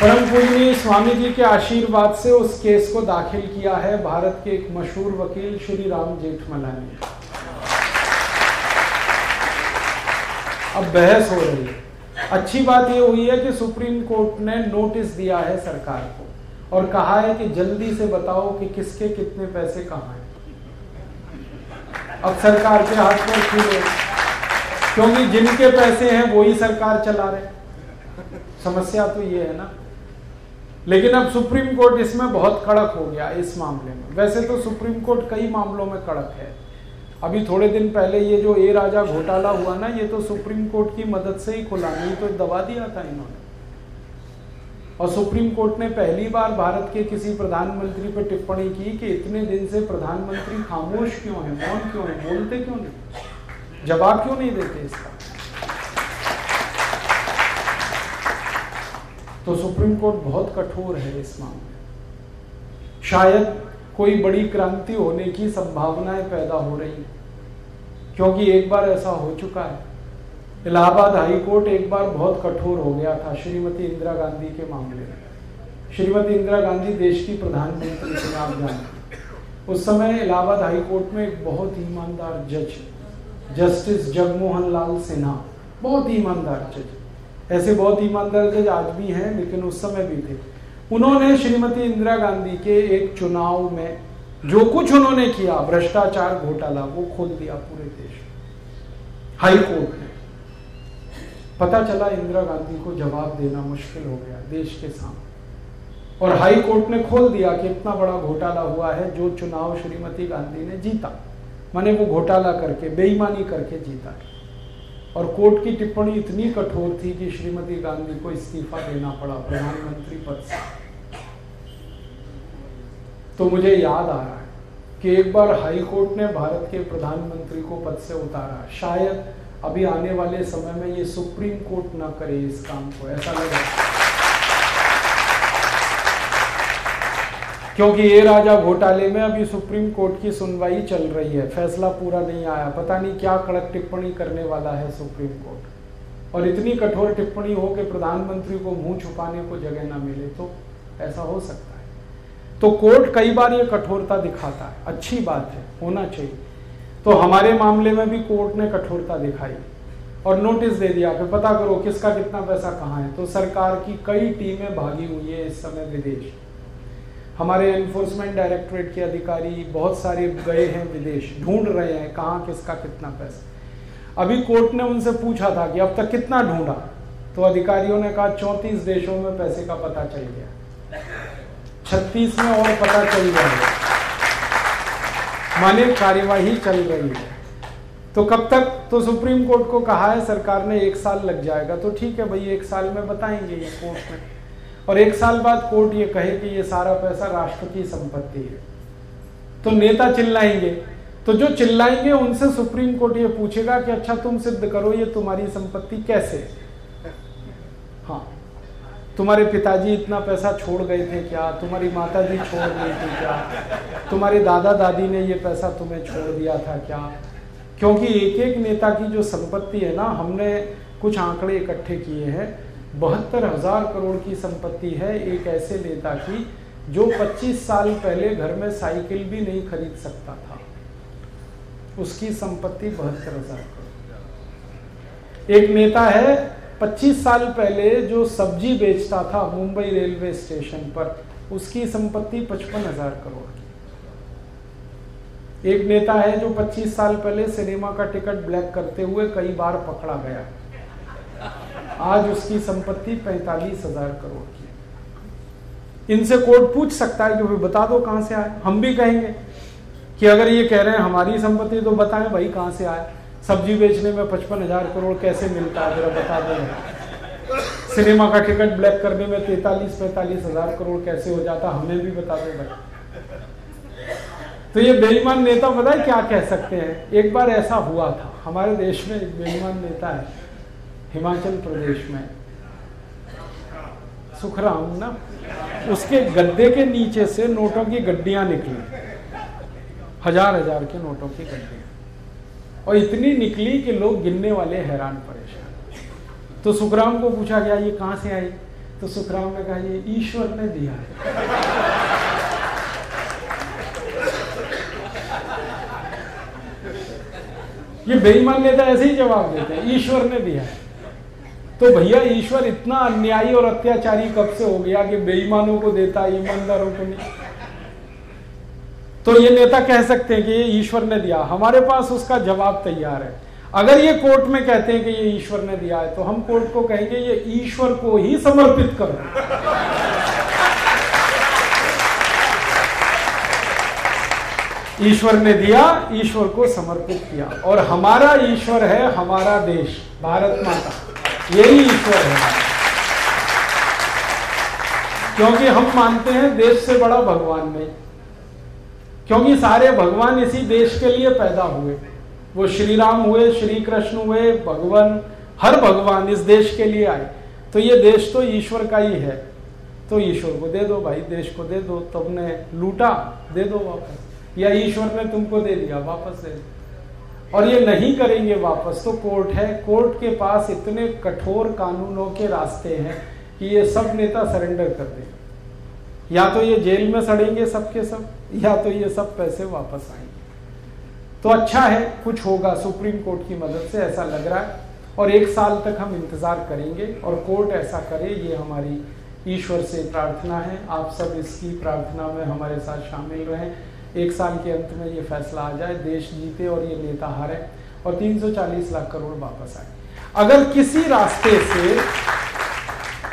परम पूजनीय स्वामी जी के आशीर्वाद से उस केस को दाखिल किया है। भारत के एक मशहूर वकील श्री राम जेठमलानी अब बहस हो रही है। अच्छी बात यह हुई है कि सुप्रीम कोर्ट ने नोटिस दिया है सरकार को और कहा है कि जल्दी से बताओ कि किसके कितने पैसे कहाँ हैं। अब सरकार के हाथ में खुले क्योंकि जिनके पैसे हैं, वही सरकार चला रहे समस्या तो ये है ना। लेकिन अब सुप्रीम कोर्ट इसमें बहुत कड़क हो गया इस मामले में। वैसे तो सुप्रीम कोर्ट कई मामलों में कड़क है। अभी थोड़े दिन पहले ये जो ए राजा घोटाला हुआ ना, ये तो सुप्रीम कोर्ट की मदद से ही खुला, नहीं तो दबा दिया था इन्होंने। और सुप्रीम कोर्ट ने पहली बार भारत के किसी प्रधानमंत्री पर टिप्पणी की कि इतने दिन से प्रधानमंत्री खामोश क्यों है? मौन क्यों है? बोलते क्यों नहीं? जवाब क्यों नहीं देते इसका? तो सुप्रीम कोर्ट बहुत कठोर है इस मामले में। शायद कोई बड़ी क्रांति होने की संभावनाएँ पैदा हो रही क्योंकि एक बार ऐसा हो चुका है। इलाहाबाद हाई कोर्ट एक बार बहुत कठोर हो गया था, श्रीमती इंदिरा गांधी के मामले में। श्रीमती इंदिरा गांधी देश की प्रधानमंत्री थे, आप जानते उस समय इलाहाबाद हाई कोर्ट में एक बहुत ईमानदार जज, जस्टिस जगमोहन लाल सिन्हा, बहुत ईमानदार जज। ऐसे बहुत ईमानदार जज आज भी हैं, लेकिन उस समय भी थे। उन्होंने श्रीमती इंदिरा गांधी के एक चुनाव में जो कुछ उन्होंने किया, भ्रष्टाचार घोटाला, वो खोल दिया पूरे देश हाई कोर्ट ने। पता चला इंदिरा गांधी को जवाब देना मुश्किल हो गया देश के सामने। और हाई कोर्ट ने खोल दिया कि इतना बड़ा घोटाला हुआ है जो चुनाव श्रीमती गांधी ने जीता। माने वो घोटाला करके, बेईमानी करके जीता। और कोर्ट की टिप्पणी इतनी कठोर थी कि श्रीमती गांधी को इस्तीफा देना पड़ा प्रधानमंत्री पद से। तो मुझे याद आ रहा है कि एक बार हाई कोर्ट ने भारत के प्रधानमंत्री को पद से उतारा। शायद अभी आने वाले समय में ये सुप्रीम कोर्ट ना करे इस काम को, ऐसा लगा क्योंकि ये राजा घोटाले में अभी सुप्रीम कोर्ट की सुनवाई चल रही है, फैसला पूरा नहीं आया। पता नहीं क्या कड़क टिप्पणी करने वाला है सुप्रीम कोर्ट। और इतनी कठोर टिप्पणी हो कि प्रधानमंत्री को मुँह छुपाने को जगह ना मिले तो ऐसा हो सकता है। तो कोर्ट कई बार ये कठोरता दिखाता है। अच्छी बात है, होना चाहिए। तो हमारे मामले में भी कोर्ट ने कठोरता दिखाई और नोटिस दे दिया कि पता करो किसका कितना पैसा कहाँ है। तो सरकार की कई टीमें भागी हुई है इस समय विदेश। हमारे एनफोर्समेंट डायरेक्टरेट के अधिकारी बहुत सारे गए हैं विदेश, ढूंढ रहे हैं कहाँ किसका कितना पैसा। अभी कोर्ट ने उनसे पूछा था कि अब तक कितना ढूंढा? तो अधिकारियों ने कहा चौंतीस देशों में पैसे का पता चल गया। छत्तीस में और पता चल गया। माने कार्यवाही चल रही है। तो कब तक? तो सुप्रीम कोर्ट को कहा है, सरकार ने एक साल लग जाएगा। तो ठीक है भाई, एक साल में बताएँगे ये कोर्ट में। और एक साल बाद कोर्ट ये कहे कि ये सारा पैसा राष्ट्र की संपत्ति है। तो नेता चिल्लाएँगे। तो जो चिल्लाएँगे, उनसे सुप्रीम कोर्ट ये पूछेगा कि अच्छा तुम सिद्ध करो, ये तुम्हारी संपत्ति कैसे हाँ। तुम्हारे पिताजी इतना पैसा छोड़ गए थे क्या? तुम्हारी माता जी छोड़ गई थी क्या? तुम्हारे दादा दादी ने ये पैसा तुम्हें छोड़ दिया था क्या? क्योंकि एक एक नेता की जो संपत्ति है ना, हमने कुछ आंकड़े इकट्ठे किए हैं। बहत्तर हज़ार करोड़ की संपत्ति है एक ऐसे नेता की, जो 25 साल पहले घर में साइकिल भी नहीं खरीद सकता था। उसकी संपत्ति बहत्तर हज़ार करोड़। एक नेता है 25 साल पहले जो सब्ज़ी बेचता था मुंबई रेलवे स्टेशन पर, उसकी संपत्ति पचपन हज़ार करोड़ की। एक नेता है जो 25 साल पहले सिनेमा का टिकट ब्लैक करते हुए कई बार पकड़ा गया। आज उसकी संपत्ति पैंतालीस हज़ार करोड़ की इनसे कोर्ट पूछ सकता है कि भाई बता दो कहाँ से आए हम भी कहेंगे कि अगर ये कह रहे हैं हमारी संपत्ति तो बताएँ भाई कहाँ से आए सब्ज़ी बेचने में पचपन हज़ार करोड़ कैसे मिलता है? जरा बता दो। सिनेमा का टिकट ब्लैक करने में तैतालीस, पैंतालीस हज़ार करोड़ कैसे हो जाता? हमें भी बता दो भाई। तो ये बेईमान नेता है क्या कह सकते हैं? एक बार ऐसा हुआ था। हमारे देश में एक बेईमान नेता है, हिमाचल प्रदेश में। सुखराम, ना? उसके गद्दे के नीचे से नोटों की गड्डियाँ निकली। हज़ार हज़ार के नोटों की गड्डियाँ और इतनी निकली कि लोग गिनने वाले हैरान परेशान। तो सुखराम को पूछा गया, ये कहाँ से आई? तो सुखराम ने कहा, ये ईश्वर ने दिया है। ये बेईमान नेता ऐसे ही जवाब देते हैं, ईश्वर ने दिया है। तो भैया, ईश्वर इतना अन्यायी और अत्याचारी कब से हो गया कि बेईमानों को देता है ईमानदारों को नहीं? तो ये नेता कह सकते हैं कि ये ईश्वर ने दिया। हमारे पास उसका जवाब तैयार है। अगर ये कोर्ट में कहते हैं कि ये ईश्वर ने दिया है तो हम कोर्ट को कहेंगे, ये ईश्वर को ही समर्पित करो। ईश्वर ने दिया, ईश्वर को समर्पित किया। और हमारा ईश्वर है हमारा देश, भारत माता। यही ईश्वर है। क्योंकि हम मानते हैं देश से बड़ा भगवान नहीं। क्योंकि सारे भगवान इसी देश के लिए पैदा हुए। वो श्री राम हुए श्री कृष्ण हुए, भगवान, हर भगवान इस देश के लिए आए। तो ये देश तो ईश्वर का ही है। तो ईश्वर को दे दो भाई, देश को दे दो तुमने लूटा, दे दो वापस। या ईश्वर ने तुमको दे दिया, वापस दे दो। और ये नहीं करेंगे वापस तो कोर्ट है। कोर्ट के पास इतने कठोर कानूनों के रास्ते हैं कि ये सब नेता सरेंडर कर देंगे या तो ये जेल में सड़ेंगे सबके सब, या तो ये सब पैसे वापस आएँगे। तो अच्छा है, कुछ होगा, सुप्रीम कोर्ट की मदद से ऐसा लग रहा है, और एक साल तक हम इंतज़ार करेंगे, और कोर्ट ऐसा करे, ये हमारी ईश्वर से प्रार्थना है। आप सब इसकी प्रार्थना में हमारे साथ शामिल रहें। एक साल के अंत में ये फैसला आ जाए, देश जीते और ये नेता हारे, और 340 लाख करोड़ वापस आए। अगर किसी रास्ते से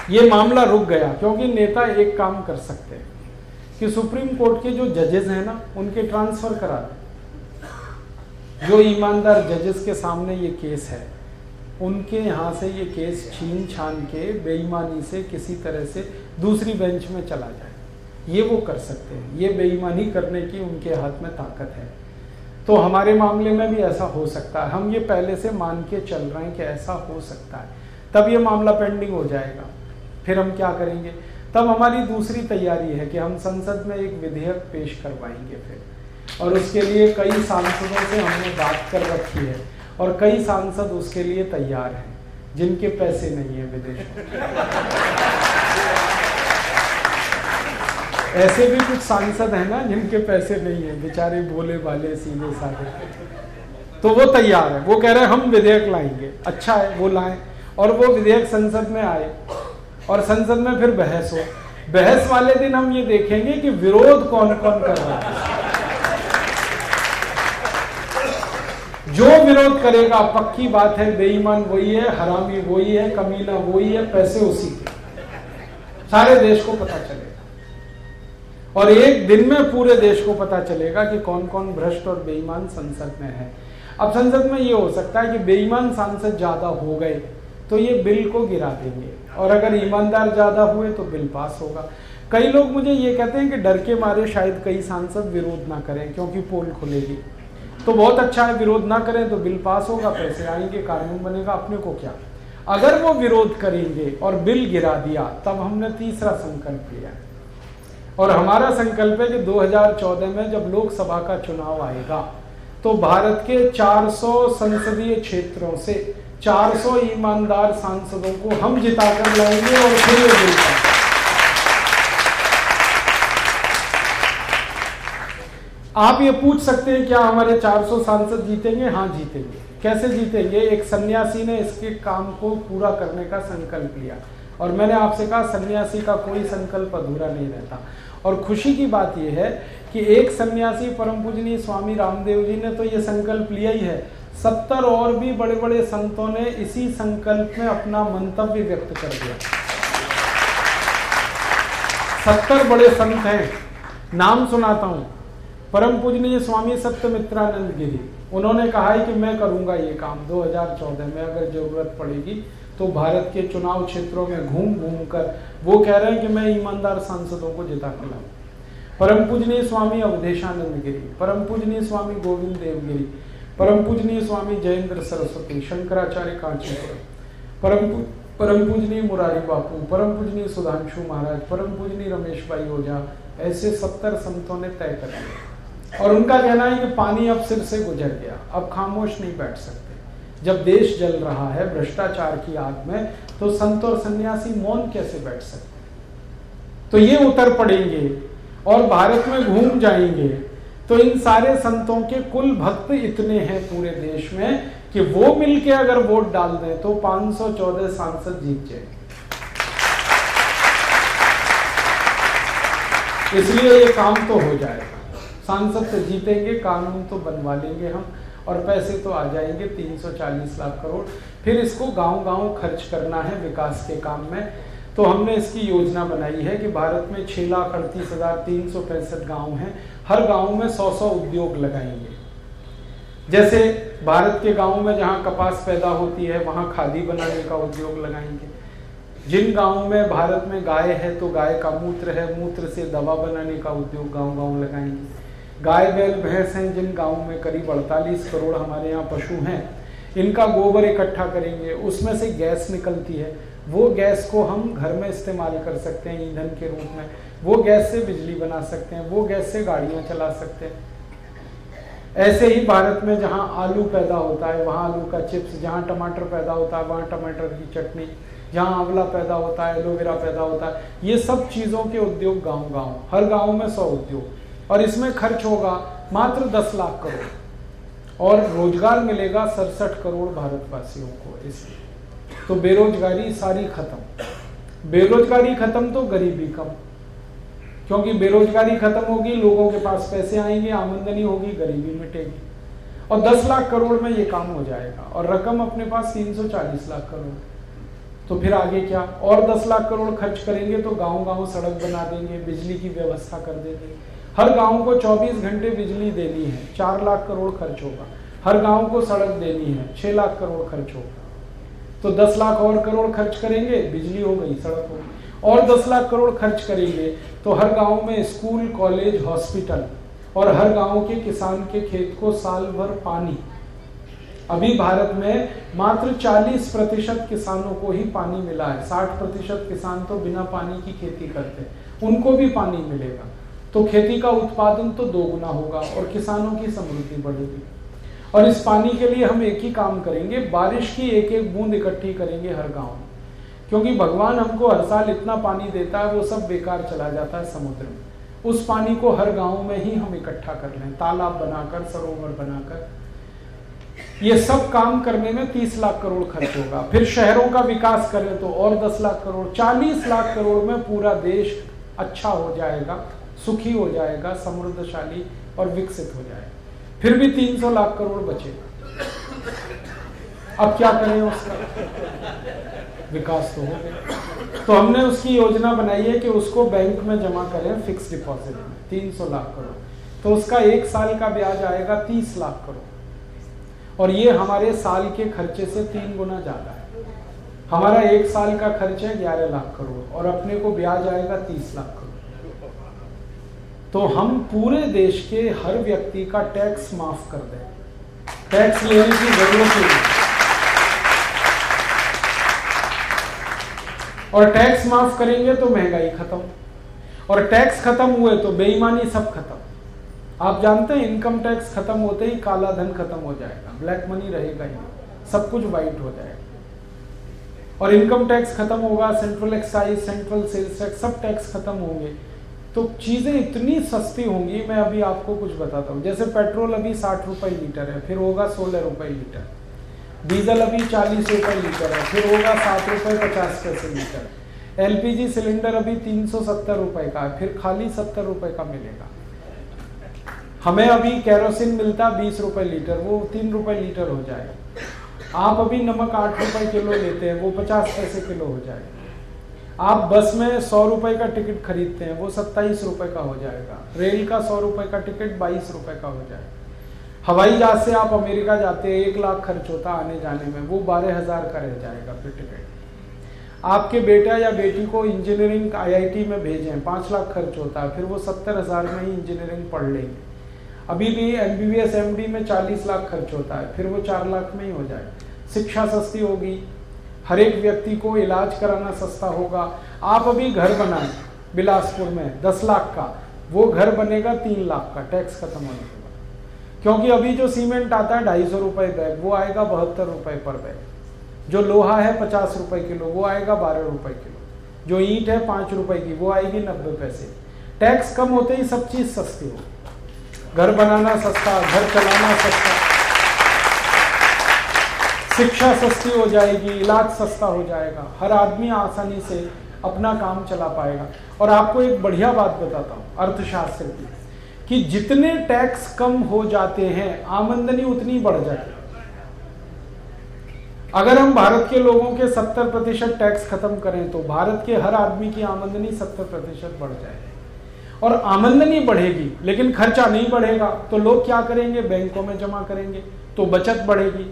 ये मामला रुक गया, क्योंकि नेता एक काम कर सकते हैं कि सुप्रीम कोर्ट के जो जजेस हैं ना, उनके ट्रांसफ़र करा दें। जो ईमानदार जजेस के सामने ये केस है, उनके यहाँ से ये केस छीन छान के, बेईमानी से किसी तरह से दूसरी बेंच में चला जाए। ये वो कर सकते हैं। ये बेईमानी करने की उनके हाथ में ताकत है। तो हमारे मामले में भी ऐसा हो सकता है। हम ये पहले से मान के चल रहे हैं कि ऐसा हो सकता है। तब ये मामला पेंडिंग हो जाएगा। फिर हम क्या करेंगे? तब हमारी दूसरी तैयारी है कि हम संसद में एक विधेयक पेश करवाएँगे फिर। और उसके लिए कई सांसदों से हमने बात कर रखी है और कई सांसद उसके लिए तैयार हैं, जिनके पैसे नहीं है विदेश ऐसे भी कुछ सांसद हैं ना, जिनके पैसे नहीं है, बेचारे भोले भाले सीधे साधे। तो वो तैयार है, वो कह रहे हैं, हम विधेयक लाएँगे। अच्छा है, वो लाए। और वो विधेयक संसद में आए और संसद में फिर बहस हो। बहस वाले दिन हम ये देखेंगे कि विरोध कौन कौन कर रहा है। जो विरोध करेगा, पक्की बात है, बेईमान वही है, हरामी वही है, कमीना वही है, पैसे उसी के। सारे देश को पता चलेगा। और एक दिन में पूरे देश को पता चलेगा कि कौन कौन भ्रष्ट और बेईमान संसद में है। अब संसद में ये हो सकता है कि बेईमान सांसद ज़्यादा हो गए तो ये बिल को गिरा देंगे। और अगर ईमानदार ज़्यादा हुए तो बिल पास होगा। कई लोग मुझे ये कहते हैं कि डर के मारे शायद कई सांसद विरोध ना करें, क्योंकि पोल खुलेगी। तो बहुत अच्छा है, विरोध ना करें तो बिल पास होगा, पैसे आएँगे, कानून बनेगा, अपने को क्या? अगर वो विरोध करेंगे और बिल गिरा दिया, तब हमने तीसरा संकल्प लिया। और हमारा संकल्प है कि 2014 में जब लोकसभा का चुनाव आएगा तो भारत के 400 संसदीय क्षेत्रों से 400 ईमानदार सांसदों को हम जिताकर लाएँगे और फिर ये बिल आप ये पूछ सकते हैं, क्या हमारे 400 सांसद जीतेंगे? हाँ जीतेंगे। कैसे जीतेंगे? एक सन्यासी ने इसके काम को पूरा करने का संकल्प लिया। और मैंने आपसे कहा, सन्यासी का कोई संकल्प अधूरा नहीं रहता। और खुशी की बात यह है कि एक सन्यासी परम पूजनीय स्वामी रामदेव जी ने तो ये संकल्प लिया ही है। सत्तर और भी बड़े बड़े संतों ने इसी संकल्प में अपना मंतव्य व्यक्त कर दिया। सत्तर बड़े संत हैं, नाम सुनाता हूँ। परम पूजनीय स्वामी सत्यमित्रानंद गिरी, उन्होंने कहा है कि मैं करूँगा ये काम। 2014 में अगर ज़रूरत पड़ेगी तो भारत के चुनाव क्षेत्रों में घूम घूम कर वो कह रहे हैं कि मैं ईमानदार सांसदों को जिता कर लाऊ परम पूजनीय स्वामी अवधेशानंद गिरी, परम पूजनीय स्वामी गोविंद देवगिरी परम पूजनीय स्वामी जयेंद्र सरस्वती, शंकराचार्य कांचीपुरम। परम परम पूजनीय मुरारी बापू, परम पूजनीय सुधांशु महाराज, परम पूजनीय रमेश भाई ओझा, ऐसे सत्तर संतों ने तय कर लिया और उनका कहना है कि पानी अब सिर से गुजर गया, अब खामोश नहीं बैठ सकते। जब देश जल रहा है, भ्रष्टाचार की आग में तो संत और सन्यासी मौन कैसे बैठ सकते? तो ये उतर पड़ेंगे और भारत में घूम जाएँगे। तो इन सारे संतों के कुल भक्त इतने हैं पूरे देश में कि वो मिलके अगर वोट डाल दें तो 514 सांसद जीत जाए इसलिए ये काम तो हो जाएगा। सांसद तो जीतेंगे, कानून तो बनवा लेंगे हम और पैसे तो आ जाएँगे 340 लाख करोड़। फिर इसको गाँव गाँव खर्च करना है विकास के काम में। तो हमने इसकी योजना बनाई है कि भारत में छह लाख अड़तीस हज़ार तीन सौ पैंसठ गाँव हैं। हर गाँव में सौ सौ उद्योग लगाएँगे। जैसे भारत के गाँव में जहाँ कपास पैदा होती है, वहाँ खादी बनाने का उद्योग लगाएँगे। जिन गाँव में भारत में गाय है तो गाय का मूत्र है, मूत्र से दवा बनाने का उद्योग गाँव गाँव लगाएँगे। गाय, बैल, भैंस हैं, जिन गाँव में करीब अड़तालीस करोड़ हमारे यहाँ पशु हैं, इनका गोबर इकट्ठा करेंगे। उसमें से गैस निकलती है। वो गैस को हम घर में इस्तेमाल कर सकते हैं ईंधन के रूप में। वो गैस से बिजली बना सकते हैं, वो गैस से गाड़ियाँ चला सकते हैं। ऐसे ही भारत में जहाँ आलू पैदा होता है, वहाँ आलू का चिप्स, जहाँ टमाटर पैदा होता है, वहाँ टमाटर की चटनी, जहाँ आंवला पैदा होता है, एलोवेरा पैदा होता है, ये सब चीज़ों के उद्योग गाँव गाँव हर गाँव में सौ उद्योग। और इसमें खर्च होगा मात्र दस लाख करोड़। और रोज़गार मिलेगा सड़सठ करोड़ भारतवासियों को इसमें तो बेरोजगारी सारी खत्म। बेरोजगारी खत्म तो गरीबी कम। क्योंकि बेरोजगारी खत्म होगी, लोगों के पास पैसे आएँगे, आमदनी होगी, गरीबी मिटेगी। और 10 लाख करोड़ में ये काम हो जाएगा और रकम अपने पास 340 लाख करोड़। तो फिर आगे क्या? और 10 लाख करोड़ खर्च करेंगे तो गाँव गाँव सड़क बना देंगे, बिजली की व्यवस्था कर देंगे। हर गाँव को 24 घंटे बिजली देनी है, चार लाख करोड़ खर्च होगा। हर गाँव को सड़क देनी है, छह लाख करोड़ खर्च होगा। तो दस लाख और करोड़ खर्च करेंगे, बिजली हो गई, सड़क हो गई। और दस लाख करोड़ खर्च करेंगे तो हर गाँव में स्कूल, कॉलेज, हॉस्पिटल और हर गाँव के किसान के खेत को साल भर पानी। अभी भारत में मात्र 40 प्रतिशत किसानों को ही पानी मिला है। 60 प्रतिशत किसान तो बिना पानी की खेती करते उनको भी पानी मिलेगा। तो खेती का उत्पादन तो दोगुना होगा और किसानों की समृद्धि बढ़ेगी। और इस पानी के लिए हम एक ही काम करेंगे। बारिश की एक एक बूंद इकट्ठी करेंगे हर गाँव में। क्योंकि भगवान हमको हर साल इतना पानी देता है, वो सब बेकार चला जाता है समुद्र में। उस पानी को हर गाँव में ही हम इकट्ठा कर लें, तालाब बनाकर, सरोवर बनाकर। ये सब काम करने में 30 लाख करोड़ खर्च होगा। फिर शहरों का विकास करें तो और 10 लाख करोड़ 40 लाख करोड़ में पूरा देश अच्छा हो जाएगा, सुखी हो जाएगा, समृद्धशाली और विकसित हो जाएगा। फिर भी 300 लाख करोड़ बचेगा। अब क्या करें उसका? विकास तो हो तो हमने उसकी योजना बनाई है कि उसको बैंक में जमा करें फिक्स डिपॉजिट में 300 लाख करोड़। तो उसका एक साल का ब्याज आएगा 30 लाख करोड़। और ये हमारे साल के खर्चे से तीन गुना ज़्यादा है। हमारा एक साल का खर्च है ग्यारह लाख करोड़ और अपने को ब्याज आएगा तीस लाख करोड़। तो हम पूरे देश के हर व्यक्ति का टैक्स माफ़ कर दें। टैक्स लेने की ज़रूरत नहीं। और टैक्स माफ़ करेंगे तो महँगाई खत्म। और टैक्स खत्म हुए तो बेईमानी सब खत्म। आप जानते हैं इनकम टैक्स खत्म होते ही काला धन खत्म हो जाएगा। ब्लैक मनी रहेगा ही। सब कुछ वाइट हो जाएगा। और इनकम टैक्स खत्म होगा central excise central sales tax सब टैक्स खत्म होंगे। तो चीज़ें इतनी सस्ती होंगी, मैं अभी आपको कुछ बताता हूँ। जैसे पेट्रोल अभी साठ रुपए लीटर है, फिर होगा सोलह रुपए लीटर। डीजल अभी चालीस रुपए लीटर है, फिर होगा सात रुपए पचास पैसे लीटर। एलपीजी सिलेंडर अभी तीन सौ सत्तर रुपए का है, फिर खाली सत्तर रुपए का मिलेगा। हमें अभी कैरोसिन मिलता बीस रुपए लीटर, वो तीन रुपए लीटर हो जाएगा। आप अभी नमक आठ रुपए किलो लेते हैं, वो पचास पैसे किलो हो जाएगा। आप बस में सौ रुपए का टिकट खरीदते हैं, वो सत्ताईस रुपए का हो जाएगा। रेल का सौ रुपए का टिकट बाईस रुपए का हो जाएगा। हवाई जहाज़ से आप अमेरिका जाते हैं, एक लाख खर्च होता आने जाने में, वो बारह हज़ार का रह जाएगा फिर टिकट। आपके बेटा या बेटी को इंजीनियरिंग आईआईटी में भेजें, पाँच लाख खर्च होता है, फिर वो सत्तर हज़ार में ही इंजीनियरिंग पढ़ लेंगे। अभी भी M B B S M D में चालीस लाख खर्च होता है, फिर वो चार लाख में ही हो जाए। शिक्षा सस्ती होगी, हर एक व्यक्ति को इलाज कराना सस्ता होगा। आप अभी घर बनाए, बिलासपुर में दस लाख का, वो घर बनेगा तीन लाख का, टैक्स खत्म होने क्योंकि अभी जो सीमेंट आता है ढाई सौ रुपये बैग, वो आएगा बहत्तर रुपये पर बैग। जो लोहा है पचास रुपए किलो, वो आएगा बारह रुपए किलो। जो ईंट है पाँच रुपए की, वो आएगी नब्बे पैसे। टैक्स कम होते ही सब चीज़ सस्ती होगी घर बनाना सस्ता, घर चलाना सस्ता। शिक्षा सस्ती हो जाएगी, इलाज सस्ता हो जाएगा। हर आदमी आसानी से अपना काम चला पाएगा। और आपको एक बढ़िया बात बताता हूँ, अर्थशास्त्र की। कि जितने टैक्स कम हो जाते हैं, आमदनी उतनी बढ़ जाती है अगर हम भारत के लोगों के 70 प्रतिशत टैक्स खत्म करें तो भारत के हर आदमी की आमदनी 70 प्रतिशत बढ़ जाएगी और आमदनी बढ़ेगी, लेकिन खर्चा नहीं बढ़ेगा तो लोग क्या करेंगे? बैंकों में जमा करेंगे तो बचत बढ़ेगी।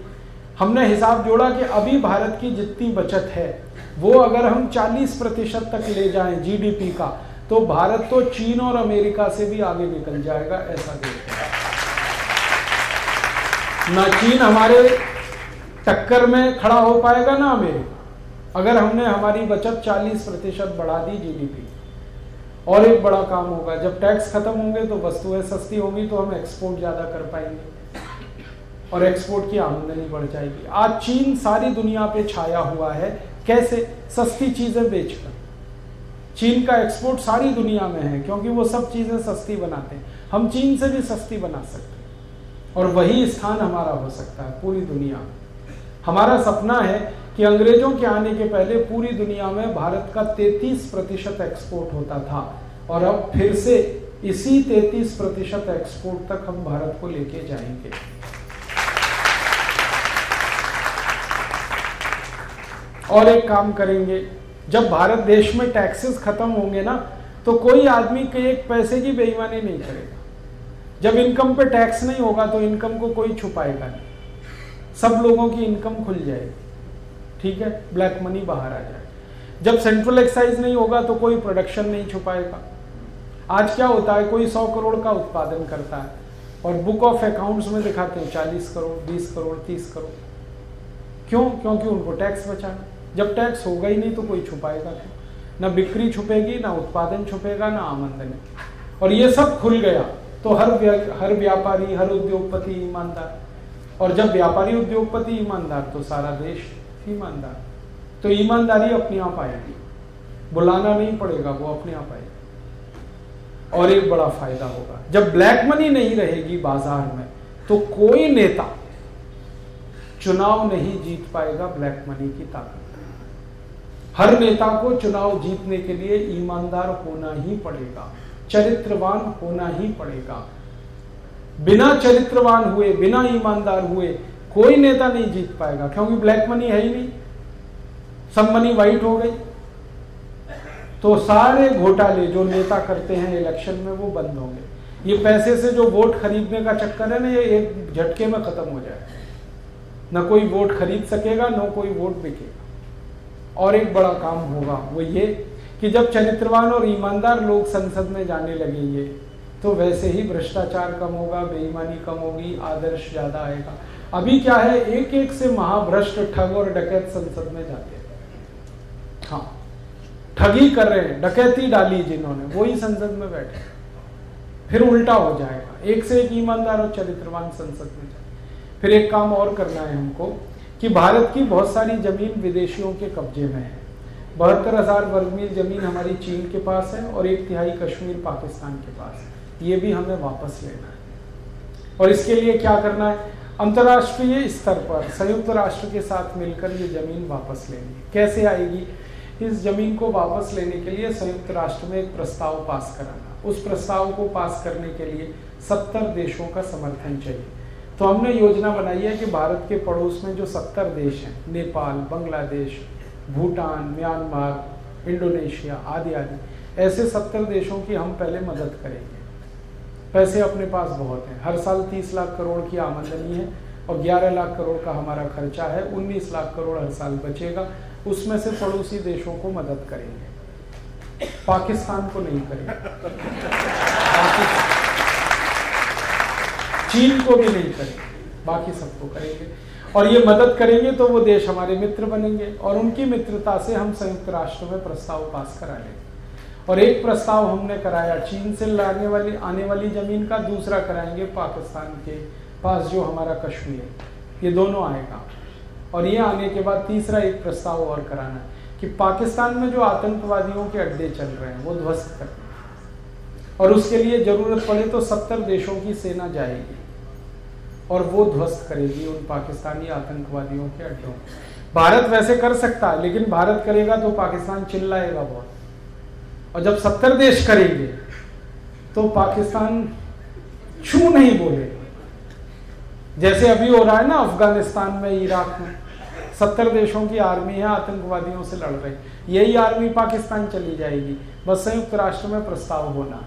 हमने हिसाब जोड़ा कि अभी भारत की जितनी बचत है, वो अगर हम 40 प्रतिशत तक ले जाएँ जीडीपी का तो भारत तो चीन और अमेरिका से भी आगे निकल जाएगा, ऐसा देखते ना चीन हमारे टक्कर में खड़ा हो पाएगा ना अमेरिका। अगर हमने हमारी बचत 40 प्रतिशत बढ़ा दी जीडीपी, और एक बड़ा काम होगा। जब टैक्स खत्म होंगे तो वस्तुएँ सस्ती होंगी तो हम एक्सपोर्ट ज़्यादा कर पाएँगे, और एक्सपोर्ट की आमदनी बढ़ जाएगी। आज चीन सारी दुनिया पे छाया हुआ है। कैसे? सस्ती चीज़ें बेचकर चीन का एक्सपोर्ट सारी दुनिया में है, क्योंकि वो सब चीज़ें सस्ती बनाते हैं। हम चीन से भी सस्ती बना सकते हैं। और वही स्थान हमारा हो सकता है, पूरी दुनिया में। हमारा सपना है कि अंग्रेज़ों के आने के पहले पूरी दुनिया में भारत का 33 प्रतिशत एक्सपोर्ट होता था। और अब फिर से इसी 33 प्रतिशत एक्सपोर्ट तक हम भारत को लेके जाएँगे। और एक काम करेंगे जब भारत देश में टैक्सेस खत्म होंगे ना तो कोई आदमी के एक पैसे की बेईमानी नहीं करेगा। जब इनकम पे टैक्स नहीं होगा तो इनकम को कोई छुपाएगा नहीं। सब लोगों की इनकम खुल जाएगी। ठीक है? ब्लैक मनी बाहर आ जाए। जब सेंट्रल एक्साइज नहीं होगा तो कोई प्रोडक्शन नहीं छुपाएगा। आज क्या होता है? कोई सौ करोड़ का उत्पादन करता है और बुक ऑफ़ अकाउंट्स में दिखाते हैं, चालीस करोड़, बीस करोड़, तीस करोड़। क्यों? क्योंकि उनको टैक्स बचाना जब टैक्स होगा ही नहीं तो कोई छुपाएगा क्यों? ना बिक्री छुपेगी, ना उत्पादन छुपेगा, ना आमदनी। और ये सब खुल गया तो हर हर व्यापारी, हर उद्योगपति ईमानदार। और जब व्यापारी, उद्योगपति ईमानदार तो सारा देश ईमानदार। तो ईमानदारी अपने आप आएगी। बुलाना नहीं पड़ेगा, वो अपने आप आएगी। और एक बड़ा फ़ायदा होगा, जब ब्लैक मनी नहीं रहेगी बाज़ार में तो कोई नेता चुनाव नहीं जीत पाएगा ब्लैक मनी की ताकत। हर नेता को चुनाव जीतने के लिए ईमानदार होना ही पड़ेगा, चरित्रवान होना ही पड़ेगा। बिना चरित्रवान हुए, बिना ईमानदार हुए कोई नेता नहीं जीत पाएगा, क्योंकि ब्लैक मनी है ही नहीं। सब मनी वाइट हो गई। तो सारे घोटाले जो नेता करते हैं इलेक्शन में, वो बंद होंगे। ये पैसे से जो वोट खरीदने का चक्कर है ना, ये एक झटके में खत्म हो जाए। न कोई वोट खरीद सकेगा, न कोई वोट बिकेगा। और एक बड़ा काम होगा, वो ये कि जब चरित्रवान और ईमानदार लोग संसद में जाने लगेंगे तो वैसे ही भ्रष्टाचार कम होगा, बेईमानी कम होगी, आदर्श ज़्यादा आएगा। अभी क्या है एक एक से महाभ्रष्ट ठग और डकैत संसद में जाते हैं। हाँ ठगी कर रहे हैं, डकैती डाली जिन्होंने वही संसद में बैठे फिर उल्टा हो जाएगा, एक से एक ईमानदार और चरित्रवान संसद में जाए फिर एक काम और करना है हमको कि भारत की बहुत सारी ज़मीन विदेशियों के कब्जे में है। बहत्तर हज़ार वर्ग मील ज़मीन हमारी चीन के पास है और एक तिहाई कश्मीर पाकिस्तान के पास ये भी हमें वापस लेना है। और इसके लिए क्या करना है? अंतर्राष्ट्रीय स्तर पर, संयुक्त राष्ट्र के साथ मिलकर ये ज़मीन वापस लेनी कैसे आएगी? इस ज़मीन को वापस लेने के लिए संयुक्त राष्ट्र में एक प्रस्ताव पास कराना। उस प्रस्ताव को पास करने के लिए सत्तर देशों का समर्थन चाहिए। तो हमने योजना बनाई है कि भारत के पड़ोस में जो सत्तर देश हैं, नेपाल, बांग्लादेश, भूटान, म्यांमार, इंडोनेशिया आदि आदि, ऐसे सत्तर देशों की हम पहले मदद करेंगे। पैसे अपने पास बहुत हैं। हर साल तीस लाख करोड़ की आमदनी है और ग्यारह लाख करोड़ का हमारा खर्चा है। उन्नीस लाख करोड़ हर साल बचेगा। उसमें से पड़ोसी देशों को मदद करेंगे। पाकिस्तान को नहीं करेंगे। चीन को भी नहीं करेंगे, बाकी सबको करेंगे। और ये मदद करेंगे तो वो देश हमारे मित्र बनेंगे और उनकी मित्रता से हम संयुक्त राष्ट्र में प्रस्ताव पास करा लेंगे। और एक प्रस्ताव हमने कराया, चीन से लाने वाली, आने वाली ज़मीन का दूसरा कराएँगे पाकिस्तान के पास जो हमारा कश्मीर है। ये दोनों आएगा। और ये आने के बाद तीसरा एक प्रस्ताव और कराना है कि पाकिस्तान में जो आतंकवादियों के अड्डे चल रहे हैं, वो ध्वस्त करना और उसके लिए ज़रूरत पड़े तो सत्तर देशों की सेना जाएगी। और वो ध्वस्त करेगी उन पाकिस्तानी आतंकवादियों के अड्डों भारत वैसे कर सकता है, लेकिन भारत करेगा तो पाकिस्तान चिल्लाएगा बहुत। और जब सत्तर देश करेंगे तो पाकिस्तान छू नहीं बोलेगा। जैसे अभी हो रहा है ना अफ़गानिस्तान में, इराक में, सत्तर देशों की आर्मी है, आतंकवादियों से लड़ रही। यही आर्मी पाकिस्तान चली जाएगी। बस संयुक्त राष्ट्र में प्रस्ताव होना।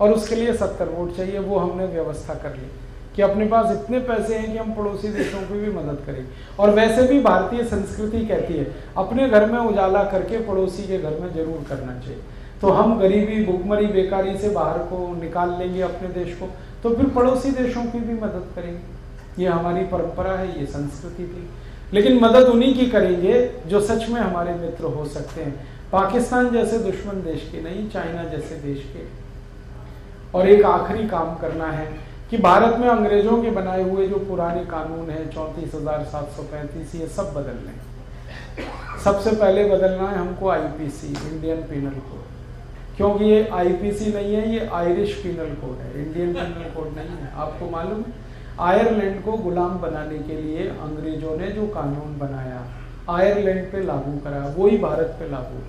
और उसके लिए सत्तर वोट चाहिए, वो हमने व्यवस्था कर ली। कि अपने पास इतने पैसे हैं कि हम पड़ोसी देशों की भी मदद करें। और वैसे भी भारतीय संस्कृति कहती है, अपने घर में उजाला करके पड़ोसी के घर में ज़रूर करना चाहिए। तो हम गरीबी, भुखमरी, बेकारी से बाहर को निकाल लेंगे अपने देश को तो फिर पड़ोसी देशों की भी मदद करेंगे। ये हमारी परंपरा है, ये संस्कृति थी। लेकिन मदद उन्हीं की करेंगे जो सच में हमारे मित्र हो सकते हैं। पाकिस्तान जैसे दुश्मन देश के नहीं, चाइना जैसे देश के। और एक आखिरी काम करना है कि भारत में अंग्रेज़ों के बनाए हुए जो पुराने कानून है, चौंतीस हज़ार सात सौ पैंतीस, ये सब बदलने सबसे पहले बदलना है हमको आईपीसी इंडियन पिनल कोड क्योंकि ये आईपीसी नहीं है, ये आयरिश पिनल कोड है। इंडियन पिनल कोड नहीं है। आपको मालूम है? आयरलैंड को गुलाम बनाने के लिए अंग्रेज़ों ने जो कानून बनाया आयरलैंड पे लागू कराया वही भारत पे लागू।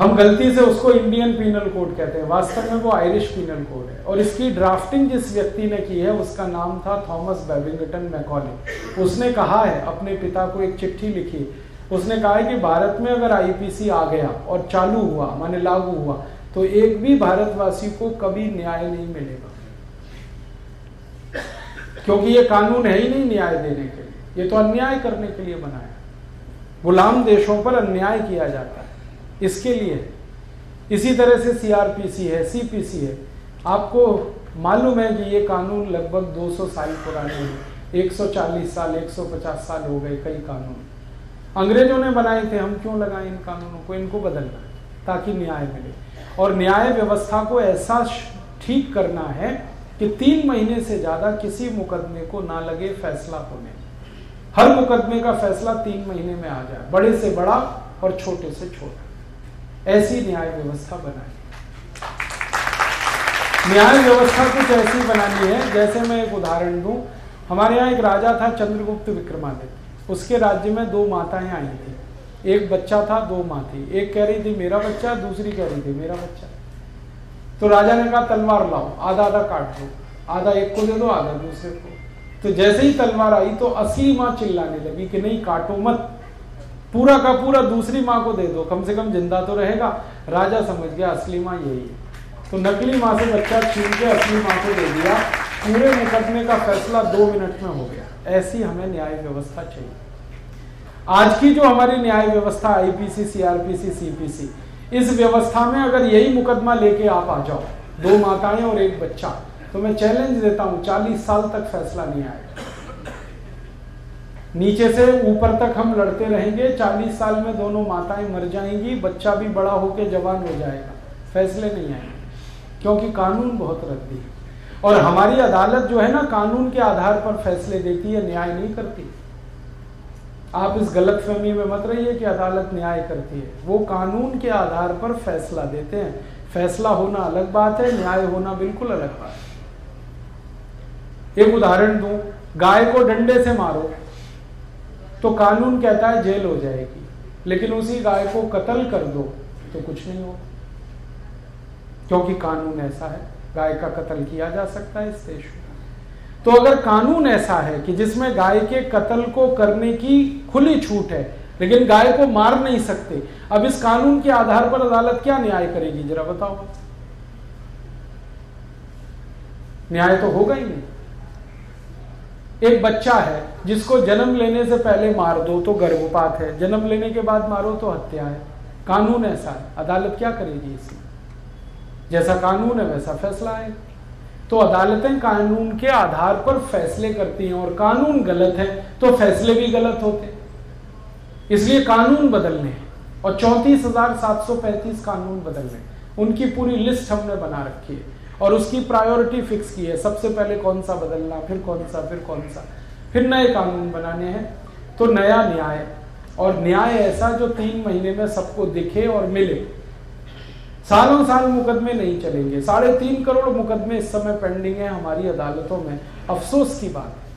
हम गलती से उसको इंडियन पीनल कोड कहते हैं। वास्तव में वो आयरिश पीनल कोड है। और इसकी ड्राफ्टिंग जिस व्यक्ति ने की है, उसका नाम था थॉमस बेबिंगटन मैकॉले उसने कहा है, अपने पिता को एक चिट्ठी लिखी। उसने कहा है कि भारत में अगर आईपीसी आ गया और चालू हुआ, माने लागू हुआ तो एक भी भारतवासी को कभी न्याय नहीं मिलेगा। क्योंकि ये कानून है ही नहीं न्याय देने के लिए। ये तो अन्याय करने के लिए बनाया। गुलाम देशों पर अन्याय किया जाता है। इसके लिए। इसी तरह से सीआरपीसी है सीपीसी है। आपको मालूम है कि ये कानून लगभग 200 साल पुराने हैं। 140 साल 150 साल हो गए कई कानून। अंग्रेज़ों ने बनाए थे, हम क्यों लगाए इन कानूनों को? इनको बदलना ताकि न्याय मिले। और न्याय व्यवस्था को ऐसा ठीक करना है कि तीन महीने से ज़्यादा किसी मुकदमे को ना लगे फैसला होने। हर मुकदमे का फैसला तीन महीने में आ जाए, बड़े से बड़ा और छोटे से छोटा। ऐसी न्याय व्यवस्था बनाई। न्याय व्यवस्था कुछ ऐसी बनानी है, जैसे मैं एक उदाहरण दूँ। हमारे यहाँ एक राजा था, चंद्रगुप्त विक्रमादित्य। उसके राज्य में दो माताएँ आई थी। एक बच्चा था, दो माँ थी एक कह रही थी, मेरा बच्चा दूसरी कह रही थी, मेरा बच्चा तो राजा ने कहा, तलवार लाओ, आधा आधा काट दो। आधा एक को दे दो, आधा दूसरे को। तो जैसे ही तलवार आई तो असली माँ चिल्लाने लगी कि नहीं, काटो मत। पूरा का पूरा दूसरी माँ को दे दो, कम से कम ज़िंदा तो रहेगा। राजा समझ गया, असली माँ यही है। तो नकली माँ से बच्चा छीन के असली माँ को दे दिया। पूरे मुकदमे का फैसला दो मिनट में हो गया। ऐसी हमें न्याय व्यवस्था चाहिए। आज की जो हमारी न्याय व्यवस्था आईपीसी सीआरपीसी सीपीसी इस व्यवस्था में अगर यही मुकदमा लेके आप आ जाओ, दो माताएँ और एक बच्चा तो मैं चैलेंज देता हूँ, चालीस साल तक फैसला नहीं आएगा। नीचे से ऊपर तक हम लड़ते रहेंगे। चालीस साल में दोनों माताएँ मर जाएँगी, बच्चा भी बड़ा होकर जवान हो जाएगा। फैसले नहीं आएँगे, क्योंकि कानून बहुत रद्दी है। और हमारी अदालत जो है ना, कानून के आधार पर फैसले देती है, न्याय नहीं करती। आप इस गलत फहमी में मत रहिए कि अदालत न्याय करती है। वो कानून के आधार पर फैसला देते हैं। फैसला होना अलग बात है, न्याय होना बिल्कुल अलग बात है। एक उदाहरण दूँ, गाय को डंडे से मारो। तो कानून कहता है जेल हो जाएगी, लेकिन उसी गाय को कत्ल कर दो तो कुछ नहीं होगा। क्योंकि कानून ऐसा है, गाय का कत्ल किया जा सकता है इस देश में। तो अगर कानून ऐसा है कि जिसमें गाय के कत्ल को करने की खुली छूट है, लेकिन गाय को मार नहीं सकते, अब इस कानून के आधार पर अदालत क्या न्याय करेगी? जरा बताओ। न्याय तो होगा ही नहीं। एक बच्चा है, जिसको जन्म लेने से पहले मार दो तो गर्भपात है, जन्म लेने के बाद मारो तो हत्या है। कानून ऐसा है अदालत क्या करेगी इसमें? जैसा कानून है वैसा फैसला है। तो अदालतें कानून के आधार पर फैसले करती हैं और कानून गलत है तो फैसले भी गलत होते इसलिए कानून बदलने हैं और चौंतीस हज़ार सात सौ पैंतीस कानून बदलने उनकी पूरी लिस्ट हमने बना रखी है। और उसकी प्रायोरिटी फिक्स की है। सबसे पहले कौन सा बदलना फिर कौन सा फिर कौन सा? फिर नए कानून बनाने हैं तो नया न्याय। और न्याय ऐसा जो तीन महीने में सबको दिखे और मिले। सालों साल मुकदमे नहीं चलेंगे। साढ़े तीन करोड़ मुकदमे इस समय पेंडिंग है हमारी अदालतों में। अफसोस की बात। है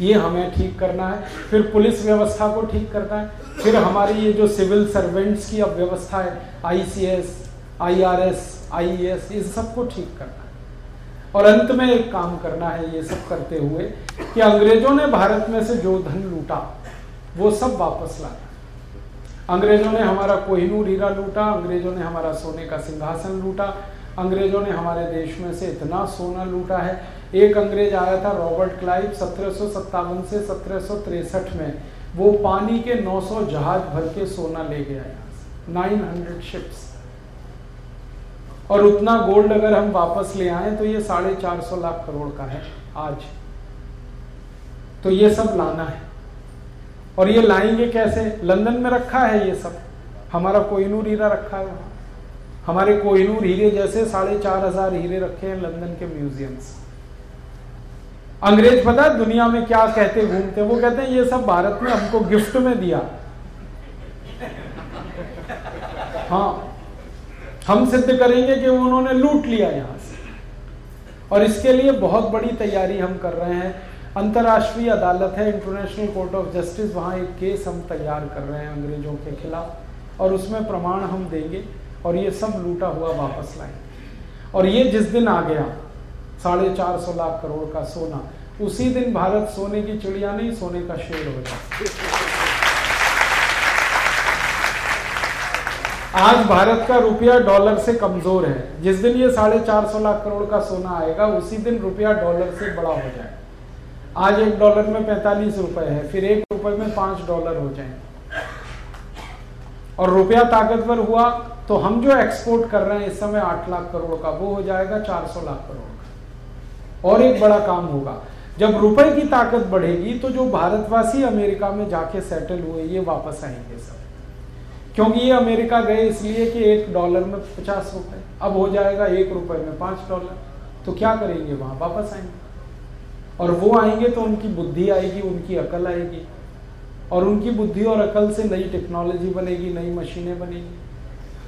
ये हमें ठीक करना है फिर पुलिस व्यवस्था को ठीक करना है फिर हमारी ये जो सिविल सर्वेंट्स की अब व्यवस्था है आईसीएस, आईआरएस, आईएएस इस सबको ठीक करना है। और अंत में एक काम करना है, ये सब करते हुए कि अंग्रेज़ों ने भारत में से जो धन लूटा, वो सब वापस लाना। अंग्रेज़ों ने हमारा कोहिनूर हीरा लूटा, अंग्रेज़ों ने हमारा सोने का सिंहासन लूटा, अंग्रेज़ों ने हमारे देश में से इतना सोना लूटा है। एक अंग्रेज़ आया था, रॉबर्ट क्लाइव, सत्रह से सत्रह में। वो पानी के 900 जहाज़ भर के सोना ले गया यहाँ नाइन हंड्रेड शिप्स। और उतना गोल्ड अगर हम वापस ले आए तो ये साढ़े चार सौ लाख करोड़ का है आज। तो ये सब लाना है। और ये लाएँगे कैसे? लंदन में रखा है ये सब। हमारा कोहिनूर हीरा रखा है। हमारे कोहिनूर हीरे जैसे साढ़े चार हज़ार हीरे रखे हैं लंदन के म्यूजियम्स। अंग्रेज़ पता दुनिया में क्या कहते, घूमते, वो कहते हैं, ये सब भारत में हमको गिफ्ट में दिया। हाँ। हम सिद्ध करेंगे कि उन्होंने लूट लिया यहाँ से। और इसके लिए बहुत बड़ी तैयारी हम कर रहे हैं। अंतर्राष्ट्रीय अदालत है इंटरनेशनल कोर्ट ऑफ़ जस्टिस वहाँ एक केस हम तैयार कर रहे हैं अंग्रेज़ों के खिलाफ। और उसमें प्रमाण हम देंगे और ये सब लूटा हुआ वापस लाएँगे। और ये जिस दिन आ गया, साढ़े चार सौ लाख करोड़ का सोना, उसी दिन भारत सोने की चिड़िया नहीं, सोने का शेर हो जाए। आज भारत का रुपया डॉलर से कमज़ोर है। जिस दिन ये साढ़े चार सौ लाख करोड़ का सोना आएगा, उसी दिन रुपया डॉलर से बड़ा हो जाए। आज एक डॉलर में पैंतालीस रुपए है, फिर एक रुपए में पाँच डॉलर हो जाए। और रुपया ताकतवर हुआ तो हम जो एक्सपोर्ट कर रहे हैं इस समय आठ लाख करोड़ का, वो हो जाएगा चार सौ लाख करोड़ का। और एक बड़ा काम होगा। जब रुपए की ताकत बढ़ेगी तो जो भारतवासी अमेरिका में जाके सेटल हुए, ये वापस आएँगे सब। क्योंकि ये अमेरिका गए इसलिए कि एक डॉलर में पचास रुपए। अब हो जाएगा एक रुपए में पाँच डॉलर। तो क्या करेंगे? वहाँ वापस आएँगे। और वो आएँगे तो उनकी बुद्धि आएगी, उनकी अकल आएगी। और उनकी बुद्धि और अकल से नई टेक्नोलॉजी बनेगी, नई मशीनें बनेगी।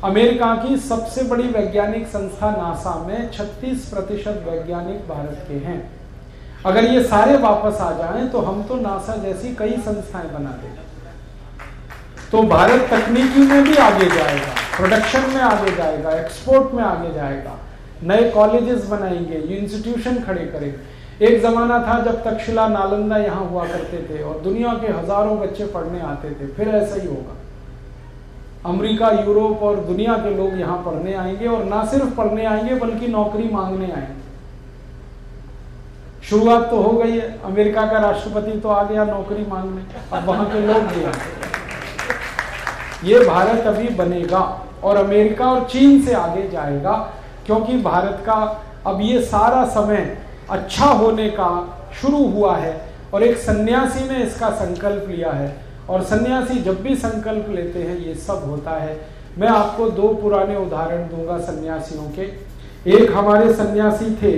अमेरिका की सबसे बड़ी वैज्ञानिक संस्था नासा में 36 प्रतिशत वैज्ञानिक भारत के हैं। अगर ये सारे वापस आ जाएँ तो हम तो नासा जैसी कई संस्थाएँ बना देंगे। तो भारत तकनीकी में भी आगे जाएगा प्रोडक्शन में आगे जाएगा एक्सपोर्ट में आगे जाएगा। नए कॉलेजेस बनाएँगे इंस्टीट्यूशन खड़े करेंगे। एक जमाना था जब तक्षशिला नालंदा यहाँ हुआ करते थे और दुनिया के हज़ारों बच्चे पढ़ने आते थे, फिर ऐसा ही होगा। अमेरिका, यूरोप और दुनिया के लोग यहाँ पढ़ने आएँगे और ना सिर्फ़ पढ़ने आएँगे, बल्कि नौकरी मांगने आएँगे। शुरुआत तो हो गई है, अमेरिका का राष्ट्रपति तो आ गया नौकरी मांगने, अब वहाँ के लोग भी ये भारत अभी बनेगा और अमेरिका और चीन से आगे जाएगा, क्योंकि भारत का अब ये सारा समय अच्छा होने का शुरू हुआ है और एक सन्यासी ने इसका संकल्प लिया है। और सन्यासी जब भी संकल्प लेते हैं, ये सब होता है। मैं आपको दो पुराने उदाहरण दूँगा सन्यासियों के। एक, हमारे सन्यासी थे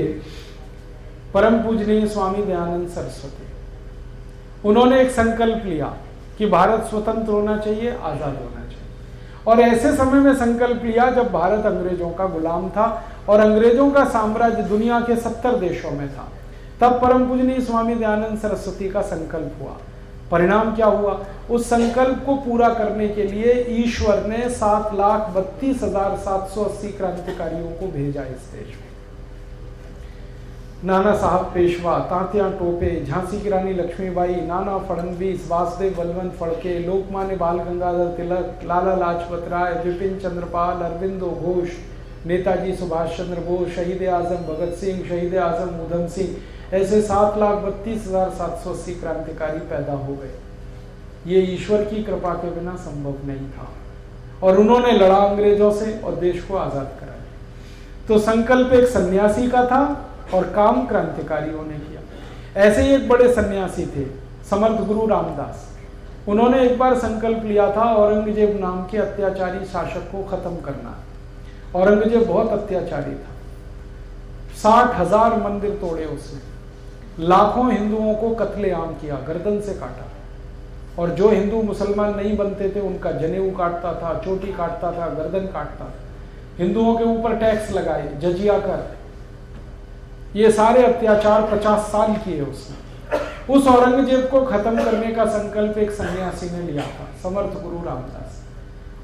परम पूजनीय स्वामी दयानंद सरस्वती। उन्होंने एक संकल्प लिया। कि भारत स्वतंत्र होना चाहिए, आज़ाद होना चाहिए। और ऐसे समय में संकल्प लिया जब भारत अंग्रेज़ों का गुलाम था और अंग्रेज़ों का साम्राज्य दुनिया के सत्तर देशों में था, तब परम पूजनीय स्वामी दयानंद सरस्वती का संकल्प हुआ। परिणाम क्या हुआ? उस संकल्प को पूरा करने के लिए ईश्वर ने सात लाख बत्तीस हज़ार सात सौ अस्सी क्रांतिकारियों को भेजा इस देश में। नाना साहब पेशवा, तांत्या टोपे, झांसी की रानी लक्ष्मीबाई, नाना फडणवीस, वासुदेव बलवंत फड़के, लोकमान्य बाल गंगाधर तिलक, लाला लाजपत राय, विपिन चंद्रपाल अरविंदो घोष, नेताजी सुभाष चंद्र बोस, शहीद आज़म भगत सिंह, शहीद आज़म उधम सिंह, ऐसे सात लाख बत्तीस हज़ार सात सौ अस्सी क्रांतिकारी पैदा हो गए। ये ईश्वर की कृपा के बिना संभव नहीं था। और उन्होंने लड़ा अंग्रेज़ों से और देश को आज़ाद कराया। तो संकल्प एक सन्यासी का था और काम क्रांतिकारियों ने किया। ऐसे ही एक बड़े सन्यासी थे, समर्थ गुरु रामदास। उन्होंने एक बार संकल्प लिया था, औरंगज़ेब नाम के अत्याचारी शासक को खत्म करना। औरंगज़ेब बहुत अत्याचारी था। साठ हज़ार मंदिर तोड़े उसने। लाखों हिंदुओं को कत्ले आम किया, गर्दन से काटा। और जो हिंदू मुसलमान नहीं बनते थे, उनका जनेऊ काटता था, चोटी काटता था, गर्दन काटता था। हिंदुओं के ऊपर टैक्स लगाए, जजिया कर। ये सारे अत्याचार पचास साल किए उसने। उस औरंगज़ेब को खत्म करने का संकल्प एक सन्यासी ने लिया था, समर्थ गुरु रामदास।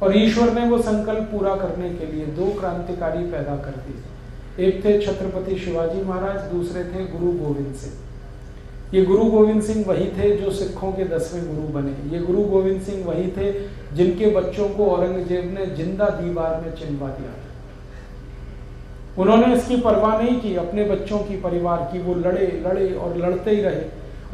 और ईश्वर ने वो संकल्प पूरा करने के लिए दो क्रांतिकारी पैदा कर दिए। एक थे छत्रपति शिवाजी महाराज, दूसरे थे गुरु गोविंद सिंह। ये गुरु गोविंद सिंह वही थे जो सिखों के दसवें गुरु बने। ये गुरु गोविंद सिंह वही थे जिनके बच्चों को औरंगज़ेब ने ज़िंदा दीवार में चिनवा दिया था। उन्होंने इसकी परवाह नहीं की, अपने बच्चों की परिवार की, वो लड़े लड़े और लड़ते ही रहे।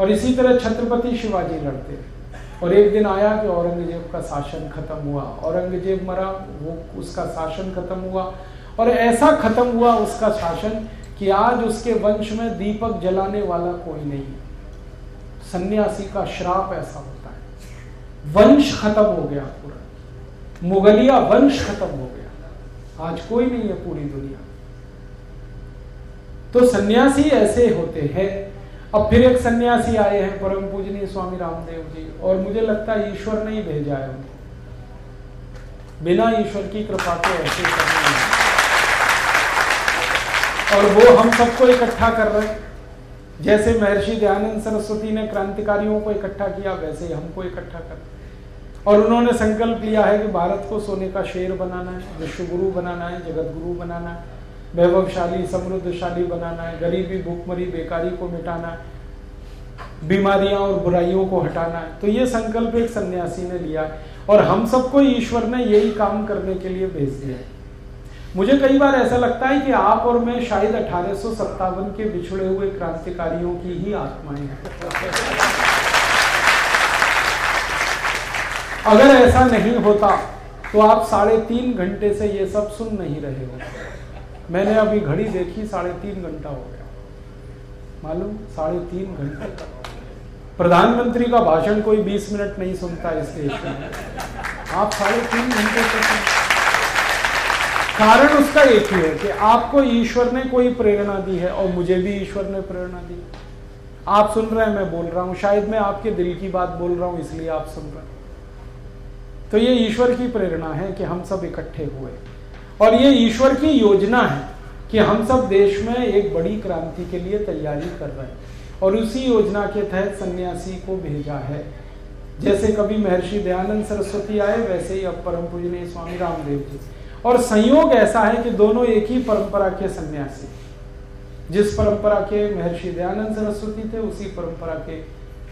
और इसी तरह छत्रपति शिवाजी लड़ते रहे। और एक दिन आया कि औरंगज़ेब का शासन खत्म हुआ। औरंगज़ेब मरा, वो, उसका शासन खत्म हुआ। और ऐसा खत्म हुआ उसका शासन कि आज उसके वंश में दीपक जलाने वाला कोई नहीं सन्यासी का श्राप ऐसा होता है। वंश खत्म हो गया पूरा। मुगलिया वंश खत्म हो गया। आज कोई नहीं है पूरी दुनिया। तो सन्यासी ऐसे होते हैं। अब फिर एक सन्यासी आए हैं, परम पूजनीय स्वामी रामदेव जी, और मुझे लगता है ईश्वर ने ही भेजा है उनको बिना ईश्वर की कृपा के ऐसे और वो हम सबको इकट्ठा कर रहे हैं। जैसे महर्षि दयानंद सरस्वती ने क्रांतिकारियों को इकट्ठा किया, वैसे ही हमको इकट्ठा कर। और उन्होंने संकल्प लिया है कि भारत को सोने का शेर बनाना है विश्व गुरु बनाना है जगत गुरु बनाना है। वैभवशाली, समृद्धशाली बनाना है, गरीबी, भूखमरी, बेकारी को मिटाना है, बीमारियाँ और बुराइयों को हटाना है। तो ये संकल्प एक सन्यासी ने लिया और हम सबको ईश्वर ने यही काम करने के लिए भेज दिया मुझे कई बार ऐसा लगता है कि आप और मैं शायद अठारह सौ सत्तावन के बिछड़े हुए क्रांतिकारियों की ही आत्माएँ हैं। अगर ऐसा नहीं होता तो आप साढ़े तीन घंटे से ये सब सुन नहीं रहे हो मैंने अभी घड़ी देखी, साढ़े तीन घंटा हो गया। मालूम? साढ़े तीन घंटे। प्रधानमंत्री का भाषण कोई बीस मिनट नहीं सुनता इस देश में। आप साढ़े तीन घंटे कारण उसका एक ही है कि आपको ईश्वर ने कोई प्रेरणा दी है और मुझे भी ईश्वर ने प्रेरणा दी। आप सुन रहे हैं, मैं बोल रहा हूँ। शायद मैं आपके दिल की बात बोल रहा हूँ, इसलिए आप सुन रहे हैं। तो ये ईश्वर की प्रेरणा है कि हम सब इकट्ठे हुए। और ये ईश्वर की योजना है कि हम सब देश में एक बड़ी क्रांति के लिए तैयारी कर रहे हैं। और उसी योजना के तहत सन्यासी को भेजा है। जैसे कभी महर्षि दयानंद सरस्वती आए, वैसे ही अब परम पूजनीय स्वामी रामदेव जी। और संयोग ऐसा है कि दोनों एक ही परंपरा के सन्यासी। जिस परंपरा के महर्षि दयानंद सरस्वती थे, उसी परंपरा के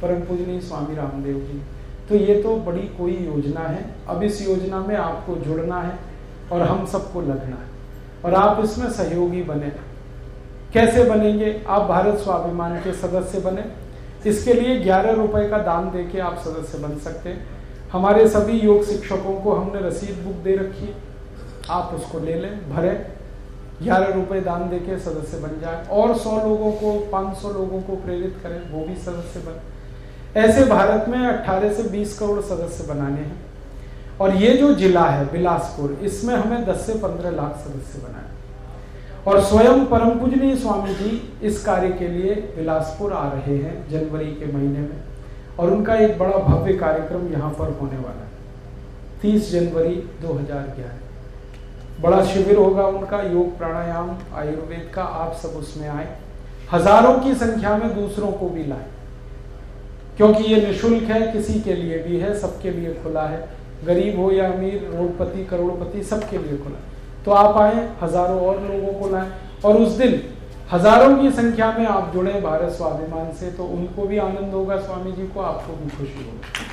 परम पूजनीय स्वामी रामदेव जी। तो ये तो बड़ी कोई योजना है। अब इस योजना में आपको जुड़ना है। और हम सबको लगना है। और आप इसमें सहयोगी बने। कैसे बनेंगे? आप भारत स्वाभिमान के सदस्य बने। इसके लिए ग्यारह रुपए का दान देके आप सदस्य बन सकते हैं। हमारे सभी योग शिक्षकों को हमने रसीद बुक दे रखी है। आप उसको ले लें, भरे। ग्यारह रुपए दान देके सदस्य बन जाए। और सौ लोगों को, पाँच सौ लोगों को प्रेरित करें, वो भी सदस्य बने। ऐसे भारत में 18 से 20 करोड़ सदस्य बनाने हैं। और ये जो जिला है बिलासपुर, इसमें हमें 10 से 15 लाख सदस्य बनाए। और स्वयं परम पूजनीय स्वामी जी इस कार्य के लिए बिलासपुर आ रहे हैं जनवरी के महीने में, और उनका एक बड़ा भव्य कार्यक्रम यहाँ पर होने वाला है। तीस जनवरी 2011 बड़ा शिविर होगा उनका, योग प्राणायाम, आयुर्वेद का, आप सब उसमें आए। हज़ारों की संख्या में दूसरों को भी लाए। क्योंकि ये निशुल्क है, किसी के लिए भी है, सबके लिए खुला है। गरीब हो या अमीर, रोडपति, करोड़पति, सबके लिए खुला तो आप आए, हज़ारों और लोगों को लाए। और उस दिन हज़ारों की संख्या में आप जुड़े भारत स्वाभिमान से तो उनको भी आनंद होगा स्वामी जी को, आपको भी खुशी होगी।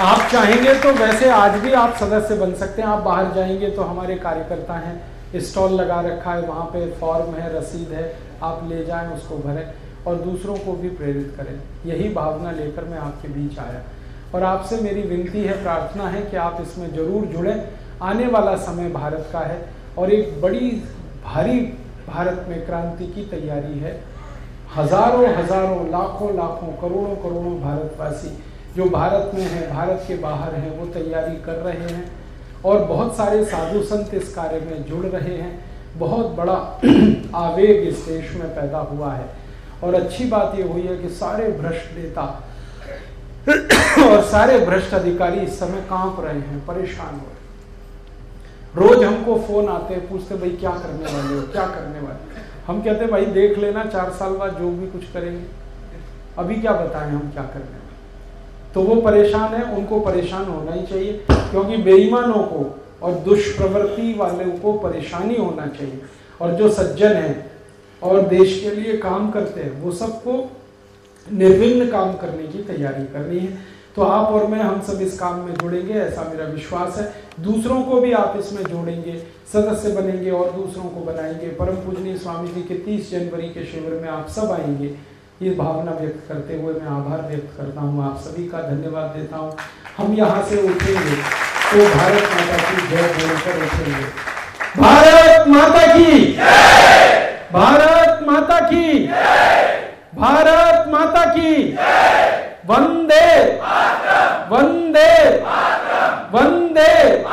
आप चाहेंगे तो वैसे आज भी आप सदस्य बन सकते हैं। आप बाहर जाएँगे तो हमारे कार्यकर्ता हैं, स्टॉल लगा रखा है, वहाँ पे फॉर्म है, रसीद है, आप ले जाएँ, उसको भरें और दूसरों को भी प्रेरित करें। यही भावना लेकर मैं आपके बीच आया। और आपसे मेरी विनती है, प्रार्थना है कि आप इसमें ज़रूर जुड़ें। आने वाला समय भारत का है और एक बड़ी, भारी भारत में क्रांति की तैयारी है। हज़ारों हज़ारों, लाखों लाखों, करोड़ों करोड़ों भारतवासी जो भारत में हैं, भारत के बाहर हैं, वो तैयारी कर रहे हैं और बहुत सारे साधु संत इस कार्य में जुड़ रहे हैं। बहुत बड़ा आवेग इस देश में पैदा हुआ है। और अच्छी बात यह हुई है कि सारे भ्रष्ट नेता और सारे भ्रष्ट अधिकारी इस समय काँप रहे हैं, परेशान हो रहे रोज हमको फ़ोन आते हैं, पूछते भाई, क्या करने वाले हो? क्या करने वाले हम कहते भाई, देख लेना, चार साल बाद जो भी कुछ करेंगे। अभी क्या बताएँ हम क्या करने वाले तो वो परेशान है, उनको परेशान होना ही चाहिए, क्योंकि बेईमानों को और दुष्प्रवृत्ति वाले को परेशानी होना चाहिए। और जो सज्जन है और देश के लिए काम करते हैं, वो सबको निर्विघ्न काम करने की तैयारी करनी है। तो आप और मैं, हम सब इस काम में जुड़ेंगे, ऐसा मेरा विश्वास है। दूसरों को भी आप इसमें जोड़ेंगे, सदस्य बनेंगे और दूसरों को बनाएँगे। परम पूजनीय स्वामी जी के 30 जनवरी के शिविर में आप सब आएँगे। ये भावना व्यक्त करते हुए मैं आभार व्यक्त करता हूँ। आप सभी का धन्यवाद देता हूँ। हम यहाँ से उठेंगे तो भारत माता की जय बोलकर उठेंगे। भारत माता की भारत माता की भारत माता की। वंदे। वंदे। वंदे।